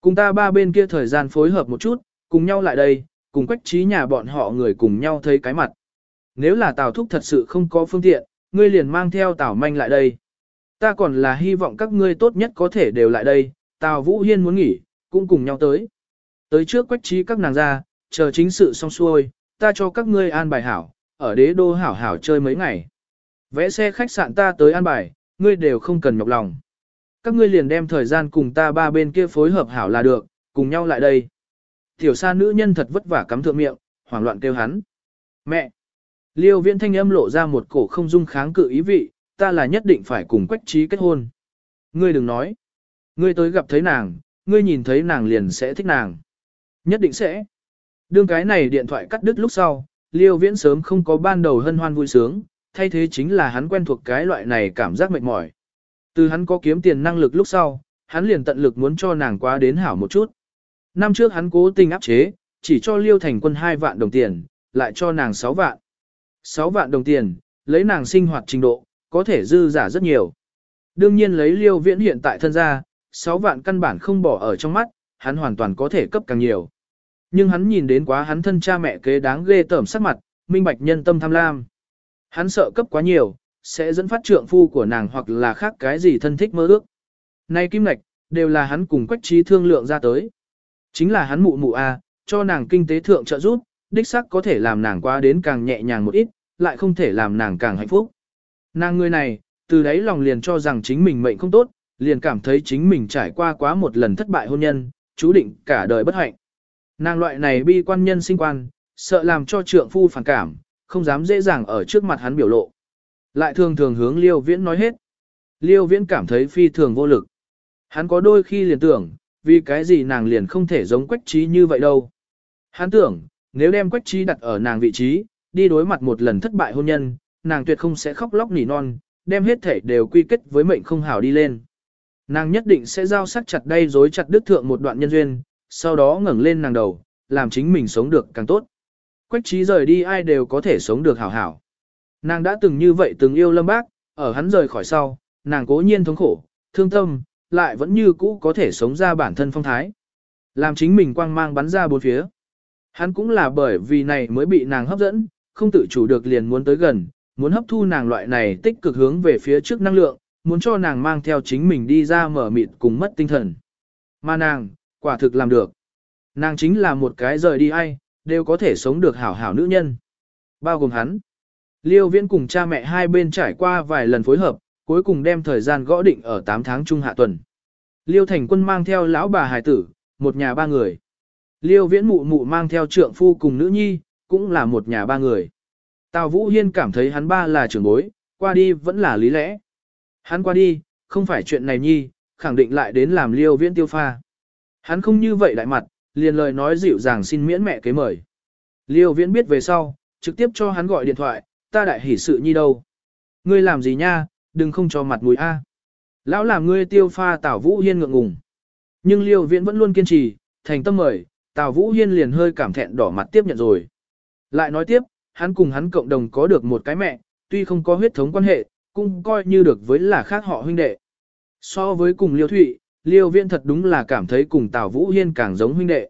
Speaker 1: Cùng ta ba bên kia thời gian phối hợp một chút, cùng nhau lại đây, cùng quách trí nhà bọn họ người cùng nhau thấy cái mặt. Nếu là Tào Thúc thật sự không có phương tiện, ngươi liền mang theo Tào Manh lại đây. Ta còn là hy vọng các ngươi tốt nhất có thể đều lại đây, Tào Vũ Hiên muốn nghỉ, cũng cùng nhau tới. Tới trước quách trí các nàng ra, chờ chính sự xong xuôi, ta cho các ngươi an bài hảo, ở đế đô hảo hảo chơi mấy ngày. Vẽ xe khách sạn ta tới an bài, ngươi đều không cần nhọc lòng. Các ngươi liền đem thời gian cùng ta ba bên kia phối hợp hảo là được, cùng nhau lại đây. Tiểu sa nữ nhân thật vất vả cắm thượng miệng, hoảng loạn kêu hắn. Mẹ! Liêu viễn thanh âm lộ ra một cổ không dung kháng cự ý vị, ta là nhất định phải cùng quách trí kết hôn. Ngươi đừng nói. Ngươi tới gặp thấy nàng, ngươi nhìn thấy nàng liền sẽ thích nàng. Nhất định sẽ. Đương cái này điện thoại cắt đứt lúc sau, Liêu Viễn sớm không có ban đầu hân hoan vui sướng, thay thế chính là hắn quen thuộc cái loại này cảm giác mệt mỏi. Từ hắn có kiếm tiền năng lực lúc sau, hắn liền tận lực muốn cho nàng quá đến hảo một chút. Năm trước hắn cố tình áp chế, chỉ cho Liêu Thành Quân 2 vạn đồng tiền, lại cho nàng 6 vạn. 6 vạn đồng tiền, lấy nàng sinh hoạt trình độ, có thể dư giả rất nhiều. Đương nhiên lấy Liêu Viễn hiện tại thân ra, 6 vạn căn bản không bỏ ở trong mắt, hắn hoàn toàn có thể cấp càng nhiều. Nhưng hắn nhìn đến quá hắn thân cha mẹ kế đáng ghê tởm sắc mặt, minh bạch nhân tâm tham lam. Hắn sợ cấp quá nhiều, sẽ dẫn phát trượng phu của nàng hoặc là khác cái gì thân thích mơ ước. Nay kim lạch, đều là hắn cùng quách trí thương lượng ra tới. Chính là hắn mụ mụ a, à, cho nàng kinh tế thượng trợ giúp, đích xác có thể làm nàng qua đến càng nhẹ nhàng một ít, lại không thể làm nàng càng hạnh phúc. Nàng người này, từ đấy lòng liền cho rằng chính mình mệnh không tốt, liền cảm thấy chính mình trải qua quá một lần thất bại hôn nhân, chú định cả đời bất hạnh. Nàng loại này bi quan nhân sinh quan, sợ làm cho trượng phu phản cảm, không dám dễ dàng ở trước mặt hắn biểu lộ. Lại thường thường hướng Liêu Viễn nói hết. Liêu Viễn cảm thấy phi thường vô lực. Hắn có đôi khi liền tưởng, vì cái gì nàng liền không thể giống quách trí như vậy đâu. Hắn tưởng, nếu đem quách trí đặt ở nàng vị trí, đi đối mặt một lần thất bại hôn nhân, nàng tuyệt không sẽ khóc lóc nỉ non, đem hết thể đều quy kết với mệnh không hảo đi lên. Nàng nhất định sẽ giao sắc chặt đây dối chặt đứt thượng một đoạn nhân duyên, sau đó ngẩng lên nàng đầu, làm chính mình sống được càng tốt. Quách trí rời đi ai đều có thể sống được hảo hảo. Nàng đã từng như vậy từng yêu lâm bác, ở hắn rời khỏi sau, nàng cố nhiên thống khổ, thương tâm, lại vẫn như cũ có thể sống ra bản thân phong thái. Làm chính mình quang mang bắn ra bốn phía. Hắn cũng là bởi vì này mới bị nàng hấp dẫn, không tự chủ được liền muốn tới gần, muốn hấp thu nàng loại này tích cực hướng về phía trước năng lượng, muốn cho nàng mang theo chính mình đi ra mở mịt cùng mất tinh thần. Mà nàng, quả thực làm được. Nàng chính là một cái rời đi ai, đều có thể sống được hảo hảo nữ nhân. Bao gồm hắn. Liêu viễn cùng cha mẹ hai bên trải qua vài lần phối hợp, cuối cùng đem thời gian gõ định ở 8 tháng trung hạ tuần. Liêu thành quân mang theo lão bà hài tử, một nhà ba người. Liêu viễn mụ mụ mang theo trượng phu cùng nữ nhi, cũng là một nhà ba người. Tào Vũ Hiên cảm thấy hắn ba là trưởng bối, qua đi vẫn là lý lẽ. Hắn qua đi, không phải chuyện này nhi, khẳng định lại đến làm liêu viễn tiêu pha. Hắn không như vậy đại mặt, liền lời nói dịu dàng xin miễn mẹ kế mời. Liêu viễn biết về sau, trực tiếp cho hắn gọi điện thoại, ta đại hỉ sự nhi đâu. Ngươi làm gì nha, đừng không cho mặt mũi a. Lão làm ngươi tiêu pha tảo vũ hiên ngượng ngùng. Nhưng liêu viễn vẫn luôn kiên trì, thành tâm mời, Tào Vũ Hiên liền hơi cảm thẹn đỏ mặt tiếp nhận rồi. Lại nói tiếp, hắn cùng hắn cộng đồng có được một cái mẹ, tuy không có huyết thống quan hệ, cũng coi như được với là khác họ huynh đệ. So với cùng Liêu Thụy, Liêu Viễn thật đúng là cảm thấy cùng Tào Vũ Hiên càng giống huynh đệ.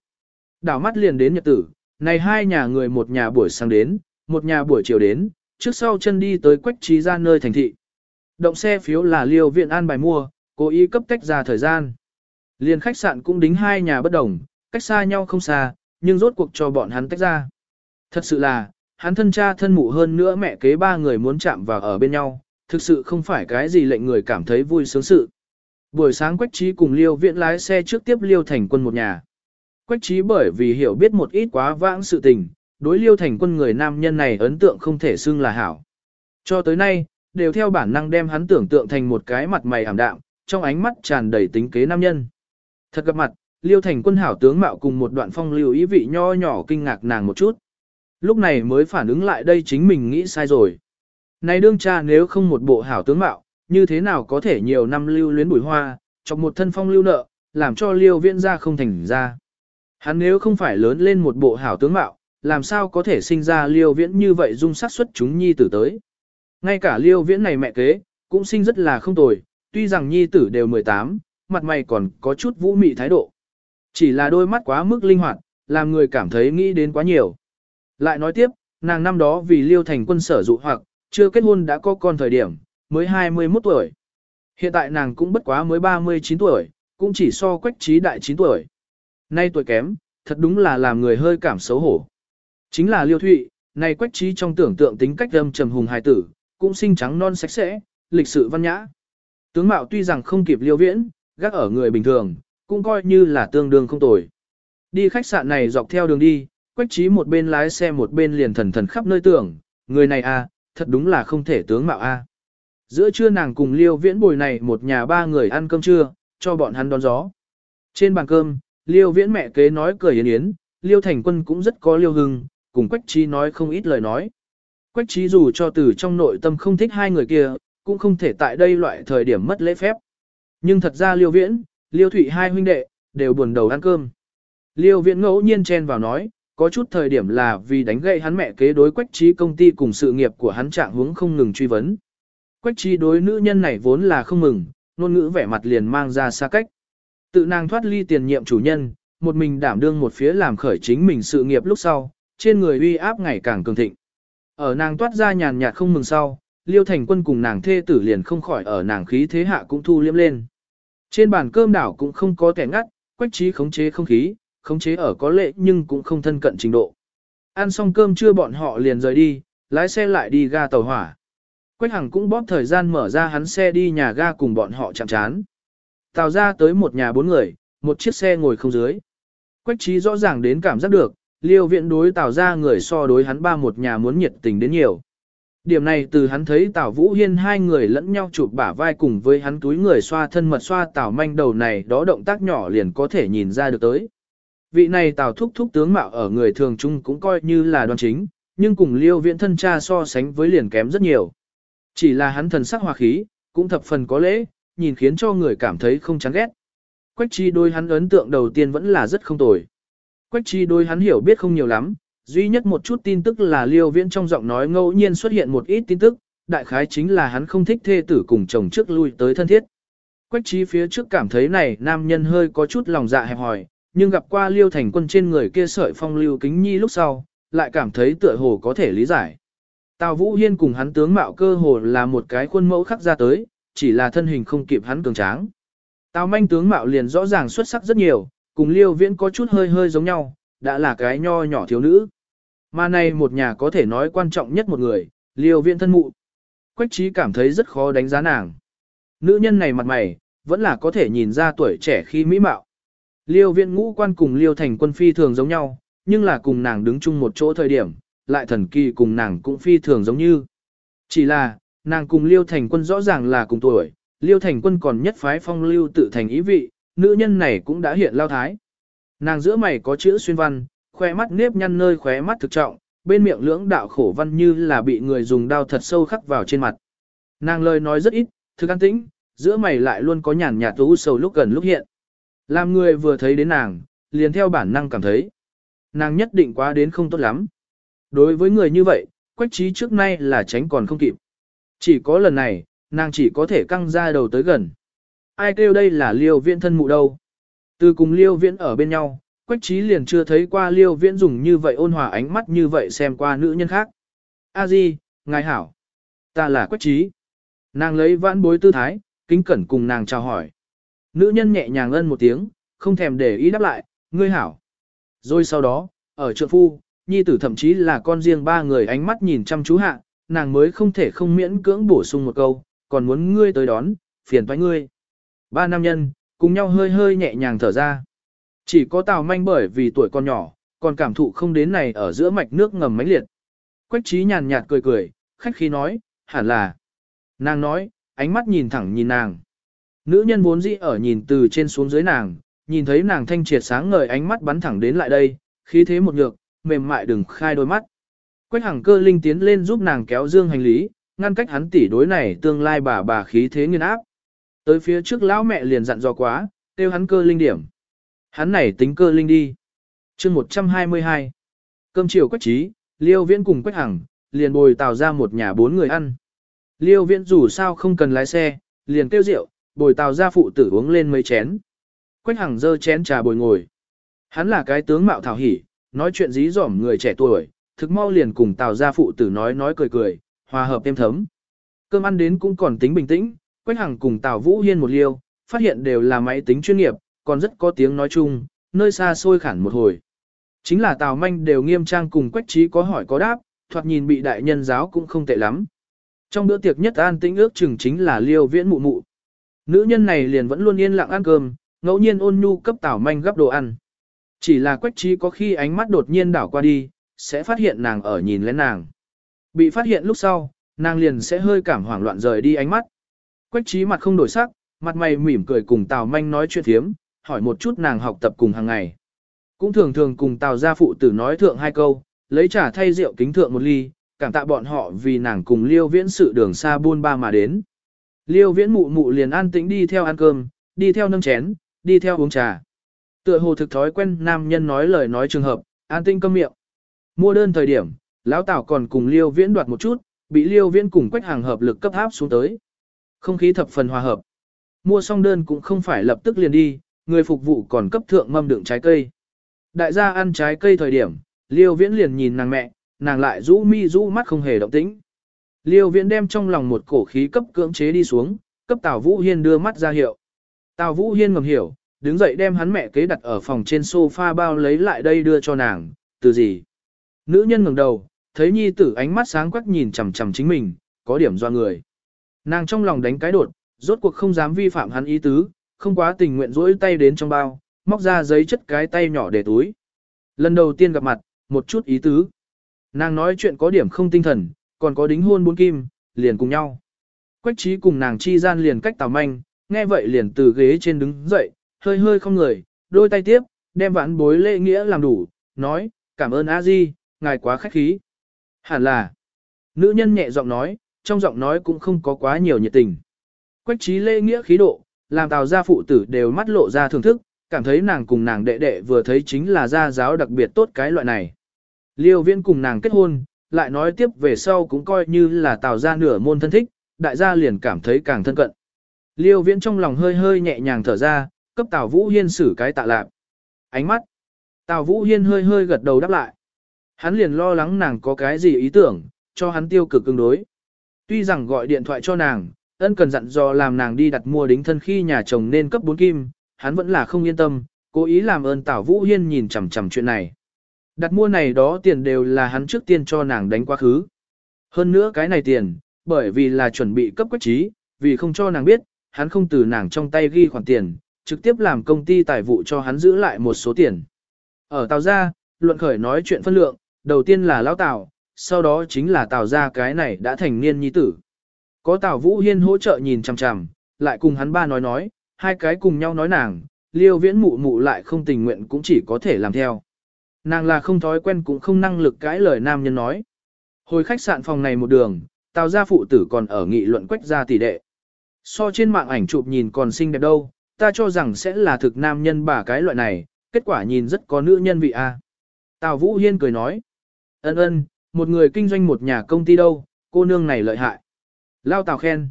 Speaker 1: Đảo mắt liền đến nhật tử, này hai nhà người một nhà buổi sáng đến, một nhà buổi chiều đến, trước sau chân đi tới quách trí ra nơi thành thị. Động xe phiếu là Liêu Viễn an bài mua, cố ý cấp tách ra thời gian. Liền khách sạn cũng đính hai nhà bất đồng, cách xa nhau không xa, nhưng rốt cuộc cho bọn hắn tách ra. Thật sự là, hắn thân cha thân mụ hơn nữa mẹ kế ba người muốn chạm vào ở bên nhau, thực sự không phải cái gì lệnh người cảm thấy vui sướng sự. Buổi sáng Quách Trí cùng Liêu Viễn lái xe trước tiếp Liêu Thành Quân một nhà. Quách Trí bởi vì hiểu biết một ít quá vãng sự tình, đối Liêu Thành Quân người nam nhân này ấn tượng không thể xưng là hảo. Cho tới nay, đều theo bản năng đem hắn tưởng tượng thành một cái mặt mày ảm đạm, trong ánh mắt tràn đầy tính kế nam nhân. Thật gặp mặt, Liêu Thành Quân hảo tướng mạo cùng một đoạn phong lưu ý vị nho nhỏ kinh ngạc nàng một chút. Lúc này mới phản ứng lại đây chính mình nghĩ sai rồi. Này đương cha nếu không một bộ hảo tướng mạo, như thế nào có thể nhiều năm lưu luyến bùi hoa, chọc một thân phong lưu nợ, làm cho liêu viễn ra không thành ra. Hắn nếu không phải lớn lên một bộ hảo tướng mạo, làm sao có thể sinh ra liêu viễn như vậy dung sát xuất chúng nhi tử tới. Ngay cả liêu viễn này mẹ kế, cũng sinh rất là không tồi, tuy rằng nhi tử đều 18, mặt mày còn có chút vũ mị thái độ. Chỉ là đôi mắt quá mức linh hoạt, làm người cảm thấy nghĩ đến quá nhiều. Lại nói tiếp, nàng năm đó vì liêu thành quân sở dụ hoặc, chưa kết hôn đã có con thời điểm, mới 21 tuổi. Hiện tại nàng cũng bất quá mới 39 tuổi, cũng chỉ so quách trí đại 9 tuổi. Nay tuổi kém, thật đúng là làm người hơi cảm xấu hổ. Chính là liêu thụy, nay quách trí trong tưởng tượng tính cách âm trầm hùng hài tử, cũng sinh trắng non sạch sẽ, lịch sự văn nhã. Tướng mạo tuy rằng không kịp liêu viễn, gác ở người bình thường, cũng coi như là tương đương không tồi. Đi khách sạn này dọc theo đường đi, quách trí một bên lái xe một bên liền thần thần khắp nơi tưởng, người này à, thật đúng là không thể tướng mạo a. Giữa trưa nàng cùng liêu viễn bồi này một nhà ba người ăn cơm trưa, cho bọn hắn đón gió. Trên bàn cơm, liêu viễn mẹ kế nói cười yến yến, liêu thành quân cũng rất có liêu hưng, cùng quách trí nói không ít lời nói. Quách trí dù cho từ trong nội tâm không thích hai người kia, cũng không thể tại đây loại thời điểm mất lễ phép. Nhưng thật ra liêu viễn, liêu thụy hai huynh đệ, đều buồn đầu ăn cơm. Liêu viễn ngẫu nhiên chen vào nói, có chút thời điểm là vì đánh gậy hắn mẹ kế đối quách trí công ty cùng sự nghiệp của hắn trạng hướng không ngừng truy vấn. Quách trí đối nữ nhân này vốn là không mừng, ngôn ngữ vẻ mặt liền mang ra xa cách. Tự nàng thoát ly tiền nhiệm chủ nhân, một mình đảm đương một phía làm khởi chính mình sự nghiệp lúc sau, trên người uy áp ngày càng cường thịnh. Ở nàng toát ra nhàn nhạt không mừng sau, Liêu Thành Quân cùng nàng thê tử liền không khỏi ở nàng khí thế hạ cũng thu liếm lên. Trên bàn cơm đảo cũng không có kẻ ngắt, quách trí khống chế không khí, khống chế ở có lệ nhưng cũng không thân cận trình độ. Ăn xong cơm trưa bọn họ liền rời đi, lái xe lại đi ga tàu hỏa. Quách Hằng cũng bóp thời gian mở ra hắn xe đi nhà ga cùng bọn họ chạm chán. Tào ra tới một nhà bốn người, một chiếc xe ngồi không dưới. Quách trí rõ ràng đến cảm giác được, liêu viện đối Tào ra người so đối hắn ba một nhà muốn nhiệt tình đến nhiều. Điểm này từ hắn thấy Tào Vũ Hiên hai người lẫn nhau chụp bả vai cùng với hắn túi người xoa thân mật xoa Tào manh đầu này đó động tác nhỏ liền có thể nhìn ra được tới. Vị này Tào thúc thúc tướng mạo ở người thường chung cũng coi như là đoan chính, nhưng cùng liêu viện thân cha so sánh với liền kém rất nhiều. Chỉ là hắn thần sắc hòa khí, cũng thập phần có lễ, nhìn khiến cho người cảm thấy không chán ghét. Quách chi đôi hắn ấn tượng đầu tiên vẫn là rất không tồi. Quách chi đôi hắn hiểu biết không nhiều lắm, duy nhất một chút tin tức là liêu viễn trong giọng nói ngẫu nhiên xuất hiện một ít tin tức, đại khái chính là hắn không thích thê tử cùng chồng trước lui tới thân thiết. Quách chi phía trước cảm thấy này nam nhân hơi có chút lòng dạ hẹp hòi, nhưng gặp qua liêu thành quân trên người kia sợi phong lưu kính nhi lúc sau, lại cảm thấy tựa hồ có thể lý giải. Tào Vũ Hiên cùng hắn tướng mạo cơ hồ là một cái khuôn mẫu khắc ra tới, chỉ là thân hình không kịp hắn cường tráng. Tào manh tướng mạo liền rõ ràng xuất sắc rất nhiều, cùng liêu viễn có chút hơi hơi giống nhau, đã là cái nho nhỏ thiếu nữ. Mà này một nhà có thể nói quan trọng nhất một người, liêu viễn thân mụ. Quách trí cảm thấy rất khó đánh giá nàng. Nữ nhân này mặt mày, vẫn là có thể nhìn ra tuổi trẻ khi mỹ mạo. Liêu viễn ngũ quan cùng liêu thành quân phi thường giống nhau, nhưng là cùng nàng đứng chung một chỗ thời điểm, lại thần kỳ cùng nàng cũng phi thường giống như. Chỉ là, nàng cùng liêu thành quân rõ ràng là cùng tuổi, liêu thành quân còn nhất phái phong lưu tự thành ý vị, nữ nhân này cũng đã hiện lao thái. Nàng giữa mày có chữ xuyên văn, khoe mắt nếp nhăn nơi khóe mắt thực trọng, bên miệng lưỡng đạo khổ văn như là bị người dùng đao thật sâu khắc vào trên mặt. Nàng lời nói rất ít, thực an tĩnh, giữa mày lại luôn có nhàn nhạt tú sầu lúc gần lúc hiện. Làm người vừa thấy đến nàng, liền theo bản năng cảm thấy, nàng nhất định quá đến không tốt lắm. Đối với người như vậy, quách trí trước nay là tránh còn không kịp. Chỉ có lần này, nàng chỉ có thể căng ra đầu tới gần. Ai kêu đây là liêu viễn thân mụ đâu. Từ cùng liêu viễn ở bên nhau, quách trí liền chưa thấy qua liêu viễn dùng như vậy ôn hòa ánh mắt như vậy xem qua nữ nhân khác. A di, ngài hảo. Ta là quách trí. Nàng lấy vãn bối tư thái, kính cẩn cùng nàng chào hỏi. Nữ nhân nhẹ nhàng ân một tiếng, không thèm để ý đáp lại, ngươi hảo. Rồi sau đó, ở trượng phu, nhi tử thậm chí là con riêng ba người ánh mắt nhìn chăm chú hạ, nàng mới không thể không miễn cưỡng bổ sung một câu, còn muốn ngươi tới đón, phiền toái ngươi. Ba nam nhân, cùng nhau hơi hơi nhẹ nhàng thở ra. Chỉ có Tào Manh bởi vì tuổi con nhỏ, còn cảm thụ không đến này ở giữa mạch nước ngầm mãnh liệt. Quách trí nhàn nhạt cười cười, khách khí nói, hẳn là. Nàng nói, ánh mắt nhìn thẳng nhìn nàng. Nữ nhân vốn dĩ ở nhìn từ trên xuống dưới nàng, nhìn thấy nàng thanh triệt sáng ngời ánh mắt bắn thẳng đến lại đây, khí thế một nhược, mềm mại đừng khai đôi mắt. Quách hàng cơ linh tiến lên giúp nàng kéo dương hành lý, ngăn cách hắn tỷ đối này tương lai bà bà khí thế nghiên áp. Tới phía trước lão mẹ liền dặn dò quá, tiêu hắn cơ linh điểm. Hắn này tính cơ linh đi. chương 122. Cơm chiều quách trí, liêu viễn cùng quách hằng, liền bồi tào ra một nhà bốn người ăn. Liêu viễn dù sao không cần lái xe, liền tiêu rượu, bồi tào ra phụ tử uống lên mấy chén. Quách hằng dơ chén trà bồi ngồi. Hắn là cái tướng mạo thảo hỉ, nói chuyện dí dỏm người trẻ tuổi, thực mau liền cùng tào gia phụ tử nói nói cười cười, hòa hợp êm thấm. Cơm ăn đến cũng còn tính bình tĩnh, Quách Hằng cùng Tào Vũ Hiên một liêu, phát hiện đều là máy tính chuyên nghiệp, còn rất có tiếng nói chung, nơi xa xôi khản một hồi. Chính là Tào Manh đều nghiêm trang cùng Quách Trí có hỏi có đáp, thoạt nhìn bị đại nhân giáo cũng không tệ lắm. Trong bữa tiệc nhất an tĩnh ước chừng chính là liêu viễn mụ mụ. Nữ nhân này liền vẫn luôn yên lặng ăn cơm, ngẫu nhiên ôn nhu cấp Tào Manh gấp đồ ăn. Chỉ là Quách Trí có khi ánh mắt đột nhiên đảo qua đi, sẽ phát hiện nàng ở nhìn lên nàng. Bị phát hiện lúc sau, nàng liền sẽ hơi cảm hoảng loạn rời đi ánh mắt. Quách trí mặt không đổi sắc, mặt mày mỉm cười cùng Tào Manh nói chuyện thiếm, hỏi một chút nàng học tập cùng hàng ngày. Cũng thường thường cùng Tào gia phụ tử nói thượng hai câu, lấy trà thay rượu kính thượng một ly, cảm tạ bọn họ vì nàng cùng Liêu Viễn sự đường xa buôn ba mà đến. Liêu Viễn mụ mụ liền an tĩnh đi theo ăn cơm, đi theo nâng chén, đi theo uống trà. Tựa hồ thực thói quen nam nhân nói lời nói trường hợp, an tinh câm miệng. Mua đơn thời điểm, lão Tào còn cùng Liêu Viễn đoạt một chút, bị Liêu Viễn cùng Quách Hàng hợp lực cấp áp xuống tới. Không khí thập phần hòa hợp. Mua xong đơn cũng không phải lập tức liền đi, người phục vụ còn cấp thượng mâm đựng trái cây. Đại gia ăn trái cây thời điểm, Liêu Viễn liền nhìn nàng mẹ, nàng lại rũ mi rũ mắt không hề động tĩnh. Liêu Viễn đem trong lòng một cổ khí cấp cưỡng chế đi xuống, cấp Tào Vũ Hiên đưa mắt ra hiệu. Tào Vũ Hiên ngầm hiểu, đứng dậy đem hắn mẹ kế đặt ở phòng trên sofa bao lấy lại đây đưa cho nàng, từ gì. Nữ nhân ngẩng đầu, thấy nhi tử ánh mắt sáng quắc nhìn chằm chằm chính mình, có điểm do người. Nàng trong lòng đánh cái đột, rốt cuộc không dám vi phạm hắn ý tứ, không quá tình nguyện rỗi tay đến trong bao, móc ra giấy chất cái tay nhỏ để túi. Lần đầu tiên gặp mặt, một chút ý tứ. Nàng nói chuyện có điểm không tinh thần, còn có đính hôn bốn kim, liền cùng nhau. Quách trí cùng nàng chi gian liền cách tào manh, nghe vậy liền từ ghế trên đứng dậy, hơi hơi không người, đôi tay tiếp, đem vãn bối lễ nghĩa làm đủ, nói, cảm ơn a di, ngài quá khách khí. Hẳn là, nữ nhân nhẹ giọng nói, trong giọng nói cũng không có quá nhiều nhiệt tình. Quách trí lễ nghĩa khí độ, làm tào gia phụ tử đều mắt lộ ra thưởng thức, cảm thấy nàng cùng nàng đệ đệ vừa thấy chính là gia giáo đặc biệt tốt cái loại này. Liêu viễn cùng nàng kết hôn, lại nói tiếp về sau cũng coi như là tào gia nửa môn thân thích, đại gia liền cảm thấy càng thân cận. Liêu viễn trong lòng hơi hơi nhẹ nhàng thở ra, cấp tào vũ hiên xử cái tạ lạc. Ánh mắt. Tào vũ hiên hơi hơi gật đầu đáp lại. Hắn liền lo lắng nàng có cái gì ý tưởng, cho hắn tiêu cực cứng đối. Tuy rằng gọi điện thoại cho nàng, ân cần dặn dò làm nàng đi đặt mua đính thân khi nhà chồng nên cấp 4 kim, hắn vẫn là không yên tâm, cố ý làm ơn Tào Vũ Hiên nhìn chằm chằm chuyện này. Đặt mua này đó tiền đều là hắn trước tiên cho nàng đánh quá khứ. Hơn nữa cái này tiền, bởi vì là chuẩn bị cấp quách trí, vì không cho nàng biết, hắn không từ nàng trong tay ghi khoản tiền, trực tiếp làm công ty tài vụ cho hắn giữ lại một số tiền. Ở tào Gia, luận khởi nói chuyện phân lượng, đầu tiên là Lão Tào, sau đó chính là Tào gia cái này đã thành niên nhi tử. Có Tào Vũ Hiên hỗ trợ nhìn chằm chằm, lại cùng hắn ba nói nói, hai cái cùng nhau nói nàng, liêu viễn mụ mụ lại không tình nguyện cũng chỉ có thể làm theo. Nàng là không thói quen cũng không năng lực cãi lời nam nhân nói. Hồi khách sạn phòng này một đường, Tào gia phụ tử còn ở nghị luận quách gia tỷ đệ. So trên mạng ảnh chụp nhìn còn xinh đẹp đâu, ta cho rằng sẽ là thực nam nhân bà cái loại này, kết quả nhìn rất có nữ nhân vị a. Tào Vũ Hiên cười nói. Ân ân, một người kinh doanh một nhà công ty đâu, cô nương này lợi hại. Lao Tào khen.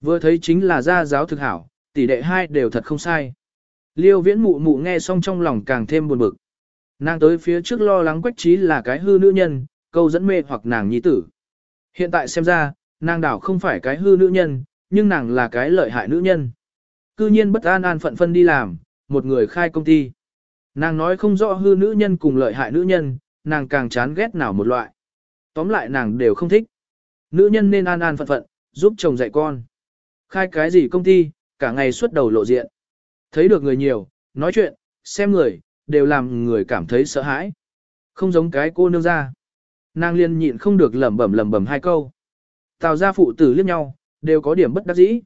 Speaker 1: Vừa thấy chính là gia giáo thực hảo, tỷ đệ hai đều thật không sai. Liêu viễn mụ mụ nghe xong trong lòng càng thêm buồn bực. Nàng tới phía trước lo lắng quách trí là cái hư nữ nhân, câu dẫn mê hoặc nàng nhi tử. Hiện tại xem ra, nàng đảo không phải cái hư nữ nhân, nhưng nàng là cái lợi hại nữ nhân. Cư nhiên bất an an phận phân đi làm, một người khai công ty. Nàng nói không rõ hư nữ nhân cùng lợi hại nữ nhân, nàng càng chán ghét nào một loại. Tóm lại nàng đều không thích. Nữ nhân nên an an phận phận, giúp chồng dạy con. Khai cái gì công ty, cả ngày suốt đầu lộ diện. Thấy được người nhiều, nói chuyện, xem người, đều làm người cảm thấy sợ hãi. Không giống cái cô nương ra. Nàng liên nhịn không được lẩm bẩm lẩm bẩm hai câu. Tào gia phụ tử liếc nhau, đều có điểm bất đắc dĩ.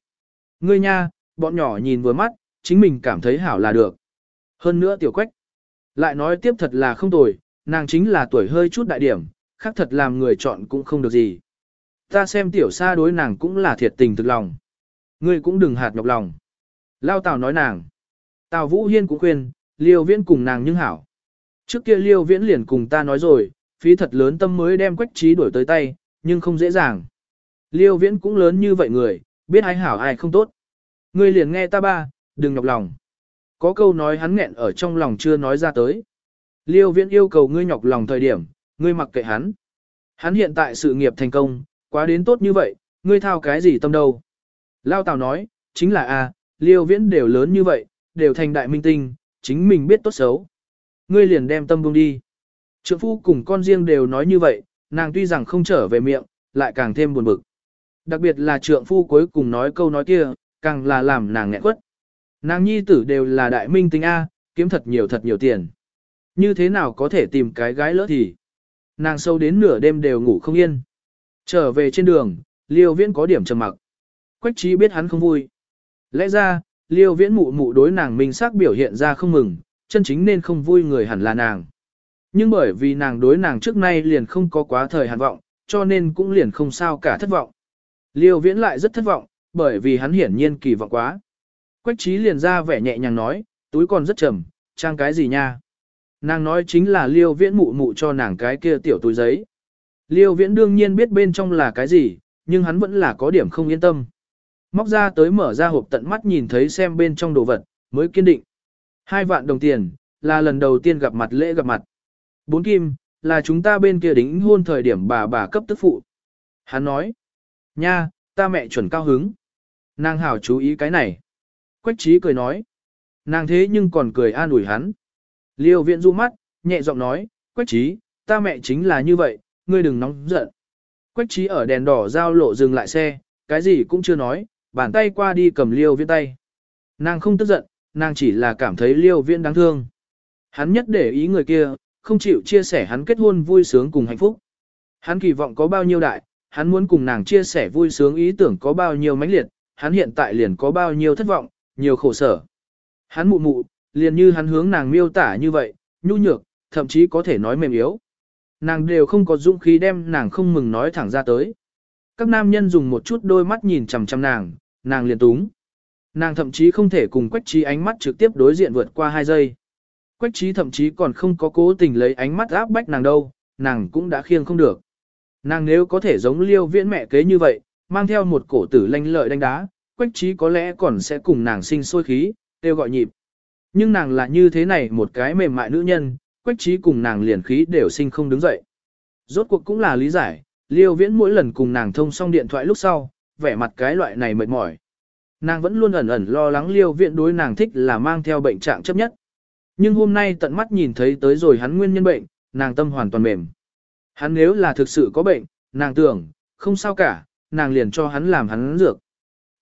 Speaker 1: Ngươi nha, bọn nhỏ nhìn vừa mắt, chính mình cảm thấy hảo là được. Hơn nữa tiểu quách. Lại nói tiếp thật là không tồi, nàng chính là tuổi hơi chút đại điểm, khác thật làm người chọn cũng không được gì. Ta xem tiểu sa đối nàng cũng là thiệt tình thực lòng. Ngươi cũng đừng hạt nhọc lòng. Lao Tào nói nàng. Tào Vũ Hiên cũng khuyên, Liêu Viễn cùng nàng nhưng hảo. Trước kia Liêu Viễn liền cùng ta nói rồi, phí thật lớn tâm mới đem quách trí đuổi tới tay, nhưng không dễ dàng. Liêu Viễn cũng lớn như vậy người, biết ai hảo ai không tốt. Ngươi liền nghe ta ba, đừng nhọc lòng. Có câu nói hắn nghẹn ở trong lòng chưa nói ra tới. Liêu Viễn yêu cầu ngươi nhọc lòng thời điểm, ngươi mặc kệ hắn. Hắn hiện tại sự nghiệp thành công, quá đến tốt như vậy, ngươi thao cái gì tâm đâu. Lao Tào nói, chính là a, Liêu Viễn đều lớn như vậy, đều thành đại minh tinh, chính mình biết tốt xấu. Ngươi liền đem tâm buông đi. Trượng phu cùng con riêng đều nói như vậy, nàng tuy rằng không trở về miệng, lại càng thêm buồn bực. Đặc biệt là trượng phu cuối cùng nói câu nói kia, càng là làm nàng nghẹn quất. Nàng nhi tử đều là đại minh tinh A, kiếm thật nhiều thật nhiều tiền. Như thế nào có thể tìm cái gái lỡ thì. Nàng sâu đến nửa đêm đều ngủ không yên. Trở về trên đường, liêu viễn có điểm trầm mặc. Quách trí biết hắn không vui. Lẽ ra, liêu viễn mụ mụ đối nàng minh xác biểu hiện ra không mừng, chân chính nên không vui người hẳn là nàng. Nhưng bởi vì nàng đối nàng trước nay liền không có quá thời hàn vọng, cho nên cũng liền không sao cả thất vọng. Liêu viễn lại rất thất vọng, bởi vì hắn hiển nhiên kỳ vọng quá. Quách trí liền ra vẻ nhẹ nhàng nói, túi còn rất trầm, trang cái gì nha. Nàng nói chính là liêu viễn mụ mụ cho nàng cái kia tiểu túi giấy. Liêu viễn đương nhiên biết bên trong là cái gì, nhưng hắn vẫn là có điểm không yên tâm. Móc ra tới mở ra hộp tận mắt nhìn thấy xem bên trong đồ vật, mới kiên định. Hai vạn đồng tiền, là lần đầu tiên gặp mặt lễ gặp mặt. Bốn kim, là chúng ta bên kia đính hôn thời điểm bà bà cấp tức phụ. Hắn nói, nha, ta mẹ chuẩn cao hứng. Nàng hảo chú ý cái này. Quách trí cười nói, nàng thế nhưng còn cười an ủi hắn. Liêu viện du mắt, nhẹ giọng nói, Quách trí, ta mẹ chính là như vậy, ngươi đừng nóng giận. Quách trí ở đèn đỏ giao lộ dừng lại xe, cái gì cũng chưa nói, bàn tay qua đi cầm liêu viễn tay. Nàng không tức giận, nàng chỉ là cảm thấy liêu viễn đáng thương. Hắn nhất để ý người kia, không chịu chia sẻ hắn kết hôn vui sướng cùng hạnh phúc. Hắn kỳ vọng có bao nhiêu đại, hắn muốn cùng nàng chia sẻ vui sướng ý tưởng có bao nhiêu mãnh liệt, hắn hiện tại liền có bao nhiêu thất vọng, nhiều khổ sở. Hắn mụ mụ, liền như hắn hướng nàng miêu tả như vậy, nhu nhược, thậm chí có thể nói mềm yếu. Nàng đều không có dũng khí đem nàng không mừng nói thẳng ra tới. Các nam nhân dùng một chút đôi mắt nhìn chằm chằm nàng, nàng liền túng. Nàng thậm chí không thể cùng Quách Trí ánh mắt trực tiếp đối diện vượt qua hai giây. Quách Trí thậm chí còn không có cố tình lấy ánh mắt áp bách nàng đâu, nàng cũng đã khiêng không được. Nàng nếu có thể giống liêu viễn mẹ kế như vậy, mang theo một cổ tử lanh lợi đánh đá, Quách Trí có lẽ còn sẽ cùng nàng sinh sôi khí, đều gọi nhịp. Nhưng nàng là như thế này một cái mềm mại nữ nhân, Quách Trí cùng nàng liền khí đều sinh không đứng dậy. Rốt cuộc cũng là lý giải, Liêu Viễn mỗi lần cùng nàng thông xong điện thoại lúc sau, vẻ mặt cái loại này mệt mỏi. Nàng vẫn luôn ẩn ẩn lo lắng Liêu Viễn đối nàng thích là mang theo bệnh trạng chấp nhất. Nhưng hôm nay tận mắt nhìn thấy tới rồi hắn nguyên nhân bệnh, nàng tâm hoàn toàn mềm. Hắn nếu là thực sự có bệnh, nàng tưởng, không sao cả, nàng liền cho hắn làm hắn dược.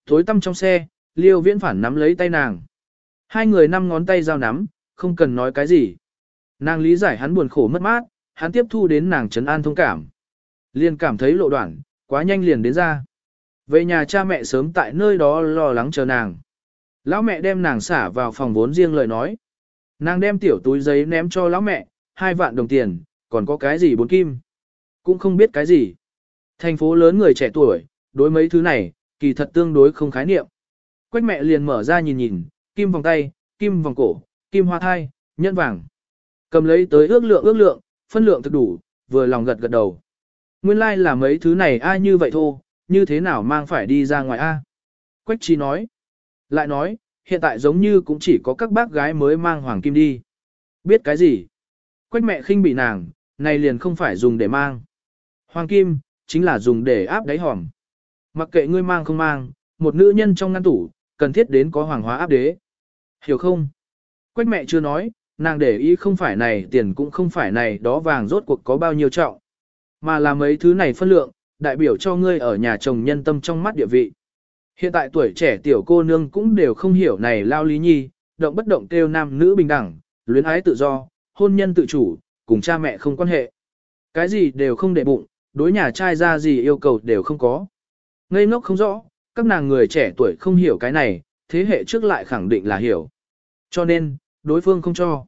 Speaker 1: Tối tâm trong xe, Liêu Viễn phản nắm lấy tay nàng. Hai người năm ngón tay giao nắm, không cần nói cái gì. Nàng lý giải hắn buồn khổ mất mát, hắn tiếp thu đến nàng trấn an thông cảm. Liền cảm thấy lộ đoạn, quá nhanh liền đến ra. Về nhà cha mẹ sớm tại nơi đó lo lắng chờ nàng. Lão mẹ đem nàng xả vào phòng vốn riêng lời nói. Nàng đem tiểu túi giấy ném cho lão mẹ, hai vạn đồng tiền, còn có cái gì bốn kim. Cũng không biết cái gì. Thành phố lớn người trẻ tuổi, đối mấy thứ này, kỳ thật tương đối không khái niệm. Quách mẹ liền mở ra nhìn nhìn, kim vòng tay, kim vòng cổ, kim hoa thai, nhẫn vàng. Cầm lấy tới ước lượng ước lượng, phân lượng thực đủ, vừa lòng gật gật đầu. Nguyên lai like là mấy thứ này ai như vậy thôi, như thế nào mang phải đi ra ngoài a? Quách trí nói. Lại nói, hiện tại giống như cũng chỉ có các bác gái mới mang hoàng kim đi. Biết cái gì? Quách mẹ khinh bị nàng, này liền không phải dùng để mang. Hoàng kim, chính là dùng để áp đáy hòm. Mặc kệ ngươi mang không mang, một nữ nhân trong ngăn tủ, cần thiết đến có hoàng hóa áp đế. Hiểu không? Quách mẹ chưa nói, nàng để ý không phải này tiền cũng không phải này đó vàng rốt cuộc có bao nhiêu trọng. Mà là mấy thứ này phân lượng, đại biểu cho ngươi ở nhà chồng nhân tâm trong mắt địa vị. Hiện tại tuổi trẻ tiểu cô nương cũng đều không hiểu này lao lý nhi, động bất động kêu nam nữ bình đẳng, luyến ái tự do, hôn nhân tự chủ, cùng cha mẹ không quan hệ. Cái gì đều không để bụng, đối nhà trai ra gì yêu cầu đều không có. Ngây ngốc không rõ, các nàng người trẻ tuổi không hiểu cái này, thế hệ trước lại khẳng định là hiểu. Cho nên, đối phương không cho.